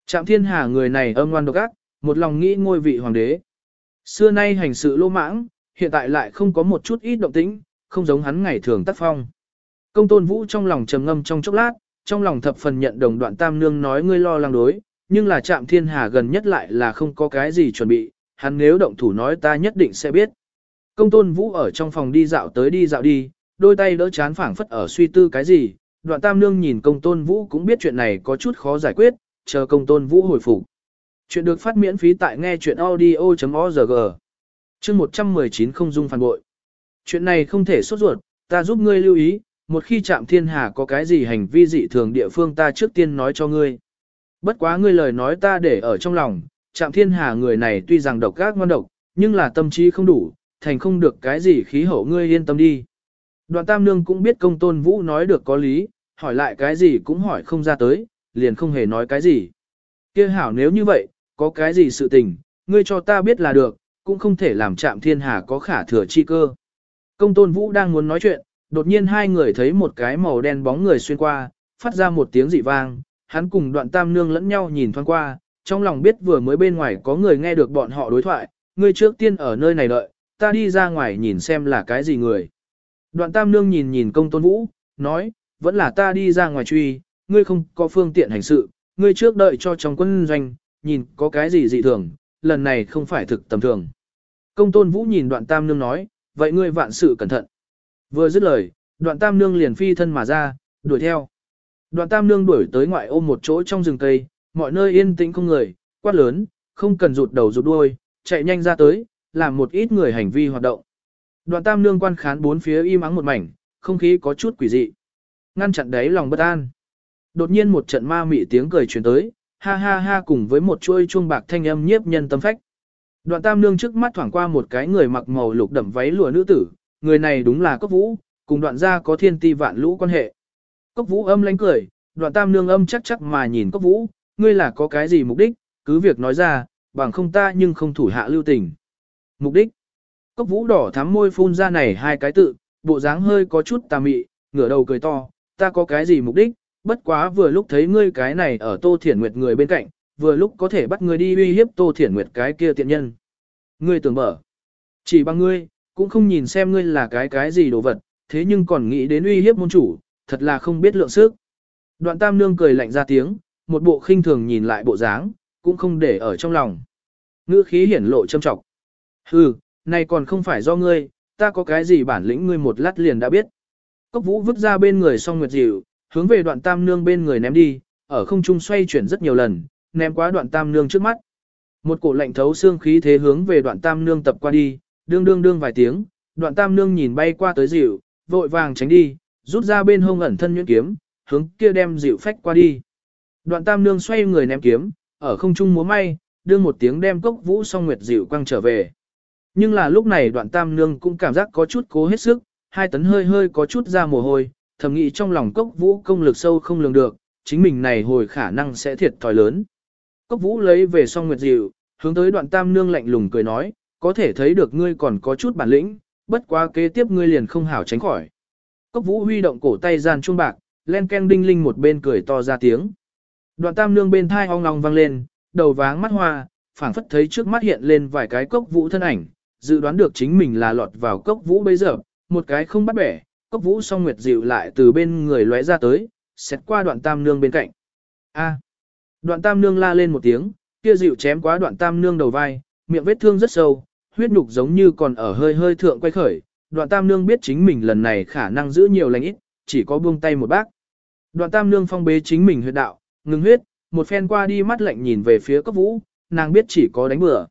Trạm thiên hà người này âm ngoan độc ác, một lòng nghĩ ngôi vị hoàng đế. Xưa nay hành sự lô mãng, hiện tại lại không có một chút ít động tĩnh, không giống hắn ngày thường tác phong. Công tôn vũ trong lòng trầm ngâm trong chốc lát, trong lòng thập phần nhận đồng đoạn tam nương nói ngươi lo lắng đối, nhưng là trạm thiên hà gần nhất lại là không có cái gì chuẩn bị, hắn nếu động thủ nói ta nhất định sẽ biết. Công tôn vũ ở trong phòng đi dạo tới đi dạo đi, đôi tay đỡ chán phảng phất ở suy tư cái gì, đoạn tam nương nhìn công tôn vũ cũng biết chuyện này có chút khó giải quyết, chờ công tôn vũ hồi phục. Chuyện được phát miễn phí tại nghe chuyện audio.org. Chương 119 không dung phản bội. Chuyện này không thể sốt ruột, ta giúp ngươi lưu ý, một khi chạm thiên hà có cái gì hành vi dị thường địa phương ta trước tiên nói cho ngươi. Bất quá ngươi lời nói ta để ở trong lòng, chạm thiên hà người này tuy rằng độc gác ngon độc, nhưng là tâm trí không đủ, thành không được cái gì khí hậu ngươi yên tâm đi. Đoạn tam nương cũng biết công tôn vũ nói được có lý, hỏi lại cái gì cũng hỏi không ra tới, liền không hề nói cái gì. kia hảo nếu như vậy, có cái gì sự tình, ngươi cho ta biết là được, cũng không thể làm chạm thiên hà có khả thừa chi cơ. Công tôn vũ đang muốn nói chuyện, đột nhiên hai người thấy một cái màu đen bóng người xuyên qua, phát ra một tiếng dị vang, hắn cùng đoạn tam nương lẫn nhau nhìn thoáng qua, trong lòng biết vừa mới bên ngoài có người nghe được bọn họ đối thoại, ngươi trước tiên ở nơi này đợi, ta đi ra ngoài nhìn xem là cái gì người. Đoạn tam nương nhìn nhìn công tôn vũ, nói, vẫn là ta đi ra ngoài truy, ngươi không có phương tiện hành sự, ngươi trước đợi cho trong quân doanh, nhìn có cái gì dị thường, lần này không phải thực tầm thường. Công tôn vũ nhìn đoạn tam nương nói, vậy ngươi vạn sự cẩn thận. Vừa dứt lời, đoạn tam nương liền phi thân mà ra, đuổi theo. Đoạn tam nương đuổi tới ngoại ôm một chỗ trong rừng cây, mọi nơi yên tĩnh không người, quát lớn, không cần rụt đầu rụt đuôi, chạy nhanh ra tới, làm một ít người hành vi hoạt động. Đoạn tam nương quan khán bốn phía im ắng một mảnh, không khí có chút quỷ dị. Ngăn chặn đấy lòng bất an. Đột nhiên một trận ma mị tiếng cười truyền tới, ha ha ha cùng với một chuôi chuông bạc thanh âm nhiếp nhân tâm phách. Đoạn tam nương trước mắt thoảng qua một cái người mặc màu lục đậm váy lụa nữ tử, người này đúng là cốc vũ, cùng đoạn gia có thiên ti vạn lũ quan hệ. Cốc vũ âm lánh cười, đoạn tam nương âm chắc chắc mà nhìn cốc vũ, ngươi là có cái gì mục đích, cứ việc nói ra, bằng không ta nhưng không thủ hạ lưu tình. Mục đích. Cốc vũ đỏ thắm môi phun ra này hai cái tự, bộ dáng hơi có chút tà mị, ngửa đầu cười to, ta có cái gì mục đích, bất quá vừa lúc thấy ngươi cái này ở Tô Thiển Nguyệt người bên cạnh, vừa lúc có thể bắt ngươi đi uy hiếp Tô Thiển Nguyệt cái kia tiện nhân. Ngươi tưởng mở, chỉ bằng ngươi, cũng không nhìn xem ngươi là cái cái gì đồ vật, thế nhưng còn nghĩ đến uy hiếp môn chủ, thật là không biết lượng sức. Đoạn tam nương cười lạnh ra tiếng, một bộ khinh thường nhìn lại bộ dáng, cũng không để ở trong lòng. Ngữ khí hiển lộ châm trọng. Hừ, này còn không phải do ngươi, ta có cái gì bản lĩnh ngươi một lát liền đã biết. Cốc vũ vứt ra bên người song nguyệt dịu, hướng về đoạn tam nương bên người ném đi, ở không trung xoay chuyển rất nhiều lần, ném qua đoạn tam nương trước mắt. Một cổ lạnh thấu xương khí thế hướng về đoạn tam nương tập qua đi, đương đương đương vài tiếng, đoạn tam nương nhìn bay qua tới dịu, vội vàng tránh đi, rút ra bên hông ẩn thân nhuyễn kiếm, hướng kia đem dịu phách qua đi. Đoạn tam nương xoay người ném kiếm, ở không trung múa may, đương một tiếng đem cốc vũ song nguyệt dịu quăng trở về. Nhưng là lúc này đoạn tam nương cũng cảm giác có chút cố hết sức, hai tấn hơi hơi có chút ra mồ hôi, thầm nghĩ trong lòng cốc vũ công lực sâu không lường được, chính mình này hồi khả năng sẽ thiệt thòi lớn. Cốc vũ lấy về song nguyệt dịu, hướng tới đoạn tam nương lạnh lùng cười nói, có thể thấy được ngươi còn có chút bản lĩnh, bất quá kế tiếp ngươi liền không hảo tránh khỏi. Cốc vũ huy động cổ tay gian trung bạc, len ken đinh linh một bên cười to ra tiếng. Đoạn tam nương bên thai ong long vang lên, đầu váng mắt hoa, phảng phất thấy trước mắt hiện lên vài cái cốc vũ thân ảnh, dự đoán được chính mình là lọt vào cốc vũ bây giờ, một cái không bắt bẻ, cốc vũ song nguyệt dịu lại từ bên người lóe ra tới, xét qua đoạn tam nương bên cạnh. A. Đoạn tam nương la lên một tiếng, kia dịu chém quá đoạn tam nương đầu vai, miệng vết thương rất sâu, huyết nhục giống như còn ở hơi hơi thượng quay khởi. Đoạn tam nương biết chính mình lần này khả năng giữ nhiều lành ít, chỉ có buông tay một bác. Đoạn tam nương phong bế chính mình huyệt đạo, ngừng huyết, một phen qua đi mắt lạnh nhìn về phía cốc vũ, nàng biết chỉ có đánh bừa.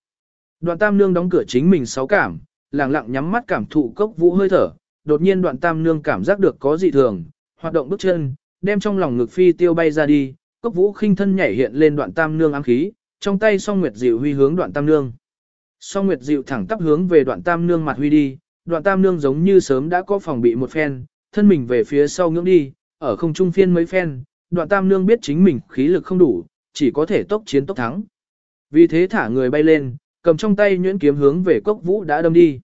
Đoạn tam nương đóng cửa chính mình sáu cảm, lặng lặng nhắm mắt cảm thụ cốc vũ hơi thở, đột nhiên đoạn tam nương cảm giác được có dị thường, hoạt động bước chân, đem trong lòng ngực phi tiêu bay ra đi, cốc vũ khinh thân nhảy hiện lên đoạn tam nương ám khí, trong tay song nguyệt dịu huy hướng đoạn tam nương. Song nguyệt dịu thẳng tắp hướng về đoạn tam nương mặt huy đi, đoạn tam nương giống như sớm đã có phòng bị một phen, thân mình về phía sau ngưỡng đi, ở không trung phiên mấy phen, đoạn tam nương biết chính mình khí lực không đủ, chỉ có thể tốc chiến tốc thắng. Vì thế thả người bay lên, cầm trong tay nhuyễn kiếm hướng về cốc vũ đã đâm đi.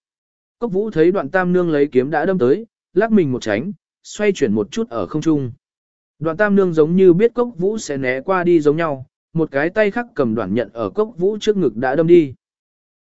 Cốc vũ thấy đoạn tam nương lấy kiếm đã đâm tới, lắc mình một tránh, xoay chuyển một chút ở không trung. Đoạn tam nương giống như biết cốc vũ sẽ né qua đi giống nhau, một cái tay khác cầm đoạn nhận ở cốc vũ trước ngực đã đâm đi.